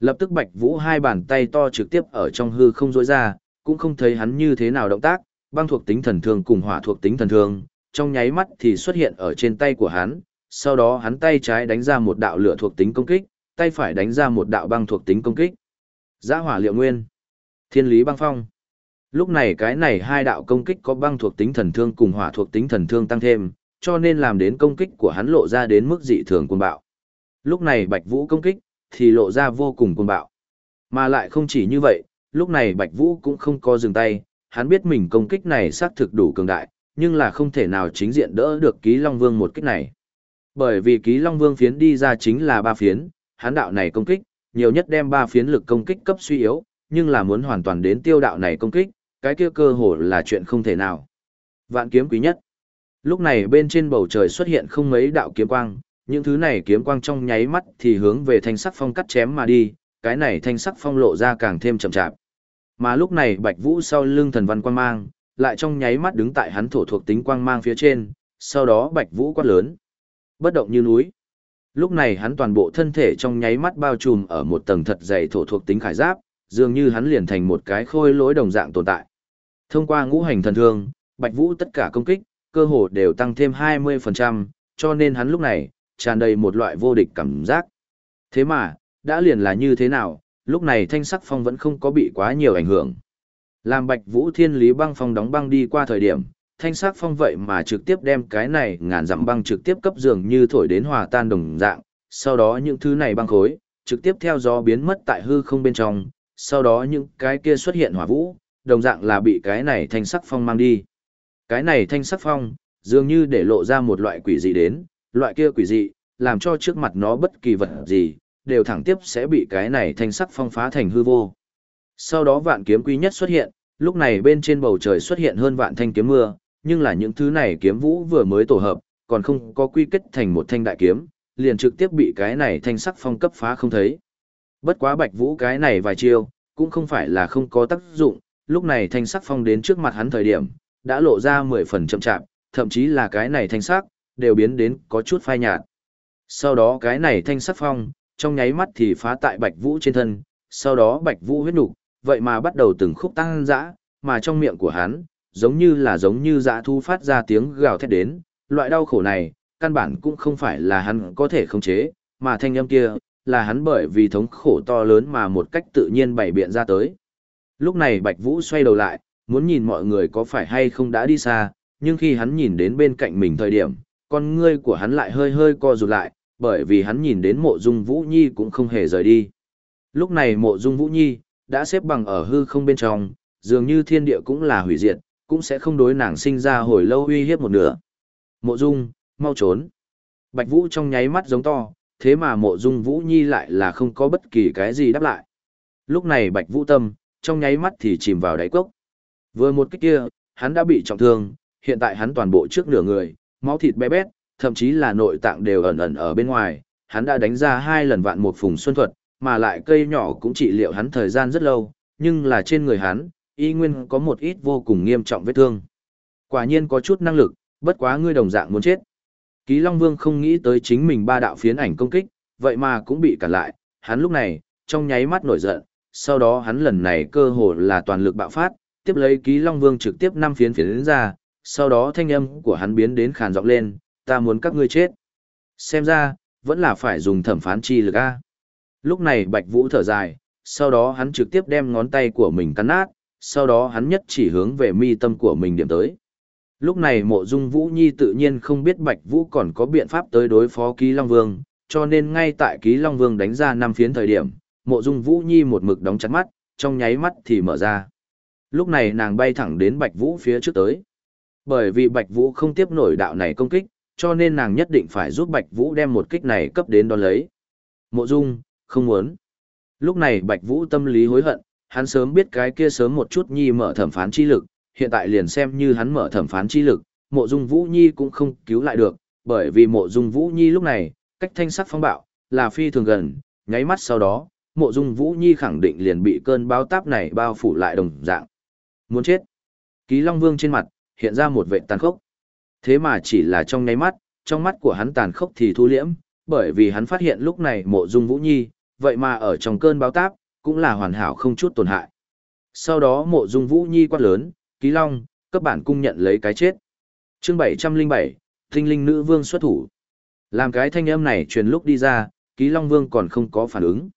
Lập tức Bạch Vũ hai bàn tay to trực tiếp ở trong hư không rỗi ra, cũng không thấy hắn như thế nào động tác, băng thuộc tính thần thương cùng hỏa thuộc tính thần thương, trong nháy mắt thì xuất hiện ở trên tay của hắn, sau đó hắn tay trái đánh ra một đạo lửa thuộc tính công kích, tay phải đánh ra một đạo băng thuộc tính công kích. Giã hỏa liệu nguyên, thiên lý băng phong. Lúc này cái này hai đạo công kích có băng thuộc tính thần thương cùng hỏa thuộc tính thần thương tăng thêm, cho nên làm đến công kích của hắn lộ ra đến mức dị thường cuồng bạo. Lúc này Bạch Vũ công kích thì lộ ra vô cùng cuồng bạo. Mà lại không chỉ như vậy, lúc này Bạch Vũ cũng không có dừng tay, hắn biết mình công kích này xác thực đủ cường đại, nhưng là không thể nào chính diện đỡ được Ký Long Vương một kích này. Bởi vì Ký Long Vương phiến đi ra chính là ba phiến, hắn đạo này công kích, nhiều nhất đem ba phiến lực công kích cấp suy yếu, nhưng là muốn hoàn toàn đến tiêu đạo này công kích, cái kia cơ hồ là chuyện không thể nào. Vạn kiếm quý nhất. Lúc này bên trên bầu trời xuất hiện không mấy đạo kiếm quang, những thứ này kiếm quang trong nháy mắt thì hướng về thanh sắc phong cắt chém mà đi, cái này thanh sắc phong lộ ra càng thêm chậm chạp. Mà lúc này Bạch Vũ sau lưng thần văn quang mang, lại trong nháy mắt đứng tại hắn thổ thuộc tính quang mang phía trên, sau đó Bạch Vũ quát lớn, bất động như núi. Lúc này hắn toàn bộ thân thể trong nháy mắt bao trùm ở một tầng thật dày thổ thuộc tính khải giáp, dường như hắn liền thành một cái khôi lỗi đồng dạng tồn tại. Thông qua ngũ hành thần thương, Bạch Vũ tất cả công kích, cơ hồ đều tăng thêm 20%, cho nên hắn lúc này, tràn đầy một loại vô địch cảm giác. Thế mà, đã liền là như thế nào, lúc này thanh sắc phong vẫn không có bị quá nhiều ảnh hưởng. Làm Bạch Vũ Thiên Lý băng phong đóng băng đi qua thời điểm, thanh sắc phong vậy mà trực tiếp đem cái này ngàn dặm băng trực tiếp cấp dường như thổi đến hòa tan đồng dạng, sau đó những thứ này băng khối, trực tiếp theo gió biến mất tại hư không bên trong, sau đó những cái kia xuất hiện hỏa vũ, đồng dạng là bị cái này thanh sắc phong mang đi. Cái này thanh sắc phong, dường như để lộ ra một loại quỷ dị đến, loại kia quỷ dị, làm cho trước mặt nó bất kỳ vật gì, đều thẳng tiếp sẽ bị cái này thanh sắc phong phá thành hư vô. Sau đó vạn kiếm quý nhất xuất hiện, lúc này bên trên bầu trời xuất hiện hơn vạn thanh kiếm mưa, nhưng là những thứ này kiếm vũ vừa mới tổ hợp, còn không có quy kết thành một thanh đại kiếm, liền trực tiếp bị cái này thanh sắc phong cấp phá không thấy. Bất quá bạch vũ cái này vài chiêu, cũng không phải là không có tác dụng, lúc này thanh sắc phong đến trước mặt hắn thời điểm, đã lộ ra mười phần chậm chạp, thậm chí là cái này thanh sắc, đều biến đến có chút phai nhạt. Sau đó cái này thanh sắc phong, trong nháy mắt thì phá tại bạch vũ trên thân, sau đó bạch vũ huyết nục, vậy mà bắt đầu từng khúc tăng dã, mà trong miệng của hắn, giống như là giống như dã thu phát ra tiếng gào thét đến, loại đau khổ này, căn bản cũng không phải là hắn có thể khống chế, mà thanh âm kia, là hắn bởi vì thống khổ to lớn mà một cách tự nhiên bày biện ra tới. Lúc này Bạch Vũ xoay đầu lại, muốn nhìn mọi người có phải hay không đã đi xa, nhưng khi hắn nhìn đến bên cạnh mình thời điểm, con ngươi của hắn lại hơi hơi co rụt lại, bởi vì hắn nhìn đến mộ dung Vũ Nhi cũng không hề rời đi. Lúc này mộ dung Vũ Nhi, đã xếp bằng ở hư không bên trong, dường như thiên địa cũng là hủy diệt, cũng sẽ không đối nàng sinh ra hồi lâu uy hiếp một nửa. Mộ Dung, mau trốn. Bạch Vũ trong nháy mắt giống to, thế mà Mộ Dung Vũ Nhi lại là không có bất kỳ cái gì đáp lại. Lúc này Bạch Vũ tâm, trong nháy mắt thì chìm vào đáy cốc. Vừa một cái kia, hắn đã bị trọng thương, hiện tại hắn toàn bộ trước nửa người, máu thịt bé bét, thậm chí là nội tạng đều ẩn ẩn ở bên ngoài, hắn đã đánh ra hai lần vạn một phùng xuân thuật, mà lại cây nhỏ cũng trị liệu hắn thời gian rất lâu, nhưng là trên người hắn, y nguyên có một ít vô cùng nghiêm trọng vết thương. Quả nhiên có chút năng lực, bất quá ngươi đồng dạng muốn chết. Ký Long Vương không nghĩ tới chính mình ba đạo phiến ảnh công kích, vậy mà cũng bị cản lại, hắn lúc này, trong nháy mắt nổi giận, sau đó hắn lần này cơ hồ là toàn lực bạo phát, tiếp lấy Ký Long Vương trực tiếp năm phiến phiến ra, sau đó thanh âm của hắn biến đến khàn giọng lên, ta muốn các ngươi chết. Xem ra, vẫn là phải dùng thẩm phán chi lực A. Lúc này Bạch Vũ thở dài, sau đó hắn trực tiếp đem ngón tay của mình cắn nát, sau đó hắn nhất chỉ hướng về mi tâm của mình điểm tới. Lúc này mộ dung Vũ Nhi tự nhiên không biết Bạch Vũ còn có biện pháp tới đối phó Ký Long Vương, cho nên ngay tại Ký Long Vương đánh ra năm phiến thời điểm, mộ dung Vũ Nhi một mực đóng chặt mắt, trong nháy mắt thì mở ra. Lúc này nàng bay thẳng đến Bạch Vũ phía trước tới. Bởi vì Bạch Vũ không tiếp nổi đạo này công kích, cho nên nàng nhất định phải giúp Bạch Vũ đem một kích này cấp đến đón lấy. Mộ Dung, không muốn. Lúc này Bạch Vũ tâm lý hối hận, hắn sớm biết cái kia sớm một chút nhi mở thẩm phán chi lực, hiện tại liền xem như hắn mở thẩm phán chi lực, Mộ Dung Vũ Nhi cũng không cứu lại được, bởi vì Mộ Dung Vũ Nhi lúc này, cách thanh sắc phong bạo, là phi thường gần, nháy mắt sau đó, Mộ Dung Vũ Nhi khẳng định liền bị cơn bão táp này bao phủ lại đồng dạng. Muốn chết. Ký Long Vương trên mặt, hiện ra một vệ tàn khốc. Thế mà chỉ là trong nháy mắt, trong mắt của hắn tàn khốc thì thu liễm, bởi vì hắn phát hiện lúc này mộ dung Vũ Nhi, vậy mà ở trong cơn báo táp, cũng là hoàn hảo không chút tổn hại. Sau đó mộ dung Vũ Nhi quát lớn, ký long, cấp bản cung nhận lấy cái chết. chương 707, tinh linh nữ vương xuất thủ. Làm cái thanh âm này truyền lúc đi ra, ký long vương còn không có phản ứng.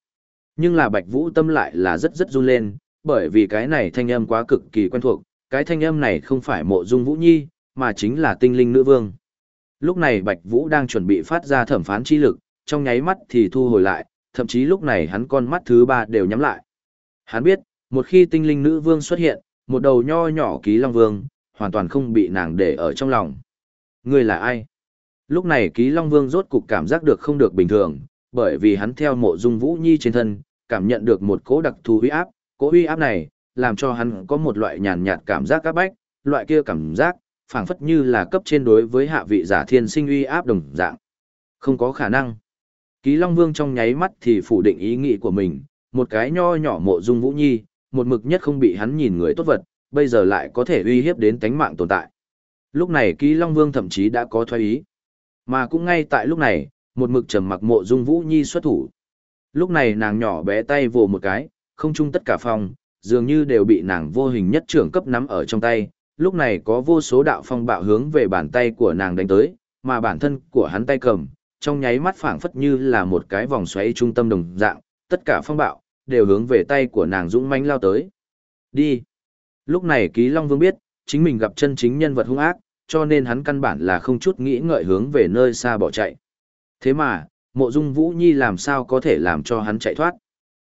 Nhưng là bạch vũ tâm lại là rất rất run lên, bởi vì cái này thanh âm quá cực kỳ quen thuộc, cái thanh âm này không phải mộ dung Vũ Nhi, mà chính là tinh linh nữ vương. Lúc này Bạch Vũ đang chuẩn bị phát ra thẩm phán chi lực, trong nháy mắt thì thu hồi lại, thậm chí lúc này hắn con mắt thứ ba đều nhắm lại. Hắn biết, một khi tinh linh nữ vương xuất hiện, một đầu nho nhỏ ký long vương, hoàn toàn không bị nàng để ở trong lòng. Người là ai? Lúc này ký long vương rốt cục cảm giác được không được bình thường, bởi vì hắn theo mộ dung vũ nhi trên thân, cảm nhận được một cỗ đặc thù uy áp, cỗ uy áp này, làm cho hắn có một loại nhàn nhạt cảm giác các bách, loại kia cảm giác, phảng phất như là cấp trên đối với hạ vị giả thiên sinh uy áp đồng dạng. Không có khả năng. Ký Long Vương trong nháy mắt thì phủ định ý nghĩ của mình, một cái nho nhỏ mộ dung vũ nhi, một mực nhất không bị hắn nhìn người tốt vật, bây giờ lại có thể uy hiếp đến tánh mạng tồn tại. Lúc này Ký Long Vương thậm chí đã có thoái ý. Mà cũng ngay tại lúc này, một mực trầm mặc mộ dung vũ nhi xuất thủ. Lúc này nàng nhỏ bé tay vồ một cái, không chung tất cả phòng, dường như đều bị nàng vô hình nhất trưởng cấp nắm ở trong tay, lúc này có vô số đạo phong bạo hướng về bàn tay của nàng đánh tới, mà bản thân của hắn tay cầm, trong nháy mắt phảng phất như là một cái vòng xoáy trung tâm đồng dạng, tất cả phong bạo đều hướng về tay của nàng dũng mãnh lao tới. Đi. Lúc này Ký Long Vương biết, chính mình gặp chân chính nhân vật hung ác, cho nên hắn căn bản là không chút nghĩ ngợi hướng về nơi xa bỏ chạy. Thế mà, Mộ Dung Vũ Nhi làm sao có thể làm cho hắn chạy thoát?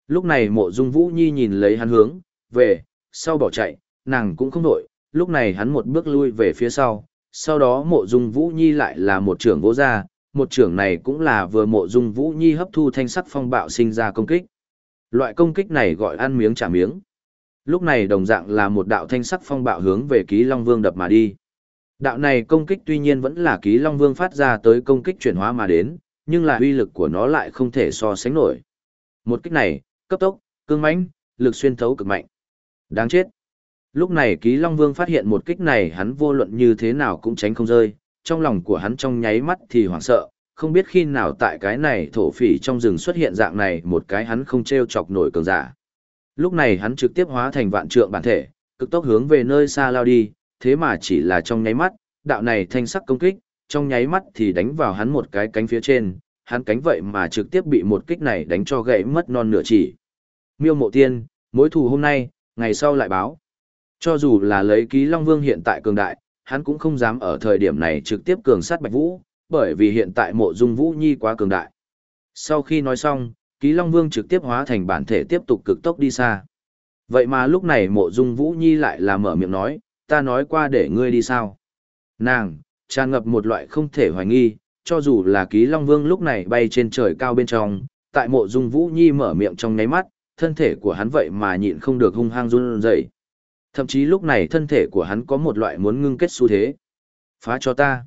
Lúc này Mộ Dung Vũ Nhi nhìn lấy hắn hướng về sau bỏ chạy, nàng cũng không nổi, lúc này hắn một bước lui về phía sau, sau đó mộ dung Vũ Nhi lại là một trưởng vỗ ra, một trưởng này cũng là vừa mộ dung Vũ Nhi hấp thu thanh sắc phong bạo sinh ra công kích. Loại công kích này gọi ăn miếng trả miếng. Lúc này đồng dạng là một đạo thanh sắc phong bạo hướng về ký Long Vương đập mà đi. Đạo này công kích tuy nhiên vẫn là ký Long Vương phát ra tới công kích chuyển hóa mà đến, nhưng là uy lực của nó lại không thể so sánh nổi. Một kích này, cấp tốc, cương mãnh, lực xuyên thấu cực mạnh. Đáng chết. Lúc này Ký Long Vương phát hiện một kích này hắn vô luận như thế nào cũng tránh không rơi, trong lòng của hắn trong nháy mắt thì hoảng sợ, không biết khi nào tại cái này thổ phỉ trong rừng xuất hiện dạng này một cái hắn không treo chọc nổi cường giả. Lúc này hắn trực tiếp hóa thành vạn trượng bản thể, cực tốc hướng về nơi xa lao đi, thế mà chỉ là trong nháy mắt, đạo này thanh sắc công kích, trong nháy mắt thì đánh vào hắn một cái cánh phía trên, hắn cánh vậy mà trực tiếp bị một kích này đánh cho gãy mất non nửa chỉ. Miêu Mộ Tiên, mối thù hôm nay, ngày sau lại báo. Cho dù là lấy ký Long Vương hiện tại cường đại, hắn cũng không dám ở thời điểm này trực tiếp cường sát Bạch Vũ, bởi vì hiện tại mộ dung Vũ Nhi quá cường đại. Sau khi nói xong, ký Long Vương trực tiếp hóa thành bản thể tiếp tục cực tốc đi xa. Vậy mà lúc này mộ dung Vũ Nhi lại là mở miệng nói, ta nói qua để ngươi đi sao. Nàng, tràn ngập một loại không thể hoài nghi, cho dù là ký Long Vương lúc này bay trên trời cao bên trong, tại mộ dung Vũ Nhi mở miệng trong ngáy mắt, thân thể của hắn vậy mà nhịn không được hung hăng run rẩy. Thậm chí lúc này thân thể của hắn có một loại muốn ngưng kết xu thế. Phá cho ta.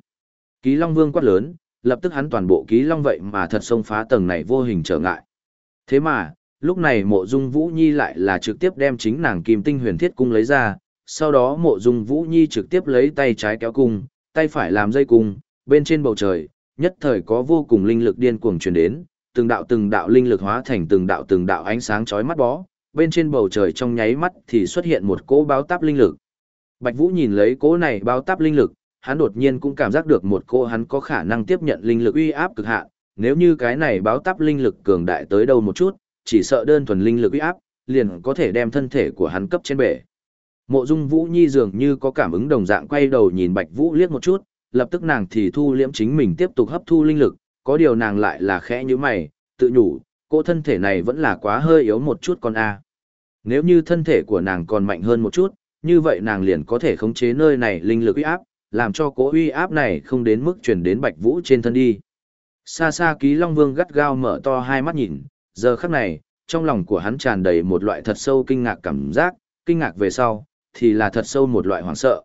Ký Long Vương quát lớn, lập tức hắn toàn bộ ký Long vậy mà thật xông phá tầng này vô hình trở ngại. Thế mà, lúc này mộ dung Vũ Nhi lại là trực tiếp đem chính nàng kim tinh huyền thiết cung lấy ra, sau đó mộ dung Vũ Nhi trực tiếp lấy tay trái kéo cung, tay phải làm dây cung, bên trên bầu trời, nhất thời có vô cùng linh lực điên cuồng truyền đến, từng đạo từng đạo linh lực hóa thành từng đạo từng đạo ánh sáng chói mắt bó, bên trên bầu trời trong nháy mắt thì xuất hiện một cỗ báo táp linh lực. Bạch Vũ nhìn lấy cỗ này báo táp linh lực, hắn đột nhiên cũng cảm giác được một cỗ hắn có khả năng tiếp nhận linh lực uy áp cực hạn, nếu như cái này báo táp linh lực cường đại tới đâu một chút, chỉ sợ đơn thuần linh lực uy áp, liền có thể đem thân thể của hắn cấp trên bể. Mộ Dung Vũ Nhi dường như có cảm ứng đồng dạng quay đầu nhìn Bạch Vũ liếc một chút, lập tức nàng thì thu liễm chính mình tiếp tục hấp thu linh lực, có điều nàng lại là khẽ như mày, tự nhủ, cô thân thể này vẫn là quá hơi yếu một chút con a. Nếu như thân thể của nàng còn mạnh hơn một chút, như vậy nàng liền có thể khống chế nơi này linh lực uy áp, làm cho cố uy áp này không đến mức truyền đến Bạch Vũ trên thân đi. Xa xa Ký Long Vương gắt gao mở to hai mắt nhìn, giờ khắc này, trong lòng của hắn tràn đầy một loại thật sâu kinh ngạc cảm giác, kinh ngạc về sau, thì là thật sâu một loại hoảng sợ.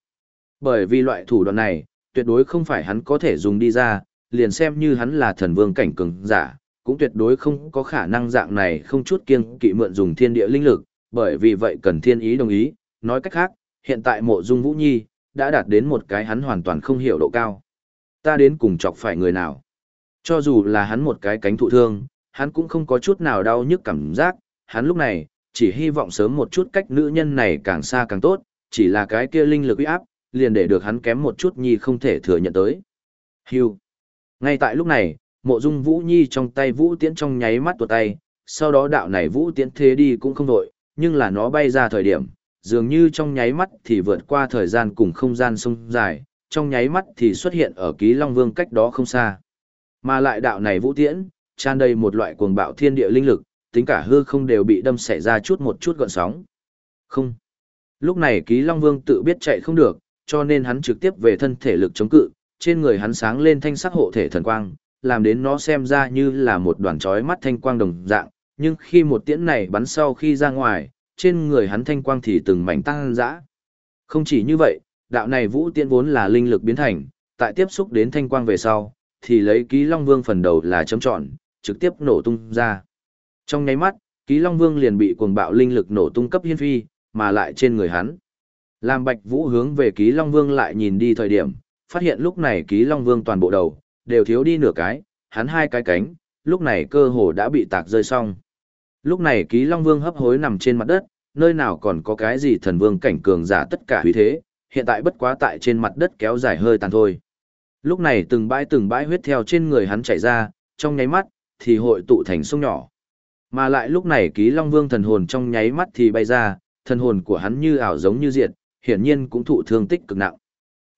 Bởi vì loại thủ đoạn này, tuyệt đối không phải hắn có thể dùng đi ra, liền xem như hắn là thần vương cảnh cường giả, cũng tuyệt đối không có khả năng dạng này không chút kiêng kỵ mượn dùng thiên địa linh lực, bởi vì vậy cần thiên ý đồng ý, nói cách khác, hiện tại mộ dung Vũ Nhi, đã đạt đến một cái hắn hoàn toàn không hiểu độ cao. Ta đến cùng chọc phải người nào? Cho dù là hắn một cái cánh thụ thương, hắn cũng không có chút nào đau nhức cảm giác, hắn lúc này, chỉ hy vọng sớm một chút cách nữ nhân này càng xa càng tốt, chỉ là cái kia linh lực uy áp, liền để được hắn kém một chút nhi không thể thừa nhận tới. Hưu. Ngay tại lúc này, mộ dung Vũ Nhi trong tay Vũ Tiễn trong nháy mắt tuột tay, sau đó đạo này Vũ Tiễn thế đi cũng không vội nhưng là nó bay ra thời điểm, dường như trong nháy mắt thì vượt qua thời gian cùng không gian sông dài, trong nháy mắt thì xuất hiện ở ký Long Vương cách đó không xa. Mà lại đạo này Vũ Tiễn, tràn đầy một loại cuồng bạo thiên địa linh lực, tính cả hư không đều bị đâm xẻ ra chút một chút gọn sóng. Không. Lúc này ký Long Vương tự biết chạy không được, cho nên hắn trực tiếp về thân thể lực chống cự, trên người hắn sáng lên thanh sắc hộ thể thần quang, làm đến nó xem ra như là một đoàn chói mắt thanh quang đồng dạng, nhưng khi một tiễn này bắn sau khi ra ngoài, trên người hắn thanh quang thì từng mảnh tăng dã. Không chỉ như vậy, đạo này vũ tiễn vốn là linh lực biến thành, tại tiếp xúc đến thanh quang về sau, thì lấy ký Long Vương phần đầu là chấm trọn, trực tiếp nổ tung ra. Trong nháy mắt, ký Long Vương liền bị cuồng bạo linh lực nổ tung cấp hiên phi, mà lại trên người hắn. Làm Bạch Vũ hướng về ký Long Vương lại nhìn đi thời điểm, phát hiện lúc này ký Long Vương toàn bộ đầu, đều thiếu đi nửa cái, hắn hai cái cánh, lúc này cơ hồ đã bị tạc rơi xong. Lúc này ký Long Vương hấp hối nằm trên mặt đất, nơi nào còn có cái gì thần vương cảnh cường giả tất cả hủy thế, hiện tại bất quá tại trên mặt đất kéo dài hơi tàn thôi. Lúc này từng bãi từng bãi huyết theo trên người hắn chảy ra, trong nháy mắt, thì hội tụ thành sông nhỏ. Mà lại lúc này ký Long Vương thần hồn trong nháy mắt thì bay ra, thần hồn của hắn như ảo giống như diệt, hiển nhiên cũng thụ thương tích cực nặng.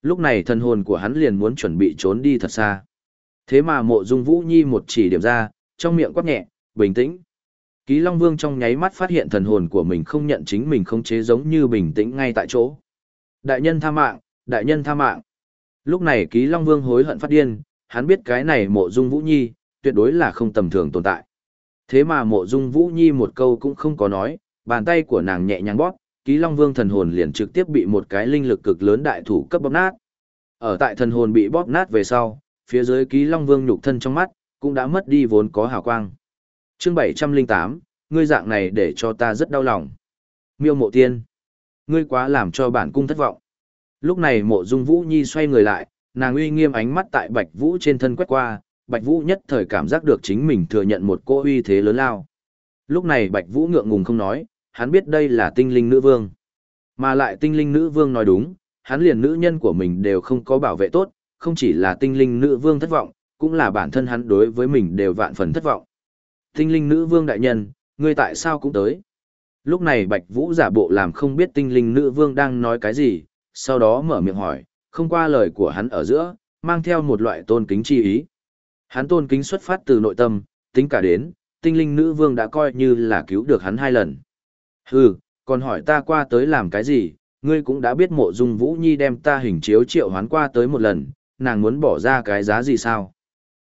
Lúc này thần hồn của hắn liền muốn chuẩn bị trốn đi thật xa. Thế mà mộ dung Vũ Nhi một chỉ điểm ra, trong miệng quát nhẹ, bình tĩnh. Ký Long Vương trong nháy mắt phát hiện thần hồn của mình không nhận chính mình không chế giống như bình tĩnh ngay tại chỗ. Đại nhân tha mạng, đại nhân tha mạng. Lúc này Ký Long Vương hối hận phát điên, hắn biết cái này mộ dung Vũ Nhi, tuyệt đối là không tầm thường tồn tại. Thế mà mộ dung Vũ Nhi một câu cũng không có nói, bàn tay của nàng nhẹ nhàng bóp, Ký Long Vương thần hồn liền trực tiếp bị một cái linh lực cực lớn đại thủ cấp bóp nát. Ở tại thần hồn bị bóp nát về sau, phía dưới Ký Long Vương nhục thân trong mắt cũng đã mất đi vốn có hào quang. Chương 708, ngươi dạng này để cho ta rất đau lòng. Miêu Mộ Tiên, ngươi quá làm cho bản cung thất vọng. Lúc này Mộ Dung Vũ Nhi xoay người lại, nàng uy nghiêm ánh mắt tại Bạch Vũ trên thân quét qua, Bạch Vũ nhất thời cảm giác được chính mình thừa nhận một cô uy thế lớn lao. Lúc này Bạch Vũ ngượng ngùng không nói, hắn biết đây là tinh linh nữ vương. Mà lại tinh linh nữ vương nói đúng, hắn liền nữ nhân của mình đều không có bảo vệ tốt, không chỉ là tinh linh nữ vương thất vọng, cũng là bản thân hắn đối với mình đều vạn phần thất vọng. Tinh linh nữ vương đại nhân, ngươi tại sao cũng tới? Lúc này Bạch Vũ giả bộ làm không biết tinh linh nữ vương đang nói cái gì, sau đó mở miệng hỏi, không qua lời của hắn ở giữa, mang theo một loại tôn kính chi ý. Hắn tôn kính xuất phát từ nội tâm, tính cả đến, tinh linh nữ vương đã coi như là cứu được hắn hai lần. Hừ, Còn hỏi ta qua tới làm cái gì, ngươi cũng đã biết mộ dung Vũ Nhi đem ta hình chiếu triệu hoán qua tới một lần, nàng muốn bỏ ra cái giá gì sao?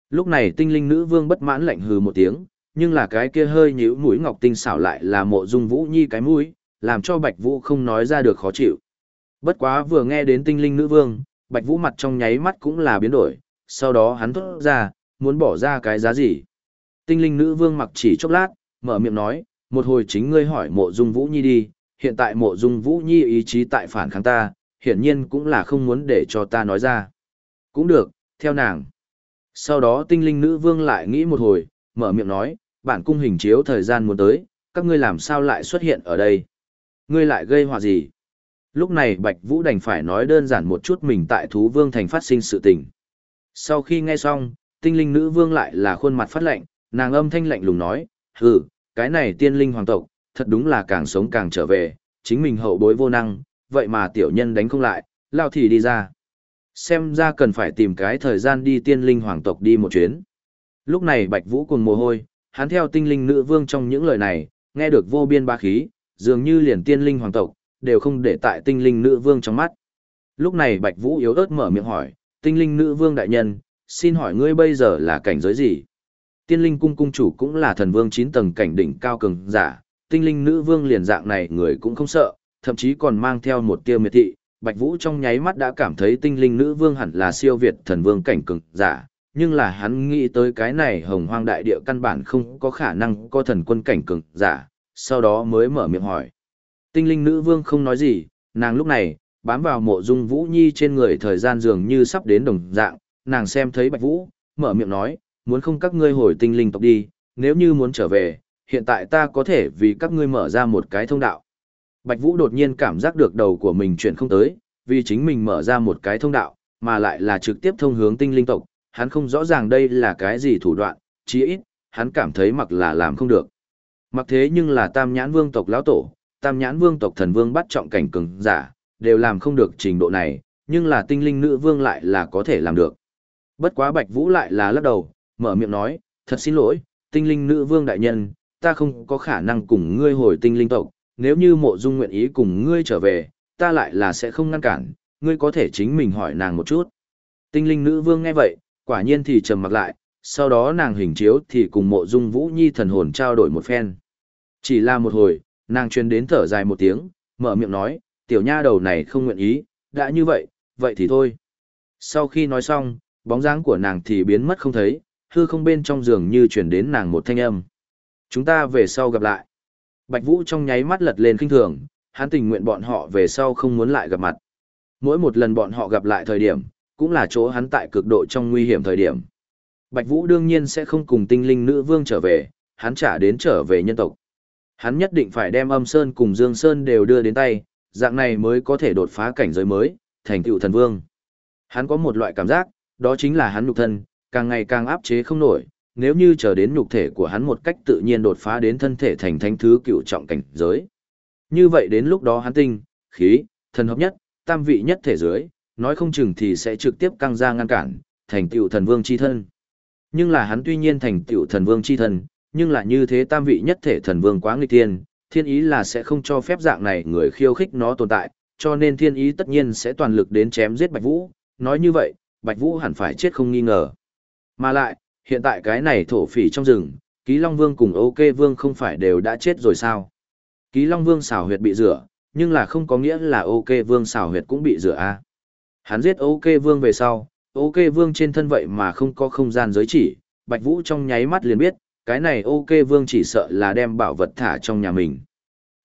Lúc này tinh linh nữ vương bất mãn lạnh hừ một tiếng, nhưng là cái kia hơi nhíu mũi ngọc tinh xảo lại là mộ dung Vũ Nhi cái mũi, làm cho Bạch Vũ không nói ra được khó chịu. Bất quá vừa nghe đến tinh linh nữ vương, Bạch Vũ mặt trong nháy mắt cũng là biến đổi, sau đó hắn thốt ra, muốn bỏ ra cái giá gì. Tinh linh nữ vương mặc chỉ chốc lát, mở miệng nói, một hồi chính ngươi hỏi mộ dung Vũ Nhi đi, hiện tại mộ dung Vũ Nhi ý chí tại phản kháng ta, hiển nhiên cũng là không muốn để cho ta nói ra. Cũng được, theo nàng. Sau đó tinh linh nữ vương lại nghĩ một hồi, mở miệng nói, bản cung hình chiếu thời gian muốn tới, các ngươi làm sao lại xuất hiện ở đây? Ngươi lại gây họa gì? Lúc này Bạch Vũ đành phải nói đơn giản một chút mình tại thú vương thành phát sinh sự tình. Sau khi nghe xong, tinh linh nữ vương lại là khuôn mặt phát lạnh, nàng âm thanh lạnh lùng nói, hừ, cái này tiên linh hoàng tộc, thật đúng là càng sống càng trở về, chính mình hậu bối vô năng, vậy mà tiểu nhân đánh không lại, lao thì đi ra. Xem ra cần phải tìm cái thời gian đi tiên linh hoàng tộc đi một chuyến. Lúc này Bạch Vũ cùng mồ hôi, hắn theo tinh linh nữ vương trong những lời này, nghe được vô biên ba khí, dường như liền tiên linh hoàng tộc, đều không để tại tinh linh nữ vương trong mắt. Lúc này Bạch Vũ yếu ớt mở miệng hỏi, tinh linh nữ vương đại nhân, xin hỏi ngươi bây giờ là cảnh giới gì? Tiên linh cung cung chủ cũng là thần vương 9 tầng cảnh đỉnh cao cường giả, tinh linh nữ vương liền dạng này người cũng không sợ, thậm chí còn mang theo một tia miệt thị. Bạch Vũ trong nháy mắt đã cảm thấy tinh linh nữ vương hẳn là siêu việt thần vương cảnh cường giả, nhưng là hắn nghĩ tới cái này hồng hoang đại địa căn bản không có khả năng có thần quân cảnh cường giả, sau đó mới mở miệng hỏi. Tinh linh nữ vương không nói gì, nàng lúc này, bám vào mộ dung Vũ Nhi trên người thời gian dường như sắp đến đồng dạng, nàng xem thấy Bạch Vũ, mở miệng nói, muốn không các ngươi hồi tinh linh tộc đi, nếu như muốn trở về, hiện tại ta có thể vì các ngươi mở ra một cái thông đạo. Bạch Vũ đột nhiên cảm giác được đầu của mình chuyển không tới, vì chính mình mở ra một cái thông đạo, mà lại là trực tiếp thông hướng tinh linh tộc, hắn không rõ ràng đây là cái gì thủ đoạn, chí ít, hắn cảm thấy mặc là làm không được. Mặc thế nhưng là tam nhãn vương tộc lão tổ, tam nhãn vương tộc thần vương bắt trọng cảnh cường giả, đều làm không được trình độ này, nhưng là tinh linh nữ vương lại là có thể làm được. Bất quá Bạch Vũ lại là lắc đầu, mở miệng nói, thật xin lỗi, tinh linh nữ vương đại nhân, ta không có khả năng cùng ngươi hồi tinh linh tộc, nếu như mộ dung nguyện ý cùng ngươi trở về, ta lại là sẽ không ngăn cản, ngươi có thể chính mình hỏi nàng một chút. Tinh linh nữ vương nghe vậy, quả nhiên thì trầm mặc lại, sau đó nàng hình chiếu thì cùng mộ dung vũ nhi thần hồn trao đổi một phen. Chỉ là một hồi, nàng truyền đến thở dài một tiếng, mở miệng nói, tiểu nha đầu này không nguyện ý, đã như vậy, vậy thì thôi. Sau khi nói xong, bóng dáng của nàng thì biến mất không thấy, hư không bên trong giường như truyền đến nàng một thanh âm. Chúng ta về sau gặp lại. Bạch Vũ trong nháy mắt lật lên kinh thường, hắn tình nguyện bọn họ về sau không muốn lại gặp mặt. Mỗi một lần bọn họ gặp lại thời điểm, cũng là chỗ hắn tại cực độ trong nguy hiểm thời điểm. Bạch Vũ đương nhiên sẽ không cùng tinh linh nữ vương trở về, hắn trả đến trở về nhân tộc. Hắn nhất định phải đem âm sơn cùng dương sơn đều đưa đến tay, dạng này mới có thể đột phá cảnh giới mới, thành tựu thần vương. Hắn có một loại cảm giác, đó chính là hắn nhục thân, càng ngày càng áp chế không nổi, nếu như chờ đến nhục thể của hắn một cách tự nhiên đột phá đến thân thể thành thánh thứ cựu trọng cảnh giới. Như vậy đến lúc đó hắn tinh, khí, thần hợp nhất, tam vị nhất thể dưới, nói không chừng thì sẽ trực tiếp căng ra ngăn cản, thành tựu thần vương chi thân. Nhưng là hắn tuy nhiên thành tựu thần vương chi thân, nhưng là như thế tam vị nhất thể thần vương quá nghịch thiên, thiên ý là sẽ không cho phép dạng này người khiêu khích nó tồn tại, cho nên thiên ý tất nhiên sẽ toàn lực đến chém giết Bạch Vũ, nói như vậy, Bạch Vũ hẳn phải chết không nghi ngờ. Mà lại, hiện tại cái này thổ phỉ trong rừng, Ký Long Vương cùng OK Vương không phải đều đã chết rồi sao? Ký Long Vương xảo huyệt bị rửa, nhưng là không có nghĩa là OK Vương xảo huyệt cũng bị rửa a. Hắn giết OK Vương về sau, OK Vương trên thân vậy mà không có không gian giới chỉ, Bạch Vũ trong nháy mắt liền biết, cái này OK Vương chỉ sợ là đem bảo vật thả trong nhà mình.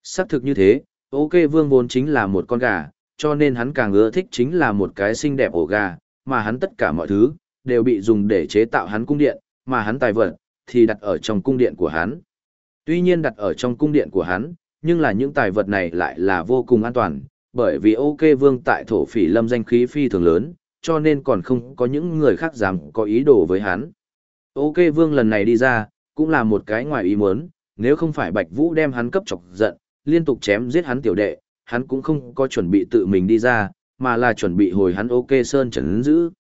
Xác thực như thế, OK Vương vốn chính là một con gà, cho nên hắn càng ưa thích chính là một cái xinh đẹp ổ gà, mà hắn tất cả mọi thứ, đều bị dùng để chế tạo hắn cung điện, mà hắn tài vật, thì đặt ở trong cung điện của hắn. Tuy nhiên đặt ở trong cung điện của hắn, nhưng là những tài vật này lại là vô cùng an toàn, bởi vì OK Vương tại thổ phỉ lâm danh khí phi thường lớn, cho nên còn không có những người khác dám có ý đồ với hắn. OK Vương lần này đi ra, cũng là một cái ngoài ý muốn, nếu không phải Bạch Vũ đem hắn cấp chọc giận, liên tục chém giết hắn tiểu đệ, hắn cũng không có chuẩn bị tự mình đi ra, mà là chuẩn bị hồi hắn OK Sơn trấn giữ.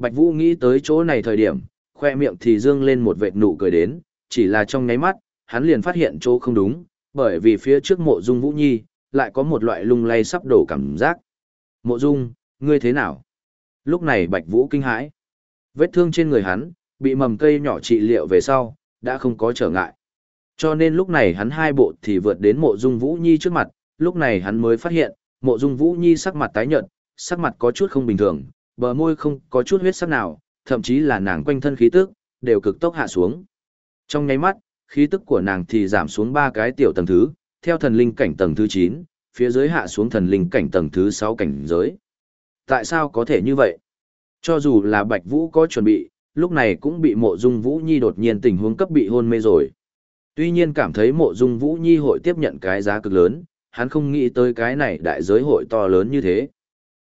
Bạch Vũ nghĩ tới chỗ này thời điểm, khoe miệng thì dương lên một vệt nụ cười đến, chỉ là trong nháy mắt, hắn liền phát hiện chỗ không đúng, bởi vì phía trước mộ dung Vũ Nhi, lại có một loại lung lay sắp đổ cảm giác. Mộ Dung, ngươi thế nào? Lúc này Bạch Vũ kinh hãi. Vết thương trên người hắn, bị mầm cây nhỏ trị liệu về sau, đã không có trở ngại. Cho nên lúc này hắn hai bộ thì vượt đến mộ dung Vũ Nhi trước mặt, lúc này hắn mới phát hiện, mộ dung Vũ Nhi sắc mặt tái nhợt, sắc mặt có chút không bình thường, bờ môi không có chút huyết sắc nào, thậm chí là nàng quanh thân khí tức, đều cực tốc hạ xuống. Trong nháy mắt, khí tức của nàng thì giảm xuống ba cái tiểu tầng thứ, theo thần linh cảnh tầng thứ 9, phía dưới hạ xuống thần linh cảnh tầng thứ 6 cảnh giới. Tại sao có thể như vậy? Cho dù là Bạch Vũ có chuẩn bị, lúc này cũng bị mộ dung Vũ Nhi đột nhiên tình huống cấp bị hôn mê rồi. Tuy nhiên cảm thấy mộ dung Vũ Nhi hội tiếp nhận cái giá cực lớn, hắn không nghĩ tới cái này đại giới hội to lớn như thế.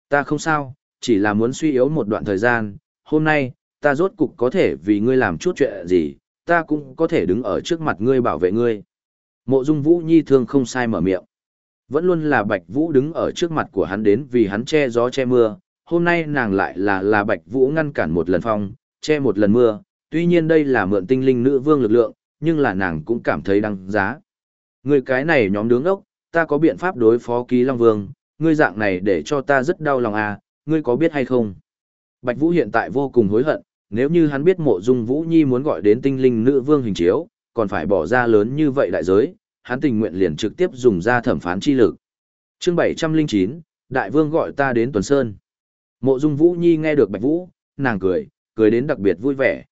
Ta không sao, chỉ là muốn suy yếu một đoạn thời gian, hôm nay, ta rốt cục có thể vì ngươi làm chút chuyện gì, ta cũng có thể đứng ở trước mặt ngươi bảo vệ ngươi. Mộ dung Vũ Nhi thương không sai mở miệng. Vẫn luôn là Bạch Vũ đứng ở trước mặt của hắn đến vì hắn che gió che mưa, hôm nay nàng lại là là Bạch Vũ ngăn cản một lần phong, che một lần mưa, tuy nhiên đây là mượn tinh linh nữ vương lực lượng, nhưng là nàng cũng cảm thấy đăng giá. Người cái này nhóm đứng ốc, ta có biện pháp đối phó ký Long Vương, ngươi dạng này để cho ta rất đau lòng à, ngươi có biết hay không? Bạch Vũ hiện tại vô cùng hối hận, nếu như hắn biết mộ dung Vũ Nhi muốn gọi đến tinh linh nữ vương hình chiếu, còn phải bỏ ra lớn như vậy đại giới, hắn tình nguyện liền trực tiếp dùng ra thẩm phán chi lực. Chương 709, Đại Vương gọi ta đến Tuần Sơn. Mộ Dung Vũ Nhi nghe được Bạch Vũ, nàng cười, cười đến đặc biệt vui vẻ.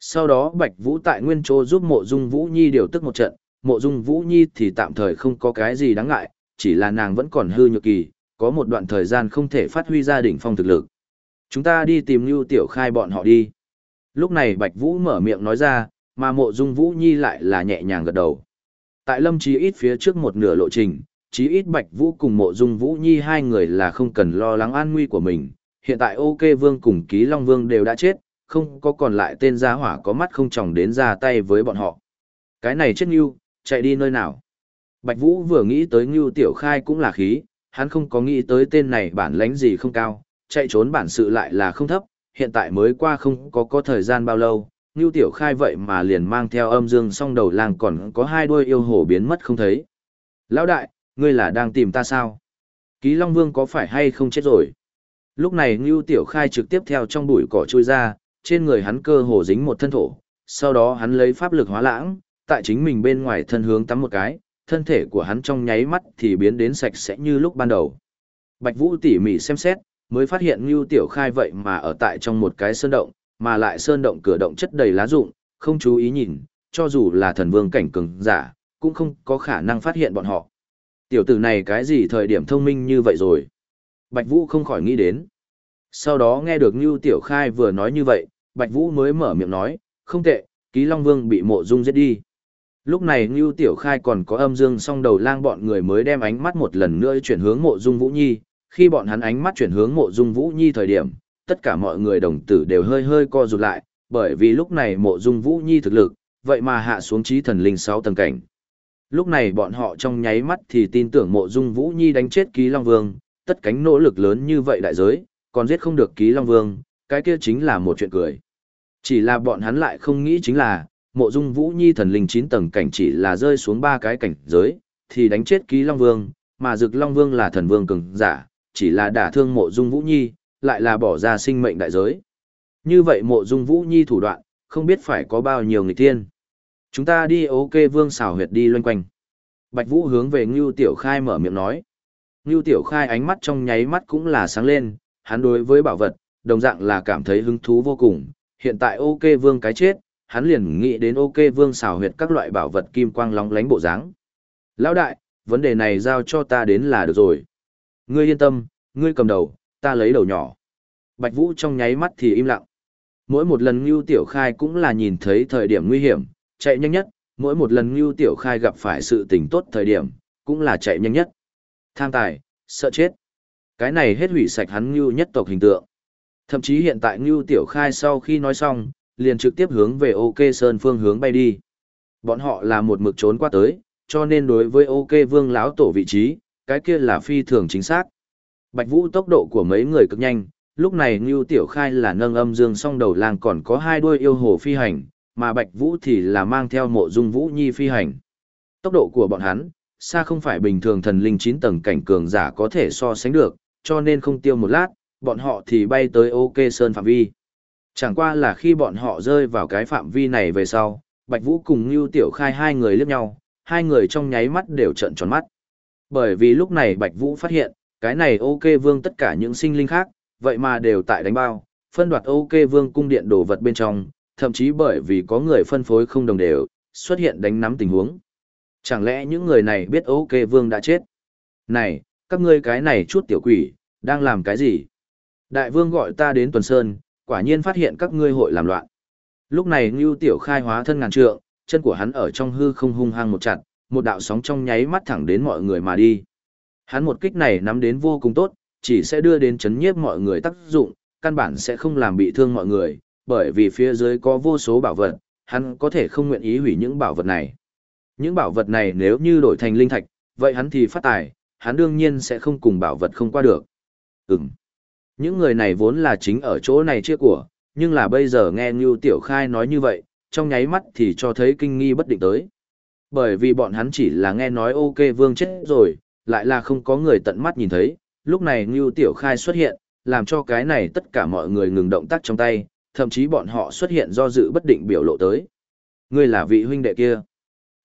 Sau đó Bạch Vũ tại Nguyên chỗ giúp Mộ Dung Vũ Nhi điều tức một trận, Mộ Dung Vũ Nhi thì tạm thời không có cái gì đáng ngại, chỉ là nàng vẫn còn hư nhược kỳ, có một đoạn thời gian không thể phát huy ra đỉnh phong thực lực. Chúng ta đi tìm Nưu Tiểu Khai bọn họ đi. Lúc này Bạch Vũ mở miệng nói ra, mà Mộ Dung Vũ Nhi lại là nhẹ nhàng gật đầu. Tại Lâm Chí ít phía trước một nửa lộ trình, chí ít Bạch Vũ cùng Mộ Dung Vũ Nhi hai người là không cần lo lắng an nguy của mình. Hiện tại OK Vương cùng Ký Long Vương đều đã chết, không có còn lại tên gia hỏa có mắt không chồng đến ra tay với bọn họ. Cái này chết Ngưu, chạy đi nơi nào? Bạch Vũ vừa nghĩ tới Ngưu Tiểu Khai cũng là khí, hắn không có nghĩ tới tên này bản lãnh gì không cao, chạy trốn bản sự lại là không thấp, hiện tại mới qua không có có thời gian bao lâu, Ngưu Tiểu Khai vậy mà liền mang theo âm dương song đầu lang còn có hai đuôi yêu hổ biến mất không thấy. Lão đại, ngươi là đang tìm ta sao? Ký Long Vương có phải hay không chết rồi? Lúc này Ngưu Tiểu Khai trực tiếp theo trong bụi cỏ trôi ra, trên người hắn cơ hồ dính một thân thổ, sau đó hắn lấy pháp lực hóa lãng, tại chính mình bên ngoài thân hướng tắm một cái, thân thể của hắn trong nháy mắt thì biến đến sạch sẽ như lúc ban đầu. Bạch Vũ tỉ mỉ xem xét, mới phát hiện Ngưu Tiểu Khai vậy mà ở tại trong một cái sơn động, mà lại sơn động cửa động chất đầy lá rụng, không chú ý nhìn, cho dù là thần vương cảnh cường giả, cũng không có khả năng phát hiện bọn họ. Tiểu tử này cái gì thời điểm thông minh như vậy rồi? Bạch Vũ không khỏi nghĩ đến. Sau đó nghe được Ngưu Tiểu Khai vừa nói như vậy, Bạch Vũ mới mở miệng nói, không tệ, Ký Long Vương bị mộ dung giết đi. Lúc này Ngưu Tiểu Khai còn có âm dương song đầu lang bọn người mới đem ánh mắt một lần nữa chuyển hướng mộ dung Vũ Nhi, khi bọn hắn ánh mắt chuyển hướng mộ dung Vũ Nhi thời điểm, tất cả mọi người đồng tử đều hơi hơi co rụt lại, bởi vì lúc này mộ dung Vũ Nhi thực lực, vậy mà hạ xuống trí thần linh 6 tầng cảnh. Lúc này bọn họ trong nháy mắt thì tin tưởng mộ dung Vũ Nhi đánh chết Ký Long Vương, tất cánh nỗ lực lớn như vậy đại giới, còn giết không được Ký Long Vương, cái kia chính là một chuyện cười. Chỉ là bọn hắn lại không nghĩ chính là, mộ dung Vũ Nhi thần linh Chín tầng cảnh chỉ là rơi xuống ba cái cảnh giới, thì đánh chết Ký Long Vương, mà Dực Long Vương là thần vương cường giả, chỉ là đả thương mộ dung Vũ Nhi, lại là bỏ ra sinh mệnh đại giới. Như vậy mộ dung Vũ Nhi thủ đoạn, không biết phải có bao nhiêu người tiên. Chúng ta đi ok vương xào huyệt đi loanh quanh. Bạch Vũ hướng về Ngưu Tiểu Khai mở miệng nói. Ngưu Tiểu Khai ánh mắt trong nháy mắt cũng là sáng lên, hắn đối với bảo vật, đồng dạng là cảm thấy hứng thú vô cùng. Hiện tại ok vương cái chết, hắn liền nghĩ đến ok vương xào huyệt các loại bảo vật kim quang lóng lánh bộ dáng. Lão đại, vấn đề này giao cho ta đến là được rồi. Ngươi yên tâm, ngươi cầm đầu, ta lấy đầu nhỏ. Bạch Vũ trong nháy mắt thì im lặng. Mỗi một lần Ngưu Tiểu Khai cũng là nhìn thấy thời điểm nguy hiểm, chạy nhanh nhất, mỗi một lần Ngưu Tiểu Khai gặp phải sự tình tốt thời điểm, cũng là chạy nhanh nhất. Tham tài, sợ chết. Cái này hết hủy sạch hắn Ngưu nhất tộc hình tượng. Thậm chí hiện tại Ngưu Tiểu Khai sau khi nói xong, liền trực tiếp hướng về OK Sơn phương hướng bay đi. Bọn họ là một mực trốn qua tới, cho nên đối với OK Vương lão tổ vị trí, cái kia là phi thường chính xác. Bạch Vũ tốc độ của mấy người cực nhanh, lúc này Ngưu Tiểu Khai là nâng âm dương song đầu lang còn có hai đuôi yêu hồ phi hành, mà Bạch Vũ thì là mang theo mộ dung Vũ Nhi phi hành. Tốc độ của bọn hắn, xa không phải bình thường thần linh 9 tầng cảnh cường giả có thể so sánh được, cho nên không tiêu một lát, bọn họ thì bay tới OK Sơn phạm vi. Chẳng qua là khi bọn họ rơi vào cái phạm vi này về sau, Bạch Vũ cùng Ngưu Tiểu Khai hai người liếc nhau, hai người trong nháy mắt đều trợn tròn mắt. Bởi vì lúc này Bạch Vũ phát hiện, cái này OK Vương tất cả những sinh linh khác, vậy mà đều tại đánh bao, phân đoạt OK Vương cung điện đồ vật bên trong, thậm chí bởi vì có người phân phối không đồng đều, xuất hiện đánh nắm tình huống. Chẳng lẽ những người này biết OK Vương đã chết? Này, các ngươi cái này chút tiểu quỷ, đang làm cái gì? Đại vương gọi ta đến Tuần Sơn, quả nhiên phát hiện các ngươi hội làm loạn. Lúc này Ngưu Tiểu Khai hóa thân ngàn trượng, chân của hắn ở trong hư không hung hăng một chặt, một đạo sóng trong nháy mắt thẳng đến mọi người mà đi. Hắn một kích này nắm đến vô cùng tốt, chỉ sẽ đưa đến chấn nhiếp mọi người tác dụng, căn bản sẽ không làm bị thương mọi người, bởi vì phía dưới có vô số bảo vật, hắn có thể không nguyện ý hủy những bảo vật này. Những bảo vật này nếu như đổi thành linh thạch, vậy hắn thì phát tài, hắn đương nhiên sẽ không cùng bảo vật không qua được. Ừm. Những người này vốn là chính ở chỗ này chia của, nhưng là bây giờ nghe Ngưu Tiểu Khai nói như vậy, trong nháy mắt thì cho thấy kinh nghi bất định tới. Bởi vì bọn hắn chỉ là nghe nói ok vương chết rồi, lại là không có người tận mắt nhìn thấy, lúc này Ngưu Tiểu Khai xuất hiện, làm cho cái này tất cả mọi người ngừng động tác trong tay, thậm chí bọn họ xuất hiện do dự bất định biểu lộ tới. Ngươi là vị huynh đệ kia.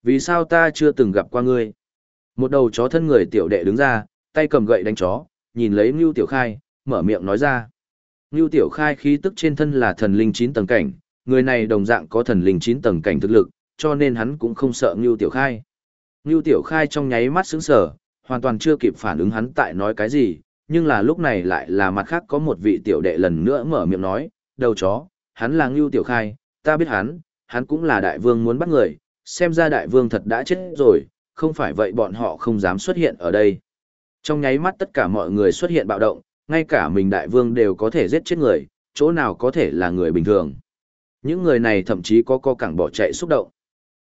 Vì sao ta chưa từng gặp qua ngươi? Một đầu chó thân người tiểu đệ đứng ra, tay cầm gậy đánh chó, nhìn lấy Ngưu Tiểu Khai, mở miệng nói ra. Ngưu Tiểu Khai khí tức trên thân là thần linh 9 tầng cảnh, người này đồng dạng có thần linh 9 tầng cảnh thực lực, cho nên hắn cũng không sợ Ngưu Tiểu Khai. Ngưu Tiểu Khai trong nháy mắt sững sờ, hoàn toàn chưa kịp phản ứng hắn tại nói cái gì, nhưng là lúc này lại là mặt khác có một vị tiểu đệ lần nữa mở miệng nói, đầu chó, hắn là Ngưu Tiểu Khai, ta biết hắn, hắn cũng là đại vương muốn bắt người, xem ra đại vương thật đã chết rồi, không phải vậy bọn họ không dám xuất hiện ở đây. Trong nháy mắt tất cả mọi người xuất hiện bạo động, ngay cả mình đại vương đều có thể giết chết người, chỗ nào có thể là người bình thường. Những người này thậm chí có co cẳng bỏ chạy xúc động.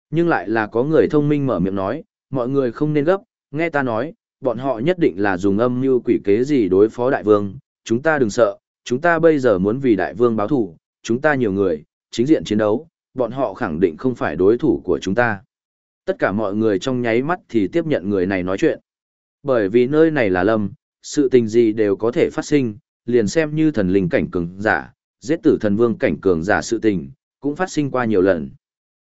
Nhưng lại là có người thông minh mở miệng nói, mọi người không nên gấp, nghe ta nói, bọn họ nhất định là dùng âm mưu quỷ kế gì đối phó đại vương, chúng ta đừng sợ, chúng ta bây giờ muốn vì đại vương báo thủ, chúng ta nhiều người, chính diện chiến đấu, bọn họ khẳng định không phải đối thủ của chúng ta. Tất cả mọi người trong nháy mắt thì tiếp nhận người này nói chuyện. Bởi vì nơi này là lâm, sự tình gì đều có thể phát sinh, liền xem như thần linh cảnh cường giả, giết tử thần vương cảnh cường giả sự tình, cũng phát sinh qua nhiều lần.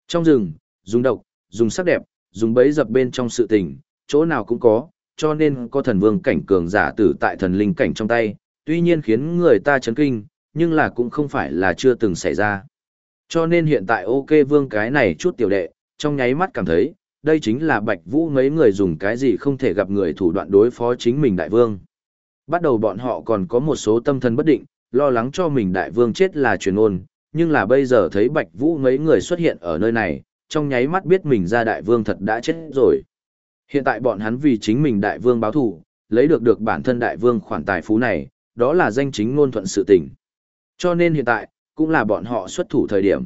Trong rừng, dùng độc, dùng sắc đẹp, dùng bẫy dập bên trong sự tình, chỗ nào cũng có, cho nên có thần vương cảnh cường giả tử tại thần linh cảnh trong tay, tuy nhiên khiến người ta chấn kinh, nhưng là cũng không phải là chưa từng xảy ra. Cho nên hiện tại ok vương cái này chút tiểu đệ, trong nháy mắt cảm thấy, đây chính là Bạch Vũ mấy người dùng cái gì không thể gặp người thủ đoạn đối phó chính mình đại vương. Bắt đầu bọn họ còn có một số tâm thần bất định, lo lắng cho mình đại vương chết là truyền ôn, nhưng là bây giờ thấy Bạch Vũ mấy người xuất hiện ở nơi này, trong nháy mắt biết mình ra đại vương thật đã chết rồi. Hiện tại bọn hắn vì chính mình đại vương báo thù, lấy được được bản thân đại vương khoản tài phú này, đó là danh chính ngôn thuận sự tình. Cho nên hiện tại, cũng là bọn họ xuất thủ thời điểm.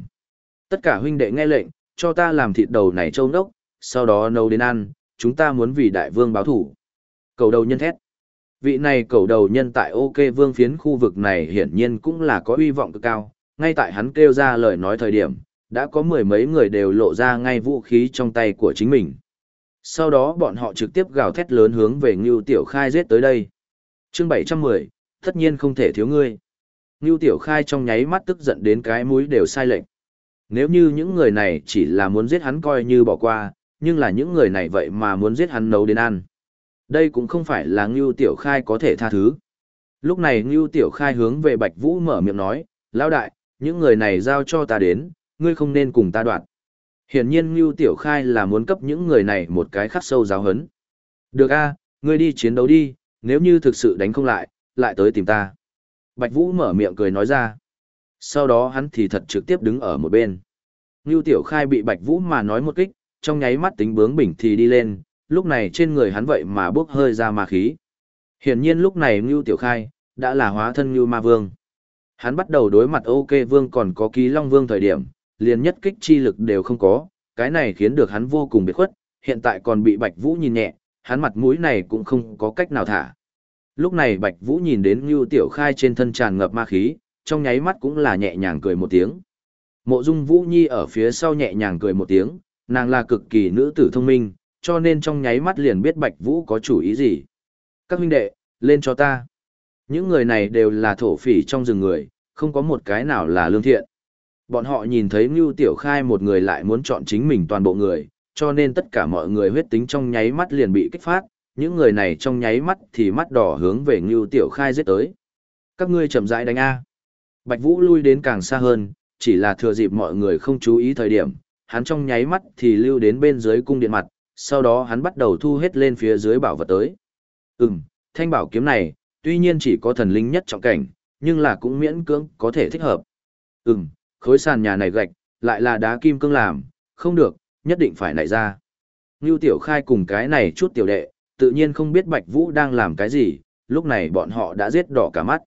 Tất cả huynh đệ nghe lệnh, cho ta làm thịt đầu này châu đốc, sau đó nấu đến ăn, chúng ta muốn vì đại vương báo thủ. Cầu đầu nhân thét. Vị này cầu đầu nhân tại OK vương phiến khu vực này hiển nhiên cũng là có uy vọng cực cao, ngay tại hắn kêu ra lời nói thời điểm, đã có mười mấy người đều lộ ra ngay vũ khí trong tay của chính mình. Sau đó bọn họ trực tiếp gào thét lớn hướng về Ngưu Tiểu Khai giết tới đây. chương 710, tất nhiên không thể thiếu ngươi. Ngưu Tiểu Khai trong nháy mắt tức giận đến cái mũi đều sai lệnh. Nếu như những người này chỉ là muốn giết hắn coi như bỏ qua, nhưng là những người này vậy mà muốn giết hắn nấu đến ăn. Đây cũng không phải là Ngưu Tiểu Khai có thể tha thứ. Lúc này Ngưu Tiểu Khai hướng về Bạch Vũ mở miệng nói, Lão đại, những người này giao cho ta đến, ngươi không nên cùng ta đoạn. Hiển nhiên Ngưu Tiểu Khai là muốn cấp những người này một cái khắc sâu giáo hấn. Được a, ngươi đi chiến đấu đi, nếu như thực sự đánh không lại, lại tới tìm ta. Bạch Vũ mở miệng cười nói ra. Sau đó hắn thì thật trực tiếp đứng ở một bên. Ngưu Tiểu Khai bị Bạch Vũ mà nói một kích, trong nháy mắt tính bướng bỉnh thì đi lên, lúc này trên người hắn vậy mà bốc hơi ra ma khí. Hiển nhiên lúc này Ngưu Tiểu Khai, đã là hóa thân Ngưu Ma Vương. Hắn bắt đầu đối mặt OK Vương còn có Ký Long Vương thời điểm, liền nhất kích chi lực đều không có, cái này khiến được hắn vô cùng biệt khuất, hiện tại còn bị Bạch Vũ nhìn nhẹ, hắn mặt mũi này cũng không có cách nào thả. Lúc này Bạch Vũ nhìn đến Ngưu Tiểu Khai trên thân tràn ngập ma khí, trong nháy mắt cũng là nhẹ nhàng cười một tiếng. Mộ Dung Vũ Nhi ở phía sau nhẹ nhàng cười một tiếng, nàng là cực kỳ nữ tử thông minh, cho nên trong nháy mắt liền biết Bạch Vũ có chủ ý gì. Các huynh đệ, lên cho ta. Những người này đều là thổ phỉ trong rừng người, không có một cái nào là lương thiện. Bọn họ nhìn thấy Ngưu Tiểu Khai một người lại muốn chọn chính mình toàn bộ người, cho nên tất cả mọi người huyết tính trong nháy mắt liền bị kích phát, những người này trong nháy mắt thì mắt đỏ hướng về Ngưu Tiểu Khai giết tới. Các ngươi chậm rãi đánh A. Bạch Vũ lui đến càng xa hơn, chỉ là thừa dịp mọi người không chú ý thời điểm, hắn trong nháy mắt thì lưu đến bên dưới cung điện mặt, sau đó hắn bắt đầu thu hết lên phía dưới bảo vật tới. Ừm, thanh bảo kiếm này, tuy nhiên chỉ có thần linh nhất trọng cảnh, nhưng là cũng miễn cưỡng có thể thích hợp. Ừm, khối sàn nhà này gạch, lại là đá kim cương làm, không được, nhất định phải nảy ra. Ngưu Tiểu Khai cùng cái này chút tiểu đệ, tự nhiên không biết Bạch Vũ đang làm cái gì, lúc này bọn họ đã giết đỏ cả mắt.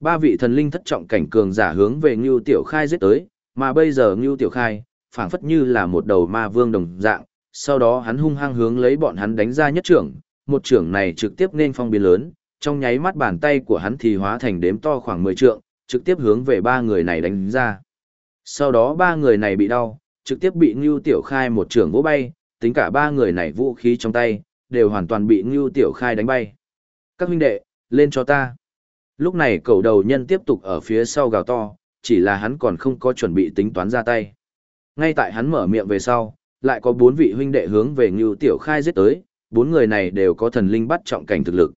Ba vị thần linh thất trọng cảnh cường giả hướng về Ngưu Tiểu Khai giết tới, mà bây giờ Ngưu Tiểu Khai, phảng phất như là một đầu ma vương đồng dạng, sau đó hắn hung hăng hướng lấy bọn hắn đánh ra nhất trưởng, một trưởng này trực tiếp nên phong biến lớn, trong nháy mắt bàn tay của hắn thì hóa thành đếm to khoảng 10 trượng, trực tiếp hướng về ba người này đánh ra. Sau đó ba người này bị đau, trực tiếp bị Ngưu Tiểu Khai một trưởng vỗ bay, tính cả ba người này vũ khí trong tay, đều hoàn toàn bị Ngưu Tiểu Khai đánh bay. Các huynh đệ, lên cho ta. Lúc này cầu đầu nhân tiếp tục ở phía sau gào to, chỉ là hắn còn không có chuẩn bị tính toán ra tay. Ngay tại hắn mở miệng về sau, lại có bốn vị huynh đệ hướng về Ngưu Tiểu Khai giết tới, bốn người này đều có thần linh bắt trọng cảnh thực lực.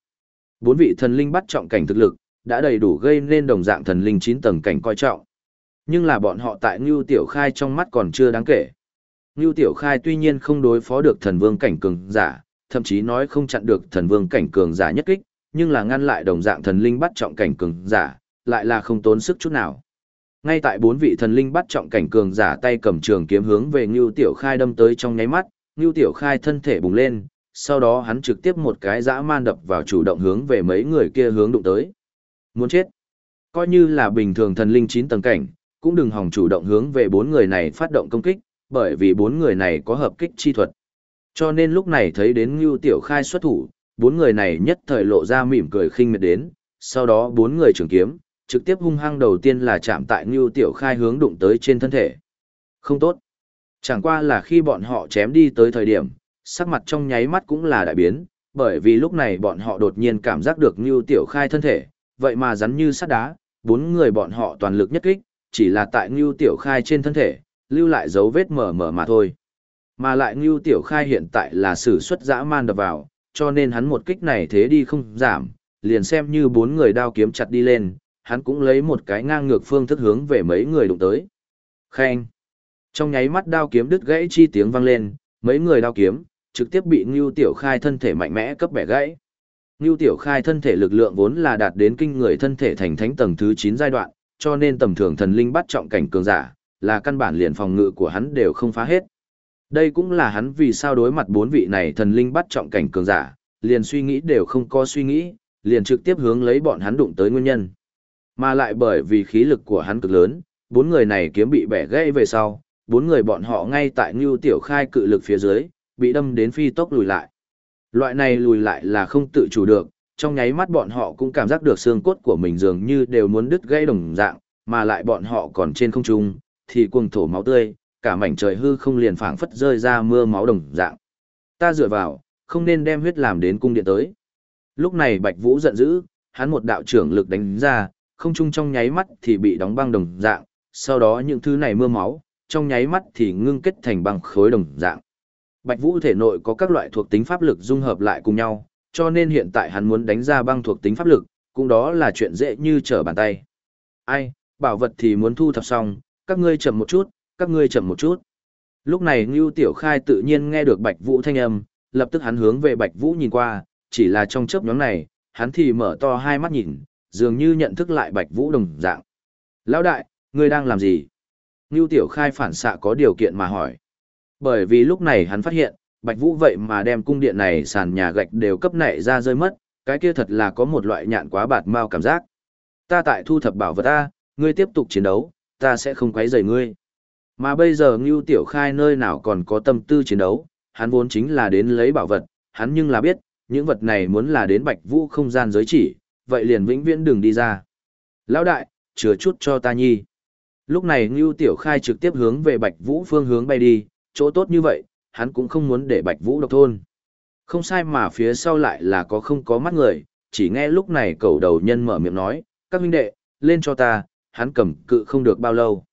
Bốn vị thần linh bắt trọng cảnh thực lực, đã đầy đủ gây nên đồng dạng thần linh 9 tầng cảnh coi trọng. Nhưng là bọn họ tại Ngưu Tiểu Khai trong mắt còn chưa đáng kể. Ngưu Tiểu Khai tuy nhiên không đối phó được thần vương cảnh cường giả, thậm chí nói không chặn được thần vương cảnh cường giả nhất kích, nhưng là ngăn lại đồng dạng thần linh bắt trọng cảnh cường giả, lại là không tốn sức chút nào. Ngay tại bốn vị thần linh bắt trọng cảnh cường giả tay cầm trường kiếm hướng về Ngưu Tiểu Khai đâm tới trong nháy mắt, Ngưu Tiểu Khai thân thể bùng lên, sau đó hắn trực tiếp một cái dã man đập vào chủ động hướng về mấy người kia hướng đụng tới. Muốn chết. Coi như là bình thường thần linh 9 tầng cảnh, cũng đừng hòng chủ động hướng về bốn người này phát động công kích, bởi vì bốn người này có hợp kích chi thuật. Cho nên lúc này thấy đến Ngưu Tiểu Khai xuất thủ, bốn người này nhất thời lộ ra mỉm cười khinh miệt đến, sau đó bốn người trường kiếm, trực tiếp hung hăng đầu tiên là chạm tại Ngưu Tiểu Khai hướng đụng tới trên thân thể. Không tốt. Chẳng qua là khi bọn họ chém đi tới thời điểm, sắc mặt trong nháy mắt cũng là đại biến, bởi vì lúc này bọn họ đột nhiên cảm giác được Ngưu Tiểu Khai thân thể, vậy mà rắn như sắt đá, bốn người bọn họ toàn lực nhất kích, chỉ là tại Ngưu Tiểu Khai trên thân thể, lưu lại dấu vết mờ mờ mà thôi. Mà lại Ngưu Tiểu Khai hiện tại là sử xuất dã man đập vào, cho nên hắn một kích này thế đi không giảm, liền xem như bốn người đao kiếm chặt đi lên, hắn cũng lấy một cái ngang ngược phương thức hướng về mấy người đụng tới. Khen! Trong nháy mắt đao kiếm đứt gãy chi tiếng vang lên, mấy người đao kiếm, trực tiếp bị Ngưu Tiểu Khai thân thể mạnh mẽ cấp bẻ gãy. Ngưu Tiểu Khai thân thể lực lượng vốn là đạt đến kinh người thân thể thành thánh tầng thứ 9 giai đoạn, cho nên tầm thường thần linh bắt trọng cảnh cường giả, là căn bản liền phòng ngự của hắn đều không phá hết. Đây cũng là hắn vì sao đối mặt bốn vị này thần linh bắt trọng cảnh cường giả, liền suy nghĩ đều không có suy nghĩ, liền trực tiếp hướng lấy bọn hắn đụng tới nguyên nhân. Mà lại bởi vì khí lực của hắn cực lớn, bốn người này kiếm bị bẻ gãy về sau, bốn người bọn họ ngay tại Ngưu Tiểu Khai cự lực phía dưới, bị đâm đến phi tốc lùi lại. Loại này lùi lại là không tự chủ được, trong nháy mắt bọn họ cũng cảm giác được xương cốt của mình dường như đều muốn đứt gãy đồng dạng, mà lại bọn họ còn trên không trung, thì cuồng thổ máu tươi, cả mảnh trời hư không liền phảng phất rơi ra mưa máu đồng dạng. Ta dựa vào, không nên đem huyết làm đến cung điện tới. Lúc này Bạch Vũ giận dữ, hắn một đạo trưởng lực đánh ra, không trung trong nháy mắt thì bị đóng băng đồng dạng, sau đó những thứ này mưa máu, trong nháy mắt thì ngưng kết thành băng khối đồng dạng. Bạch Vũ thể nội có các loại thuộc tính pháp lực dung hợp lại cùng nhau, cho nên hiện tại hắn muốn đánh ra băng thuộc tính pháp lực, cũng đó là chuyện dễ như trở bàn tay. Ai, bảo vật thì muốn thu thập xong, các ngươi chậm một chút, các ngươi chậm một chút. Lúc này Ngưu Tiểu Khai tự nhiên nghe được Bạch Vũ thanh âm, lập tức hắn hướng về Bạch Vũ nhìn qua, chỉ là trong chớp nhoáng này, hắn thì mở to hai mắt nhìn, dường như nhận thức lại Bạch Vũ đồng dạng. Lão đại, ngươi đang làm gì? Ngưu Tiểu Khai phản xạ có điều kiện mà hỏi. Bởi vì lúc này hắn phát hiện, Bạch Vũ vậy mà đem cung điện này sàn nhà gạch đều cấp nảy ra rơi mất, cái kia thật là có một loại nhạn quá bạt mau cảm giác. Ta tại thu thập bảo vật ta, ngươi tiếp tục chiến đấu, ta sẽ không quấy rầy ngươi. Mà bây giờ Ngưu Tiểu Khai nơi nào còn có tâm tư chiến đấu, hắn vốn chính là đến lấy bảo vật, hắn nhưng là biết, những vật này muốn là đến Bạch Vũ không gian giới chỉ, vậy liền vĩnh viễn đừng đi ra. Lão đại, chừa chút cho ta nhi. Lúc này Ngưu Tiểu Khai trực tiếp hướng về Bạch Vũ phương hướng bay đi, chỗ tốt như vậy, hắn cũng không muốn để Bạch Vũ độc thôn. Không sai mà phía sau lại là có không có mắt người, chỉ nghe lúc này cầu đầu nhân mở miệng nói, các huynh đệ, lên cho ta, hắn cầm cự không được bao lâu.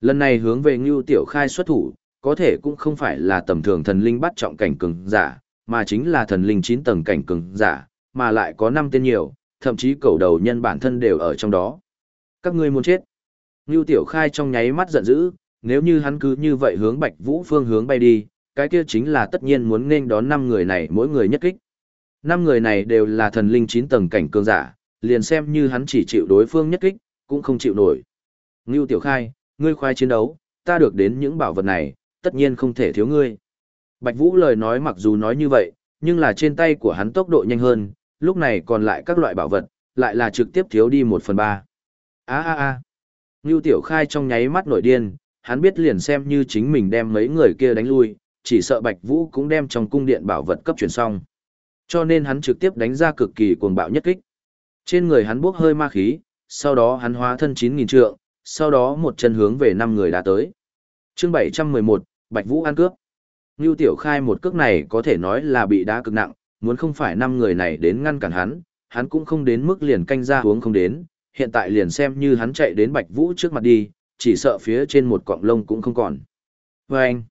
Lần này hướng về Ngưu Tiểu Khai xuất thủ, có thể cũng không phải là tầm thường thần linh bắt trọng cảnh cường giả, mà chính là thần linh 9 tầng cảnh cường giả, mà lại có 5 tên nhiều, thậm chí cầu đầu nhân bản thân đều ở trong đó. Các ngươi muốn chết. Ngưu Tiểu Khai trong nháy mắt giận dữ, nếu như hắn cứ như vậy hướng Bạch Vũ phương hướng bay đi, cái kia chính là tất nhiên muốn nên đón 5 người này mỗi người nhất kích. 5 người này đều là thần linh 9 tầng cảnh cường giả, liền xem như hắn chỉ chịu đối phương nhất kích, cũng không chịu nổi. Ngưu Tiểu Khai, ngươi khoai chiến đấu, ta được đến những bảo vật này, tất nhiên không thể thiếu ngươi. Bạch Vũ lời nói mặc dù nói như vậy, nhưng là trên tay của hắn tốc độ nhanh hơn, lúc này còn lại các loại bảo vật, lại là trực tiếp thiếu đi một phần ba. Á á á. Ngưu Tiểu Khai trong nháy mắt nổi điên, hắn biết liền xem như chính mình đem mấy người kia đánh lui, chỉ sợ Bạch Vũ cũng đem trong cung điện bảo vật cấp chuyển xong. Cho nên hắn trực tiếp đánh ra cực kỳ cuồng bạo nhất kích. Trên người hắn bốc hơi ma khí, sau đó hắn hóa thân 9000 trượng, sau đó một chân hướng về năm người đã tới. Chương 711, Bạch Vũ ăn cướp. Ngưu Tiểu Khai một cước này có thể nói là bị đá cực nặng, muốn không phải năm người này đến ngăn cản hắn, hắn cũng không đến mức liền canh ra uống không đến, hiện tại liền xem như hắn chạy đến Bạch Vũ trước mặt đi, chỉ sợ phía trên một cọng lông cũng không còn. Và anh,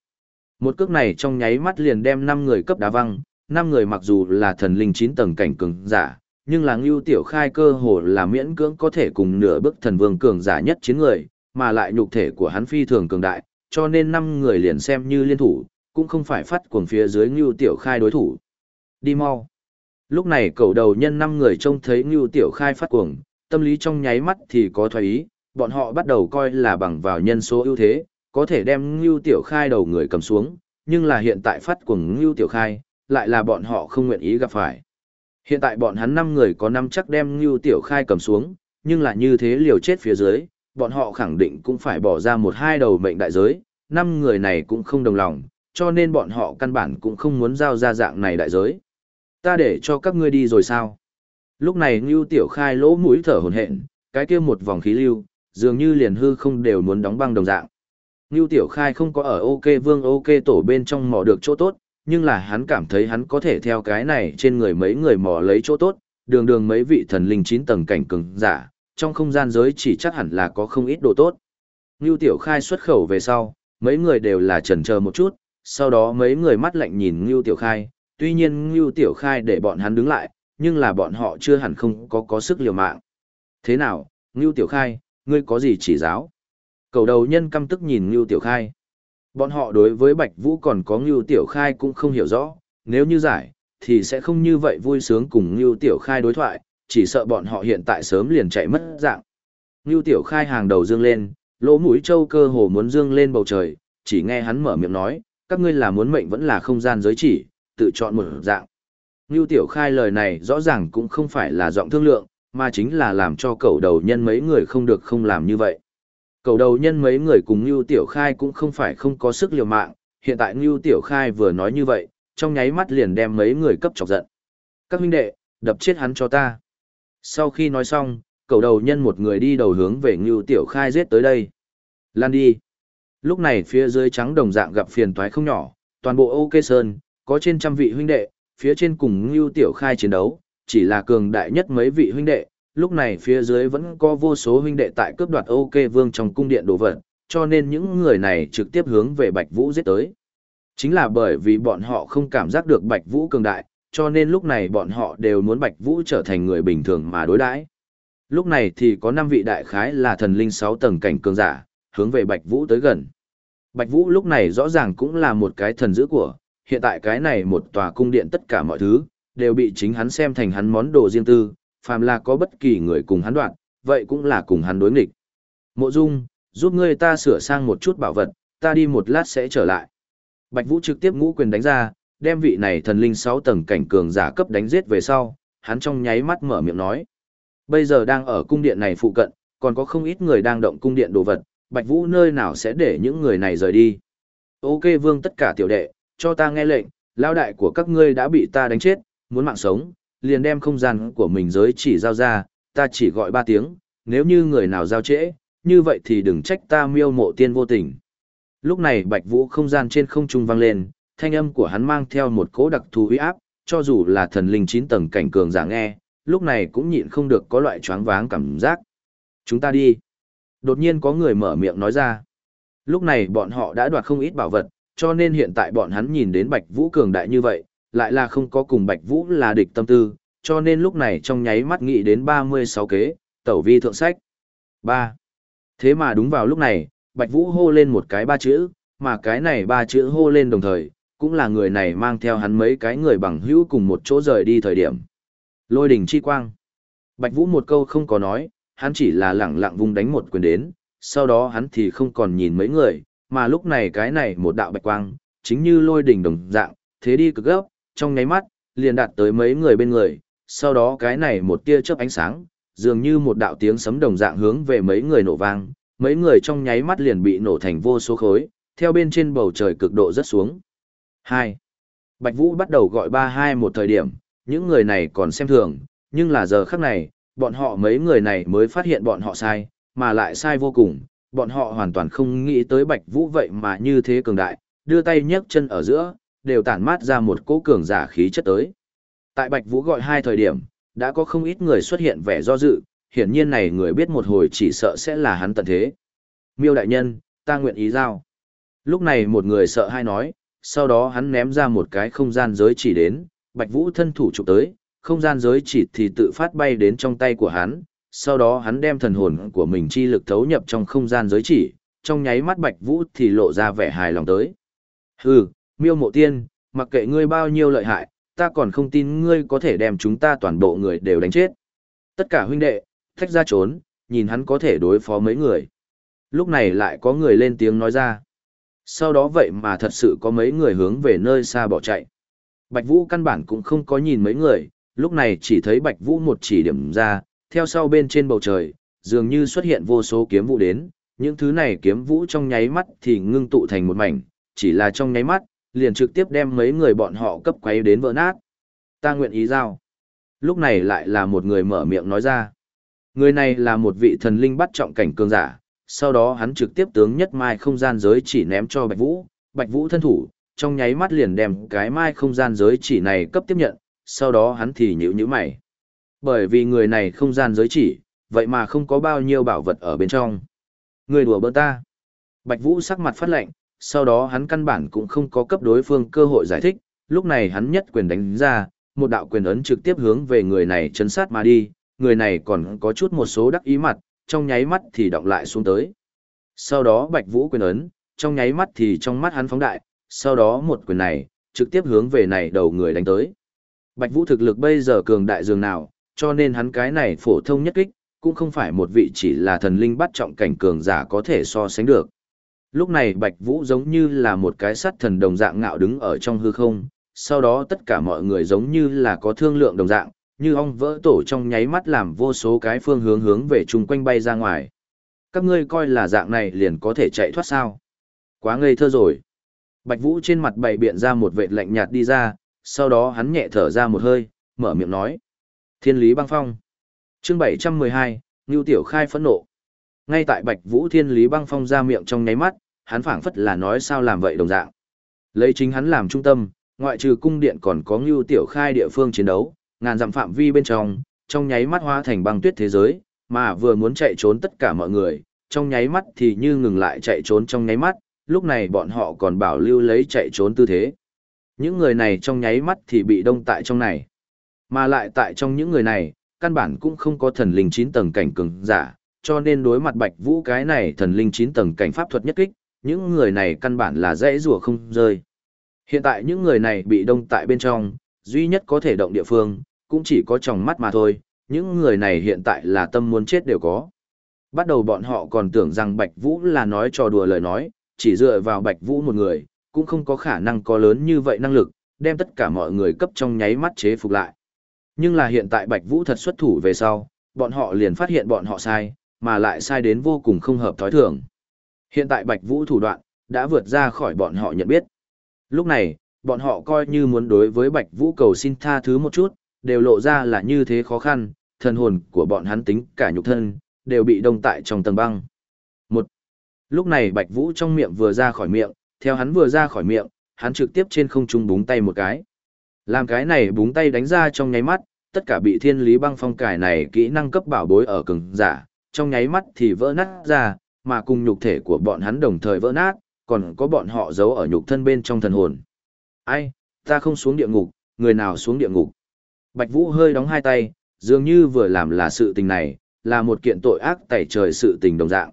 một cước này trong nháy mắt liền đem năm người cấp đá văng, năm người mặc dù là thần linh 9 tầng cảnh cường giả, nhưng là Ngưu Tiểu Khai cơ hồ là miễn cưỡng có thể cùng nửa bức thần vương cường giả nhất chiến người, mà lại nhục thể của hắn phi thường cường đại, cho nên năm người liền xem như liên thủ, cũng không phải phát cuồng phía dưới Ngưu Tiểu Khai đối thủ. Đi mau. Lúc này cầu đầu nhân năm người trông thấy Ngưu Tiểu Khai phát cuồng, tâm lý trong nháy mắt thì có thoái ý, bọn họ bắt đầu coi là bằng vào nhân số ưu thế, có thể đem Ngưu Tiểu Khai đầu người cầm xuống, nhưng là hiện tại phát cuồng Ngưu Tiểu Khai, lại là bọn họ không nguyện ý gặp phải. Hiện tại bọn hắn năm người có năm chắc đem Ngưu Tiểu Khai cầm xuống, nhưng là như thế liều chết phía dưới, bọn họ khẳng định cũng phải bỏ ra một hai đầu mệnh đại giới, năm người này cũng không đồng lòng, cho nên bọn họ căn bản cũng không muốn giao ra dạng này đại giới. Ta để cho các ngươi đi rồi sao? Lúc này Ngưu Tiểu Khai lỗ mũi thở hổn hển, cái kia một vòng khí lưu, dường như liền hư không đều muốn đóng băng đồng dạng. Ngưu Tiểu Khai không có ở OK Vương OK tổ bên trong mò được chỗ tốt, nhưng là hắn cảm thấy hắn có thể theo cái này trên người mấy người mò lấy chỗ tốt, đường đường mấy vị thần linh 9 tầng cảnh cường giả, trong không gian giới chỉ chắc hẳn là có không ít đồ tốt. Ngưu Tiểu Khai xuất khẩu về sau, mấy người đều là chần chờ một chút, sau đó mấy người mắt lạnh nhìn Ngưu Tiểu Khai, tuy nhiên Ngưu Tiểu Khai để bọn hắn đứng lại, nhưng là bọn họ chưa hẳn không có có sức liều mạng. Thế nào, Ngưu Tiểu Khai, ngươi có gì chỉ giáo? Cầu đầu nhân căm tức nhìn Ngưu Tiểu Khai. Bọn họ đối với Bạch Vũ còn có Ngưu Tiểu Khai cũng không hiểu rõ, nếu như giải, thì sẽ không như vậy vui sướng cùng Ngưu Tiểu Khai đối thoại, chỉ sợ bọn họ hiện tại sớm liền chạy mất dạng. Ngưu Tiểu Khai hàng đầu dương lên, lỗ mũi châu cơ hồ muốn dương lên bầu trời, chỉ nghe hắn mở miệng nói, các ngươi là muốn mệnh vẫn là không gian giới chỉ, tự chọn một dạng. Ngưu Tiểu Khai lời này rõ ràng cũng không phải là giọng thương lượng, mà chính là làm cho cầu đầu nhân mấy người không được không làm như vậy. Cầu đầu nhân mấy người cùng Ngưu Tiểu Khai cũng không phải không có sức liều mạng, hiện tại Ngưu Tiểu Khai vừa nói như vậy, trong nháy mắt liền đem mấy người cấp chọc giận. Các huynh đệ, đập chết hắn cho ta. Sau khi nói xong, cầu đầu nhân một người đi đầu hướng về Ngưu Tiểu Khai giết tới đây. Lan đi. Lúc này phía dưới trắng đồng dạng gặp phiền toái không nhỏ, toàn bộ OK Sơn, có trên trăm vị huynh đệ, phía trên cùng Ngưu Tiểu Khai chiến đấu, chỉ là cường đại nhất mấy vị huynh đệ, lúc này phía dưới vẫn có vô số huynh đệ tại cướp đoạt OK Vương trong cung điện đồ vật, cho nên những người này trực tiếp hướng về Bạch Vũ giết tới. Chính là bởi vì bọn họ không cảm giác được Bạch Vũ cường đại, cho nên lúc này bọn họ đều muốn Bạch Vũ trở thành người bình thường mà đối đãi. Lúc này thì có 5 vị đại khái là thần linh 6 tầng cảnh cường giả, hướng về Bạch Vũ tới gần. Bạch Vũ lúc này rõ ràng cũng là một cái thần dữ của, hiện tại cái này một tòa cung điện tất cả mọi thứ, đều bị chính hắn xem thành hắn món đồ riêng tư, phàm là có bất kỳ người cùng hắn đoạn, vậy cũng là cùng hắn đối nghịch. Mộ Dung, giúp ngươi ta sửa sang một chút bảo vật, ta đi một lát sẽ trở lại. Bạch Vũ trực tiếp ngũ quyền đánh ra, đem vị này thần linh 6 tầng cảnh cường giả cấp đánh giết về sau, hắn trong nháy mắt mở miệng nói. Bây giờ đang ở cung điện này phụ cận, còn có không ít người đang động cung điện đồ vật, Bạch Vũ nơi nào sẽ để những người này rời đi. Ok vương tất cả tiểu đệ, cho ta nghe lệnh, lao đại của các ngươi đã bị ta đánh chết, muốn mạng sống, liền đem không gian của mình giới chỉ giao ra, ta chỉ gọi ba tiếng, nếu như người nào giao trễ, như vậy thì đừng trách ta miêu mộ tiên vô tình. Lúc này Bạch Vũ không gian trên không trung vang lên, thanh âm của hắn mang theo một cỗ đặc thù uy áp, cho dù là thần linh 9 tầng cảnh cường giả nghe, lúc này cũng nhịn không được có loại choáng váng cảm giác. Chúng ta đi. Đột nhiên có người mở miệng nói ra. Lúc này bọn họ đã đoạt không ít bảo vật, cho nên hiện tại bọn hắn nhìn đến Bạch Vũ cường đại như vậy, lại là không có cùng Bạch Vũ là địch tâm tư, cho nên lúc này trong nháy mắt nghĩ đến 36 kế, tẩu vi thượng sách. 3. Thế mà đúng vào lúc này, Bạch Vũ hô lên một cái ba chữ, mà cái này ba chữ hô lên đồng thời, cũng là người này mang theo hắn mấy cái người bằng hữu cùng một chỗ rời đi thời điểm. Lôi đỉnh chi quang. Bạch Vũ một câu không có nói, hắn chỉ là lẳng lặng vung đánh một quyền đến, sau đó hắn thì không còn nhìn mấy người, mà lúc này cái này một đạo bạch quang, chính như lôi đỉnh đồng dạng, thế đi cực gấp, trong nháy mắt, liền đạt tới mấy người bên người, sau đó cái này một tia chớp ánh sáng, dường như một đạo tiếng sấm đồng dạng hướng về mấy người nổ vang, mấy người trong nháy mắt liền bị nổ thành vô số khối, theo bên trên bầu trời cực độ rất xuống. 2. Bạch Vũ bắt đầu gọi 3-2 một thời điểm, những người này còn xem thường, nhưng là giờ khắc này, bọn họ mấy người này mới phát hiện bọn họ sai, mà lại sai vô cùng, bọn họ hoàn toàn không nghĩ tới Bạch Vũ vậy mà như thế cường đại, đưa tay nhấc chân ở giữa, đều tản mát ra một cỗ cường giả khí chất tới. Tại Bạch Vũ gọi hai thời điểm, đã có không ít người xuất hiện vẻ do dự, hiển nhiên này người biết một hồi chỉ sợ sẽ là hắn tận thế. Miêu đại nhân, ta nguyện ý giao. Lúc này một người sợ hai nói, sau đó hắn ném ra một cái không gian giới chỉ đến, Bạch Vũ thân thủ chụp tới, không gian giới chỉ thì tự phát bay đến trong tay của hắn, sau đó hắn đem thần hồn của mình chi lực thấu nhập trong không gian giới chỉ, trong nháy mắt Bạch Vũ thì lộ ra vẻ hài lòng tới. Hừ, miêu mộ tiên, mặc kệ ngươi bao nhiêu lợi hại, ta còn không tin ngươi có thể đem chúng ta toàn bộ người đều đánh chết. Tất cả huynh đệ, thách ra trốn, nhìn hắn có thể đối phó mấy người. Lúc này lại có người lên tiếng nói ra. Sau đó vậy mà thật sự có mấy người hướng về nơi xa bỏ chạy. Bạch Vũ căn bản cũng không có nhìn mấy người, lúc này chỉ thấy Bạch Vũ một chỉ điểm ra, theo sau bên trên bầu trời, dường như xuất hiện vô số kiếm vũ đến, những thứ này kiếm vũ trong nháy mắt thì ngưng tụ thành một mảnh, chỉ là trong nháy mắt, liền trực tiếp đem mấy người bọn họ cấp quấy đến vỡ nát. Ta nguyện ý giao. Lúc này lại là một người mở miệng nói ra. Người này là một vị thần linh bắt trọng cảnh cường giả, sau đó hắn trực tiếp tướng nhất mai không gian giới chỉ ném cho Bạch Vũ, Bạch Vũ thân thủ, trong nháy mắt liền đem cái mai không gian giới chỉ này cấp tiếp nhận, sau đó hắn thì nhíu nhíu mày. Bởi vì người này không gian giới chỉ, vậy mà không có bao nhiêu bảo vật ở bên trong. Người đùa bỡn ta. Bạch Vũ sắc mặt phát lệnh, sau đó hắn căn bản cũng không có cấp đối phương cơ hội giải thích, lúc này hắn nhất quyền đánh ra, một đạo quyền ấn trực tiếp hướng về người này chấn sát mà đi, người này còn có chút một số đắc ý mặt, trong nháy mắt thì động lại xuống tới. Sau đó Bạch Vũ quyền ấn, trong nháy mắt thì trong mắt hắn phóng đại, sau đó một quyền này, trực tiếp hướng về này đầu người đánh tới. Bạch Vũ thực lực bây giờ cường đại dường nào, cho nên hắn cái này phổ thông nhất kích, cũng không phải một vị chỉ là thần linh bắt trọng cảnh cường giả có thể so sánh được. Lúc này Bạch Vũ giống như là một cái sắt thần đồng dạng ngạo đứng ở trong hư không, sau đó tất cả mọi người giống như là có thương lượng đồng dạng, như ong vỡ tổ trong nháy mắt làm vô số cái phương hướng hướng về chung quanh bay ra ngoài. Các ngươi coi là dạng này liền có thể chạy thoát sao? Quá ngây thơ rồi. Bạch Vũ trên mặt bày biện ra một vệt lạnh nhạt đi ra, sau đó hắn nhẹ thở ra một hơi, mở miệng nói. Thiên lý băng phong. Chương 712, Ngưu Tiểu Khai phẫn nộ. Ngay tại Bạch Vũ Thiên lý băng phong ra miệng trong nháy mắt, hắn phảng phất là nói sao làm vậy đồng dạng. Lấy chính hắn làm trung tâm, ngoại trừ cung điện còn có Ngưu Tiểu Khai địa phương chiến đấu, ngàn dặm phạm vi bên trong, trong nháy mắt hóa thành băng tuyết thế giới, mà vừa muốn chạy trốn tất cả mọi người, trong nháy mắt thì như ngừng lại chạy trốn trong nháy mắt, lúc này bọn họ còn bảo lưu lấy chạy trốn tư thế. Những người này trong nháy mắt thì bị đông tại trong này. Mà lại tại trong những người này, căn bản cũng không có thần linh 9 tầng cảnh cường giả, cho nên đối mặt Bạch Vũ cái này thần linh 9 tầng cảnh pháp thuật nhất kích, những người này căn bản là dễ rùa không rơi. Hiện tại những người này bị đông tại bên trong, duy nhất có thể động địa phương, cũng chỉ có tròng mắt mà thôi, những người này hiện tại là tâm muốn chết đều có. Bắt đầu bọn họ còn tưởng rằng Bạch Vũ là nói trò đùa lời nói, chỉ dựa vào Bạch Vũ một người, cũng không có khả năng có lớn như vậy năng lực, đem tất cả mọi người cấp trong nháy mắt chế phục lại. Nhưng là hiện tại Bạch Vũ thật xuất thủ về sau, bọn họ liền phát hiện bọn họ sai, mà lại sai đến vô cùng không hợp thói thường. Hiện tại Bạch Vũ thủ đoạn, đã vượt ra khỏi bọn họ nhận biết. Lúc này, bọn họ coi như muốn đối với Bạch Vũ cầu xin tha thứ một chút, đều lộ ra là như thế khó khăn, thần hồn của bọn hắn tính cả nhục thân, đều bị đông tại trong tầng băng. Một. Lúc này Bạch Vũ trong miệng vừa ra khỏi miệng, theo hắn vừa ra khỏi miệng, hắn trực tiếp trên không trung búng tay một cái. Làm cái này búng tay đánh ra trong nháy mắt, tất cả bị thiên lý băng phong cải này kỹ năng cấp bảo bối ở cường giả, trong nháy mắt thì vỡ nát ra, mà cùng nhục thể của bọn hắn đồng thời vỡ nát, còn có bọn họ giấu ở nhục thân bên trong thần hồn. Ai, ta không xuống địa ngục, người nào xuống địa ngục. Bạch Vũ hơi đóng hai tay, dường như vừa làm là sự tình này, là một kiện tội ác tẩy trời sự tình đồng dạng.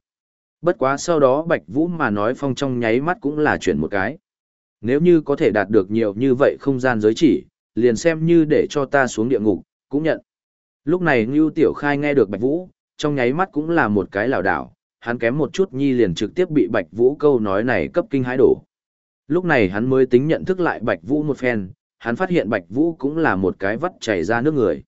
Bất quá sau đó Bạch Vũ mà nói phong trong nháy mắt cũng là chuyển một cái. Nếu như có thể đạt được nhiều như vậy không gian giới chỉ, liền xem như để cho ta xuống địa ngục, cũng nhận. Lúc này Ngưu Tiểu Khai nghe được Bạch Vũ, trong nháy mắt cũng là một cái lảo đảo, hắn kém một chút nhi liền trực tiếp bị Bạch Vũ câu nói này cấp kinh hãi đổ. Lúc này hắn mới tính nhận thức lại Bạch Vũ một phen, hắn phát hiện Bạch Vũ cũng là một cái vắt chảy ra nước người.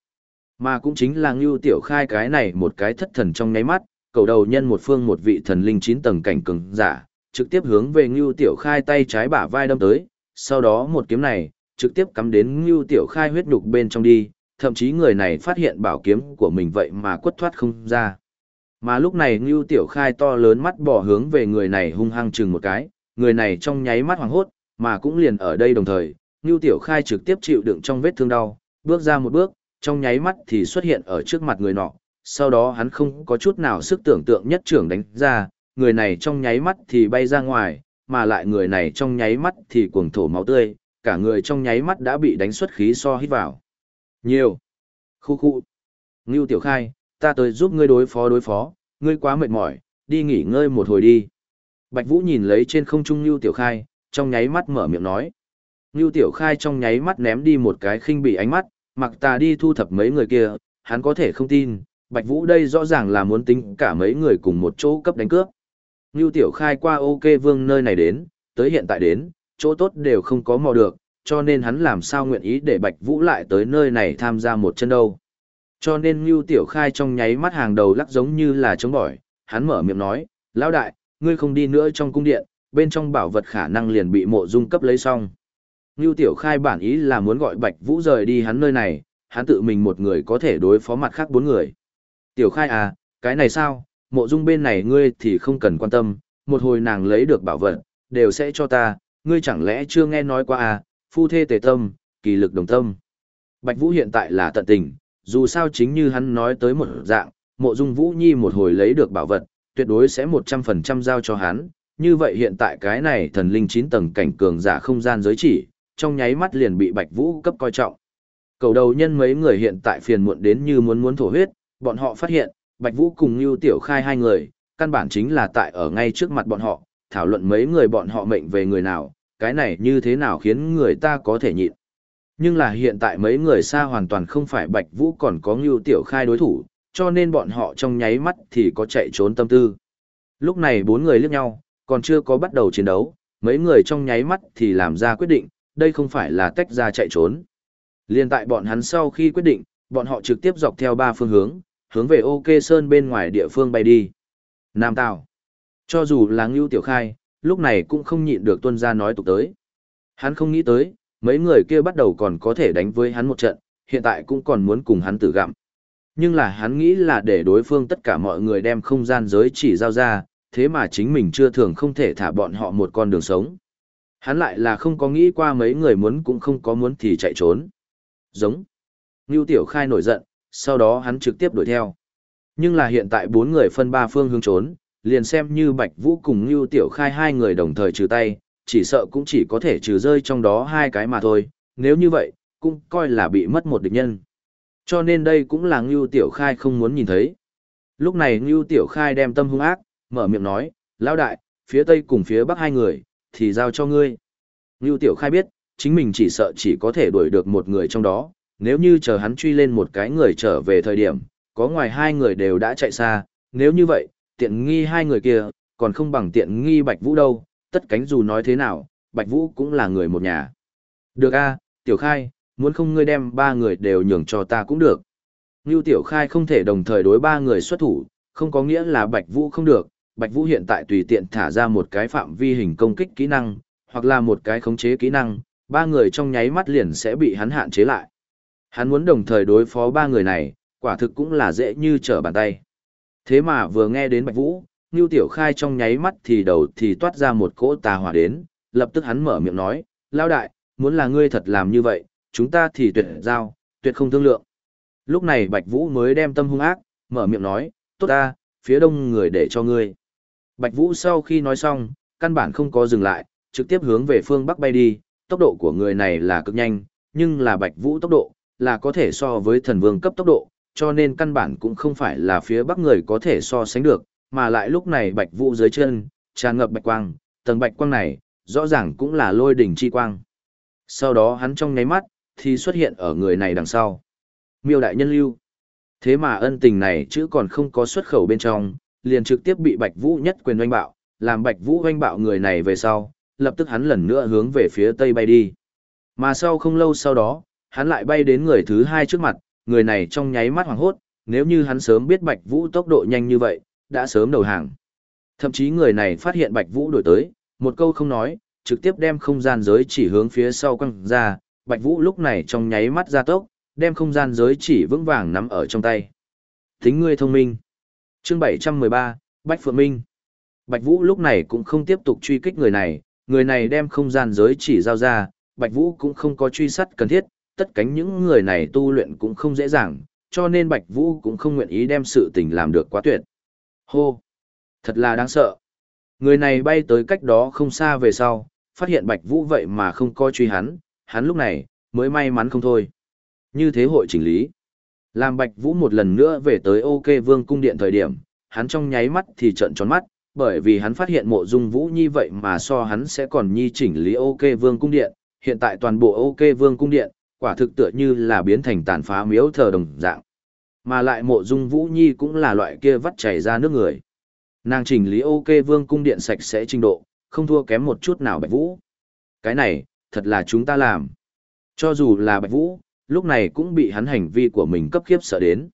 Mà cũng chính là Ngưu Tiểu Khai cái này một cái thất thần trong nháy mắt, cầu đầu nhân một phương một vị thần linh chín tầng cảnh cường giả, trực tiếp hướng về Ngưu Tiểu Khai tay trái bả vai đâm tới, sau đó một kiếm này, trực tiếp cắm đến Ngưu Tiểu Khai huyết nhục bên trong đi, thậm chí người này phát hiện bảo kiếm của mình vậy mà quất thoát không ra. Mà lúc này Ngưu Tiểu Khai to lớn mắt bỏ hướng về người này hung hăng chừng một cái, người này trong nháy mắt hoảng hốt, mà cũng liền ở đây đồng thời, Ngưu Tiểu Khai trực tiếp chịu đựng trong vết thương đau, bước ra một bước, trong nháy mắt thì xuất hiện ở trước mặt người nọ, sau đó hắn không có chút nào sức tưởng tượng nhất trưởng đánh ra, người này trong nháy mắt thì bay ra ngoài, mà lại người này trong nháy mắt thì cuồng thổ máu tươi, cả người trong nháy mắt đã bị đánh xuất khí so hít vào. Nhiều. Khu khu. Ngưu Tiểu Khai, ta tới giúp ngươi đối phó đối phó, ngươi quá mệt mỏi, đi nghỉ ngơi một hồi đi. Bạch Vũ nhìn lấy trên không trung Ngưu Tiểu Khai, trong nháy mắt mở miệng nói. Ngưu Tiểu Khai trong nháy mắt ném đi một cái khinh bị ánh mắt, mặc ta đi thu thập mấy người kia, hắn có thể không tin, Bạch Vũ đây rõ ràng là muốn tính cả mấy người cùng một chỗ cấp đánh cướp. Ngưu Tiểu Khai qua OK Vương nơi này đến, tới hiện tại đến, chỗ tốt đều không có mò được, cho nên hắn làm sao nguyện ý để Bạch Vũ lại tới nơi này tham gia một chân đâu. Cho nên Ngưu Tiểu Khai trong nháy mắt hàng đầu lắc giống như là chống bỏi, hắn mở miệng nói, lão đại, ngươi không đi nữa trong cung điện, bên trong bảo vật khả năng liền bị mộ dung cấp lấy xong. Ngưu Tiểu Khai bản ý là muốn gọi Bạch Vũ rời đi hắn nơi này, hắn tự mình một người có thể đối phó mặt khác bốn người. Tiểu Khai à, cái này sao, mộ dung bên này ngươi thì không cần quan tâm, một hồi nàng lấy được bảo vật, đều sẽ cho ta, ngươi chẳng lẽ chưa nghe nói qua à, phu thê tề tâm, kỳ lực đồng tâm. Bạch Vũ hiện tại là tận tình, dù sao chính như hắn nói tới một dạng, mộ dung Vũ Nhi một hồi lấy được bảo vật, tuyệt đối sẽ 100% giao cho hắn, như vậy hiện tại cái này thần linh 9 tầng cảnh cường giả không gian giới chỉ, trong nháy mắt liền bị Bạch Vũ cấp coi trọng. Cầu đầu nhân mấy người hiện tại phiền muộn đến như muốn muốn thổ huyết, bọn họ phát hiện, Bạch Vũ cùng Nưu Tiểu Khai hai người, căn bản chính là tại ở ngay trước mặt bọn họ, thảo luận mấy người bọn họ mệnh về người nào, cái này như thế nào khiến người ta có thể nhịn. Nhưng là hiện tại mấy người xa hoàn toàn không phải Bạch Vũ còn có Ngưu Tiểu Khai đối thủ, cho nên bọn họ trong nháy mắt thì có chạy trốn tâm tư. Lúc này bốn người liếc nhau, còn chưa có bắt đầu chiến đấu, mấy người trong nháy mắt thì làm ra quyết định, đây không phải là tách ra chạy trốn. Liên tại bọn hắn sau khi quyết định, bọn họ trực tiếp dọc theo ba phương hướng, hướng về OK Sơn bên ngoài địa phương bay đi. Nam Tào. Cho dù là Ngưu Tiểu Khai, lúc này cũng không nhịn được tuân ra nói tục tới. Hắn không nghĩ tới, mấy người kia bắt đầu còn có thể đánh với hắn một trận, hiện tại cũng còn muốn cùng hắn tử gặm. Nhưng là hắn nghĩ là để đối phương tất cả mọi người đem không gian giới chỉ giao ra, thế mà chính mình chưa thường không thể thả bọn họ một con đường sống. Hắn lại là không có nghĩ qua mấy người muốn cũng không có muốn thì chạy trốn. Giống. Ngưu Tiểu Khai nổi giận, sau đó hắn trực tiếp đuổi theo. Nhưng là hiện tại bốn người phân ba phương hướng trốn, liền xem như Bạch Vũ cùng lưu Tiểu Khai hai người đồng thời trừ tay, chỉ sợ cũng chỉ có thể trừ rơi trong đó hai cái mà thôi, nếu như vậy, cũng coi là bị mất một địch nhân. Cho nên đây cũng là Ngưu Tiểu Khai không muốn nhìn thấy. Lúc này Ngưu Tiểu Khai đem tâm hung ác, mở miệng nói, lão đại, phía tây cùng phía bắc hai người, thì giao cho ngươi. Ngưu Tiểu Khai biết, chính mình chỉ sợ chỉ có thể đuổi được một người trong đó, nếu như chờ hắn truy lên một cái người trở về thời điểm, có ngoài hai người đều đã chạy xa, nếu như vậy, tiện nghi hai người kia, còn không bằng tiện nghi Bạch Vũ đâu, tất cánh dù nói thế nào, Bạch Vũ cũng là người một nhà. Được a, Tiểu Khai, muốn không ngươi đem ba người đều nhường cho ta cũng được. Ngưu Tiểu Khai không thể đồng thời đối ba người xuất thủ, không có nghĩa là Bạch Vũ không được, Bạch Vũ hiện tại tùy tiện thả ra một cái phạm vi hình công kích kỹ năng, hoặc là một cái khống chế kỹ năng, ba người trong nháy mắt liền sẽ bị hắn hạn chế lại. Hắn muốn đồng thời đối phó ba người này, quả thực cũng là dễ như trở bàn tay. Thế mà vừa nghe đến Bạch Vũ, Ngưu Tiểu Khai trong nháy mắt thì đầu thì toát ra một cỗ tà hỏa đến, lập tức hắn mở miệng nói, lao đại, muốn là ngươi thật làm như vậy, chúng ta thì tuyệt giao, tuyệt không thương lượng. Lúc này Bạch Vũ mới đem tâm hung ác, mở miệng nói, tốt ta, phía đông người để cho ngươi. Bạch Vũ sau khi nói xong, căn bản không có dừng lại, trực tiếp hướng về phương Bắc bay đi, tốc độ của người này là cực nhanh, nhưng là Bạch Vũ tốc độ, là có thể so với thần vương cấp tốc độ, cho nên căn bản cũng không phải là phía Bắc người có thể so sánh được, mà lại lúc này Bạch Vũ dưới chân, tràn ngập bạch quang, tầng bạch quang này, rõ ràng cũng là lôi đỉnh chi quang. Sau đó hắn trong nháy mắt, thì xuất hiện ở người này đằng sau. Miêu đại nhân lưu. Thế mà ân tình này chứ còn không có xuất khẩu bên trong, liền trực tiếp bị Bạch Vũ nhất quyền oanh bạo, làm Bạch Vũ oanh bạo người này về sau, lập tức hắn lần nữa hướng về phía tây bay đi. Mà sau không lâu sau đó, hắn lại bay đến người thứ hai trước mặt, người này trong nháy mắt hoảng hốt, nếu như hắn sớm biết Bạch Vũ tốc độ nhanh như vậy, đã sớm đầu hàng. Thậm chí người này phát hiện Bạch Vũ đổi tới, một câu không nói, trực tiếp đem không gian giới chỉ hướng phía sau quăng ra, Bạch Vũ lúc này trong nháy mắt ra tốc, đem không gian giới chỉ vững vàng nắm ở trong tay. Tính ngươi thông minh. Chương 713, Bạch Phượng Minh. Bạch Vũ lúc này cũng không tiếp tục truy kích người này, người này đem không gian giới chỉ giao ra, Bạch Vũ cũng không có truy sát cần thiết, tất cánh những người này tu luyện cũng không dễ dàng, cho nên Bạch Vũ cũng không nguyện ý đem sự tình làm được quá tuyệt. Hô! Thật là đáng sợ. Người này bay tới cách đó không xa về sau, phát hiện Bạch Vũ vậy mà không coi truy hắn, hắn lúc này, mới may mắn không thôi. Như thế hội chỉnh lý. Làm Bạch Vũ một lần nữa về tới OK Vương cung điện thời điểm, hắn trong nháy mắt thì trợn tròn mắt, bởi vì hắn phát hiện mộ dung Vũ Nhi vậy mà so hắn sẽ còn nhi chỉnh lý OK Vương cung điện, hiện tại toàn bộ OK Vương cung điện, quả thực tựa như là biến thành tàn phá miếu thờ đồng dạng. Mà lại mộ dung Vũ Nhi cũng là loại kia vắt chảy ra nước người. Nàng chỉnh lý OK Vương cung điện sạch sẽ trình độ, không thua kém một chút nào Bạch Vũ. Cái này, thật là chúng ta làm. Cho dù là Bạch Vũ, lúc này cũng bị hắn hành vi của mình cấp khiếp sợ đến.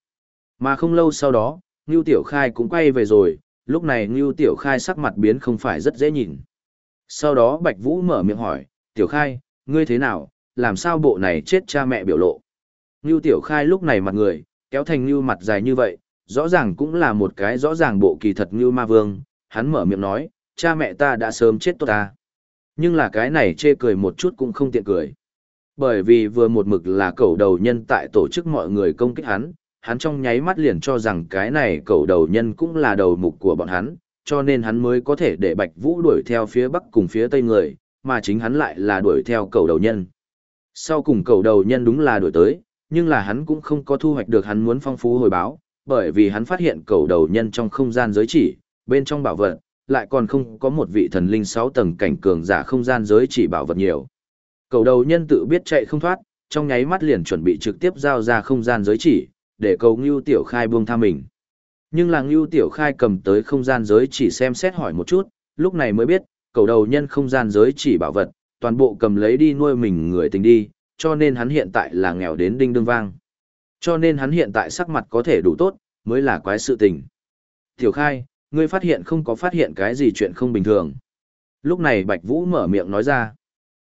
Mà không lâu sau đó, Ngưu Tiểu Khai cũng quay về rồi, lúc này Ngưu Tiểu Khai sắc mặt biến không phải rất dễ nhìn. Sau đó Bạch Vũ mở miệng hỏi, Tiểu Khai, ngươi thế nào, làm sao bộ này chết cha mẹ biểu lộ. Ngưu Tiểu Khai lúc này mặt người, kéo thành Ngưu mặt dài như vậy, rõ ràng cũng là một cái rõ ràng bộ kỳ thật Ngưu Ma Vương, hắn mở miệng nói, cha mẹ ta đã sớm chết tốt ta. Nhưng là cái này chê cười một chút cũng không tiện cười. Bởi vì vừa một mực là cẩu đầu nhân tại tổ chức mọi người công kích hắn, hắn trong nháy mắt liền cho rằng cái này cẩu đầu nhân cũng là đầu mục của bọn hắn, cho nên hắn mới có thể để Bạch Vũ đuổi theo phía bắc cùng phía tây người, mà chính hắn lại là đuổi theo cẩu đầu nhân. Sau cùng cầu đầu nhân đúng là đuổi tới, nhưng là hắn cũng không có thu hoạch được hắn muốn phong phú hồi báo, bởi vì hắn phát hiện cầu đầu nhân trong không gian giới chỉ, bên trong bảo vật, lại còn không có một vị thần linh 6 tầng cảnh cường giả không gian giới chỉ bảo vật nhiều. Cầu đầu nhân tự biết chạy không thoát, trong nháy mắt liền chuẩn bị trực tiếp giao ra không gian giới chỉ, để cầu Ngưu Tiểu Khai buông tha mình. Nhưng là Ngưu Tiểu Khai cầm tới không gian giới chỉ xem xét hỏi một chút, lúc này mới biết, cầu đầu nhân không gian giới chỉ bảo vật, toàn bộ cầm lấy đi nuôi mình người tình đi, cho nên hắn hiện tại là nghèo đến đinh đương vang. Cho nên hắn hiện tại sắc mặt có thể đủ tốt, mới là quái sự tình. Tiểu Khai, ngươi phát hiện không có phát hiện cái gì chuyện không bình thường. Lúc này Bạch Vũ mở miệng nói ra.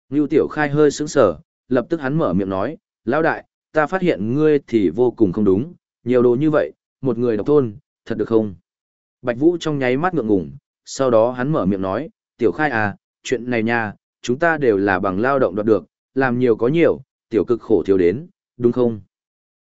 Ngưu Tiểu Khai hơi sững sờ, lập tức hắn mở miệng nói, lão đại, ta phát hiện ngươi thì vô cùng không đúng, nhiều đồ như vậy, một người độc thôn, thật được không? Bạch Vũ trong nháy mắt ngượng ngùng, sau đó hắn mở miệng nói, Tiểu Khai à, chuyện này nha, chúng ta đều là bằng lao động đoạt được, làm nhiều có nhiều, tiểu cực khổ thiếu đến, đúng không?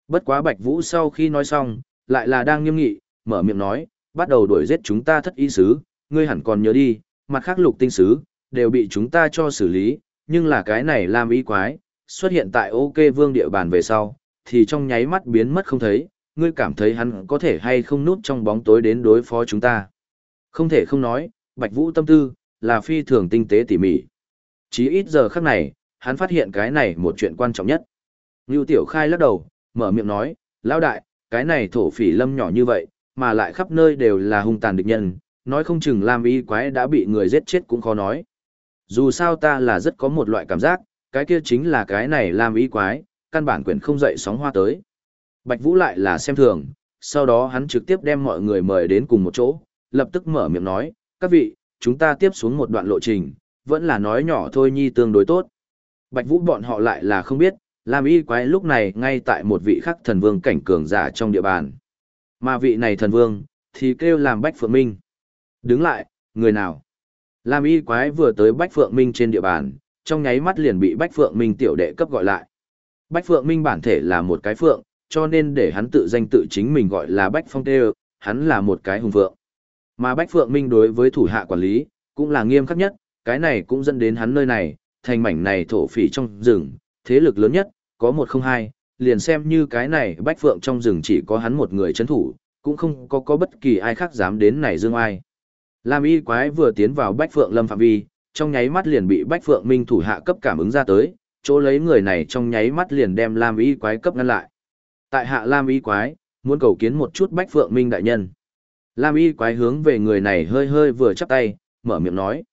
Bất quá Bạch Vũ sau khi nói xong, lại là đang nghiêm nghị, mở miệng nói, bắt đầu đuổi giết chúng ta thất y sứ, ngươi hẳn còn nhớ đi, mặt khác lục tinh sứ, đều bị chúng ta cho xử lý, nhưng là cái này làm ý quái, xuất hiện tại OK vương địa bàn về sau, thì trong nháy mắt biến mất không thấy, ngươi cảm thấy hắn có thể hay không núp trong bóng tối đến đối phó chúng ta. Không thể không nói, Bạch Vũ tâm tư, là phi thường tinh tế tỉ mỉ. Chỉ ít giờ khắc này, hắn phát hiện cái này một chuyện quan trọng nhất. Ngưu Tiểu Khai lắc đầu, mở miệng nói, lão đại, cái này thổ phỉ lâm nhỏ như vậy, mà lại khắp nơi đều là hung tàn địch nhân, nói không chừng Lam Y quái đã bị người giết chết cũng khó nói. Dù sao ta là rất có một loại cảm giác, cái kia chính là cái này Lam Y quái, căn bản quyển không dậy sóng hoa tới. Bạch Vũ lại là xem thường, sau đó hắn trực tiếp đem mọi người mời đến cùng một chỗ, lập tức mở miệng nói, các vị, chúng ta tiếp xuống một đoạn lộ trình, vẫn là nói nhỏ thôi nhi tương đối tốt. Bạch Vũ bọn họ lại là không biết, Lam Y quái lúc này ngay tại một vị khắc thần vương cảnh cường giả trong địa bàn. Mà vị này thần vương, thì kêu làm Bách Phượng Minh. Đứng lại, người nào? Lam y quái vừa tới Bách Phượng Minh trên địa bàn, trong nháy mắt liền bị Bách Phượng Minh tiểu đệ cấp gọi lại. Bách Phượng Minh bản thể là một cái phượng, cho nên để hắn tự danh tự chính mình gọi là Bách Phong Tê, hắn là một cái hùng phượng. Mà Bách Phượng Minh đối với thủ hạ quản lý, cũng là nghiêm khắc nhất, cái này cũng dẫn đến hắn nơi này, thành mảnh này thổ phỉ trong rừng, thế lực lớn nhất, có một không hai, liền xem như cái này Bách Phượng trong rừng chỉ có hắn một người chấn thủ, cũng không có có bất kỳ ai khác dám đến này dương ai. Lam y quái vừa tiến vào Bách Phượng lâm phạm vi, trong nháy mắt liền bị Bách Phượng Minh thủ hạ cấp cảm ứng ra tới, chỗ lấy người này trong nháy mắt liền đem Lam y quái cấp ngăn lại. Tại hạ Lam y quái, muốn cầu kiến một chút Bách Phượng Minh đại nhân. Lam y quái hướng về người này hơi hơi vừa chắp tay, mở miệng nói.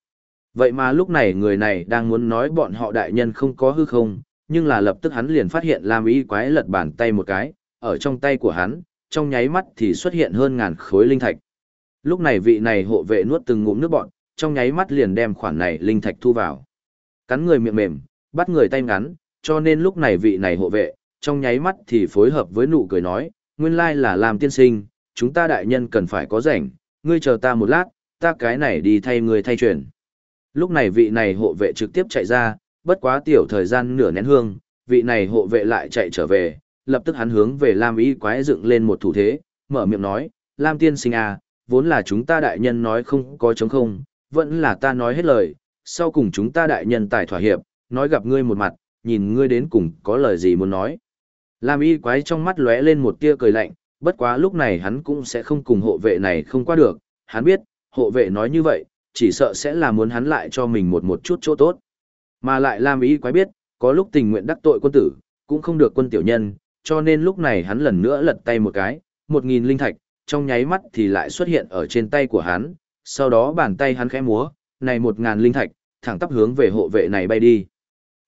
Vậy mà lúc này người này đang muốn nói bọn họ đại nhân không có hư không, nhưng là lập tức hắn liền phát hiện Lam y quái lật bàn tay một cái, ở trong tay của hắn, trong nháy mắt thì xuất hiện hơn ngàn khối linh thạch. Lúc này vị này hộ vệ nuốt từng ngụm nước bọn, trong nháy mắt liền đem khoản này linh thạch thu vào. Cắn người miệng mềm, bắt người tay ngắn, cho nên lúc này vị này hộ vệ, trong nháy mắt thì phối hợp với nụ cười nói, nguyên lai là làm tiên sinh, chúng ta đại nhân cần phải có rảnh, ngươi chờ ta một lát, ta cái này đi thay người thay truyền. Lúc này vị này hộ vệ trực tiếp chạy ra, bất quá tiểu thời gian nửa nén hương, vị này hộ vệ lại chạy trở về, lập tức hắn hướng về Lam Y quái dựng lên một thủ thế, mở miệng nói, Lam tiên sinh à, vốn là chúng ta đại nhân nói không có chống không, vẫn là ta nói hết lời, sau cùng chúng ta đại nhân tài thỏa hiệp, nói gặp ngươi một mặt, nhìn ngươi đến cùng có lời gì muốn nói. Lam y quái trong mắt lóe lên một tia cười lạnh, bất quá lúc này hắn cũng sẽ không cùng hộ vệ này không qua được, hắn biết, hộ vệ nói như vậy, chỉ sợ sẽ là muốn hắn lại cho mình một một chút chỗ tốt. Mà lại Lam Ý quái biết, có lúc tình nguyện đắc tội quân tử, cũng không được quân tiểu nhân, cho nên lúc này hắn lần nữa lật tay một cái, một nghìn linh thạch, trong nháy mắt thì lại xuất hiện ở trên tay của hắn, sau đó bàn tay hắn khẽ múa, này một ngàn linh thạch, thẳng tắp hướng về hộ vệ này bay đi.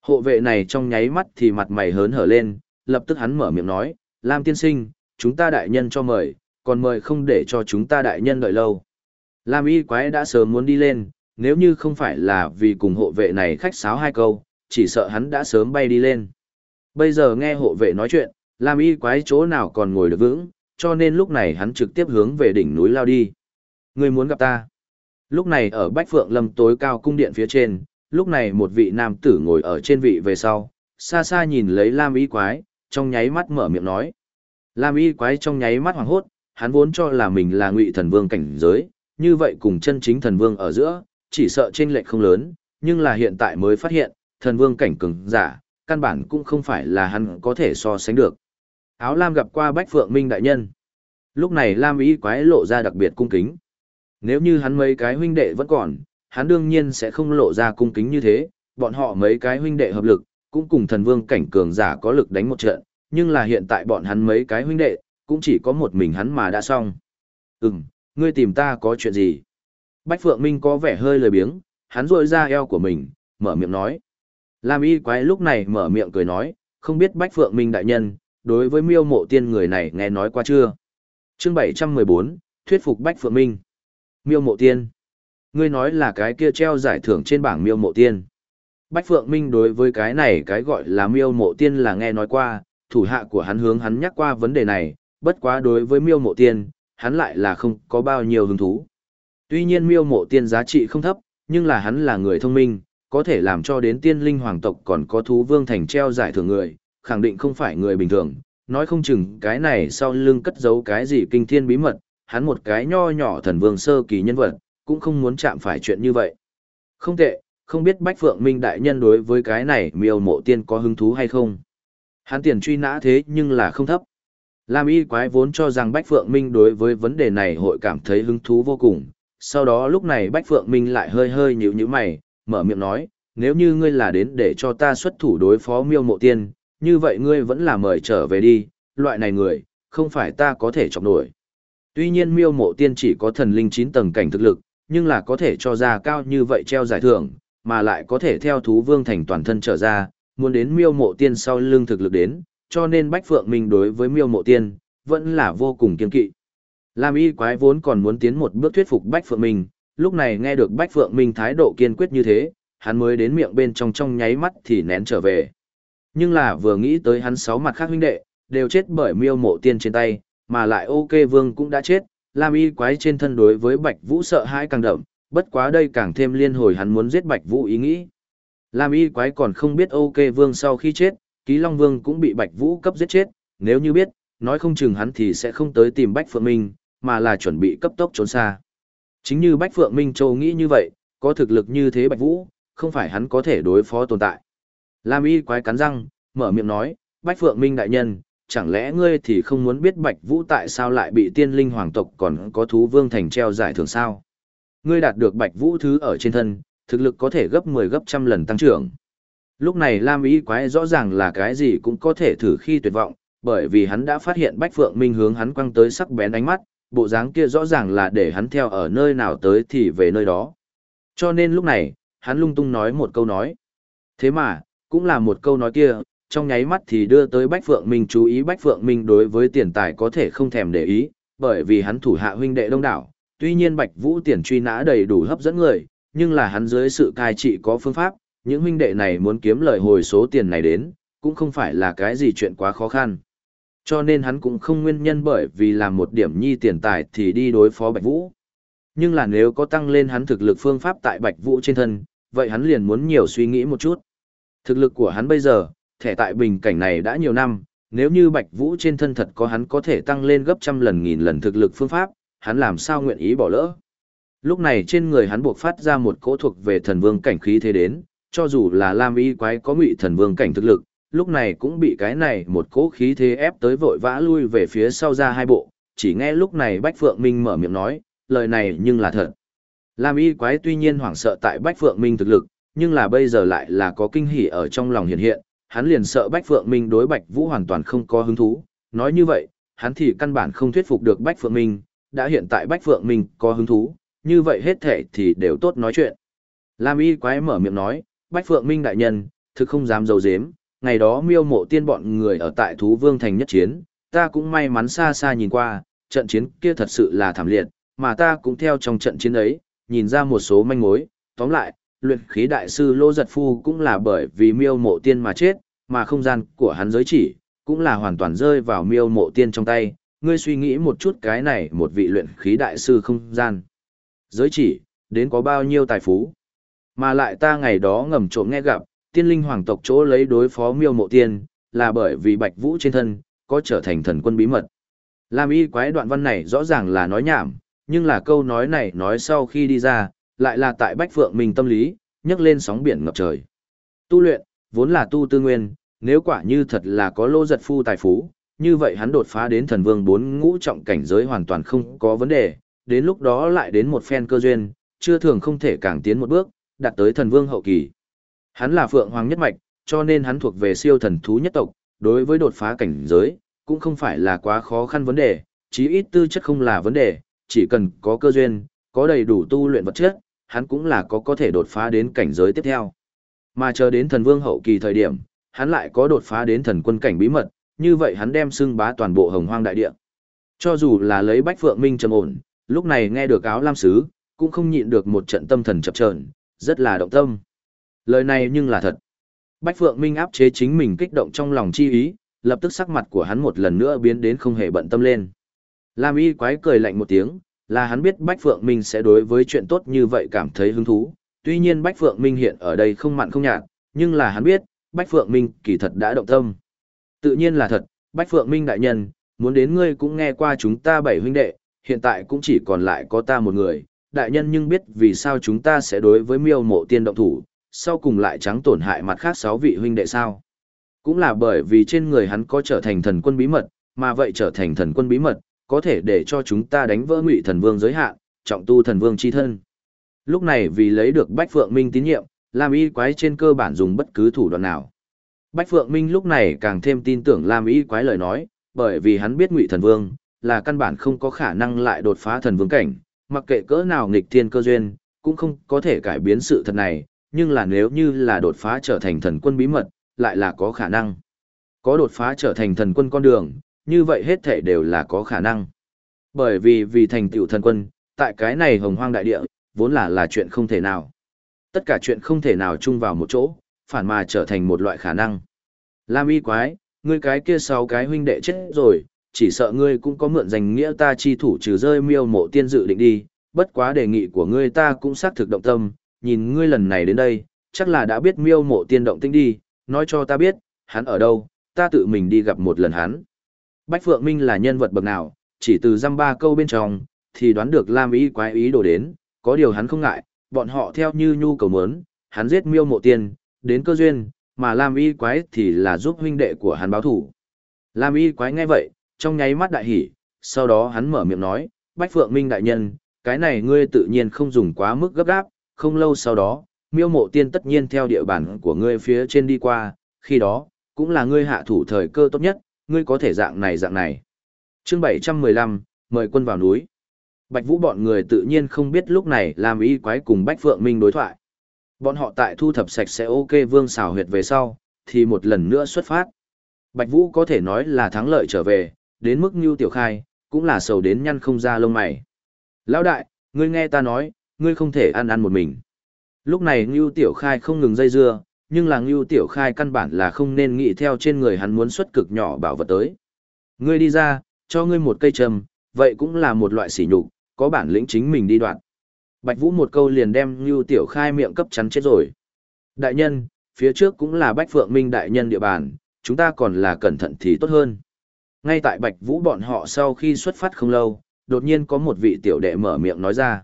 Hộ vệ này trong nháy mắt thì mặt mày hớn hở lên, lập tức hắn mở miệng nói, Lam tiên sinh, chúng ta đại nhân cho mời, còn mời không để cho chúng ta đại nhân đợi lâu. Lam y quái đã sớm muốn đi lên, nếu như không phải là vì cùng hộ vệ này khách sáo hai câu, chỉ sợ hắn đã sớm bay đi lên. Bây giờ nghe hộ vệ nói chuyện, Lam y quái chỗ nào còn ngồi được vững, cho nên lúc này hắn trực tiếp hướng về đỉnh núi lao đi. Người muốn gặp ta. Lúc này ở Bách Phượng Lâm tối cao cung điện phía trên, lúc này một vị nam tử ngồi ở trên vị về sau, xa xa nhìn lấy Lam y quái, trong nháy mắt mở miệng nói. Lam y quái trong nháy mắt hoàng hốt, hắn vốn cho là mình là ngụy thần vương cảnh giới, như vậy cùng chân chính thần vương ở giữa, chỉ sợ chênh lệch không lớn, nhưng là hiện tại mới phát hiện, thần vương cảnh cường giả, căn bản cũng không phải là hắn có thể so sánh được. Áo Lam gặp qua Bách Phượng Minh đại nhân. Lúc này Lam ý quái lộ ra đặc biệt cung kính. Nếu như hắn mấy cái huynh đệ vẫn còn, hắn đương nhiên sẽ không lộ ra cung kính như thế, bọn họ mấy cái huynh đệ hợp lực, cũng cùng thần vương cảnh cường giả có lực đánh một trận, nhưng là hiện tại bọn hắn mấy cái huynh đệ, cũng chỉ có một mình hắn mà đã xong. Ừm, ngươi tìm ta có chuyện gì? Bách Phượng Minh có vẻ hơi lười biếng, hắn rôi ra eo của mình, mở miệng nói. Lam y quái lúc này mở miệng cười nói, không biết Bách Phượng Minh đại nhân, đối với miêu mộ tiên người này nghe nói qua chưa? chương 714, thuyết phục Bách Phượng Minh. Miêu mộ tiên. Ngươi nói là cái kia treo giải thưởng trên bảng miêu mộ tiên. Bách Phượng Minh đối với cái này cái gọi là miêu mộ tiên là nghe nói qua, thủ hạ của hắn hướng hắn nhắc qua vấn đề này, bất quá đối với miêu mộ tiên, hắn lại là không có bao nhiêu hứng thú. Tuy nhiên miêu mộ tiên giá trị không thấp, nhưng là hắn là người thông minh, có thể làm cho đến tiên linh hoàng tộc còn có thú vương thành treo giải thưởng người, khẳng định không phải người bình thường, nói không chừng cái này sau lưng cất giấu cái gì kinh thiên bí mật, hắn một cái nho nhỏ thần vương sơ kỳ nhân vật, cũng không muốn chạm phải chuyện như vậy. Không tệ, không biết Bách Phượng Minh đại nhân đối với cái này miêu mộ tiên có hứng thú hay không. Hắn tiền truy nã thế nhưng là không thấp. Lam y quái vốn cho rằng Bách Phượng Minh đối với vấn đề này hội cảm thấy hứng thú vô cùng. Sau đó lúc này Bách Phượng Minh lại hơi hơi nhíu nhíu mày, mở miệng nói, nếu như ngươi là đến để cho ta xuất thủ đối phó miêu mộ tiên, như vậy ngươi vẫn là mời trở về đi, loại này người, không phải ta có thể chọc nổi. Tuy nhiên miêu mộ tiên chỉ có thần linh 9 tầng cảnh thực lực, nhưng là có thể cho ra cao như vậy treo giải thưởng, mà lại có thể theo thú vương thành toàn thân trở ra, muốn đến miêu mộ tiên sau lưng thực lực đến, cho nên Bách Phượng Minh đối với miêu mộ tiên, vẫn là vô cùng kiên kỵ. Lam y quái vốn còn muốn tiến một bước thuyết phục Bách Phượng Minh, lúc này nghe được Bách Phượng Minh thái độ kiên quyết như thế, hắn mới đến miệng bên trong trong nháy mắt thì nén trở về. Nhưng là vừa nghĩ tới hắn sáu mặt khác huynh đệ, đều chết bởi miêu mộ tiên trên tay, mà lại ok vương cũng đã chết, Lam y quái trên thân đối với Bạch Vũ sợ hãi càng đậm, bất quá đây càng thêm liên hồi hắn muốn giết Bạch Vũ ý nghĩ. Lam y quái còn không biết ok vương sau khi chết, ký long vương cũng bị bạch vũ cấp giết chết, nếu như biết, nói không chừng hắn thì sẽ không tới tìm Bách Phượng Minh, mà là chuẩn bị cấp tốc trốn xa. Chính như Bách Phượng Minh Châu nghĩ như vậy, có thực lực như thế Bạch Vũ, không phải hắn có thể đối phó tồn tại. Lam y quái cắn răng, mở miệng nói, Bách Phượng Minh đại nhân, chẳng lẽ ngươi thì không muốn biết Bạch Vũ tại sao lại bị tiên linh hoàng tộc còn có thú vương thành treo giải thưởng sao? Ngươi đạt được Bạch Vũ thứ ở trên thân, thực lực có thể gấp 10 gấp trăm lần tăng trưởng. Lúc này Lam Ý quái rõ ràng là cái gì cũng có thể thử khi tuyệt vọng, bởi vì hắn đã phát hiện Bách Phượng Minh hướng hắn quăng tới sắc bén ánh mắt, bộ dáng kia rõ ràng là để hắn theo ở nơi nào tới thì về nơi đó. Cho nên lúc này, hắn lung tung nói một câu nói. Thế mà, cũng là một câu nói kia, trong nháy mắt thì đưa tới Bách Phượng Minh chú ý Bách Phượng Minh đối với tiền tài có thể không thèm để ý, bởi vì hắn thủ hạ huynh đệ đông đảo, tuy nhiên Bạch Vũ tiền truy nã đầy đủ hấp dẫn người, nhưng là hắn dưới sự cai trị có phương pháp, những huynh đệ này muốn kiếm lời hồi số tiền này đến, cũng không phải là cái gì chuyện quá khó khăn. Cho nên hắn cũng không nguyên nhân bởi vì làm một điểm nhi tiền tài thì đi đối phó Bạch Vũ. Nhưng là nếu có tăng lên hắn thực lực phương pháp tại Bạch Vũ trên thân, vậy hắn liền muốn nhiều suy nghĩ một chút. Thực lực của hắn bây giờ, thẻ tại bình cảnh này đã nhiều năm, nếu như Bạch Vũ trên thân thật có hắn có thể tăng lên gấp trăm lần nghìn lần thực lực phương pháp, hắn làm sao nguyện ý bỏ lỡ. Lúc này trên người hắn buộc phát ra một cỗ thuộc về thần vương cảnh khí thế đến, cho dù là Lam Y quái có ngụy thần vương cảnh thực lực, lúc này cũng bị cái này một cỗ khí thế ép tới vội vã lui về phía sau ra hai bộ, chỉ nghe lúc này Bách Phượng Minh mở miệng nói, lời này nhưng là thật. Lam Y quái tuy nhiên hoảng sợ tại Bách Phượng Minh thực lực, nhưng là bây giờ lại là có kinh hỉ ở trong lòng hiện hiện, hắn liền sợ Bách Phượng Minh đối Bạch Vũ hoàn toàn không có hứng thú, nói như vậy, hắn thì căn bản không thuyết phục được Bách Phượng Minh, đã hiện tại Bách Phượng Minh có hứng thú, như vậy hết thể thì đều tốt nói chuyện. Lam Y quái mở miệng nói, Bách Phượng Minh đại nhân, thực không dám dầu dếm, ngày đó miêu mộ tiên bọn người ở tại Thú Vương Thành nhất chiến, ta cũng may mắn xa xa nhìn qua, trận chiến kia thật sự là thảm liệt, mà ta cũng theo trong trận chiến ấy, nhìn ra một số manh mối, tóm lại, luyện khí đại sư Lô Giật Phu cũng là bởi vì miêu mộ tiên mà chết, mà không gian của hắn giới chỉ, cũng là hoàn toàn rơi vào miêu mộ tiên trong tay, ngươi suy nghĩ một chút cái này một vị luyện khí đại sư không gian. Giới chỉ, đến có bao nhiêu tài phú. Mà lại ta ngày đó ngầm trộm nghe gặp, tiên linh hoàng tộc chỗ lấy đối phó miêu mộ tiên, là bởi vì bạch vũ trên thân, có trở thành thần quân bí mật. Lam y quái đoạn văn này rõ ràng là nói nhảm, nhưng là câu nói này nói sau khi đi ra, lại là tại Bách Phượng mình tâm lý, nhấc lên sóng biển ngập trời. Tu luyện, vốn là tu tư nguyên, nếu quả như thật là có lô giật phu tài phú, như vậy hắn đột phá đến thần vương bốn ngũ trọng cảnh giới hoàn toàn không có vấn đề, đến lúc đó lại đến một phen cơ duyên, chưa thường không thể càng tiến một bước, đạt tới thần vương hậu kỳ. Hắn là phượng hoàng nhất mạch, cho nên hắn thuộc về siêu thần thú nhất tộc, đối với đột phá cảnh giới, cũng không phải là quá khó khăn vấn đề, chí ít tư chất không là vấn đề, chỉ cần có cơ duyên, có đầy đủ tu luyện vật chất, hắn cũng là có có thể đột phá đến cảnh giới tiếp theo. Mà chờ đến thần vương hậu kỳ thời điểm, hắn lại có đột phá đến thần quân cảnh bí mật, như vậy hắn đem xưng bá toàn bộ hồng hoang đại địa. Cho dù là lấy bách phượng minh trầm ổn, lúc này nghe được áo lam sứ, cũng không nhịn được một trận tâm thần chập chờn, rất là động tâm. Lời này nhưng là thật. Bách Phượng Minh áp chế chính mình kích động trong lòng chi ý, lập tức sắc mặt của hắn một lần nữa biến đến không hề bận tâm lên. Lam y quái cười lạnh một tiếng, là hắn biết Bách Phượng Minh sẽ đối với chuyện tốt như vậy cảm thấy hứng thú. Tuy nhiên Bách Phượng Minh hiện ở đây không mặn không nhạt, nhưng là hắn biết, Bách Phượng Minh kỳ thật đã động tâm. Tự nhiên là thật, Bách Phượng Minh đại nhân, muốn đến ngươi cũng nghe qua chúng ta bảy huynh đệ, hiện tại cũng chỉ còn lại có ta một người. Đại nhân nhưng biết vì sao chúng ta sẽ đối với miêu mộ tiên động thủ, sau cùng lại trắng tổn hại mặt khác sáu vị huynh đệ sao. Cũng là bởi vì trên người hắn có trở thành thần quân bí mật, mà vậy trở thành thần quân bí mật, có thể để cho chúng ta đánh vỡ ngụy thần vương giới hạn, trọng tu thần vương chi thân. Lúc này vì lấy được Bách Phượng Minh tín nhiệm, Lam Y quái trên cơ bản dùng bất cứ thủ đoạn nào. Bách Phượng Minh lúc này càng thêm tin tưởng Lam Y quái lời nói, bởi vì hắn biết ngụy thần vương là căn bản không có khả năng lại đột phá thần vương cảnh, mặc kệ cỡ nào nghịch thiên cơ duyên, cũng không có thể cải biến sự thật này, nhưng là nếu như là đột phá trở thành thần quân bí mật, lại là có khả năng. Có đột phá trở thành thần quân con đường, như vậy hết thể đều là có khả năng. Bởi vì vì thành tựu thần quân, tại cái này hồng hoang đại địa, vốn là là chuyện không thể nào. Tất cả chuyện không thể nào chung vào một chỗ, phản mà trở thành một loại khả năng. Lam y quái, ngươi cái kia sáu cái huynh đệ chết rồi, chỉ sợ ngươi cũng có mượn danh nghĩa ta chi thủ trừ rơi miêu mộ tiên dự định đi, bất quá đề nghị của ngươi ta cũng xác thực động tâm, nhìn ngươi lần này đến đây, chắc là đã biết miêu mộ tiên động tinh đi, nói cho ta biết, hắn ở đâu, ta tự mình đi gặp một lần hắn. Bách Phượng Minh là nhân vật bậc nào, chỉ từ dăm ba câu bên trong, thì đoán được Lam ý quái ý đồ đến, có điều hắn không ngại, bọn họ theo như nhu cầu muốn, hắn giết miêu mộ tiên, đến cơ duyên, mà Lam y quái thì là giúp huynh đệ của hắn báo thủ. Lam y quái nghe vậy, trong nháy mắt đại hỉ, sau đó hắn mở miệng nói, Bách Phượng Minh đại nhân, cái này ngươi tự nhiên không dùng quá mức gấp gáp, không lâu sau đó, miêu mộ tiên tất nhiên theo địa bàn của ngươi phía trên đi qua, khi đó, cũng là ngươi hạ thủ thời cơ tốt nhất, ngươi có thể dạng này dạng này. chương 715, mời quân vào núi. Bạch Vũ bọn người tự nhiên không biết lúc này làm ý quái cùng Bách Phượng Minh đối thoại. Bọn họ tại thu thập sạch sẽ ok vương xào huyệt về sau, thì một lần nữa xuất phát. Bạch Vũ có thể nói là thắng lợi trở về, đến mức như tiểu khai, cũng là sầu đến nhăn không ra lông mày. Lão đại, ngươi nghe ta nói, ngươi không thể ăn ăn một mình. Lúc này Ngưu Tiểu Khai không ngừng dây dưa, nhưng là Ngưu Tiểu Khai căn bản là không nên nghĩ theo trên người hắn muốn xuất cực nhỏ bảo vật tới. Ngươi đi ra, cho ngươi một cây trầm, vậy cũng là một loại sỉ nhục, có bản lĩnh chính mình đi đoạn. Bạch Vũ một câu liền đem Ngưu Tiểu Khai miệng cấp chắn chết rồi. Đại nhân, phía trước cũng là Bách Phượng Minh đại nhân địa bàn, chúng ta còn là cẩn thận thì tốt hơn. Ngay tại Bạch Vũ bọn họ sau khi xuất phát không lâu, đột nhiên có một vị tiểu đệ mở miệng nói ra.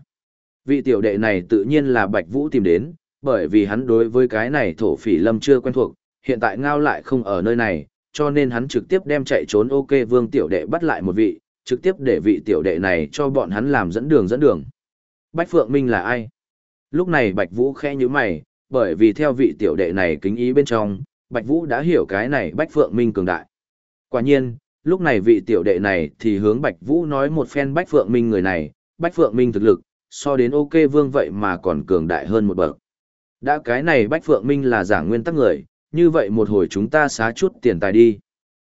Vị tiểu đệ này tự nhiên là Bạch Vũ tìm đến, bởi vì hắn đối với cái này thổ phỉ lâm chưa quen thuộc, hiện tại ngao lại không ở nơi này, cho nên hắn trực tiếp đem chạy trốn ok vương tiểu đệ bắt lại một vị, trực tiếp để vị tiểu đệ này cho bọn hắn làm dẫn đường dẫn đường. Bách Phượng Minh là ai? Lúc này Bạch Vũ khẽ nhíu mày, bởi vì theo vị tiểu đệ này kính ý bên trong, Bạch Vũ đã hiểu cái này Bách Phượng Minh cường đại. Quả nhiên, lúc này vị tiểu đệ này thì hướng Bạch Vũ nói một phen Bách Phượng Minh người này, Bách Phượng Minh thực lực, so đến ok vương vậy mà còn cường đại hơn một bậc. Đã cái này Bách Phượng Minh là giảng nguyên tắc người, như vậy một hồi chúng ta xá chút tiền tài đi.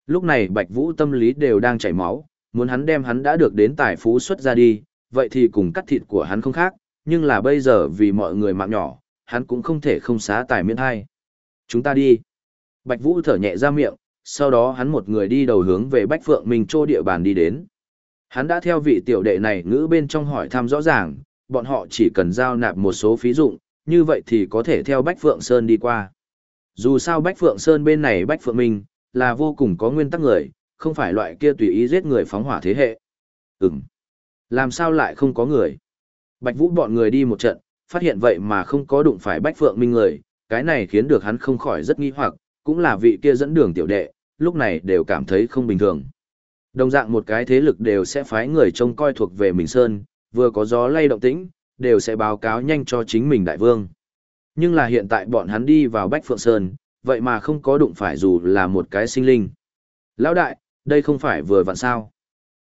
Lúc này Bạch Vũ tâm lý đều đang chảy máu, muốn hắn đem hắn đã được đến tài phú xuất ra đi, vậy thì cùng cắt thịt của hắn không khác, nhưng là bây giờ vì mọi người mạng nhỏ, hắn cũng không thể không xá tài miễn hai. Chúng ta đi. Bạch Vũ thở nhẹ ra miệng, sau đó hắn một người đi đầu hướng về Bách Phượng Minh châu địa bàn đi đến. Hắn đã theo vị tiểu đệ này ngữ bên trong hỏi thăm rõ ràng, bọn họ chỉ cần giao nạp một số phí dụng, như vậy thì có thể theo Bách Phượng Sơn đi qua. Dù sao Bách Phượng Sơn bên này Bách Phượng Minh, là vô cùng có nguyên tắc người, không phải loại kia tùy ý giết người phóng hỏa thế hệ. Ừm. Làm sao lại không có người? Bạch Vũ bọn người đi một trận, phát hiện vậy mà không có đụng phải Bách Phượng Minh người, cái này khiến được hắn không khỏi rất nghi hoặc, cũng là vị kia dẫn đường tiểu đệ, lúc này đều cảm thấy không bình thường. Đồng dạng một cái thế lực đều sẽ phái người trông coi thuộc về mình Sơn, vừa có gió lay động tĩnh, đều sẽ báo cáo nhanh cho chính mình đại vương. Nhưng là hiện tại bọn hắn đi vào Bách Phượng Sơn, vậy mà không có đụng phải dù là một cái sinh linh. Lão đại, đây không phải vừa vặn sao.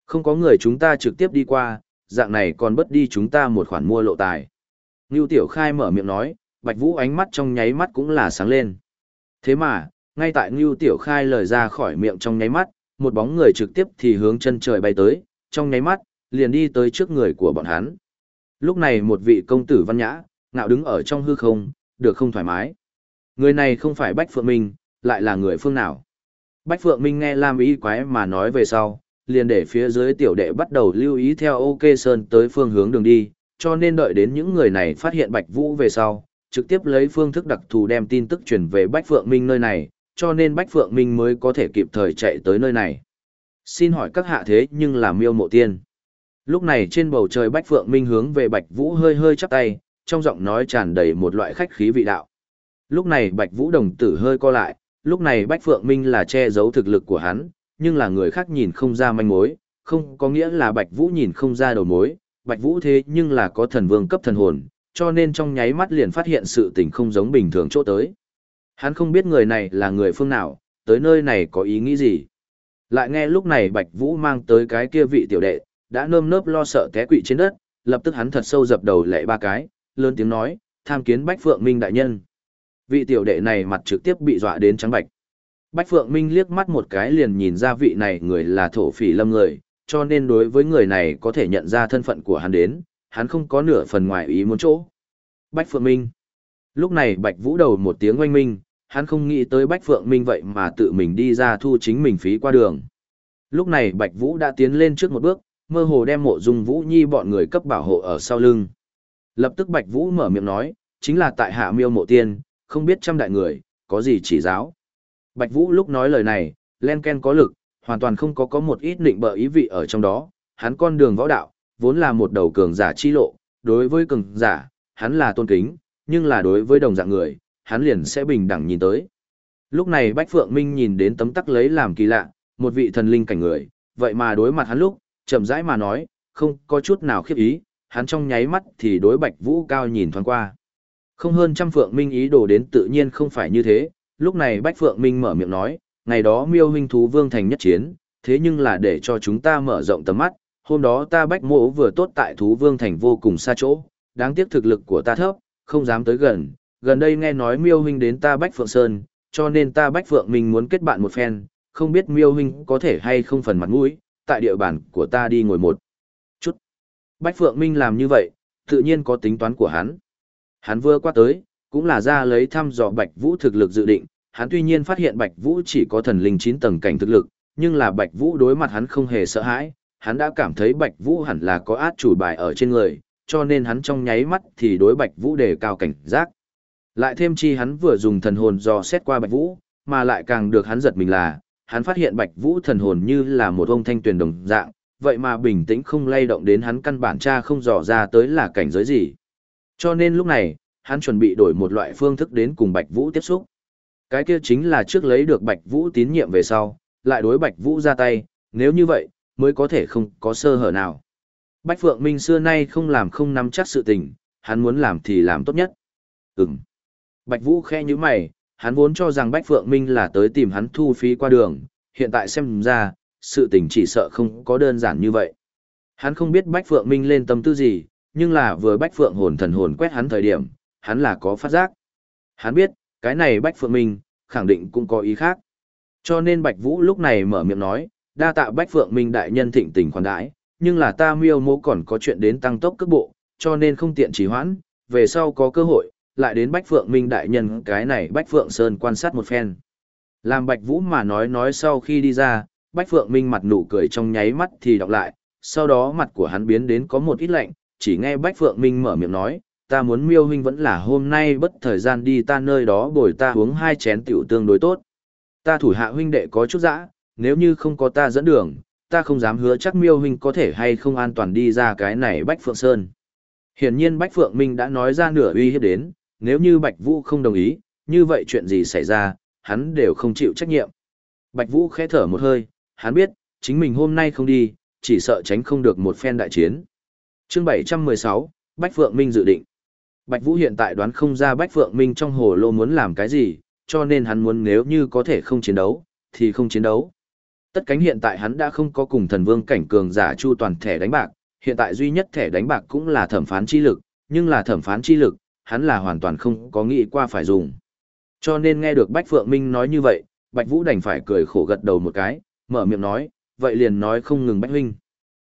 Không có người chúng ta trực tiếp đi qua, dạng này còn bất đi chúng ta một khoản mua lộ tài. Ngưu Tiểu Khai mở miệng nói, Bạch Vũ ánh mắt trong nháy mắt cũng là sáng lên. Thế mà, ngay tại Ngưu Tiểu Khai lời ra khỏi miệng trong nháy mắt, một bóng người trực tiếp thì hướng chân trời bay tới, trong nháy mắt, liền đi tới trước người của bọn hắn. Lúc này một vị công tử văn nhã, ngạo đứng ở trong hư không, được không thoải mái. Người này không phải Bách Phượng Minh, lại là người phương nào. Bách Phượng Minh nghe Lam ý quái mà nói về sau, liền để phía dưới tiểu đệ bắt đầu lưu ý theo OK Sơn tới phương hướng đường đi, cho nên đợi đến những người này phát hiện Bạch Vũ về sau, trực tiếp lấy phương thức đặc thù đem tin tức truyền về Bách Phượng Minh nơi này, cho nên Bách Phượng Minh mới có thể kịp thời chạy tới nơi này. Xin hỏi các hạ thế nhưng là miêu mộ tiên. Lúc này trên bầu trời Bách Phượng Minh hướng về Bạch Vũ hơi hơi chắp tay, trong giọng nói tràn đầy một loại khách khí vị đạo. Lúc này Bạch Vũ đồng tử hơi co lại, lúc này Bách Phượng Minh là che giấu thực lực của hắn, nhưng là người khác nhìn không ra manh mối, không có nghĩa là Bạch Vũ nhìn không ra đầu mối, Bạch Vũ thế nhưng là có thần vương cấp thần hồn, cho nên trong nháy mắt liền phát hiện sự tình không giống bình thường chỗ tới. Hắn không biết người này là người phương nào, tới nơi này có ý nghĩ gì. Lại nghe lúc này Bạch Vũ mang tới cái kia vị tiểu đệ, đã nơm nớp lo sợ té quỵ trên đất, lập tức hắn thật sâu dập đầu lệ ba cái, lớn tiếng nói, tham kiến Bách Phượng Minh đại nhân. Vị tiểu đệ này mặt trực tiếp bị dọa đến trắng bạch. Bách Phượng Minh liếc mắt một cái liền nhìn ra vị này người là thổ phỉ lâm người, cho nên đối với người này có thể nhận ra thân phận của hắn đến, hắn không có nửa phần ngoài ý muốn chỗ. Bách Phượng Minh. Lúc này Bạch Vũ đầu một tiếng oanh minh, hắn không nghĩ tới Bách Phượng Minh vậy mà tự mình đi ra thu chính mình phí qua đường. Lúc này Bạch Vũ đã tiến lên trước một bước, mơ hồ đem mộ dung Vũ Nhi bọn người cấp bảo hộ ở sau lưng. Lập tức Bạch Vũ mở miệng nói, chính là tại hạ miêu mộ tiên, không biết trăm đại người, có gì chỉ giáo. Bạch Vũ lúc nói lời này, len ken có lực, hoàn toàn không có có một ít định bợ ý vị ở trong đó, hắn con đường võ đạo, vốn là một đầu cường giả chi lộ, đối với cường giả, hắn là tôn kính, nhưng là đối với đồng dạng người, hắn liền sẽ bình đẳng nhìn tới. Lúc này Bách Phượng Minh nhìn đến tấm tắc lấy làm kỳ lạ, một vị thần linh cảnh người, vậy mà đối mặt hắn lúc, chậm rãi mà nói, không có chút nào khiếp ý, hắn trong nháy mắt thì đối Bạch Vũ cao nhìn thoáng qua. Không hơn trăm Phượng Minh ý đồ đến tự nhiên không phải như thế, lúc này Bách Phượng Minh mở miệng nói, ngày đó miêu huynh thú vương thành nhất chiến, thế nhưng là để cho chúng ta mở rộng tầm mắt, hôm đó ta Bách mộ vừa tốt tại thú vương thành vô cùng xa chỗ, đáng tiếc thực lực của ta thấp, không dám tới gần, gần đây nghe nói miêu huynh đến ta Bách Phượng Sơn, cho nên ta Bách Phượng Minh muốn kết bạn một phen, không biết miêu huynh có thể hay không phần mặt mũi, tại địa bàn của ta đi ngồi một chút. Bách Phượng Minh làm như vậy, tự nhiên có tính toán của hắn. Hắn vừa qua tới, cũng là ra lấy thăm dò Bạch Vũ thực lực dự định, hắn tuy nhiên phát hiện Bạch Vũ chỉ có thần linh 9 tầng cảnh thực lực, nhưng là Bạch Vũ đối mặt hắn không hề sợ hãi, hắn đã cảm thấy Bạch Vũ hẳn là có át chủ bài ở trên người, cho nên hắn trong nháy mắt thì đối Bạch Vũ đề cao cảnh giác. Lại thêm chi hắn vừa dùng thần hồn dò xét qua Bạch Vũ, mà lại càng được hắn giật mình là, hắn phát hiện Bạch Vũ thần hồn như là một ông thanh tuyền đồng dạng, vậy mà bình tĩnh không lay động đến hắn căn bản tra không dò ra tới là cảnh giới gì. Cho nên lúc này, hắn chuẩn bị đổi một loại phương thức đến cùng Bạch Vũ tiếp xúc. Cái kia chính là trước lấy được Bạch Vũ tín nhiệm về sau, lại đối Bạch Vũ ra tay, nếu như vậy, mới có thể không có sơ hở nào. Bạch Phượng Minh xưa nay không làm không nắm chắc sự tình, hắn muốn làm thì làm tốt nhất. Ừm. Bạch Vũ khe như mày, hắn vốn cho rằng Bách Phượng Minh là tới tìm hắn thu phí qua đường, hiện tại xem ra, sự tình chỉ sợ không có đơn giản như vậy. Hắn không biết Bách Phượng Minh lên tâm tư gì, nhưng là vừa Bách Phượng hồn thần hồn quét hắn thời điểm, hắn là có phát giác. Hắn biết, cái này Bách Phượng Minh, khẳng định cũng có ý khác. Cho nên Bạch Vũ lúc này mở miệng nói, đa tạ Bách Phượng Minh đại nhân thịnh tình khoản đãi, nhưng là ta miêu mô còn có chuyện đến tăng tốc cước bộ, cho nên không tiện trì hoãn, về sau có cơ hội, lại đến bách Phượng Minh đại nhân cái này bách Phượng Sơn quan sát một phen. Làm Bạch Vũ mà nói nói sau khi đi ra, bách Phượng Minh mặt nụ cười trong nháy mắt thì đọc lại, sau đó mặt của hắn biến đến có một ít lạnh, chỉ nghe bách Phượng Minh mở miệng nói, ta muốn miêu huynh vẫn là hôm nay bất thời gian đi ta nơi đó bồi ta uống hai chén tiểu tương đối tốt. Ta thủ hạ huynh đệ có chút dã, nếu như không có ta dẫn đường, ta không dám hứa chắc miêu huynh có thể hay không an toàn đi ra cái này Bách Phượng Sơn. Hiển nhiên Bách Phượng Minh đã nói ra nửa uy hiếp đến, nếu như Bạch Vũ không đồng ý, như vậy chuyện gì xảy ra, hắn đều không chịu trách nhiệm. Bạch Vũ khẽ thở một hơi, hắn biết, chính mình hôm nay không đi, chỉ sợ tránh không được một phen đại chiến. Chương 716, Bách Phượng Minh dự định. Bạch Vũ hiện tại đoán không ra Bách Phượng Minh trong hồ lô muốn làm cái gì, cho nên hắn muốn nếu như có thể không chiến đấu, thì không chiến đấu. Tất cánh hiện tại hắn đã không có cùng thần vương cảnh cường giả chu toàn thẻ đánh bạc, hiện tại duy nhất thẻ đánh bạc cũng là thẩm phán chi lực, nhưng là thẩm phán chi lực, hắn là hoàn toàn không có nghĩ qua phải dùng. Cho nên nghe được Bách Phượng Minh nói như vậy, Bạch Vũ đành phải cười khổ gật đầu một cái, mở miệng nói, vậy liền nói không ngừng Bách Huynh.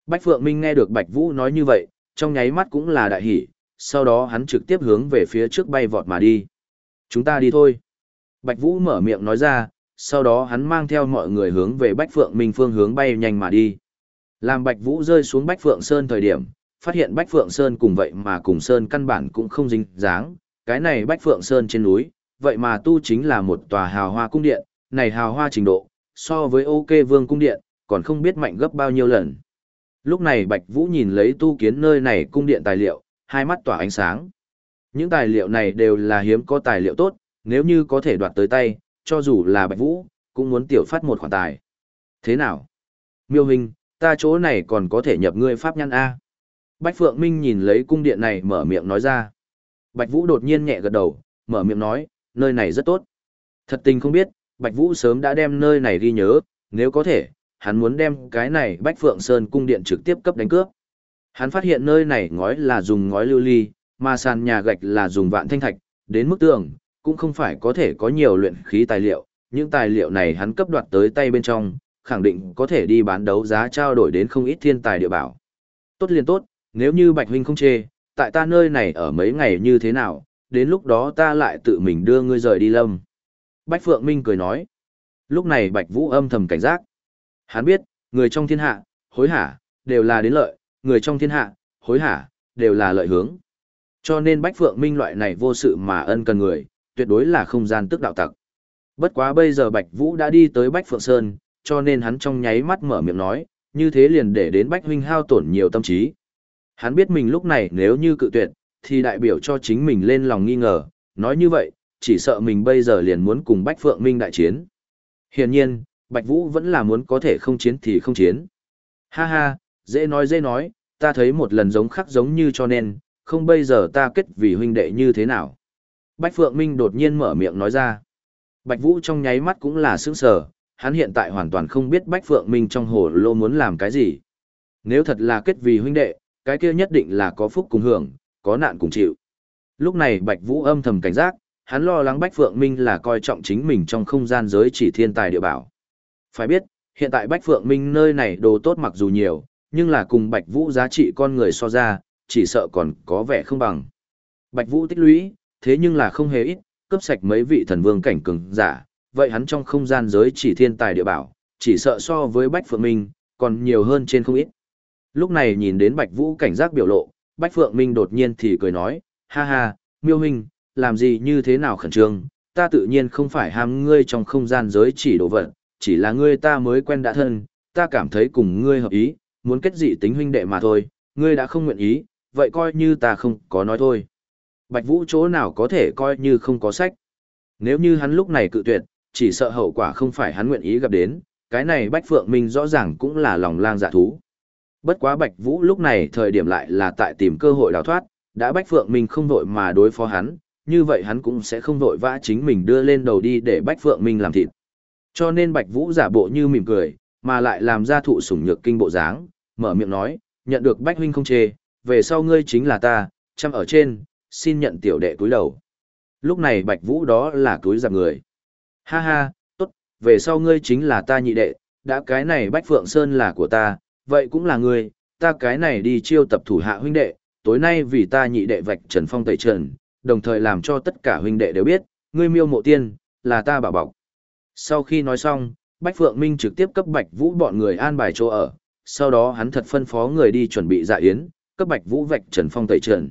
Bách Phượng Minh nghe được Bạch Vũ nói như vậy, trong nháy mắt cũng là đại hỉ, sau đó hắn trực tiếp hướng về phía trước bay vọt mà đi. Chúng ta đi thôi. Bạch Vũ mở miệng nói ra, sau đó hắn mang theo mọi người hướng về Bách Phượng Minh phương hướng bay nhanh mà đi. Làm Bạch Vũ rơi xuống Bách Phượng Sơn thời điểm, phát hiện Bách Phượng Sơn cùng vậy mà cùng Sơn căn bản cũng không dính dáng, cái này Bách Phượng Sơn trên núi, vậy mà tu chính là một tòa hào hoa cung điện, này hào hoa trình độ, so với OK Vương cung điện, còn không biết mạnh gấp bao nhiêu lần. Lúc này Bạch Vũ nhìn lấy tu kiến nơi này cung điện tài liệu, hai mắt tỏa ánh sáng. Những tài liệu này đều là hiếm có tài liệu tốt, nếu như có thể đoạt tới tay, cho dù là Bạch Vũ, cũng muốn tiểu phát một khoản tài. Thế nào? Miêu hình, ta chỗ này còn có thể nhập ngươi pháp nhân A. Bạch Phượng Minh nhìn lấy cung điện này mở miệng nói ra. Bạch Vũ đột nhiên nhẹ gật đầu, mở miệng nói, nơi này rất tốt. Thật tình không biết, Bạch Vũ sớm đã đem nơi này ghi nhớ, nếu có thể, hắn muốn đem cái này Bạch Phượng Sơn cung điện trực tiếp cấp đánh cướp. Hắn phát hiện nơi này ngói là dùng ngói lưu ly, mà sàn nhà gạch là dùng vạn thanh thạch, đến mức tường, cũng không phải có thể có nhiều luyện khí tài liệu, những tài liệu này hắn cấp đoạt tới tay bên trong, khẳng định có thể đi bán đấu giá trao đổi đến không ít thiên tài địa bảo. Tốt liền tốt, nếu như Bạch huynh không chê, tại ta nơi này ở mấy ngày như thế nào, đến lúc đó ta lại tự mình đưa ngươi rời đi lâm. bách Phượng Minh cười nói. Lúc này Bạch Vũ âm thầm cảnh giác. Hắn biết, người trong thiên hạ, hối hả, đều là đến lợi, người trong thiên hạ, hối hả, đều là lợi hướng. Cho nên Bách Phượng Minh loại này vô sự mà ân cần người, tuyệt đối là không gian tức đạo tặc. Bất quá bây giờ Bạch Vũ đã đi tới Bách Phượng Sơn, cho nên hắn trong nháy mắt mở miệng nói, như thế liền để đến Bách huynh hao tổn nhiều tâm trí. Hắn biết mình lúc này nếu như cự tuyệt, thì đại biểu cho chính mình lên lòng nghi ngờ, nói như vậy, chỉ sợ mình bây giờ liền muốn cùng Bách Phượng Minh đại chiến. Hiển nhiên, Bạch Vũ vẫn là muốn có thể không chiến thì không chiến. Ha ha, dễ nói dễ nói, ta thấy một lần giống khắc giống như cho nên, không bây giờ ta kết vì huynh đệ như thế nào. Bách Phượng Minh đột nhiên mở miệng nói ra. Bạch Vũ trong nháy mắt cũng là sững sờ, hắn hiện tại hoàn toàn không biết Bách Phượng Minh trong hồ lô muốn làm cái gì. Nếu thật là kết vì huynh đệ, cái kia nhất định là có phúc cùng hưởng, có nạn cùng chịu. Lúc này Bạch Vũ âm thầm cảnh giác, hắn lo lắng Bách Phượng Minh là coi trọng chính mình trong không gian giới chỉ thiên tài địa bảo. Phải biết, hiện tại Bách Phượng Minh nơi này đồ tốt mặc dù nhiều, nhưng là cùng Bạch Vũ giá trị con người so ra, chỉ sợ còn có vẻ không bằng. Bạch Vũ tích lũy, thế nhưng là không hề ít, cướp sạch mấy vị thần vương cảnh cường giả, vậy hắn trong không gian giới chỉ thiên tài địa bảo, chỉ sợ so với Bách Phượng Minh, còn nhiều hơn trên không ít. Lúc này nhìn đến Bạch Vũ cảnh giác biểu lộ, bạch Phượng Minh đột nhiên thì cười nói, ha ha, miêu huynh, làm gì như thế nào khẩn trương, ta tự nhiên không phải ham ngươi trong không gian giới chỉ đồ vật, chỉ là ngươi ta mới quen đã thân, ta cảm thấy cùng ngươi hợp ý, muốn kết dị tính huynh đệ mà thôi, ngươi đã không nguyện ý, vậy coi như ta không có nói thôi. Bạch Vũ chỗ nào có thể coi như không có sách. Nếu như hắn lúc này cự tuyệt, chỉ sợ hậu quả không phải hắn nguyện ý gặp đến, cái này Bách Phượng Minh rõ ràng cũng là lòng lang dạ thú. Bất quá Bạch Vũ lúc này thời điểm lại là tại tìm cơ hội đào thoát, đã Bách Phượng Minh không vội mà đối phó hắn, như vậy hắn cũng sẽ không vội vã chính mình đưa lên đầu đi để Bách Phượng Minh làm thịt. Cho nên Bạch Vũ giả bộ như mỉm cười, mà lại làm ra thụ sủng nhược kinh bộ dáng, mở miệng nói, nhận được Bách huynh không chê, về sau ngươi chính là ta, chăm ở trên, xin nhận tiểu đệ túi đầu. Lúc này Bạch Vũ đó là túi giặc người. Ha ha, tốt, về sau ngươi chính là ta nhị đệ, đã cái này Bách Phượng Sơn là của ta, vậy cũng là ngươi, ta cái này đi chiêu tập thủ hạ huynh đệ, tối nay vì ta nhị đệ vạch Trần Phong tẩy trần, đồng thời làm cho tất cả huynh đệ đều biết, ngươi miêu mộ tiên, là ta bảo bọc. Sau khi nói xong, Bách Phượng Minh trực tiếp cấp Bạch Vũ bọn người an bài chỗ ở, sau đó hắn thật phân phó người đi chuẩn bị dạ yến, cấp Bạch Vũ vạch Trần Phong tẩy trần.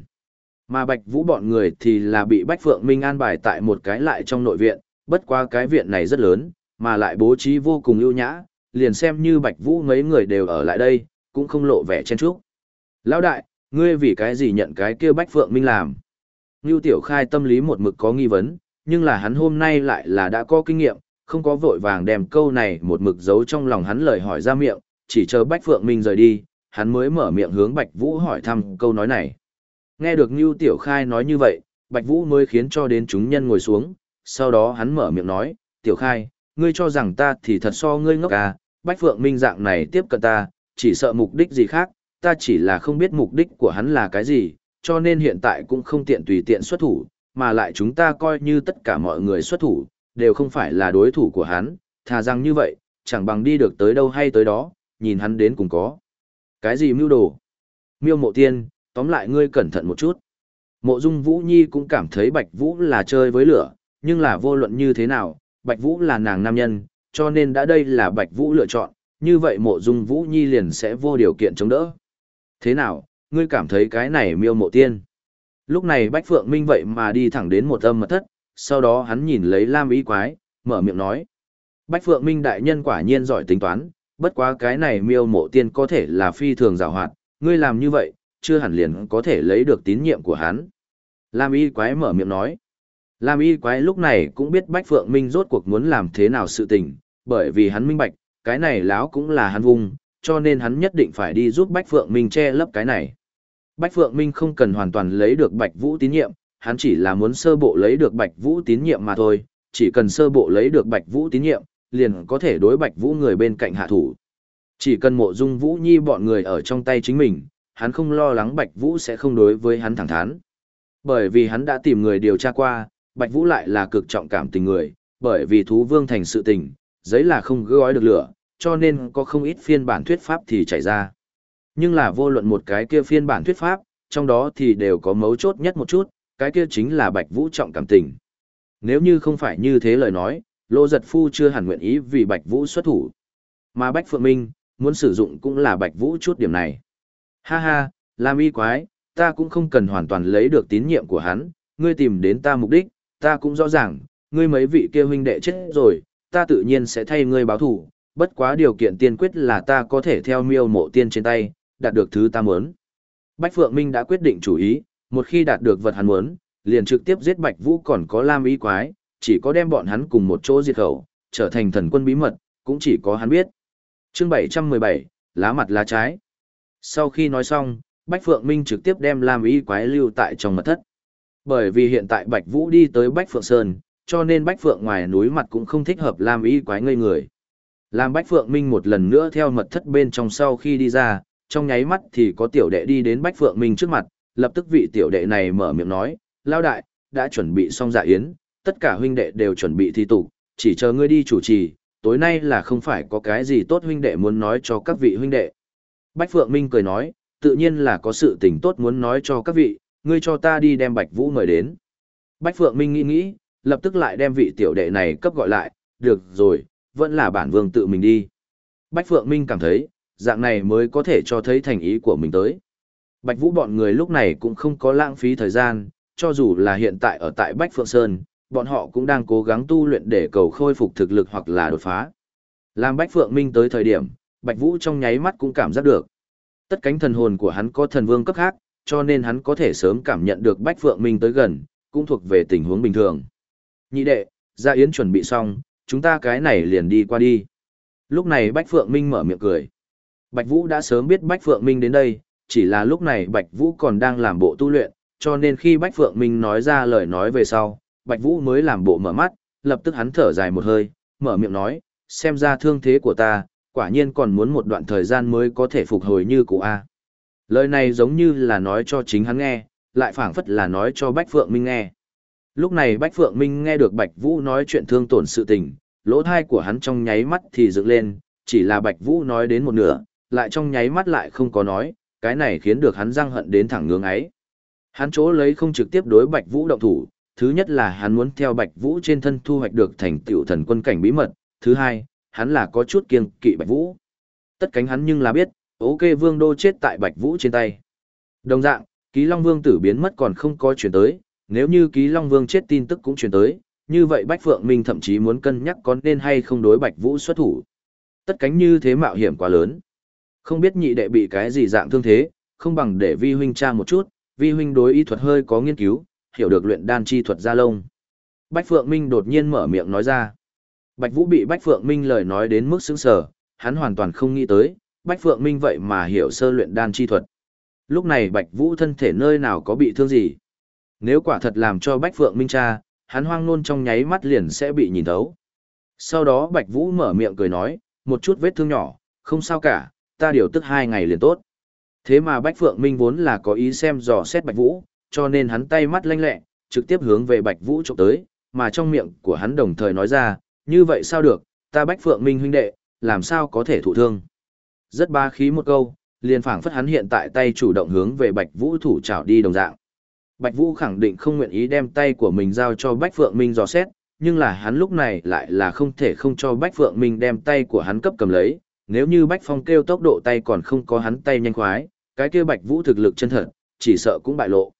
Mà Bạch Vũ bọn người thì là bị Bách Phượng Minh an bài tại một cái lại trong nội viện, bất quá cái viện này rất lớn, mà lại bố trí vô cùng ưu nhã, liền xem như Bạch Vũ mấy người đều ở lại đây, cũng không lộ vẻ chen chúc. Lão đại, ngươi vì cái gì nhận cái kia Bách Phượng Minh làm? Ngưu Tiểu Khai tâm lý một mực có nghi vấn, nhưng là hắn hôm nay lại là đã có kinh nghiệm, không có vội vàng đem câu này một mực giấu trong lòng hắn lời hỏi ra miệng, chỉ chờ Bách Phượng Minh rời đi, hắn mới mở miệng hướng Bạch Vũ hỏi thăm câu nói này. Nghe được Ngưu Tiểu Khai nói như vậy, Bạch Vũ mới khiến cho đến chúng nhân ngồi xuống, sau đó hắn mở miệng nói, Tiểu Khai, ngươi cho rằng ta thì thật so ngươi ngốc à, Bách Phượng Minh dạng này tiếp cận ta, chỉ sợ mục đích gì khác, ta chỉ là không biết mục đích của hắn là cái gì, cho nên hiện tại cũng không tiện tùy tiện xuất thủ, mà lại chúng ta coi như tất cả mọi người xuất thủ, đều không phải là đối thủ của hắn, thà rằng như vậy, chẳng bằng đi được tới đâu hay tới đó, nhìn hắn đến cùng có. Cái gì mưu đồ? Miêu mộ tiên, tóm lại ngươi cẩn thận một chút. Mộ dung Vũ Nhi cũng cảm thấy Bạch Vũ là chơi với lửa, nhưng là vô luận như thế nào, Bạch Vũ là nàng nam nhân, cho nên đã đây là Bạch Vũ lựa chọn, như vậy mộ dung Vũ Nhi liền sẽ vô điều kiện chống đỡ. Thế nào, ngươi cảm thấy cái này miêu mộ tiên? Lúc này Bách Phượng Minh vậy mà đi thẳng đến một âm mật thất, sau đó hắn nhìn lấy Lam ý quái, mở miệng nói. Bách Phượng Minh đại nhân quả nhiên giỏi tính toán, bất quá cái này miêu mộ tiên có thể là phi thường rào hoạt, ngươi làm như vậy, chưa hẳn liền có thể lấy được tín nhiệm của hắn. Lam y quái mở miệng nói. Lam y quái lúc này cũng biết Bách Phượng Minh rốt cuộc muốn làm thế nào sự tình, bởi vì hắn minh bạch, cái này láo cũng là hắn vùng, cho nên hắn nhất định phải đi giúp Bách Phượng Minh che lấp cái này. Bách Phượng Minh không cần hoàn toàn lấy được Bạch Vũ tín nhiệm, hắn chỉ là muốn sơ bộ lấy được Bạch Vũ tín nhiệm mà thôi, chỉ cần sơ bộ lấy được Bạch Vũ tín nhiệm, liền có thể đối Bạch Vũ người bên cạnh hạ thủ. Chỉ cần mộ dung Vũ Nhi bọn người ở trong tay chính mình, hắn không lo lắng Bạch Vũ sẽ không đối với hắn thẳng thắn. Bởi vì hắn đã tìm người điều tra qua, Bạch Vũ lại là cực trọng cảm tình người, bởi vì thú vương thành sự tình, giấy là không gói được lửa, cho nên có không ít phiên bản thuyết pháp thì chảy ra. Nhưng là vô luận một cái kia phiên bản thuyết pháp, trong đó thì đều có mấu chốt nhất một chút, cái kia chính là Bạch Vũ trọng cảm tình. Nếu như không phải như thế lời nói, Lô Giật Phu chưa hẳn nguyện ý vì Bạch Vũ xuất thủ. Mà Bạch Phượng Minh, muốn sử dụng cũng là Bạch Vũ chút điểm này. Ha ha, Lam y quái, ta cũng không cần hoàn toàn lấy được tín nhiệm của hắn, ngươi tìm đến ta mục đích, ta cũng rõ ràng, ngươi mấy vị kia huynh đệ chết rồi, ta tự nhiên sẽ thay ngươi báo thù, bất quá điều kiện tiên quyết là ta có thể theo miêu mộ tiên trên tay, đạt được thứ ta muốn. Bách Phượng Minh đã quyết định chủ ý, một khi đạt được vật hắn muốn, liền trực tiếp giết Bạch Vũ còn có Lam Y Quái, chỉ có đem bọn hắn cùng một chỗ diệt khẩu, trở thành thần quân bí mật, cũng chỉ có hắn biết. Chương 717, lá mặt lá trái. Sau khi nói xong, Bách Phượng Minh trực tiếp đem Lam Y Quái lưu tại trong mật thất. Bởi vì hiện tại Bạch Vũ đi tới Bách Phượng Sơn, cho nên Bách Phượng ngoài núi mặt cũng không thích hợp Lam Y Quái ngây người. Lam Bách Phượng Minh một lần nữa theo mật thất bên trong sau khi đi ra, trong nháy mắt thì có tiểu đệ đi đến Bách Phượng Minh trước mặt, lập tức vị tiểu đệ này mở miệng nói, lao đại, đã chuẩn bị xong dạ yến, tất cả huynh đệ đều chuẩn bị thi tụ, chỉ chờ ngươi đi chủ trì, tối nay là không phải có cái gì tốt huynh đệ muốn nói cho các vị huynh đệ. Bách Phượng Minh cười nói, tự nhiên là có sự tình tốt muốn nói cho các vị, ngươi cho ta đi đem Bạch Vũ mời đến. Bạch Phượng Minh nghĩ nghĩ, lập tức lại đem vị tiểu đệ này cấp gọi lại, được rồi, vẫn là bản vương tự mình đi. Bạch Phượng Minh cảm thấy, dạng này mới có thể cho thấy thành ý của mình tới. Bạch Vũ bọn người lúc này cũng không có lãng phí thời gian, cho dù là hiện tại ở tại Bách Phượng Sơn, bọn họ cũng đang cố gắng tu luyện để cầu khôi phục thực lực hoặc là đột phá. Làm Bách Phượng Minh tới thời điểm, Bạch Vũ trong nháy mắt cũng cảm giác được. Tất cánh thần hồn của hắn có thần vương cấp khác, cho nên hắn có thể sớm cảm nhận được Bách Phượng Minh tới gần, cũng thuộc về tình huống bình thường. Nhị đệ, gia yến chuẩn bị xong, chúng ta cái này liền đi qua đi. Lúc này Bách Phượng Minh mở miệng cười. Bạch Vũ đã sớm biết Bách Phượng Minh đến đây, chỉ là lúc này Bạch Vũ còn đang làm bộ tu luyện, cho nên khi Bách Phượng Minh nói ra lời nói về sau, Bạch Vũ mới làm bộ mở mắt, lập tức hắn thở dài một hơi, mở miệng nói, xem ra thương thế của ta, quả nhiên còn muốn một đoạn thời gian mới có thể phục hồi như cũ A. Lời này giống như là nói cho chính hắn nghe, lại phảng phất là nói cho Bách Phượng Minh nghe. Lúc này Bách Phượng Minh nghe được Bạch Vũ nói chuyện thương tổn sự tình, lỗ thai của hắn trong nháy mắt thì dựng lên, chỉ là Bạch Vũ nói đến một nửa, lại trong nháy mắt lại không có nói, cái này khiến được hắn răng hận đến thẳng ngưỡng ấy. Hắn chỗ lấy không trực tiếp đối Bạch Vũ động thủ, thứ nhất là hắn muốn theo Bạch Vũ trên thân thu hoạch được thành tựu thần quân cảnh bí mật, thứ hai, hắn là có chút kiêng kỵ Bạch Vũ. Tất cánh hắn nhưng là biết, ok vương đô chết tại Bạch Vũ trên tay. Đồng dạng, ký Long Vương tử biến mất còn không có chuyển tới, nếu như ký Long Vương chết tin tức cũng chuyển tới, như vậy Bách Phượng Minh thậm chí muốn cân nhắc có nên hay không đối Bạch Vũ xuất thủ. Tất cánh như thế mạo hiểm quá lớn. Không biết nhị đệ bị cái gì dạng thương thế, không bằng để vi huynh tra một chút, vi huynh đối y thuật hơi có nghiên cứu, hiểu được luyện đan chi thuật gia lông. Bách Phượng Minh đột nhiên mở miệng nói ra. Bạch Vũ bị Bách Phượng Minh lời nói đến mức sững sờ, hắn hoàn toàn không nghĩ tới, Bách Phượng Minh vậy mà hiểu sơ luyện đan chi thuật. Lúc này Bạch Vũ thân thể nơi nào có bị thương gì? Nếu quả thật làm cho Bách Phượng Minh cha, hắn hoang nôn trong nháy mắt liền sẽ bị nhìn thấu. Sau đó Bạch Vũ mở miệng cười nói, một chút vết thương nhỏ, không sao cả, ta điều tức hai ngày liền tốt. Thế mà Bách Phượng Minh vốn là có ý xem dò xét Bạch Vũ, cho nên hắn tay mắt lanh lẹ, trực tiếp hướng về Bạch Vũ chụp tới, mà trong miệng của hắn đồng thời nói ra, như vậy sao được, ta Bách Phượng Minh huynh đệ, làm sao có thể thụ thương. Rất ba khí một câu, liền phảng phất hắn hiện tại tay chủ động hướng về Bạch Vũ thủ trảo đi đồng dạng. Bạch Vũ khẳng định không nguyện ý đem tay của mình giao cho Bách Phượng Minh dò xét, nhưng là hắn lúc này lại là không thể không cho Bách Phượng Minh đem tay của hắn cấp cầm lấy, nếu như Bách Phong kêu tốc độ tay còn không có hắn tay nhanh khoái, cái kia Bạch Vũ thực lực chân thật, chỉ sợ cũng bại lộ.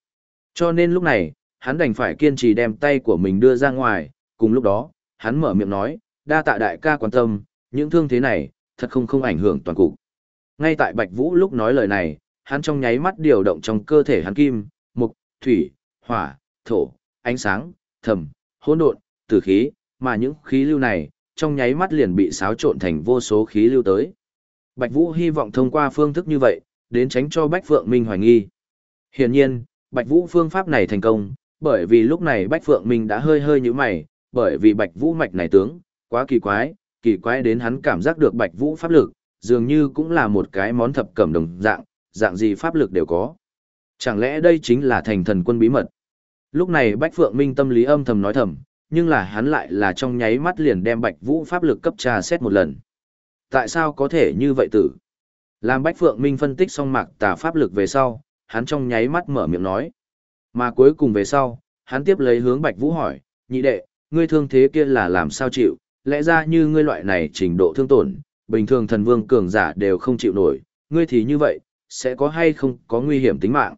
Cho nên lúc này, hắn đành phải kiên trì đem tay của mình đưa ra ngoài, cùng lúc đó, hắn mở miệng nói, đa tạ đại ca quan tâm, những thương thế này, thật không không ảnh hưởng toàn cục. Ngay tại Bạch Vũ lúc nói lời này, hắn trong nháy mắt điều động trong cơ thể hắn kim, mục, thủy, hỏa, thổ, ánh sáng, thầm, hỗn độn, tử khí, mà những khí lưu này, trong nháy mắt liền bị xáo trộn thành vô số khí lưu tới. Bạch Vũ hy vọng thông qua phương thức như vậy, đến tránh cho Bách Phượng Minh hoài nghi. Hiển nhiên, Bạch Vũ phương pháp này thành công, bởi vì lúc này Bách Phượng Minh đã hơi hơi như mày, bởi vì Bạch Vũ mạch này tướng, quá kỳ quái, kỳ quái đến hắn cảm giác được Bạch Vũ pháp lực, dường như cũng là một cái món thập cẩm đồng dạng, dạng gì pháp lực đều có. Chẳng lẽ đây chính là thành thần quân bí mật? Lúc này Bách Phượng Minh tâm lý âm thầm nói thầm, nhưng là hắn lại là trong nháy mắt liền đem Bạch Vũ pháp lực cấp trà xét một lần. Tại sao có thể như vậy tử? Làm Bách Phượng Minh phân tích xong mạc tà pháp lực về sau, hắn trong nháy mắt mở miệng nói. Mà cuối cùng về sau, hắn tiếp lấy hướng Bạch Vũ hỏi, nhị đệ, ngươi thương thế kia là làm sao chịu, lẽ ra như ngươi loại này trình độ thương tổn, bình thường thần vương cường giả đều không chịu nổi, ngươi thì như vậy, sẽ có hay không có nguy hiểm tính mạng.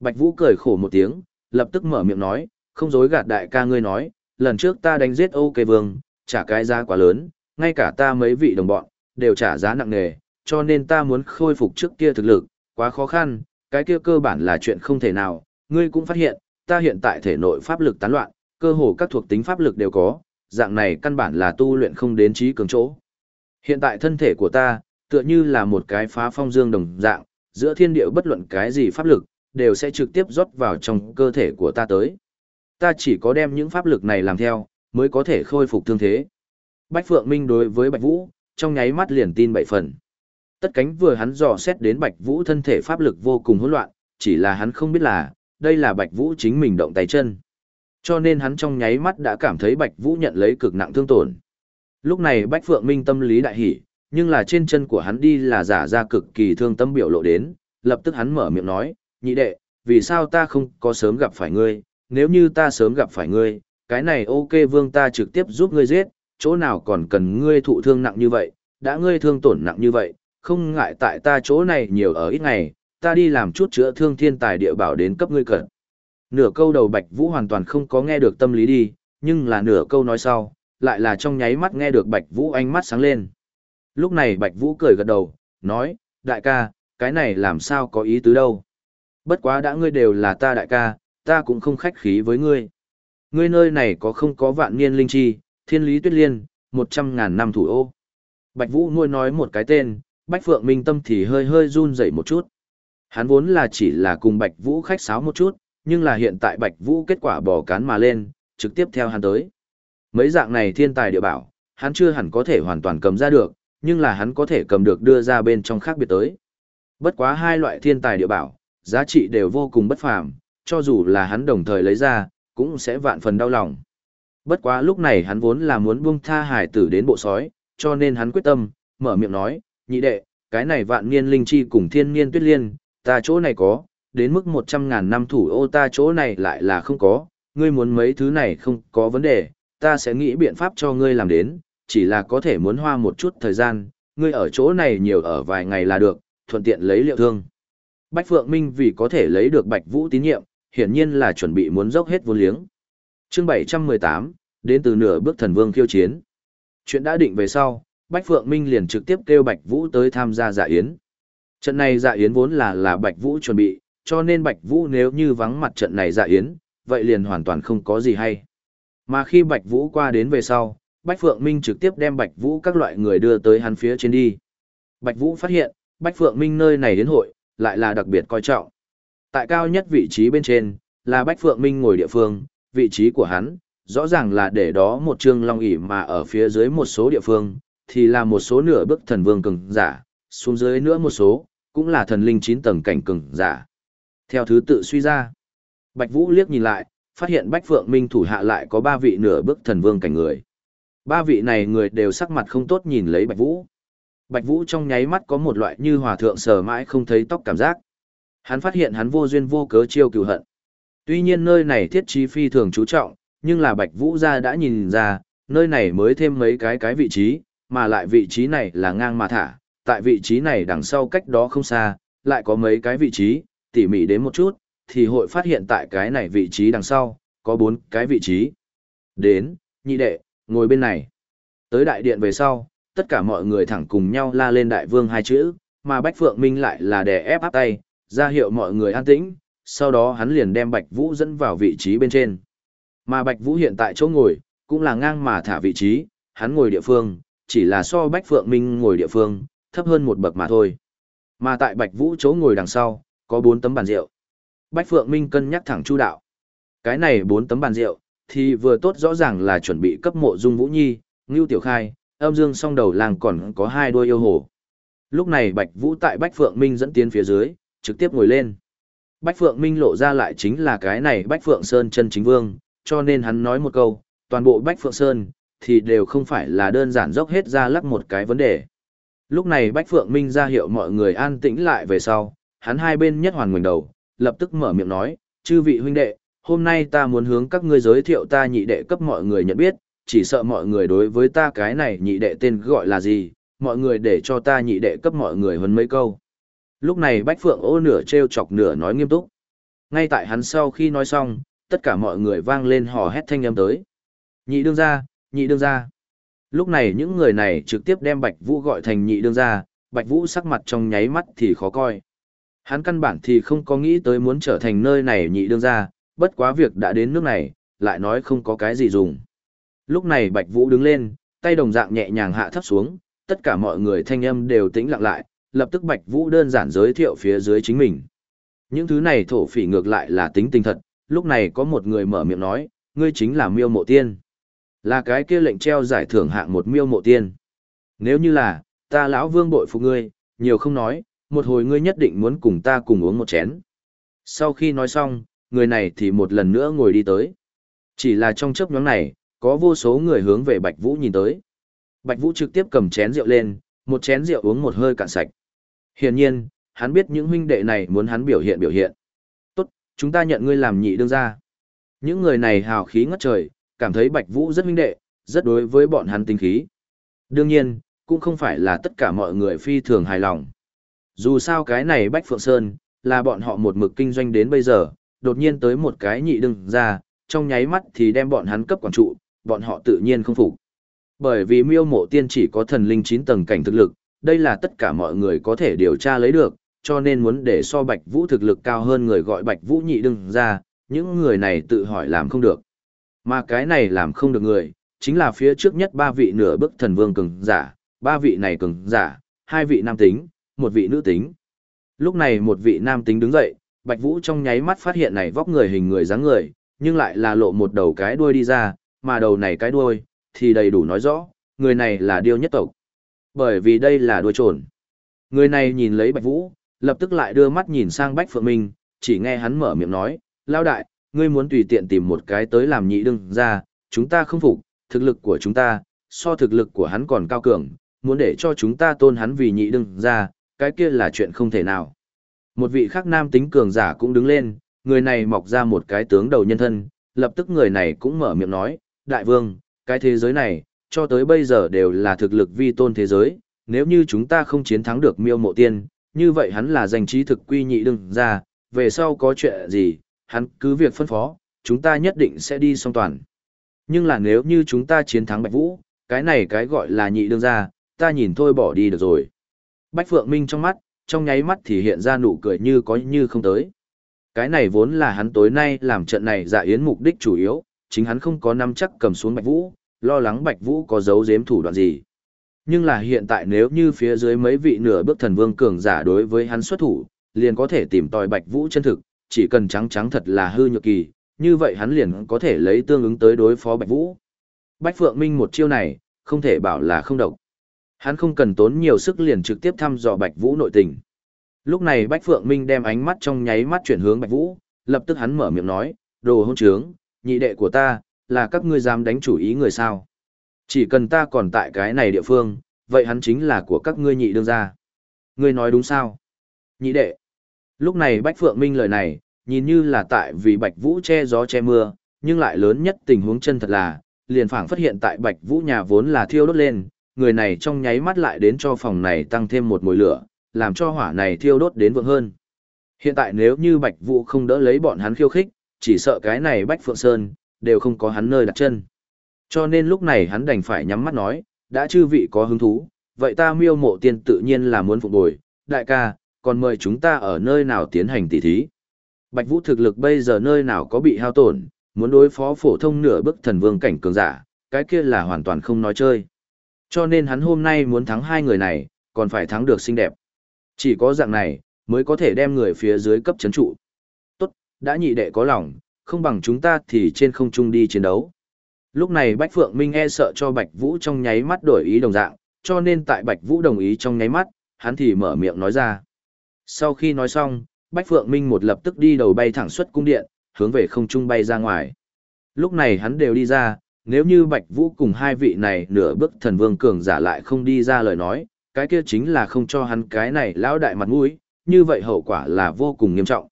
Bạch Vũ cười khổ một tiếng, lập tức mở miệng nói, Không dối gạt đại ca ngươi nói, lần trước ta đánh giết Âu Kê vương, trả cái giá quá lớn, ngay cả ta mấy vị đồng bọn, đều trả giá nặng nề, cho nên ta muốn khôi phục trước kia thực lực, quá khó khăn, cái kia cơ bản là chuyện không thể nào, ngươi cũng phát hiện, ta hiện tại thể nội pháp lực tán loạn, cơ hồ các thuộc tính pháp lực đều có, dạng này căn bản là tu luyện không đến trí cường chỗ. Hiện tại thân thể của ta, tựa như là một cái phá phong dương đồng dạng, giữa thiên địa bất luận cái gì pháp lực, đều sẽ trực tiếp rót vào trong cơ thể của ta tới. Ta chỉ có đem những pháp lực này làm theo, mới có thể khôi phục thương thế. Bách Phượng Minh đối với Bạch Vũ, trong nháy mắt liền tin bảy phần. Tất cánh vừa hắn dò xét đến Bạch Vũ thân thể pháp lực vô cùng hỗn loạn, chỉ là hắn không biết là, đây là Bạch Vũ chính mình động tay chân. Cho nên hắn trong nháy mắt đã cảm thấy Bạch Vũ nhận lấy cực nặng thương tổn. Lúc này Bách Phượng Minh tâm lý đại hỉ, nhưng là trên chân của hắn đi là giả ra cực kỳ thương tâm biểu lộ đến, lập tức hắn mở miệng nói, nhị đệ, vì sao ta không có sớm gặp phải ngươi, nếu như ta sớm gặp phải ngươi, cái này ok vương ta trực tiếp giúp ngươi giết, chỗ nào còn cần ngươi thụ thương nặng như vậy, đã ngươi thương tổn nặng như vậy, không ngại tại ta chỗ này nhiều ở ít ngày, ta đi làm chút chữa thương thiên tài địa bảo đến cấp ngươi cần. Nửa câu đầu Bạch Vũ hoàn toàn không có nghe được tâm lý đi, nhưng là nửa câu nói sau, lại là trong nháy mắt nghe được Bạch Vũ ánh mắt sáng lên. Lúc này Bạch Vũ cười gật đầu, nói, đại ca, cái này làm sao có ý tứ đâu. Bất quá đã ngươi đều là ta đại ca, ta cũng không khách khí với ngươi. Ngươi nơi này có không có vạn niên linh chi, thiên lý tuyết liên, một trăm ngàn năm thủ ô. Bạch Vũ nuôi nói một cái tên, Bạch Phượng Minh tâm thì hơi hơi run rẩy một chút. Hắn vốn là chỉ là cùng Bạch Vũ khách sáo một chút, nhưng là hiện tại Bạch Vũ kết quả bỏ cán mà lên, trực tiếp theo hắn tới. Mấy dạng này thiên tài địa bảo, hắn chưa hẳn có thể hoàn toàn cầm ra được, nhưng là hắn có thể cầm được đưa ra bên trong khác biệt tới. Bất quá hai loại thiên tài địa bảo, giá trị đều vô cùng bất phàm, cho dù là hắn đồng thời lấy ra, cũng sẽ vạn phần đau lòng. Bất quá lúc này hắn vốn là muốn buông tha hải tử đến bộ sói, cho nên hắn quyết tâm, mở miệng nói, nhị đệ, cái này vạn niên linh chi cùng thiên niên tuyết liên, ta chỗ này có, đến mức 100 ngàn năm thủ ô ta chỗ này lại là không có, ngươi muốn mấy thứ này không có vấn đề, ta sẽ nghĩ biện pháp cho ngươi làm đến, chỉ là có thể muốn hoa một chút thời gian, ngươi ở chỗ này nhiều ở vài ngày là được, thuận tiện lấy liệu thương. Bách Phượng Minh vì có thể lấy được Bạch Vũ tín nhiệm, hiển nhiên là chuẩn bị muốn dốc hết vốn liếng. Chương 718, đến từ nửa bước thần vương khiêu chiến. Chuyện đã định về sau, Bách Phượng Minh liền trực tiếp kêu Bạch Vũ tới tham gia dạ yến. Trận này dạ yến vốn là là Bạch Vũ chuẩn bị, cho nên Bạch Vũ nếu như vắng mặt trận này dạ yến, vậy liền hoàn toàn không có gì hay. Mà khi Bạch Vũ qua đến về sau, Bách Phượng Minh trực tiếp đem Bạch Vũ các loại người đưa tới hắn phía trên đi. Bạch Vũ phát hiện, Bách Phượng Minh nơi này đến hội, lại là đặc biệt coi trọng. Tại cao nhất vị trí bên trên, là Bách Phượng Minh ngồi địa phương, vị trí của hắn, rõ ràng là để đó một trương long ỷ mà ở phía dưới một số địa phương, thì là một số nửa bức thần vương cường giả, xuống dưới nữa một số, cũng là thần linh 9 tầng cảnh cường giả. Theo thứ tự suy ra, Bạch Vũ liếc nhìn lại, phát hiện Bách Phượng Minh thủ hạ lại có ba vị nửa bước thần vương cảnh người. Ba vị này người đều sắc mặt không tốt nhìn lấy Bạch Vũ. Bạch Vũ trong nháy mắt có một loại như hòa thượng sờ mãi không thấy tóc cảm giác. Hắn phát hiện hắn vô duyên vô cớ chiêu cừu hận. Tuy nhiên nơi này thiết trí phi thường chú trọng, nhưng là Bạch Vũ ra đã nhìn ra, nơi này mới thêm mấy cái cái vị trí, mà lại vị trí này là ngang mà thả, tại vị trí này đằng sau cách đó không xa, lại có mấy cái vị trí, tỉ mỉ đến một chút, thì hội phát hiện tại cái này vị trí đằng sau, có bốn cái vị trí. Đến, nhị đệ, ngồi bên này. Tới đại điện về sau, tất cả mọi người thẳng cùng nhau la lên đại vương hai chữ, mà Bách Phượng Minh lại là đè ép áp tay, ra hiệu mọi người an tĩnh, sau đó hắn liền đem Bạch Vũ dẫn vào vị trí bên trên. Mà Bạch Vũ hiện tại chỗ ngồi, cũng là ngang mà thả vị trí, hắn ngồi địa phương, chỉ là so Bách Phượng Minh ngồi địa phương, thấp hơn một bậc mà thôi. Mà tại Bạch Vũ chỗ ngồi đằng sau, có bốn tấm bàn rượu. Bách Phượng Minh cân nhắc thẳng chu đạo. Cái này bốn tấm bàn rượu, thì vừa tốt rõ ràng là chuẩn bị cấp mộ dung Vũ Nhi, Ngưu Tiểu Khai, âm dương song đầu làng còn có hai đôi yêu hồ. Lúc này Bạch Vũ tại Bách Phượng Minh dẫn tiến phía dưới, trực tiếp ngồi lên. Bách Phượng Minh lộ ra lại chính là cái này Bách Phượng Sơn chân chính vương, cho nên hắn nói một câu, toàn bộ Bách Phượng Sơn, thì đều không phải là đơn giản dốc hết ra lắc một cái vấn đề. Lúc này Bách Phượng Minh ra hiệu mọi người an tĩnh lại về sau, hắn hai bên nhất hoàn ngoảnh đầu, lập tức mở miệng nói, chư vị huynh đệ, hôm nay ta muốn hướng các ngươi giới thiệu ta nhị đệ cấp mọi người nhận biết, chỉ sợ mọi người đối với ta cái này nhị đệ tên gọi là gì, mọi người để cho ta nhị đệ cấp mọi người hơn mấy câu. Lúc này Bách Phượng ô nửa treo chọc nửa nói nghiêm túc. Ngay tại hắn sau khi nói xong, tất cả mọi người vang lên hò hét thanh âm tới. Nhị đương gia, nhị đương gia. Lúc này những người này trực tiếp đem Bạch Vũ gọi thành nhị đương gia, Bạch Vũ sắc mặt trong nháy mắt thì khó coi. Hắn căn bản thì không có nghĩ tới muốn trở thành nơi này nhị đương gia, bất quá việc đã đến nước này, lại nói không có cái gì dùng. Lúc này Bạch Vũ đứng lên, tay đồng dạng nhẹ nhàng hạ thấp xuống, tất cả mọi người thanh âm đều tĩnh lặng lại, lập tức Bạch Vũ đơn giản giới thiệu phía dưới chính mình. Những thứ này thổ phỉ ngược lại là tính tình thật, lúc này có một người mở miệng nói, ngươi chính là miêu mộ tiên. Là cái kia lệnh treo giải thưởng hạng một miêu mộ tiên. Nếu như là, ta lão vương bội phục ngươi, nhiều không nói, một hồi ngươi nhất định muốn cùng ta cùng uống một chén. Sau khi nói xong, người này thì một lần nữa ngồi đi tới. Chỉ là trong chớp nhóm này, có vô số người hướng về Bạch Vũ nhìn tới. Bạch Vũ trực tiếp cầm chén rượu lên, một chén rượu uống một hơi cạn sạch. Hiển nhiên, hắn biết những huynh đệ này muốn hắn biểu hiện biểu hiện. Tốt, chúng ta nhận ngươi làm nhị đương gia. Những người này hào khí ngất trời, cảm thấy Bạch Vũ rất huynh đệ, rất đối với bọn hắn tinh khí. Đương nhiên, cũng không phải là tất cả mọi người phi thường hài lòng. Dù sao cái này Bách Phượng Sơn, là bọn họ một mực kinh doanh đến bây giờ, đột nhiên tới một cái nhị đương ra, trong nháy mắt thì đem bọn hắn cấp quản trụ, bọn họ tự nhiên không phục. Bởi vì miêu mộ tiên chỉ có thần linh 9 tầng cảnh thực lực, đây là tất cả mọi người có thể điều tra lấy được, cho nên muốn để so Bạch Vũ thực lực cao hơn người gọi Bạch Vũ nhị đương ra, những người này tự hỏi làm không được. Mà cái này làm không được người, chính là phía trước nhất ba vị nửa bức thần vương cường giả, ba vị này cường giả, hai vị nam tính, một vị nữ tính. Lúc này một vị nam tính đứng dậy, Bạch Vũ trong nháy mắt phát hiện này vóc người hình người dáng người, nhưng lại là lộ một đầu cái đuôi đi ra, mà đầu này cái đuôi, thì đầy đủ nói rõ, người này là điêu nhất tộc. Bởi vì đây là đuôi trồn. Người này nhìn lấy Bạch Vũ, lập tức lại đưa mắt nhìn sang Bách Phượng Minh, chỉ nghe hắn mở miệng nói, lao đại, ngươi muốn tùy tiện tìm một cái tới làm nhị đương ra, chúng ta không phục, thực lực của chúng ta, so thực lực của hắn còn cao cường, muốn để cho chúng ta tôn hắn vì nhị đương ra, cái kia là chuyện không thể nào. Một vị khác nam tính cường giả cũng đứng lên, người này mọc ra một cái tướng đầu nhân thân, lập tức người này cũng mở miệng nói, đại vương, cái thế giới này, cho tới bây giờ đều là thực lực vi tôn thế giới, nếu như chúng ta không chiến thắng được miêu mộ tiên, như vậy hắn là danh trí thực quy nhị đừng ra, về sau có chuyện gì, hắn cứ việc phân phó, chúng ta nhất định sẽ đi song toàn. Nhưng là nếu như chúng ta chiến thắng Bạch Vũ, cái này cái gọi là nhị đương ra, ta nhìn thôi bỏ đi được rồi. Bách Phượng Minh trong mắt, trong nháy mắt thì hiện ra nụ cười như có như không tới. Cái này vốn là hắn tối nay làm trận này dạ yến mục đích chủ yếu, chính hắn không có nắm chắc cầm xuống Bạch Vũ, lo lắng Bạch Vũ có giấu giếm thủ đoạn gì. Nhưng là hiện tại nếu như phía dưới mấy vị nửa bước thần vương cường giả đối với hắn xuất thủ, liền có thể tìm tòi Bạch Vũ chân thực, chỉ cần trắng trắng thật là hư nhược kỳ, như vậy hắn liền có thể lấy tương ứng tới đối phó Bạch Vũ. Bách Phượng Minh một chiêu này, không thể bảo là không độc. Hắn không cần tốn nhiều sức liền trực tiếp thăm dò Bạch Vũ nội tình. Lúc này Bách Phượng Minh đem ánh mắt trong nháy mắt chuyển hướng Bạch Vũ, lập tức hắn mở miệng nói, đồ hôn trướng, nhị đệ của ta, là các ngươi dám đánh chủ ý người sao. Chỉ cần ta còn tại cái này địa phương, vậy hắn chính là của các ngươi nhị đương gia. Ngươi nói đúng sao? Nhị đệ. Lúc này Bách Phượng Minh lời này, nhìn như là tại vì Bạch Vũ che gió che mưa, nhưng lại lớn nhất tình huống chân thật là, liền phảng phát hiện tại Bạch Vũ nhà vốn là thiêu đốt lên, người này trong nháy mắt lại đến cho phòng này tăng thêm một mùi lửa, làm cho hỏa này thiêu đốt đến vượng hơn. Hiện tại nếu như Bạch Vũ không đỡ lấy bọn hắn khiêu khích, chỉ sợ cái này Bách Phượng Sơn, đều không có hắn nơi đặt chân. Cho nên lúc này hắn đành phải nhắm mắt nói, đã chư vị có hứng thú, vậy ta miêu mộ tiên tự nhiên là muốn phục bồi, đại ca, còn mời chúng ta ở nơi nào tiến hành tỉ thí. Bạch Vũ thực lực bây giờ nơi nào có bị hao tổn, muốn đối phó phổ thông nửa bức thần vương cảnh cường giả, cái kia là hoàn toàn không nói chơi. Cho nên hắn hôm nay muốn thắng hai người này, còn phải thắng được xinh đẹp. Chỉ có dạng này, mới có thể đem người phía dưới cấp chấn trụ. Tốt, đã nhị đệ có lòng, không bằng chúng ta thì trên không trung đi chiến đấu. Lúc này Bách Phượng Minh e sợ cho Bạch Vũ trong nháy mắt đổi ý đồng dạng, cho nên tại Bạch Vũ đồng ý trong nháy mắt, hắn thì mở miệng nói ra. Sau khi nói xong, Bách Phượng Minh một lập tức đi đầu bay thẳng xuất cung điện, hướng về không trung bay ra ngoài. Lúc này hắn đều đi ra, nếu như Bạch Vũ cùng hai vị này nửa bước thần vương cường giả lại không đi ra lời nói, cái kia chính là không cho hắn cái này lão đại mặt mũi, như vậy hậu quả là vô cùng nghiêm trọng.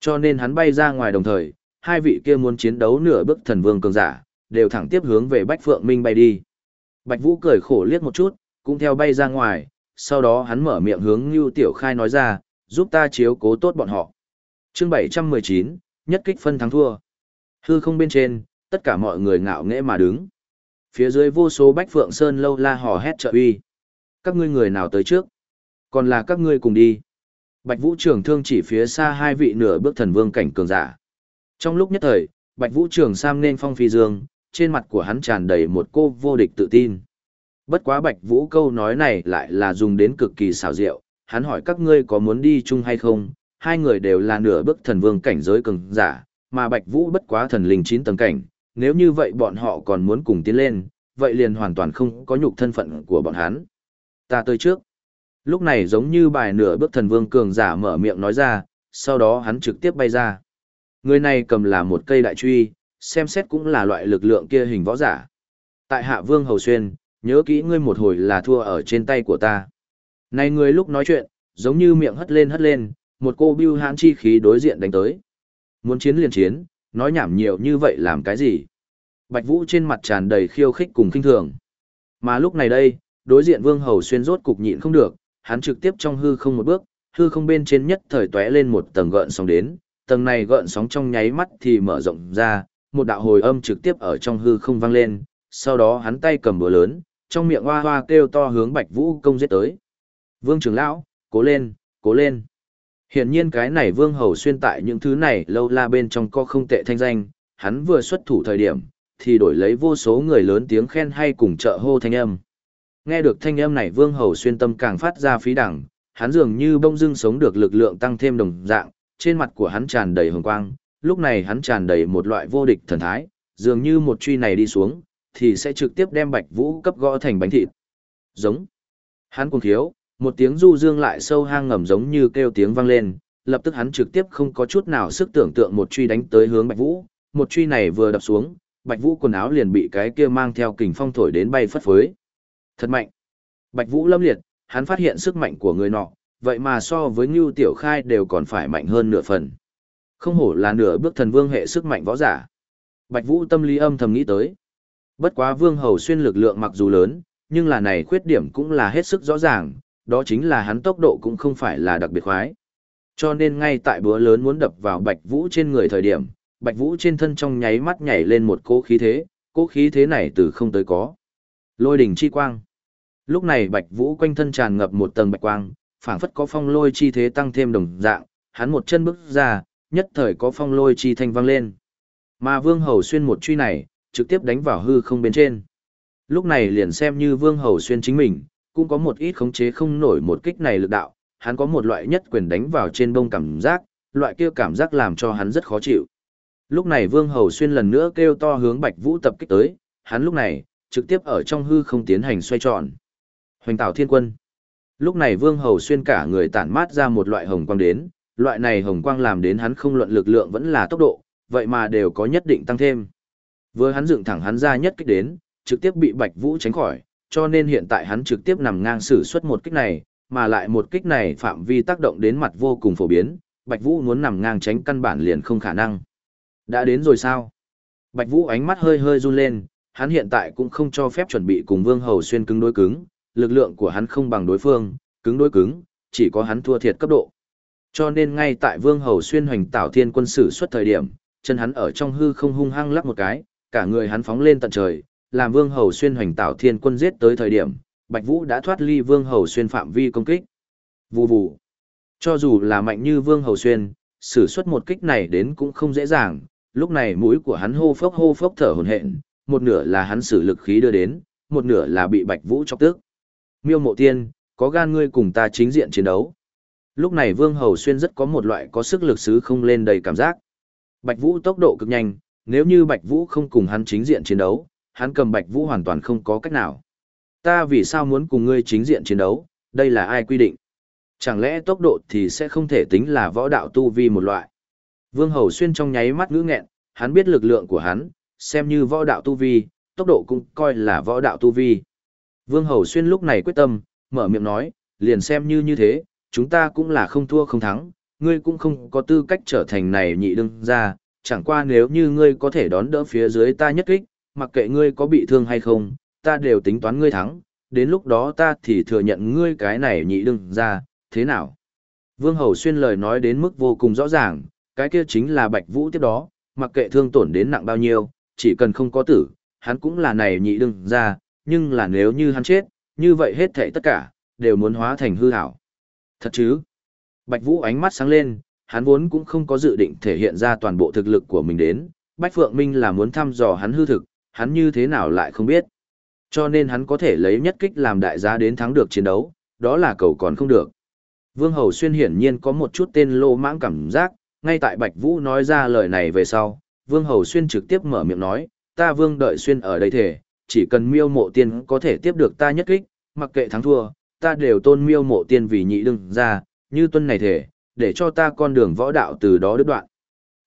Cho nên hắn bay ra ngoài đồng thời, hai vị kia muốn chiến đấu nửa bước thần vương cường giả, đều thẳng tiếp hướng về Bách Phượng Minh bay đi. Bạch Vũ cười khổ liếc một chút, cũng theo bay ra ngoài, sau đó hắn mở miệng hướng Lưu Tiểu Khai nói ra, giúp ta chiếu cố tốt bọn họ. Chương 719, nhất kích phân thắng thua. Hư không bên trên, tất cả mọi người ngạo nghễ mà đứng. Phía dưới vô số bách phượng sơn lâu la hò hét trợ uy. Các ngươi người nào tới trước? Còn là các ngươi cùng đi. Bạch Vũ Trường thương chỉ phía xa hai vị nửa bước thần vương cảnh cường giả. Trong lúc nhất thời, Bạch Vũ Trường Sam nên phong phi dương, trên mặt của hắn tràn đầy một cô vô địch tự tin. Bất quá Bạch Vũ câu nói này lại là dùng đến cực kỳ xảo diệu, hắn hỏi các ngươi có muốn đi chung hay không, hai người đều là nửa bước thần vương cảnh giới cường giả, mà Bạch Vũ bất quá thần linh chín tầng cảnh, nếu như vậy bọn họ còn muốn cùng tiến lên, vậy liền hoàn toàn không có nhục thân phận của bọn hắn. Ta tới trước. Lúc này giống như bài nửa bước thần vương cường giả mở miệng nói ra, sau đó hắn trực tiếp bay ra. Người này cầm là một cây đại truy, xem xét cũng là loại lực lượng kia hình võ giả. Tại hạ vương hầu xuyên, nhớ kỹ ngươi một hồi là thua ở trên tay của ta. Này người lúc nói chuyện, giống như miệng hất lên hất lên, một cô bưu hãn chi khí đối diện đánh tới. Muốn chiến liền chiến, nói nhảm nhiều như vậy làm cái gì? Bạch Vũ trên mặt tràn đầy khiêu khích cùng kinh thường. Mà lúc này đây, đối diện Vương Hầu xuyên rốt cục nhịn không được, hắn trực tiếp trong hư không một bước, hư không bên trên nhất thời tóe lên một tầng gợn sóng đến, tầng này gợn sóng trong nháy mắt thì mở rộng ra, một đạo hồi âm trực tiếp ở trong hư không vang lên, sau đó hắn tay cầm búa lớn, trong miệng hoa hoa kêu to hướng Bạch Vũ công giết tới. Vương trưởng lão, cố lên, cố lên. Hiển nhiên cái này Vương Hầu xuyên tại những thứ này lâu la bên trong có không tệ thanh danh, hắn vừa xuất thủ thời điểm, thì đổi lấy vô số người lớn tiếng khen hay cùng trợ hô thanh âm. Nghe được thanh âm này Vương Hầu xuyên tâm càng phát ra phí đẳng, hắn dường như bông dưng sống được lực lượng tăng thêm đồng dạng, trên mặt của hắn tràn đầy hồng quang, lúc này hắn tràn đầy một loại vô địch thần thái, dường như một truy này đi xuống, thì sẽ trực tiếp đem Bạch Vũ cấp gõ thành bánh thịt. Giống. Hắn cuồng thiếu, một tiếng du dương lại sâu hang ngầm giống như kêu tiếng vang lên, lập tức hắn trực tiếp không có chút nào sức tưởng tượng một truy đánh tới hướng Bạch Vũ, một truy này vừa đập xuống, Bạch Vũ quần áo liền bị cái kia mang theo kình phong thổi đến bay phất phới. Thật mạnh. Bạch Vũ lâm liệt, hắn phát hiện sức mạnh của người nọ, vậy mà so với Ngưu Tiểu Khai đều còn phải mạnh hơn nửa phần. Không hổ là nửa bước thần vương hệ sức mạnh võ giả. Bạch Vũ tâm lý âm thầm nghĩ tới. Bất quá Vương Hầu xuyên lực lượng mặc dù lớn, nhưng là này khuyết điểm cũng là hết sức rõ ràng, đó chính là hắn tốc độ cũng không phải là đặc biệt khoái. Cho nên ngay tại búa lớn muốn đập vào Bạch Vũ trên người thời điểm, Bạch Vũ trên thân trong nháy mắt nhảy lên một cỗ khí thế, cỗ khí thế này từ không tới có. Lôi đỉnh chi quang. Lúc này Bạch Vũ quanh thân tràn ngập một tầng bạch quang, phảng phất có phong lôi chi thế tăng thêm đồng dạng, hắn một chân bước ra, nhất thời có phong lôi chi thanh vang lên. Mà Vương Hầu xuyên một truy này, trực tiếp đánh vào hư không bên trên. Lúc này liền xem như Vương Hầu xuyên chính mình, cũng có một ít khống chế không nổi một kích này lực đạo, hắn có một loại nhất quyền đánh vào trên bông cảm giác, loại kia cảm giác làm cho hắn rất khó chịu. Lúc này Vương Hầu xuyên lần nữa kêu to hướng Bạch Vũ tập kích tới, hắn lúc này trực tiếp ở trong hư không tiến hành xoay tròn. Hoành Tảo Thiên Quân. Lúc này Vương Hầu xuyên cả người tản mát ra một loại hồng quang đến, loại này hồng quang làm đến hắn không luận lực lượng vẫn là tốc độ, vậy mà đều có nhất định tăng thêm. Vừa hắn dựng thẳng hắn ra nhất kích đến, trực tiếp bị Bạch Vũ tránh khỏi, cho nên hiện tại hắn trực tiếp nằm ngang sử xuất một kích này, mà lại một kích này phạm vi tác động đến mặt vô cùng phổ biến, Bạch Vũ muốn nằm ngang tránh căn bản liền không khả năng. Đã đến rồi sao? Bạch Vũ ánh mắt hơi hơi run lên, hắn hiện tại cũng không cho phép chuẩn bị cùng Vương Hầu xuyên cứng đối cứng, lực lượng của hắn không bằng đối phương, cứng đối cứng, chỉ có hắn thua thiệt cấp độ. Cho nên ngay tại Vương Hầu xuyên hoành tạo thiên quân sử xuất thời điểm, chân hắn ở trong hư không hung hăng lắc một cái, cả người hắn phóng lên tận trời, làm Vương Hầu xuyên hoành tạo thiên quân giết tới thời điểm, Bạch Vũ đã thoát ly Vương Hầu xuyên phạm vi công kích. Vù vù. Cho dù là mạnh như Vương Hầu xuyên, sử xuất một kích này đến cũng không dễ dàng, lúc này mũi của hắn hô phốc hô phốc thở hổn hển, một nửa là hắn sử lực khí đưa đến, một nửa là bị Bạch Vũ chọc tức. Miêu Mộ Tiên, có gan ngươi cùng ta chính diện chiến đấu. Lúc này Vương Hầu Xuyên rất có một loại có sức lực xứ không lên đầy cảm giác. Bạch Vũ tốc độ cực nhanh, nếu như Bạch Vũ không cùng hắn chính diện chiến đấu, hắn cầm Bạch Vũ hoàn toàn không có cách nào. Ta vì sao muốn cùng ngươi chính diện chiến đấu, đây là ai quy định? Chẳng lẽ tốc độ thì sẽ không thể tính là võ đạo tu vi một loại? Vương Hầu Xuyên trong nháy mắt ngữ nghẹn, hắn biết lực lượng của hắn, xem như võ đạo tu vi, tốc độ cũng coi là võ đạo tu vi. Vương Hầu Xuyên lúc này quyết tâm, mở miệng nói, liền xem như như thế, chúng ta cũng là không thua không thắng, ngươi cũng không có tư cách trở thành này nhị đương ra, chẳng qua nếu như ngươi có thể đón đỡ phía dưới ta nhất kích, mặc kệ ngươi có bị thương hay không, ta đều tính toán ngươi thắng, đến lúc đó ta thì thừa nhận ngươi cái này nhị đương ra, thế nào? Vương Hầu Xuyên lời nói đến mức vô cùng rõ ràng, cái kia chính là Bạch Vũ tiếp đó, mặc kệ thương tổn đến nặng bao nhiêu, chỉ cần không có tử, hắn cũng là này nhị đương ra, nhưng là nếu như hắn chết, như vậy hết thảy tất cả, đều muốn hóa thành hư ảo. Thật chứ? Bạch Vũ ánh mắt sáng lên, hắn vốn cũng không có dự định thể hiện ra toàn bộ thực lực của mình đến, Bách Phượng Minh là muốn thăm dò hắn hư thực, hắn như thế nào lại không biết. Cho nên hắn có thể lấy nhất kích làm đại giá đến thắng được chiến đấu, đó là cầu còn không được. Vương Hầu Xuyên hiển nhiên có một chút tên lô mãng cảm giác, ngay tại Bạch Vũ nói ra lời này về sau, Vương Hầu Xuyên trực tiếp mở miệng nói, ta Vương đợi Xuyên ở đây thể, chỉ cần miêu mộ tiên có thể tiếp được ta nhất kích, mặc kệ thắng thua, ta đều tôn miêu mộ tiên vì nhị đương ra, như tuân này thể, để cho ta con đường võ đạo từ đó đứt đoạn.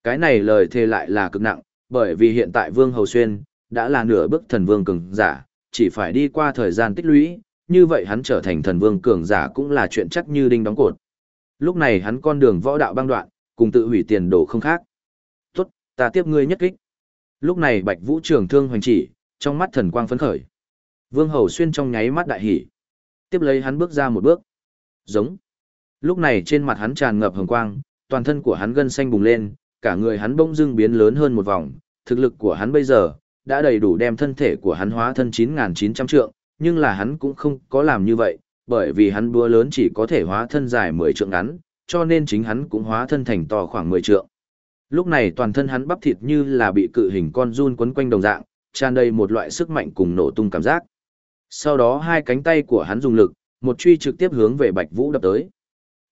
Cái này lời thề lại là cực nặng, bởi vì hiện tại Vương Hầu Xuyên đã là nửa bước thần vương cường giả, chỉ phải đi qua thời gian tích lũy, như vậy hắn trở thành thần vương cường giả cũng là chuyện chắc như đinh đóng cột. Lúc này hắn con đường võ đạo băng đoạn, cùng tự hủy tiền đồ không khác. Tốt, ta tiếp ngươi nhất kích. Lúc này Bạch Vũ trường thương hoành chỉ, trong mắt thần quang phấn khởi. Vương Hầu Xuyên trong nháy mắt đại hỉ. Tiếp lấy hắn bước ra một bước. Giống. Lúc này trên mặt hắn tràn ngập hồng quang, toàn thân của hắn gân xanh bùng lên, cả người hắn bỗng dưng biến lớn hơn một vòng, thực lực của hắn bây giờ đã đầy đủ đem thân thể của hắn hóa thân 9900 trượng, nhưng là hắn cũng không có làm như vậy, bởi vì hắn búa lớn chỉ có thể hóa thân dài 10 trượng ngắn, cho nên chính hắn cũng hóa thân thành to khoảng 10 trượng. Lúc này toàn thân hắn bắp thịt như là bị cự hình con run quấn quanh đồng dạng, tràn đầy một loại sức mạnh cùng nổ tung cảm giác. Sau đó hai cánh tay của hắn dùng lực, một truy trực tiếp hướng về Bạch Vũ đập tới.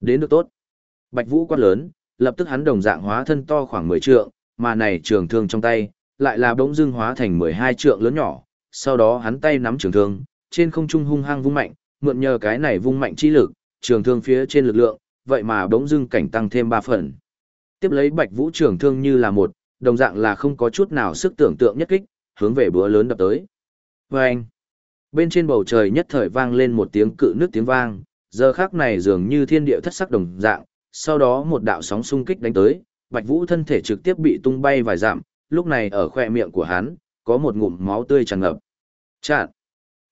Đến được tốt. Bạch Vũ quát lớn, lập tức hắn đồng dạng hóa thân to khoảng 10 trượng, mà này trường thương trong tay, lại là bỗng dưng hóa thành 12 trượng lớn nhỏ, sau đó hắn tay nắm trường thương, trên không trung hung hăng vung mạnh, mượn nhờ cái này vung mạnh chi lực, trường thương phía trên lực lượng, vậy mà bỗng dưng cảnh tăng thêm 3 phần. Tiếp lấy Bạch Vũ trường thương như là một, đồng dạng là không có chút nào sức tưởng tượng nhất kích, hướng về búa lớn đập tới. Vâng! Bên trên bầu trời nhất thời vang lên một tiếng cự nước tiếng vang, giờ khắc này dường như thiên địa thất sắc đồng dạng, sau đó một đạo sóng xung kích đánh tới, Bạch Vũ thân thể trực tiếp bị tung bay vài dặm, lúc này ở khoe miệng của hắn, có một ngụm máu tươi tràn ngập. Chạn!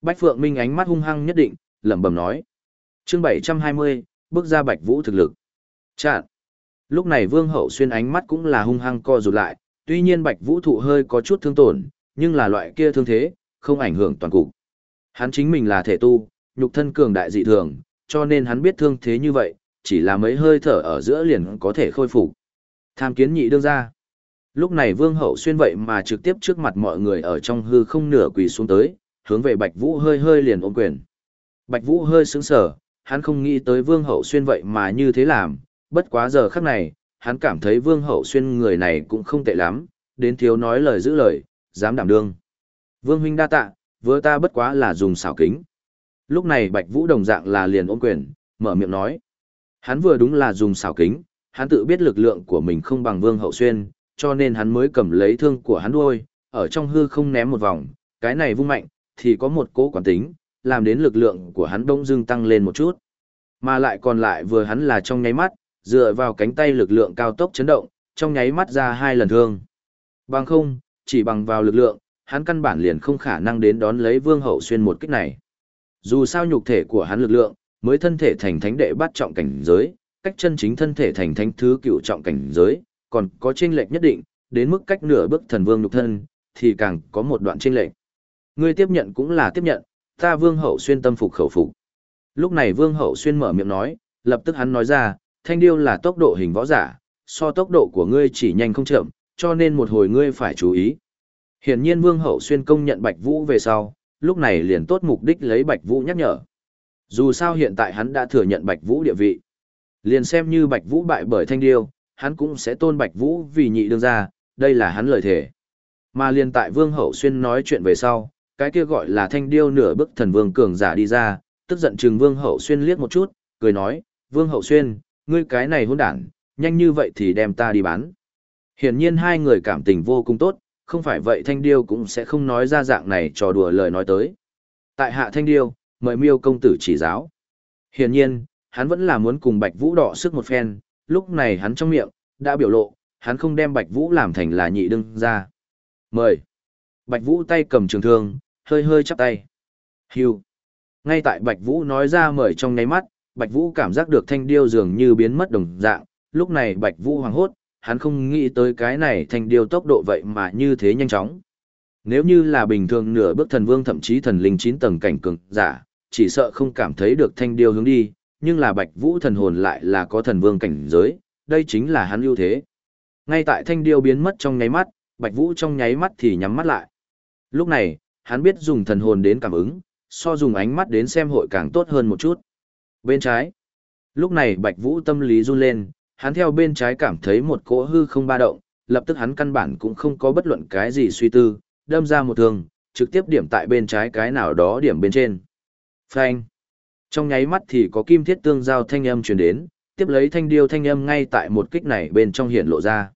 bách Phượng Minh ánh mắt hung hăng nhất định, lẩm bẩm nói. Chương 720, bước ra Bạch Vũ thực lực. Chạn! Lúc này Vương Hậu xuyên ánh mắt cũng là hung hăng co rụt lại, tuy nhiên Bạch Vũ thụ hơi có chút thương tổn, nhưng là loại kia thương thế, không ảnh hưởng toàn cục. Hắn chính mình là thể tu, nhục thân cường đại dị thường, cho nên hắn biết thương thế như vậy, chỉ là mấy hơi thở ở giữa liền có thể khôi phục. Tham kiến nhị đương ra. Lúc này Vương Hậu xuyên vậy mà trực tiếp trước mặt mọi người ở trong hư không nửa quỳ xuống tới, hướng về Bạch Vũ hơi hơi liền ôm quyền. Bạch Vũ hơi sững sờ, hắn không nghĩ tới Vương Hậu xuyên vậy mà như thế làm, bất quá giờ khắc này, hắn cảm thấy Vương Hậu xuyên người này cũng không tệ lắm, đến thiếu nói lời giữ lời, dám đảm đương. Vương huynh đa tạ, vừa ta bất quá là dùng xảo kính. Lúc này Bạch Vũ đồng dạng là liền ôm quyền, mở miệng nói. Hắn vừa đúng là dùng xảo kính, hắn tự biết lực lượng của mình không bằng Vương Hậu Xuyên, cho nên hắn mới cầm lấy thương của hắn đuôi, ở trong hư không ném một vòng, cái này vung mạnh, thì có một cố quán tính, làm đến lực lượng của hắn đông dưng tăng lên một chút. Mà lại còn lại vừa hắn là trong nháy mắt, dựa vào cánh tay lực lượng cao tốc chấn động, trong nháy mắt ra hai lần thương. Bằng không, chỉ bằng vào lực lượng, hắn căn bản liền không khả năng đến đón lấy Vương Hậu Xuyên một kích này. Dù sao nhục thể của hắn lực lượng, mới thân thể thành thánh đệ bắt trọng cảnh giới, cách chân chính thân thể thành thánh thứ cựu trọng cảnh giới, còn có chênh lệch nhất định, đến mức cách nửa bước thần vương nhục thân, thì càng có một đoạn chênh lệch. Ngươi tiếp nhận cũng là tiếp nhận, ta Vương Hậu Xuyên tâm phục khẩu phục. Lúc này Vương Hậu Xuyên mở miệng nói, lập tức hắn nói ra, thanh điêu là tốc độ hình võ giả, so tốc độ của ngươi chỉ nhanh không chậm, cho nên một hồi ngươi phải chú ý. Hiển nhiên Vương Hậu Xuyên công nhận Bạch Vũ về sau, lúc này liền tốt mục đích lấy Bạch Vũ nhắc nhở. Dù sao hiện tại hắn đã thừa nhận Bạch Vũ địa vị. Liền xem như Bạch Vũ bại bởi Thanh Điêu, hắn cũng sẽ tôn Bạch Vũ vì nhị đương gia, đây là hắn lời thể. Mà liền tại Vương Hậu Xuyên nói chuyện về sau, cái kia gọi là Thanh Điêu nửa bức thần vương cường giả đi ra, tức giận chừng Vương Hậu Xuyên liếc một chút, cười nói, Vương Hậu Xuyên, ngươi cái này hỗn đản, nhanh như vậy thì đem ta đi bán. Hiển nhiên hai người cảm tình vô cùng tốt, không phải vậy Thanh Điêu cũng sẽ không nói ra dạng này trò đùa lời nói tới. Tại hạ Thanh Điêu, mời miêu công tử chỉ giáo. Hiển nhiên, hắn vẫn là muốn cùng Bạch Vũ đỏ sức một phen, lúc này hắn trong miệng, đã biểu lộ, hắn không đem Bạch Vũ làm thành là nhị đương ra. Mời. Bạch Vũ tay cầm trường thương, hơi hơi chắp tay. Hưu. Ngay tại Bạch Vũ nói ra mời trong nháy mắt, Bạch Vũ cảm giác được thanh điêu dường như biến mất đồng dạng, lúc này Bạch Vũ hoàng hốt, hắn không nghĩ tới cái này thanh điêu tốc độ vậy mà như thế nhanh chóng. Nếu như là bình thường nửa bước thần vương thậm chí thần linh chín tầng cảnh cường giả, chỉ sợ không cảm thấy được thanh điêu hướng đi, nhưng là Bạch Vũ thần hồn lại là có thần vương cảnh giới, đây chính là hắn ưu thế. Ngay tại thanh điêu biến mất trong nháy mắt, Bạch Vũ trong nháy mắt thì nhắm mắt lại. Lúc này, hắn biết dùng thần hồn đến cảm ứng, so dùng ánh mắt đến xem hội càng tốt hơn một chút. Bên trái, lúc này Bạch Vũ tâm lý run lên, hắn theo bên trái cảm thấy một cỗ hư không ba động, lập tức hắn căn bản cũng không có bất luận cái gì suy tư, đâm ra một thường, trực tiếp điểm tại bên trái cái nào đó điểm bên trên. Phanh. Trong nháy mắt thì có kim thiết tương giao thanh âm truyền đến, tiếp lấy thanh điêu thanh âm ngay tại một kích này bên trong hiện lộ ra.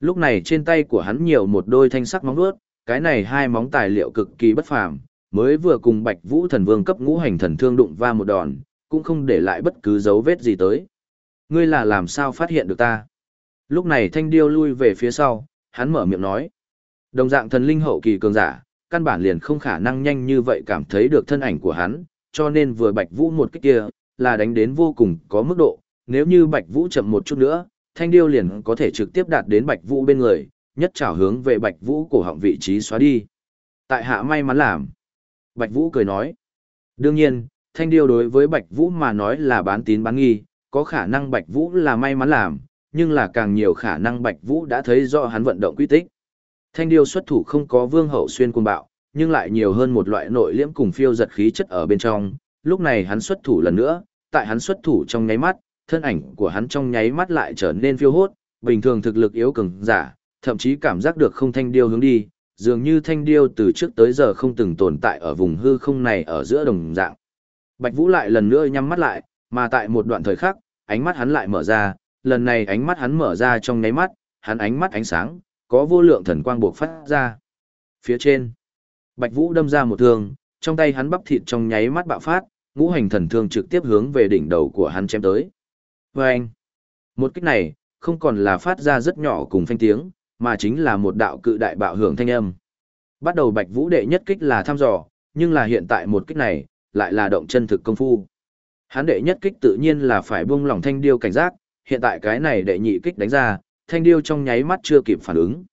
Lúc này trên tay của hắn nhiều một đôi thanh sắc móng vuốt, cái này hai móng tài liệu cực kỳ bất phàm, mới vừa cùng Bạch Vũ Thần Vương cấp ngũ hành thần thương đụng va một đòn, cũng không để lại bất cứ dấu vết gì tới. Ngươi là làm sao phát hiện được ta? Lúc này thanh điêu lui về phía sau, hắn mở miệng nói. Đồng dạng thần linh hậu kỳ cường giả, căn bản liền không khả năng nhanh như vậy cảm thấy được thân ảnh của hắn, cho nên vừa Bạch Vũ một kích kia, là đánh đến vô cùng có mức độ, nếu như Bạch Vũ chậm một chút nữa, thanh điêu liền có thể trực tiếp đạt đến Bạch Vũ bên người, nhất trảo hướng về Bạch Vũ cổ họng vị trí xóa đi. Tại hạ may mắn làm. Bạch Vũ cười nói. Đương nhiên, thanh điêu đối với Bạch Vũ mà nói là bán tín bán nghi, có khả năng Bạch Vũ là may mắn làm, nhưng là càng nhiều khả năng Bạch Vũ đã thấy rõ hắn vận động quy tích. Thanh điêu xuất thủ không có vương hậu xuyên cuồng bạo, nhưng lại nhiều hơn một loại nội liễm cùng phiêu giật khí chất ở bên trong. Lúc này hắn xuất thủ lần nữa, tại hắn xuất thủ trong nháy mắt, thân ảnh của hắn trong nháy mắt lại trở nên phiêu hốt, bình thường thực lực yếu cường giả, thậm chí cảm giác được không thanh điêu hướng đi, dường như thanh điêu từ trước tới giờ không từng tồn tại ở vùng hư không này ở giữa đồng dạng. Bạch Vũ lại lần nữa nhắm mắt lại, mà tại một đoạn thời khắc, ánh mắt hắn lại mở ra, lần này ánh mắt hắn mở ra trong nháy mắt, hắn ánh mắt ánh sáng, có vô lượng thần quang buộc phát ra. Phía trên, Bạch Vũ đâm ra một thương, trong tay hắn bắp thịt trong nháy mắt bạo phát, ngũ hành thần thương trực tiếp hướng về đỉnh đầu của hắn chém tới. Vâng! Một kích này, không còn là phát ra rất nhỏ cùng phanh tiếng, mà chính là một đạo cự đại bạo hưởng thanh âm. Bắt đầu Bạch Vũ đệ nhất kích là thăm dò, nhưng là hiện tại một kích này, lại là động chân thực công phu. Hắn đệ nhất kích tự nhiên là phải buông lỏng thanh điêu cảnh giác, hiện tại cái này đệ nhị kích đánh ra, thanh điêu trong nháy mắt chưa kịp phản ứng.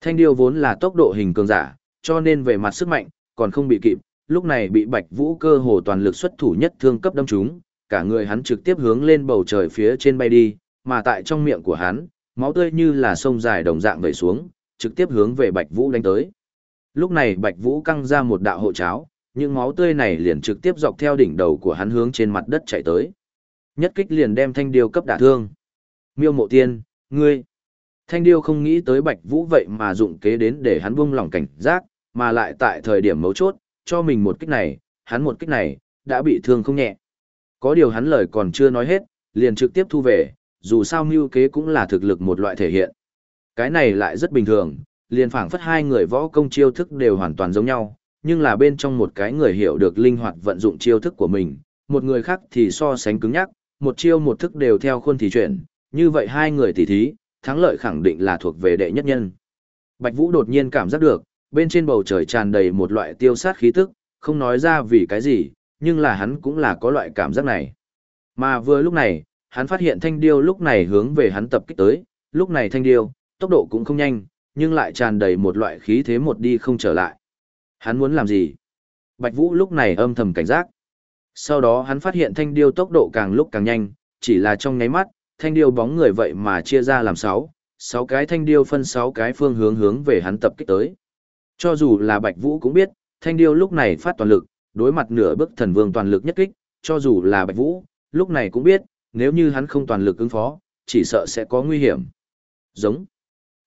Thanh điêu vốn là tốc độ hình cường giả, cho nên về mặt sức mạnh, còn không bị kịp, lúc này bị Bạch Vũ cơ hồ toàn lực xuất thủ nhất thương cấp đâm trúng, cả người hắn trực tiếp hướng lên bầu trời phía trên bay đi, mà tại trong miệng của hắn, máu tươi như là sông dài đồng dạng vẩy xuống, trực tiếp hướng về Bạch Vũ đánh tới. Lúc này Bạch Vũ căng ra một đạo hộ cháo, những máu tươi này liền trực tiếp dọc theo đỉnh đầu của hắn hướng trên mặt đất chạy tới. Nhất kích liền đem thanh điêu cấp đả thương. Miêu mộ tiên, ngươi. Thanh điêu không nghĩ tới Bạch Vũ vậy mà dụng kế đến để hắn buông lòng cảnh giác, mà lại tại thời điểm mấu chốt, cho mình một kích này, hắn một kích này, đã bị thương không nhẹ. Có điều hắn lời còn chưa nói hết, liền trực tiếp thu về, dù sao mưu kế cũng là thực lực một loại thể hiện. Cái này lại rất bình thường, liền phảng phất hai người võ công chiêu thức đều hoàn toàn giống nhau, nhưng là bên trong một cái người hiểu được linh hoạt vận dụng chiêu thức của mình, một người khác thì so sánh cứng nhắc, một chiêu một thức đều theo khuôn thì chuyển, như vậy hai người tỉ thí, thắng lợi khẳng định là thuộc về đệ nhất nhân. Bạch Vũ đột nhiên cảm giác được, bên trên bầu trời tràn đầy một loại tiêu sát khí tức, không nói ra vì cái gì, nhưng là hắn cũng là có loại cảm giác này. Mà vừa lúc này, hắn phát hiện thanh điêu lúc này hướng về hắn tập kích tới, lúc này thanh điêu, tốc độ cũng không nhanh, nhưng lại tràn đầy một loại khí thế một đi không trở lại. Hắn muốn làm gì? Bạch Vũ lúc này âm thầm cảnh giác. Sau đó hắn phát hiện thanh điêu tốc độ càng lúc càng nhanh, chỉ là trong nháy mắt, thanh điêu bóng người vậy mà chia ra làm sáu, sáu cái thanh điêu phân sáu cái phương hướng hướng về hắn tập kích tới. Cho dù là Bạch Vũ cũng biết, thanh điêu lúc này phát toàn lực, đối mặt nửa bước thần vương toàn lực nhất kích, cho dù là Bạch Vũ, lúc này cũng biết, nếu như hắn không toàn lực ứng phó, chỉ sợ sẽ có nguy hiểm. Giống.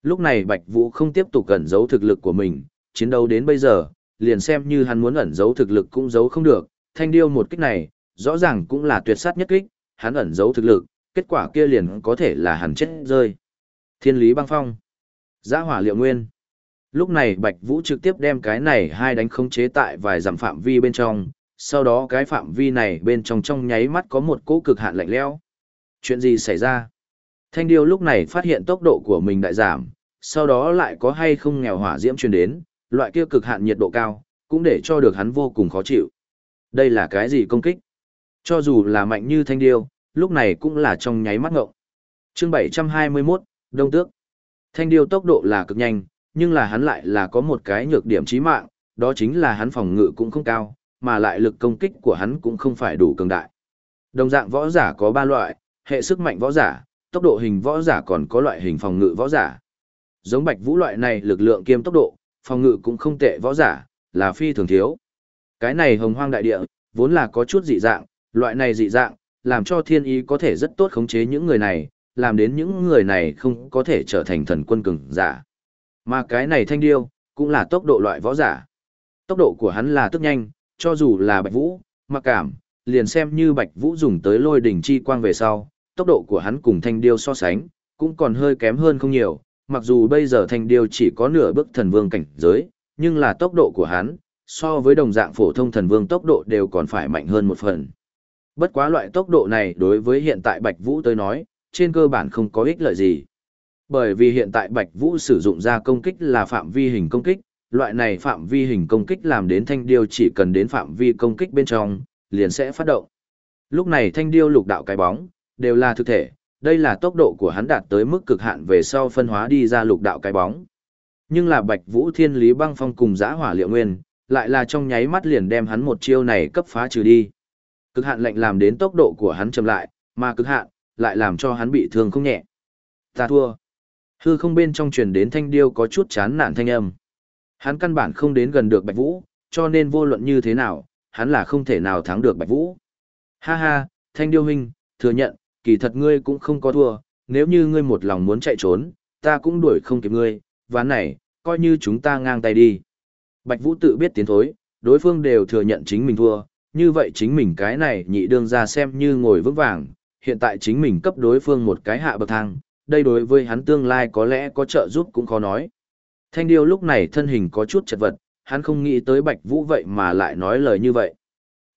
Lúc này Bạch Vũ không tiếp tục cẩn giấu thực lực của mình, chiến đấu đến bây giờ, liền xem như hắn muốn ẩn giấu thực lực cũng giấu không được, thanh điêu một kích này, rõ ràng cũng là tuyệt sát nhất kích, hắn ẩn giấu thực lực, kết quả kia liền có thể là hắn chết rơi. Thiên lý băng phong. Giã hỏa liệu nguyên. Lúc này Bạch Vũ trực tiếp đem cái này hai đánh không chế tại vài dặm phạm vi bên trong, sau đó cái phạm vi này bên trong trong nháy mắt có một cỗ cực hạn lạnh lẽo. Chuyện gì xảy ra? Thanh điêu lúc này phát hiện tốc độ của mình đại giảm, sau đó lại có hay không nghèo hỏa diễm truyền đến, loại kia cực hạn nhiệt độ cao, cũng để cho được hắn vô cùng khó chịu. Đây là cái gì công kích? Cho dù là mạnh như thanh điêu, lúc này cũng là trong nháy mắt ngộng. Chương 721, đông tước. Thanh điêu tốc độ là cực nhanh, nhưng là hắn lại là có một cái nhược điểm chí mạng, đó chính là hắn phòng ngự cũng không cao, mà lại lực công kích của hắn cũng không phải đủ cường đại. Đồng dạng võ giả có ba loại, hệ sức mạnh võ giả, tốc độ hình võ giả còn có loại hình phòng ngự võ giả. Giống Bạch Vũ loại này lực lượng kiêm tốc độ, phòng ngự cũng không tệ võ giả, là phi thường thiếu. Cái này hồng hoang đại địa, vốn là có chút dị dạng, loại này dị dạng, làm cho thiên ý có thể rất tốt khống chế những người này, làm đến những người này không có thể trở thành thần quân cường giả. Mà cái này thanh điêu, cũng là tốc độ loại võ giả. Tốc độ của hắn là tức nhanh, cho dù là Bạch Vũ, mặc cảm, liền xem như Bạch Vũ dùng tới lôi đỉnh chi quang về sau, tốc độ của hắn cùng thanh điêu so sánh, cũng còn hơi kém hơn không nhiều, mặc dù bây giờ thanh điêu chỉ có nửa bước thần vương cảnh giới, nhưng là tốc độ của hắn, so với đồng dạng phổ thông thần vương tốc độ đều còn phải mạnh hơn một phần. Bất quá loại tốc độ này đối với hiện tại Bạch Vũ tới nói, trên cơ bản không có ích lợi gì. Bởi vì hiện tại Bạch Vũ sử dụng ra công kích là phạm vi hình công kích, loại này phạm vi hình công kích làm đến thanh điêu chỉ cần đến phạm vi công kích bên trong, liền sẽ phát động. Lúc này thanh điêu lục đạo cái bóng, đều là thực thể, đây là tốc độ của hắn đạt tới mức cực hạn về sau phân hóa đi ra lục đạo cái bóng. Nhưng là Bạch Vũ Thiên Lý Băng Phong cùng Giã Hỏa Liệu Nguyên, lại là trong nháy mắt liền đem hắn một chiêu này cấp phá trừ đi. Cực hạn lệnh làm đến tốc độ của hắn chậm lại, mà cực hạn lại làm cho hắn bị thương không nhẹ. Ta thua. Hư không bên trong truyền đến thanh điêu có chút chán nản thanh âm. Hắn căn bản không đến gần được Bạch Vũ, cho nên vô luận như thế nào, hắn là không thể nào thắng được Bạch Vũ. Ha ha, thanh điêu huynh, thừa nhận, kỳ thật ngươi cũng không có thua, nếu như ngươi một lòng muốn chạy trốn, ta cũng đuổi không kịp ngươi, ván này, coi như chúng ta ngang tay đi. Bạch Vũ tự biết tiến thối, đối phương đều thừa nhận chính mình thua, như vậy chính mình cái này nhị đương ra xem như ngồi vững vàng, hiện tại chính mình cấp đối phương một cái hạ bậc thang, đây đối với hắn tương lai có lẽ có trợ giúp cũng khó nói. Thanh điêu lúc này thân hình có chút chật vật, hắn không nghĩ tới Bạch Vũ vậy mà lại nói lời như vậy.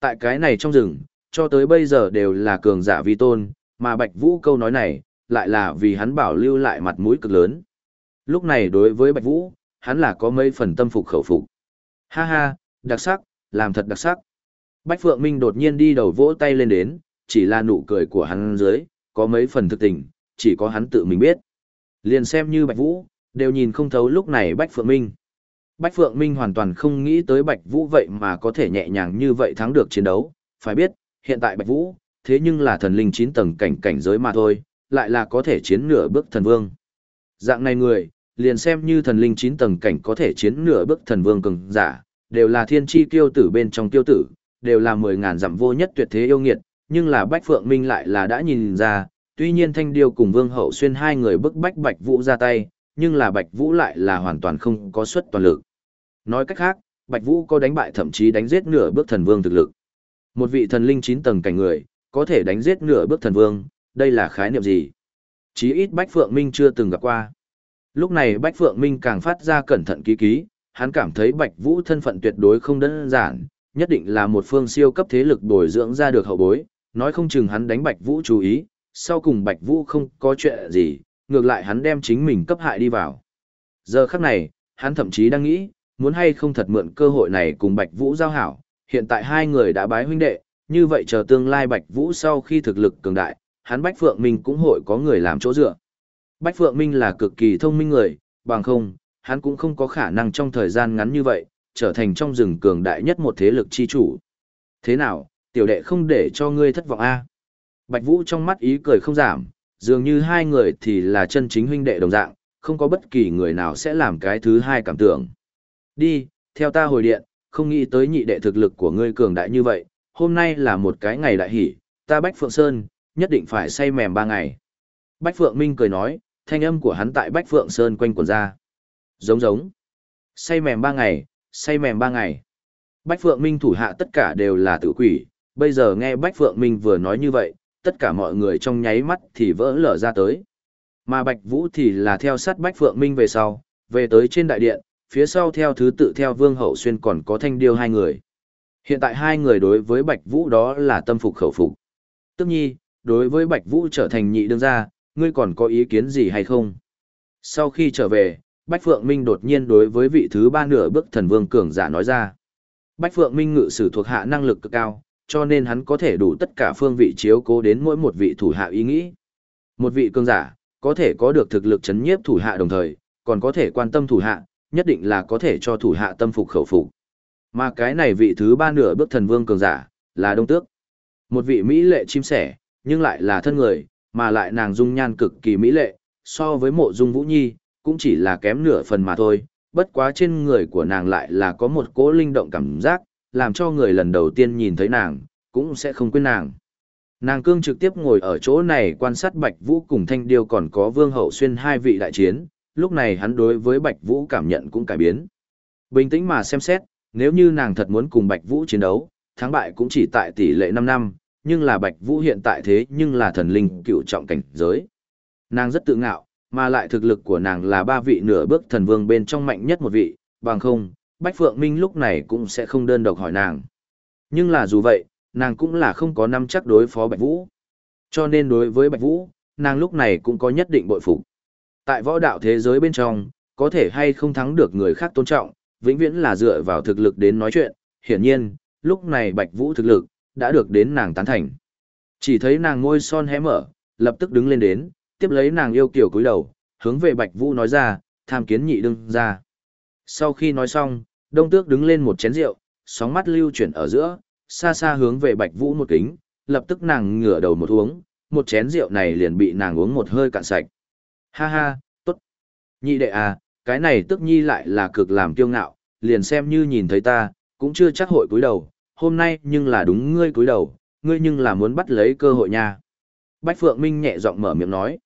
Tại cái này trong rừng, cho tới bây giờ đều là cường giả vi tôn, mà Bạch Vũ câu nói này, lại là vì hắn bảo lưu lại mặt mũi cực lớn. Lúc này đối với Bạch Vũ, hắn là có mấy phần tâm phục khẩu phục. Ha ha, đặc sắc, làm thật đặc sắc. Bách Phượng Minh đột nhiên đi đầu vỗ tay lên đến, chỉ là nụ cười của hắn dưới, có mấy phần thực tình, chỉ có hắn tự mình biết. Liền xem như Bạch Vũ, đều nhìn không thấu lúc này Bách Phượng Minh. Bách Phượng Minh hoàn toàn không nghĩ tới Bạch Vũ vậy mà có thể nhẹ nhàng như vậy thắng được chiến đấu. Phải biết, hiện tại Bạch Vũ, thế nhưng là thần linh 9 tầng cảnh cảnh giới mà thôi, lại là có thể chiến nửa bước thần vương. Dạng này người, liền xem như thần linh 9 tầng cảnh có thể chiến nửa bước thần vương cường giả, đều là thiên chi tiêu tử bên trong tiêu tử, đều là 10.000 dặm vô nhất tuyệt thế yêu nghiệt, nhưng là Bách Phượng Minh lại là đã nhìn ra, tuy nhiên Thanh Điêu cùng Vương Hậu Xuyên hai người bức bách Bạch Vũ ra tay, nhưng là Bạch Vũ lại là hoàn toàn không có suất toàn lực. Nói cách khác, Bạch Vũ có đánh bại thậm chí đánh giết nửa bước thần vương thực lực. Một vị thần linh chín tầng cảnh người, có thể đánh giết nửa bước thần vương, đây là khái niệm gì? Chí ít Bách Phượng Minh chưa từng gặp qua. Lúc này Bách Phượng Minh càng phát ra cẩn thận ký ký, hắn cảm thấy Bạch Vũ thân phận tuyệt đối không đơn giản, nhất định là một phương siêu cấp thế lực bồi dưỡng ra được hậu bối, nói không chừng hắn đánh Bạch Vũ chú ý, sau cùng Bạch Vũ không có chuyện gì, ngược lại hắn đem chính mình cấp hại đi vào. Giờ khắc này, hắn thậm chí đang nghĩ, muốn hay không thật mượn cơ hội này cùng Bạch Vũ giao hảo, hiện tại hai người đã bái huynh đệ, như vậy chờ tương lai Bạch Vũ sau khi thực lực cường đại, hắn Bách Phượng Minh cũng hội có người làm chỗ dựa. Bách Phượng Minh là cực kỳ thông minh người, bằng không, hắn cũng không có khả năng trong thời gian ngắn như vậy, trở thành trong rừng cường đại nhất một thế lực chi chủ. Thế nào, tiểu đệ không để cho ngươi thất vọng a Bạch Vũ trong mắt ý cười không giảm, dường như hai người thì là chân chính huynh đệ đồng dạng, không có bất kỳ người nào sẽ làm cái thứ hai cảm tưởng. Đi, theo ta hồi điện, không nghĩ tới nhị đệ thực lực của ngươi cường đại như vậy, hôm nay là một cái ngày đại hỷ, ta Bách Phượng Sơn, nhất định phải say mềm ba ngày. Bách Phượng Minh cười nói, thanh âm của hắn tại Bách Phượng Sơn quanh quần ra. Giống giống. Say mềm ba ngày, say mềm ba ngày. Bách Phượng Minh thủ hạ tất cả đều là tử quỷ, bây giờ nghe Bách Phượng Minh vừa nói như vậy, tất cả mọi người trong nháy mắt thì vỡ lở ra tới. Mà Bạch Vũ thì là theo sát Bách Phượng Minh về sau, về tới trên đại điện, phía sau theo thứ tự theo Vương Hậu Xuyên còn có Thanh Điêu hai người. Hiện tại hai người đối với Bạch Vũ đó là tâm phục khẩu phục. Tức nhi, đối với Bạch Vũ trở thành nhị đương gia, ngươi còn có ý kiến gì hay không? Sau khi trở về, Bách Phượng Minh đột nhiên đối với vị thứ ba nửa bước thần vương cường giả nói ra. Bách Phượng Minh ngự sử thuộc hạ năng lực cực cao, cho nên hắn có thể đủ tất cả phương vị chiếu cố đến mỗi một vị thủ hạ ý nghĩ. Một vị cường giả, có thể có được thực lực chấn nhiếp thủ hạ đồng thời, còn có thể quan tâm thủ hạ, nhất định là có thể cho thủ hạ tâm phục khẩu phục. Mà cái này vị thứ ba nửa bước thần vương cường giả, là Đông Tước. Một vị mỹ lệ chim sẻ, nhưng lại là thân người, mà lại nàng dung nhan cực kỳ mỹ lệ, so với mộ dung vũ nhi, cũng chỉ là kém nửa phần mà thôi, bất quá trên người của nàng lại là có một cỗ linh động cảm giác, làm cho người lần đầu tiên nhìn thấy nàng, cũng sẽ không quên nàng. Nàng cương trực tiếp ngồi ở chỗ này quan sát Bạch Vũ cùng Thanh Điêu còn có Vương Hậu Xuyên hai vị đại chiến, lúc này hắn đối với Bạch Vũ cảm nhận cũng cải biến. Bình tĩnh mà xem xét, nếu như nàng thật muốn cùng Bạch Vũ chiến đấu, thắng bại cũng chỉ tại tỷ lệ 5 năm, nhưng là Bạch Vũ hiện tại thế nhưng là thần linh cựu trọng cảnh giới. Nàng rất tự ngạo, mà lại thực lực của nàng là ba vị nửa bước thần vương bên trong mạnh nhất một vị, bằng không, Bách Phượng Minh lúc này cũng sẽ không đơn độc hỏi nàng. Nhưng là dù vậy, nàng cũng là không có năm chắc đối phó Bạch Vũ. Cho nên đối với Bạch Vũ, nàng lúc này cũng có nhất định bội phục. Tại võ đạo thế giới bên trong, có thể hay không thắng được người khác tôn trọng, vĩnh viễn là dựa vào thực lực đến nói chuyện, hiển nhiên, lúc này Bạch Vũ thực lực, đã được đến nàng tán thành. Chỉ thấy nàng ngôi son hé mở, lập tức đứng lên đến, tiếp lấy nàng yêu kiểu cúi đầu, hướng về Bạch Vũ nói ra, tham kiến nhị đương ra. Sau khi nói xong, Đông Tước đứng lên một chén rượu, sóng mắt lưu chuyển ở giữa, xa xa hướng về Bạch Vũ một kính, lập tức nàng ngửa đầu một uống, một chén rượu này liền bị nàng uống một hơi cạn sạch. Ha ha, tốt. Nhị đệ à, cái này tức nhi lại là cực làm kiêu ngạo, liền xem như nhìn thấy ta, cũng chưa chắc hội cúi đầu, hôm nay nhưng là đúng ngươi cúi đầu, ngươi nhưng là muốn bắt lấy cơ hội nha. Bách Phượng Minh nhẹ giọng mở miệng nói.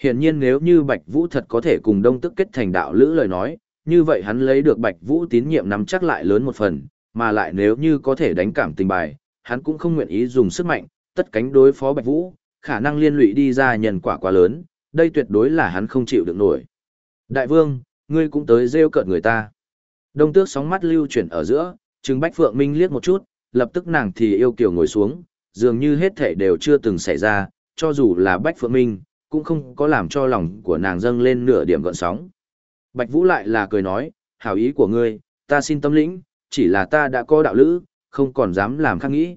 Hiển nhiên nếu như Bạch Vũ thật có thể cùng Đông Tức kết thành đạo lữ lời nói, như vậy hắn lấy được Bạch Vũ tín nhiệm nắm chắc lại lớn một phần, mà lại nếu như có thể đánh cảm tình bài, hắn cũng không nguyện ý dùng sức mạnh, tất cánh đối phó Bạch Vũ, khả năng liên lụy đi ra nhân quả quá lớn, đây tuyệt đối là hắn không chịu được nổi. Đại vương, ngươi cũng tới rêu cợt người ta. Đông tước sóng mắt lưu chuyển ở giữa, trừng Bách Phượng Minh liếc một chút, lập tức nàng thì yêu kiều ngồi xuống, dường như hết thể đều chưa từng xảy ra, cho dù là Bách Phượng Minh, cũng không có làm cho lòng của nàng dâng lên nửa điểm gợn sóng. Bạch Vũ lại là cười nói, hảo ý của ngươi, ta xin tâm lĩnh, chỉ là ta đã có đạo lữ, không còn dám làm khác nghĩ.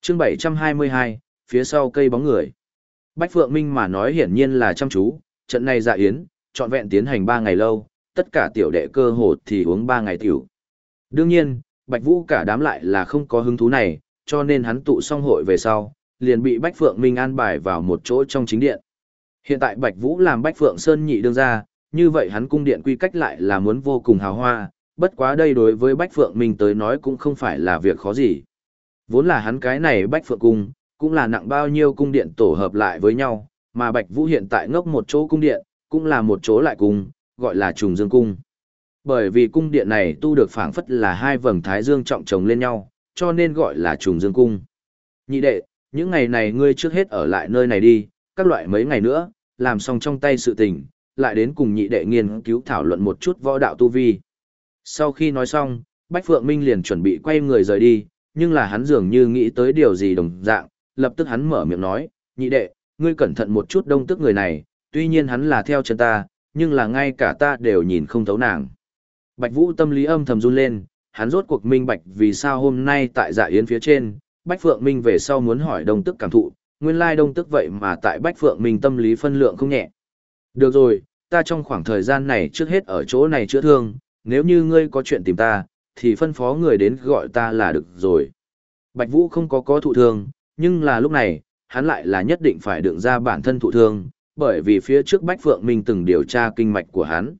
Chương 722, phía sau cây bóng người. Bách Phượng Minh mà nói hiển nhiên là chăm chú, trận này dạ yến, trọn vẹn tiến hành 3 ngày lâu, tất cả tiểu đệ cơ hồ thì uống 3 ngày tiểu. Đương nhiên, Bạch Vũ cả đám lại là không có hứng thú này, cho nên hắn tụ xong hội về sau, liền bị Bách Phượng Minh an bài vào một chỗ trong chính điện. Hiện tại Bạch Vũ làm Bách Phượng Sơn nhị đương ra, như vậy hắn cung điện quy cách lại là muốn vô cùng hào hoa, bất quá đây đối với Bách Phượng Minh tới nói cũng không phải là việc khó gì. Vốn là hắn cái này Bách Phượng Cung, cũng là nặng bao nhiêu cung điện tổ hợp lại với nhau, mà Bạch Vũ hiện tại ngốc một chỗ cung điện, cũng là một chỗ lại cung, gọi là trùng dương cung. Bởi vì cung điện này tu được phảng phất là hai vầng thái dương trọng chồng lên nhau, cho nên gọi là trùng dương cung. Nhị đệ, những ngày này ngươi trước hết ở lại nơi này đi, các loại mấy ngày nữa, làm xong trong tay sự tình, lại đến cùng nhị đệ nghiên cứu thảo luận một chút võ đạo tu vi. Sau khi nói xong, Bách Phượng Minh liền chuẩn bị quay người rời đi, nhưng là hắn dường như nghĩ tới điều gì đồng dạng, lập tức hắn mở miệng nói, nhị đệ, ngươi cẩn thận một chút đông tức người này, tuy nhiên hắn là theo chân ta, nhưng là ngay cả ta đều nhìn không thấu nàng. Bạch Vũ tâm lý âm thầm run lên, hắn rốt cuộc minh bạch vì sao hôm nay tại dạ yến phía trên, Bách Phượng Minh về sau muốn hỏi đông tức cảm thụ, nguyên lai đông tức vậy mà tại Bách Phượng Minh tâm lý phân lượng không nhẹ. Được rồi, ta trong khoảng thời gian này trước hết ở chỗ này chữa thương, nếu như ngươi có chuyện tìm ta, thì phân phó người đến gọi ta là được rồi. Bạch Vũ không có có thụ thương, nhưng là lúc này, hắn lại là nhất định phải đựng ra bản thân thụ thương, bởi vì phía trước Bách Phượng Minh từng điều tra kinh mạch của hắn.